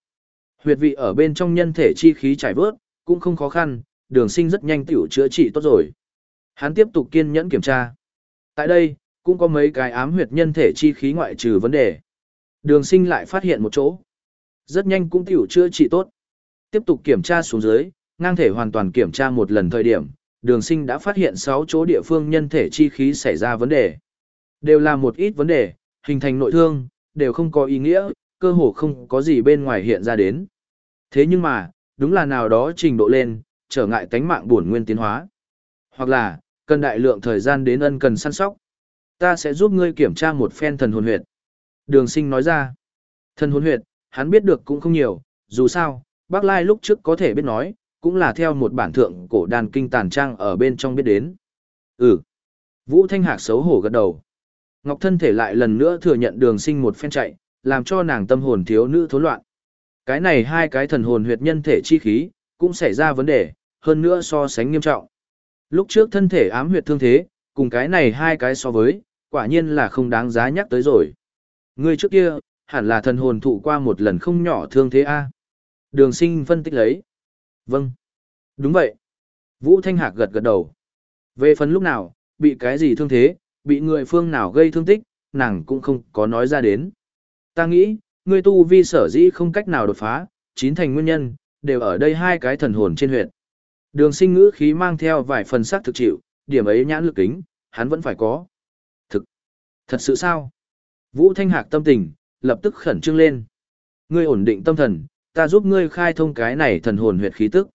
Huyệt vị ở bên trong nhân thể chi khí trải vớt, cũng không khó khăn, đường sinh rất nhanh tiểu chữa trị tốt rồi. Hắn tiếp tục kiên nhẫn kiểm tra. Tại đây, cũng có mấy cái ám huyệt nhân thể chi khí ngoại trừ vấn đề. Đường sinh lại phát hiện một chỗ. Rất nhanh cũng tiểu chữa trị tốt. Tiếp tục kiểm tra xuống dưới, ngang thể hoàn toàn kiểm tra một lần thời điểm, đường sinh đã phát hiện 6 chỗ địa phương nhân thể chi khí xảy ra vấn đề. Đều là một ít vấn đề, hình thành nội thương, đều không có ý nghĩa, cơ hồ không có gì bên ngoài hiện ra đến. Thế nhưng mà, đúng là nào đó trình độ lên, trở ngại tánh mạng buồn nguyên tiến hóa. Hoặc là, cần đại lượng thời gian đến ân cần săn sóc. Ta sẽ giúp ngươi kiểm tra một phen thần hồn huyệt. Đường sinh nói ra. Thần hồn huyệt, hắn biết được cũng không nhiều, dù sao, bác Lai lúc trước có thể biết nói, cũng là theo một bản thượng cổ đàn kinh tàn trang ở bên trong biết đến. Ừ. Vũ Thanh Hạc xấu hổ gật đầu. Ngọc thân thể lại lần nữa thừa nhận đường sinh một phen chạy, làm cho nàng tâm hồn thiếu nữ thối loạn. Cái này hai cái thần hồn huyệt nhân thể chi khí, cũng xảy ra vấn đề, hơn nữa so sánh nghiêm trọng. Lúc trước thân thể ám huyệt thương thế, cùng cái này hai cái so với, quả nhiên là không đáng giá nhắc tới rồi. Người trước kia, hẳn là thần hồn thụ qua một lần không nhỏ thương thế a Đường sinh phân tích lấy. Vâng. Đúng vậy. Vũ Thanh Hạc gật gật đầu. Về phần lúc nào, bị cái gì thương thế, bị người phương nào gây thương tích, nàng cũng không có nói ra đến. Ta nghĩ, người tu vi sở dĩ không cách nào đột phá, chín thành nguyên nhân, đều ở đây hai cái thần hồn trên huyện. Đường sinh ngữ khí mang theo vài phần sắc thực chịu, điểm ấy nhãn lực kính, hắn vẫn phải có. Thật sự sao? Vũ Thanh Hạc tâm tình, lập tức khẩn trương lên. Ngươi ổn định tâm thần, ta giúp ngươi khai thông cái này thần hồn huyệt khí tức.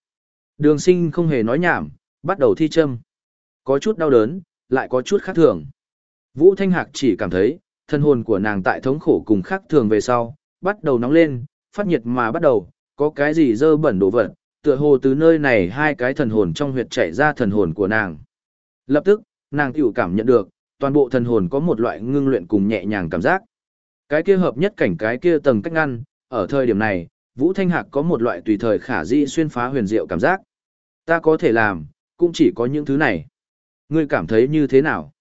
Đường sinh không hề nói nhảm, bắt đầu thi châm. Có chút đau đớn, lại có chút khác thường. Vũ Thanh Hạc chỉ cảm thấy, thần hồn của nàng tại thống khổ cùng khác thường về sau, bắt đầu nóng lên, phát nhiệt mà bắt đầu, có cái gì dơ bẩn đổ vật, tựa hồ từ nơi này hai cái thần hồn trong huyệt chảy ra thần hồn của nàng. Lập tức, nàng tiểu cảm nhận được, toàn bộ thần hồn có một loại ngưng luyện cùng nhẹ nhàng cảm giác. Cái kia hợp nhất cảnh cái kia tầng cách ngăn, ở thời điểm này, Vũ Thanh Hạc có một loại tùy thời khả di xuyên phá huyền diệu cảm giác. Ta có thể làm, cũng chỉ có những thứ này. Ngươi cảm thấy như thế nào?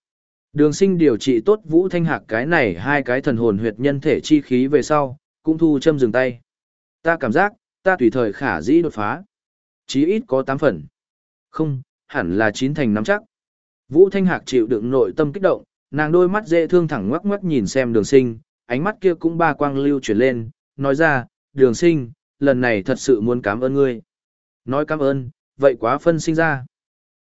Đường sinh điều trị tốt Vũ Thanh Hạc cái này hai cái thần hồn huyệt nhân thể chi khí về sau, cũng thu châm dừng tay. Ta cảm giác, ta tùy thời khả dĩ đột phá. Chí ít có 8 phần. Không, hẳn là 9 thành nắm chắc. Vũ Thanh Hạc chịu đựng nội tâm kích động, nàng đôi mắt dễ thương thẳng ngoắc ngoắc nhìn xem đường sinh, ánh mắt kia cũng ba quang lưu chuyển lên, nói ra, đường sinh, lần này thật sự muốn cảm ơn ngươi. Nói cảm ơn, vậy quá phân sinh ra.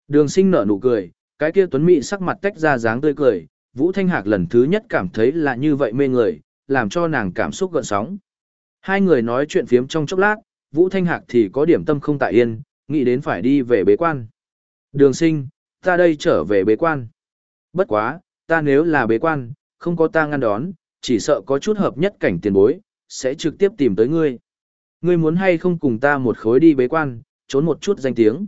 Đường sinh nở nụ cười, cái kia tuấn Mị sắc mặt tách ra dáng tươi cười, Vũ Thanh Hạc lần thứ nhất cảm thấy là như vậy mê người, làm cho nàng cảm xúc gợn sóng. Hai người nói chuyện phiếm trong chốc lát, Vũ Thanh Hạc thì có điểm tâm không tại yên, nghĩ đến phải đi về bế quan. Đường sinh, ta đây trở về bế quan. Bất quá, ta nếu là bế quan, không có ta ngăn đón, chỉ sợ có chút hợp nhất cảnh tiền bối, sẽ trực tiếp tìm tới ngươi. Ngươi muốn hay không cùng ta một khối đi bế quan, trốn một chút danh tiếng.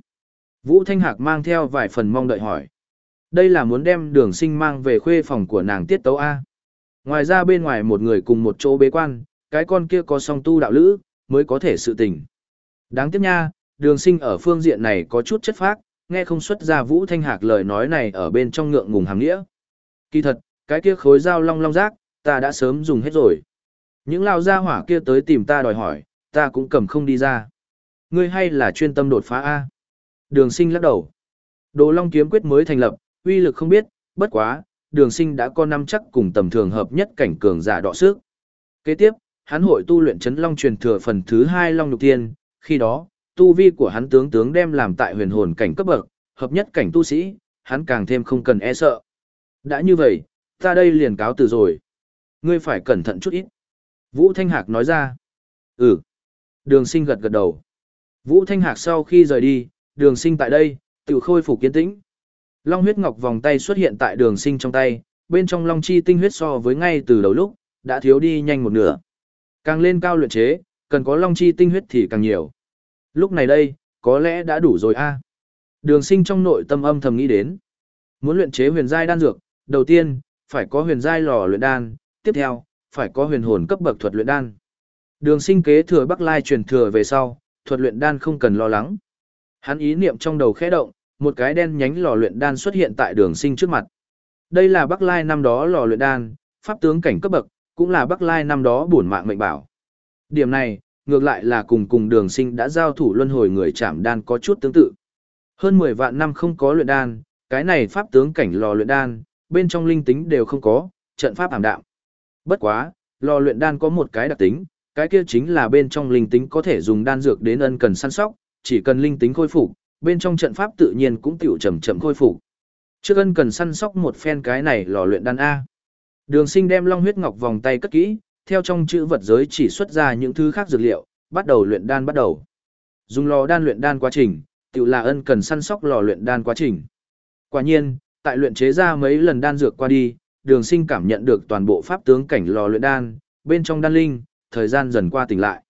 Vũ Thanh Hạc mang theo vài phần mong đợi hỏi. Đây là muốn đem đường sinh mang về khuê phòng của nàng tiết tấu A. Ngoài ra bên ngoài một người cùng một chỗ bế quan, cái con kia có song tu đạo lữ, mới có thể sự tình. Đáng tiếc nha, đường sinh ở phương diện này có chút chất phác, nghe không xuất ra Vũ Thanh Hạc lời nói này ở bên trong ngượng ngùng hàng nghĩa. Kỳ thật, cái kia khối dao long long rác, ta đã sớm dùng hết rồi. Những lao gia hỏa kia tới tìm ta đòi hỏi, ta cũng cầm không đi ra. Ngươi hay là chuyên tâm đột phá A. Đường sinh lắc đầu. Đồ long kiếm quyết mới thành lập, uy lực không biết, bất quá, đường sinh đã có năm chắc cùng tầm thường hợp nhất cảnh cường giả đọ sức. Kế tiếp, hắn hội tu luyện chấn long truyền thừa phần thứ hai long nhục tiên, khi đó, tu vi của hắn tướng tướng đem làm tại huyền hồn cảnh cấp bậc, hợp nhất cảnh tu sĩ, hắn càng thêm không cần e sợ. Đã như vậy, ta đây liền cáo từ rồi. Ngươi phải cẩn thận chút ít. Vũ Thanh Hạc nói ra. Ừ. Đường sinh gật gật đầu. Vũ Thanh Hạc sau khi rời đi, đường sinh tại đây, tự khôi phục kiến tĩnh. Long huyết ngọc vòng tay xuất hiện tại đường sinh trong tay, bên trong long chi tinh huyết so với ngay từ đầu lúc, đã thiếu đi nhanh một nửa. Càng lên cao luyện chế, cần có long chi tinh huyết thì càng nhiều. Lúc này đây, có lẽ đã đủ rồi a Đường sinh trong nội tâm âm thầm nghĩ đến. Muốn luyện chế huyền giai đan dược, đầu tiên, phải có huyền giai lò luyện đan, tiếp theo, phải có huyền hồn cấp bậc thuật luyện đan. Đường sinh kế thừa Bắc Lai truyền thừa về sau, thuật luyện đan không cần lo lắng. Hắn ý niệm trong đầu khẽ động, một cái đen nhánh lò luyện đan xuất hiện tại đường sinh trước mặt. Đây là Bắc Lai năm đó lò luyện đan, pháp tướng cảnh cấp bậc, cũng là Bắc Lai năm đó bổn mạng mệnh bảo. Điểm này, ngược lại là cùng cùng đường sinh đã giao thủ luân hồi người chạm đan có chút tương tự. Hơn 10 vạn năm không có luyện đan, cái này pháp tướng cảnh lò luyện đan, bên trong linh tính đều không có, trận pháp ảm đạm. Bất quá, lò luyện đan có một cái đặc tính, cái kia chính là bên trong linh tính có thể dùng đan dược đến ân cần săn sóc, chỉ cần linh tính khôi phục, bên trong trận pháp tự nhiên cũng tiểu chậm chậm khôi phục. Trước ân cần săn sóc một phen cái này lò luyện đan A. Đường sinh đem long huyết ngọc vòng tay cất kỹ, theo trong chữ vật giới chỉ xuất ra những thứ khác dược liệu, bắt đầu luyện đan bắt đầu. Dùng lò đan luyện đan quá trình, tự là ân cần săn sóc lò luyện đan quá trình. Quả nhiên, tại luyện chế ra mấy lần đan dược qua đi, đường sinh cảm nhận được toàn bộ pháp tướng cảnh lò luyện đan, bên trong đan linh, thời gian dần qua tỉnh lại.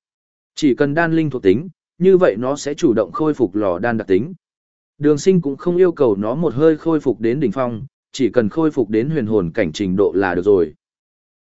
Chỉ cần đan linh thuộc tính, như vậy nó sẽ chủ động khôi phục lò đan đặc tính. Đường sinh cũng không yêu cầu nó một hơi khôi phục đến đỉnh phong, chỉ cần khôi phục đến huyền hồn cảnh trình độ là được rồi.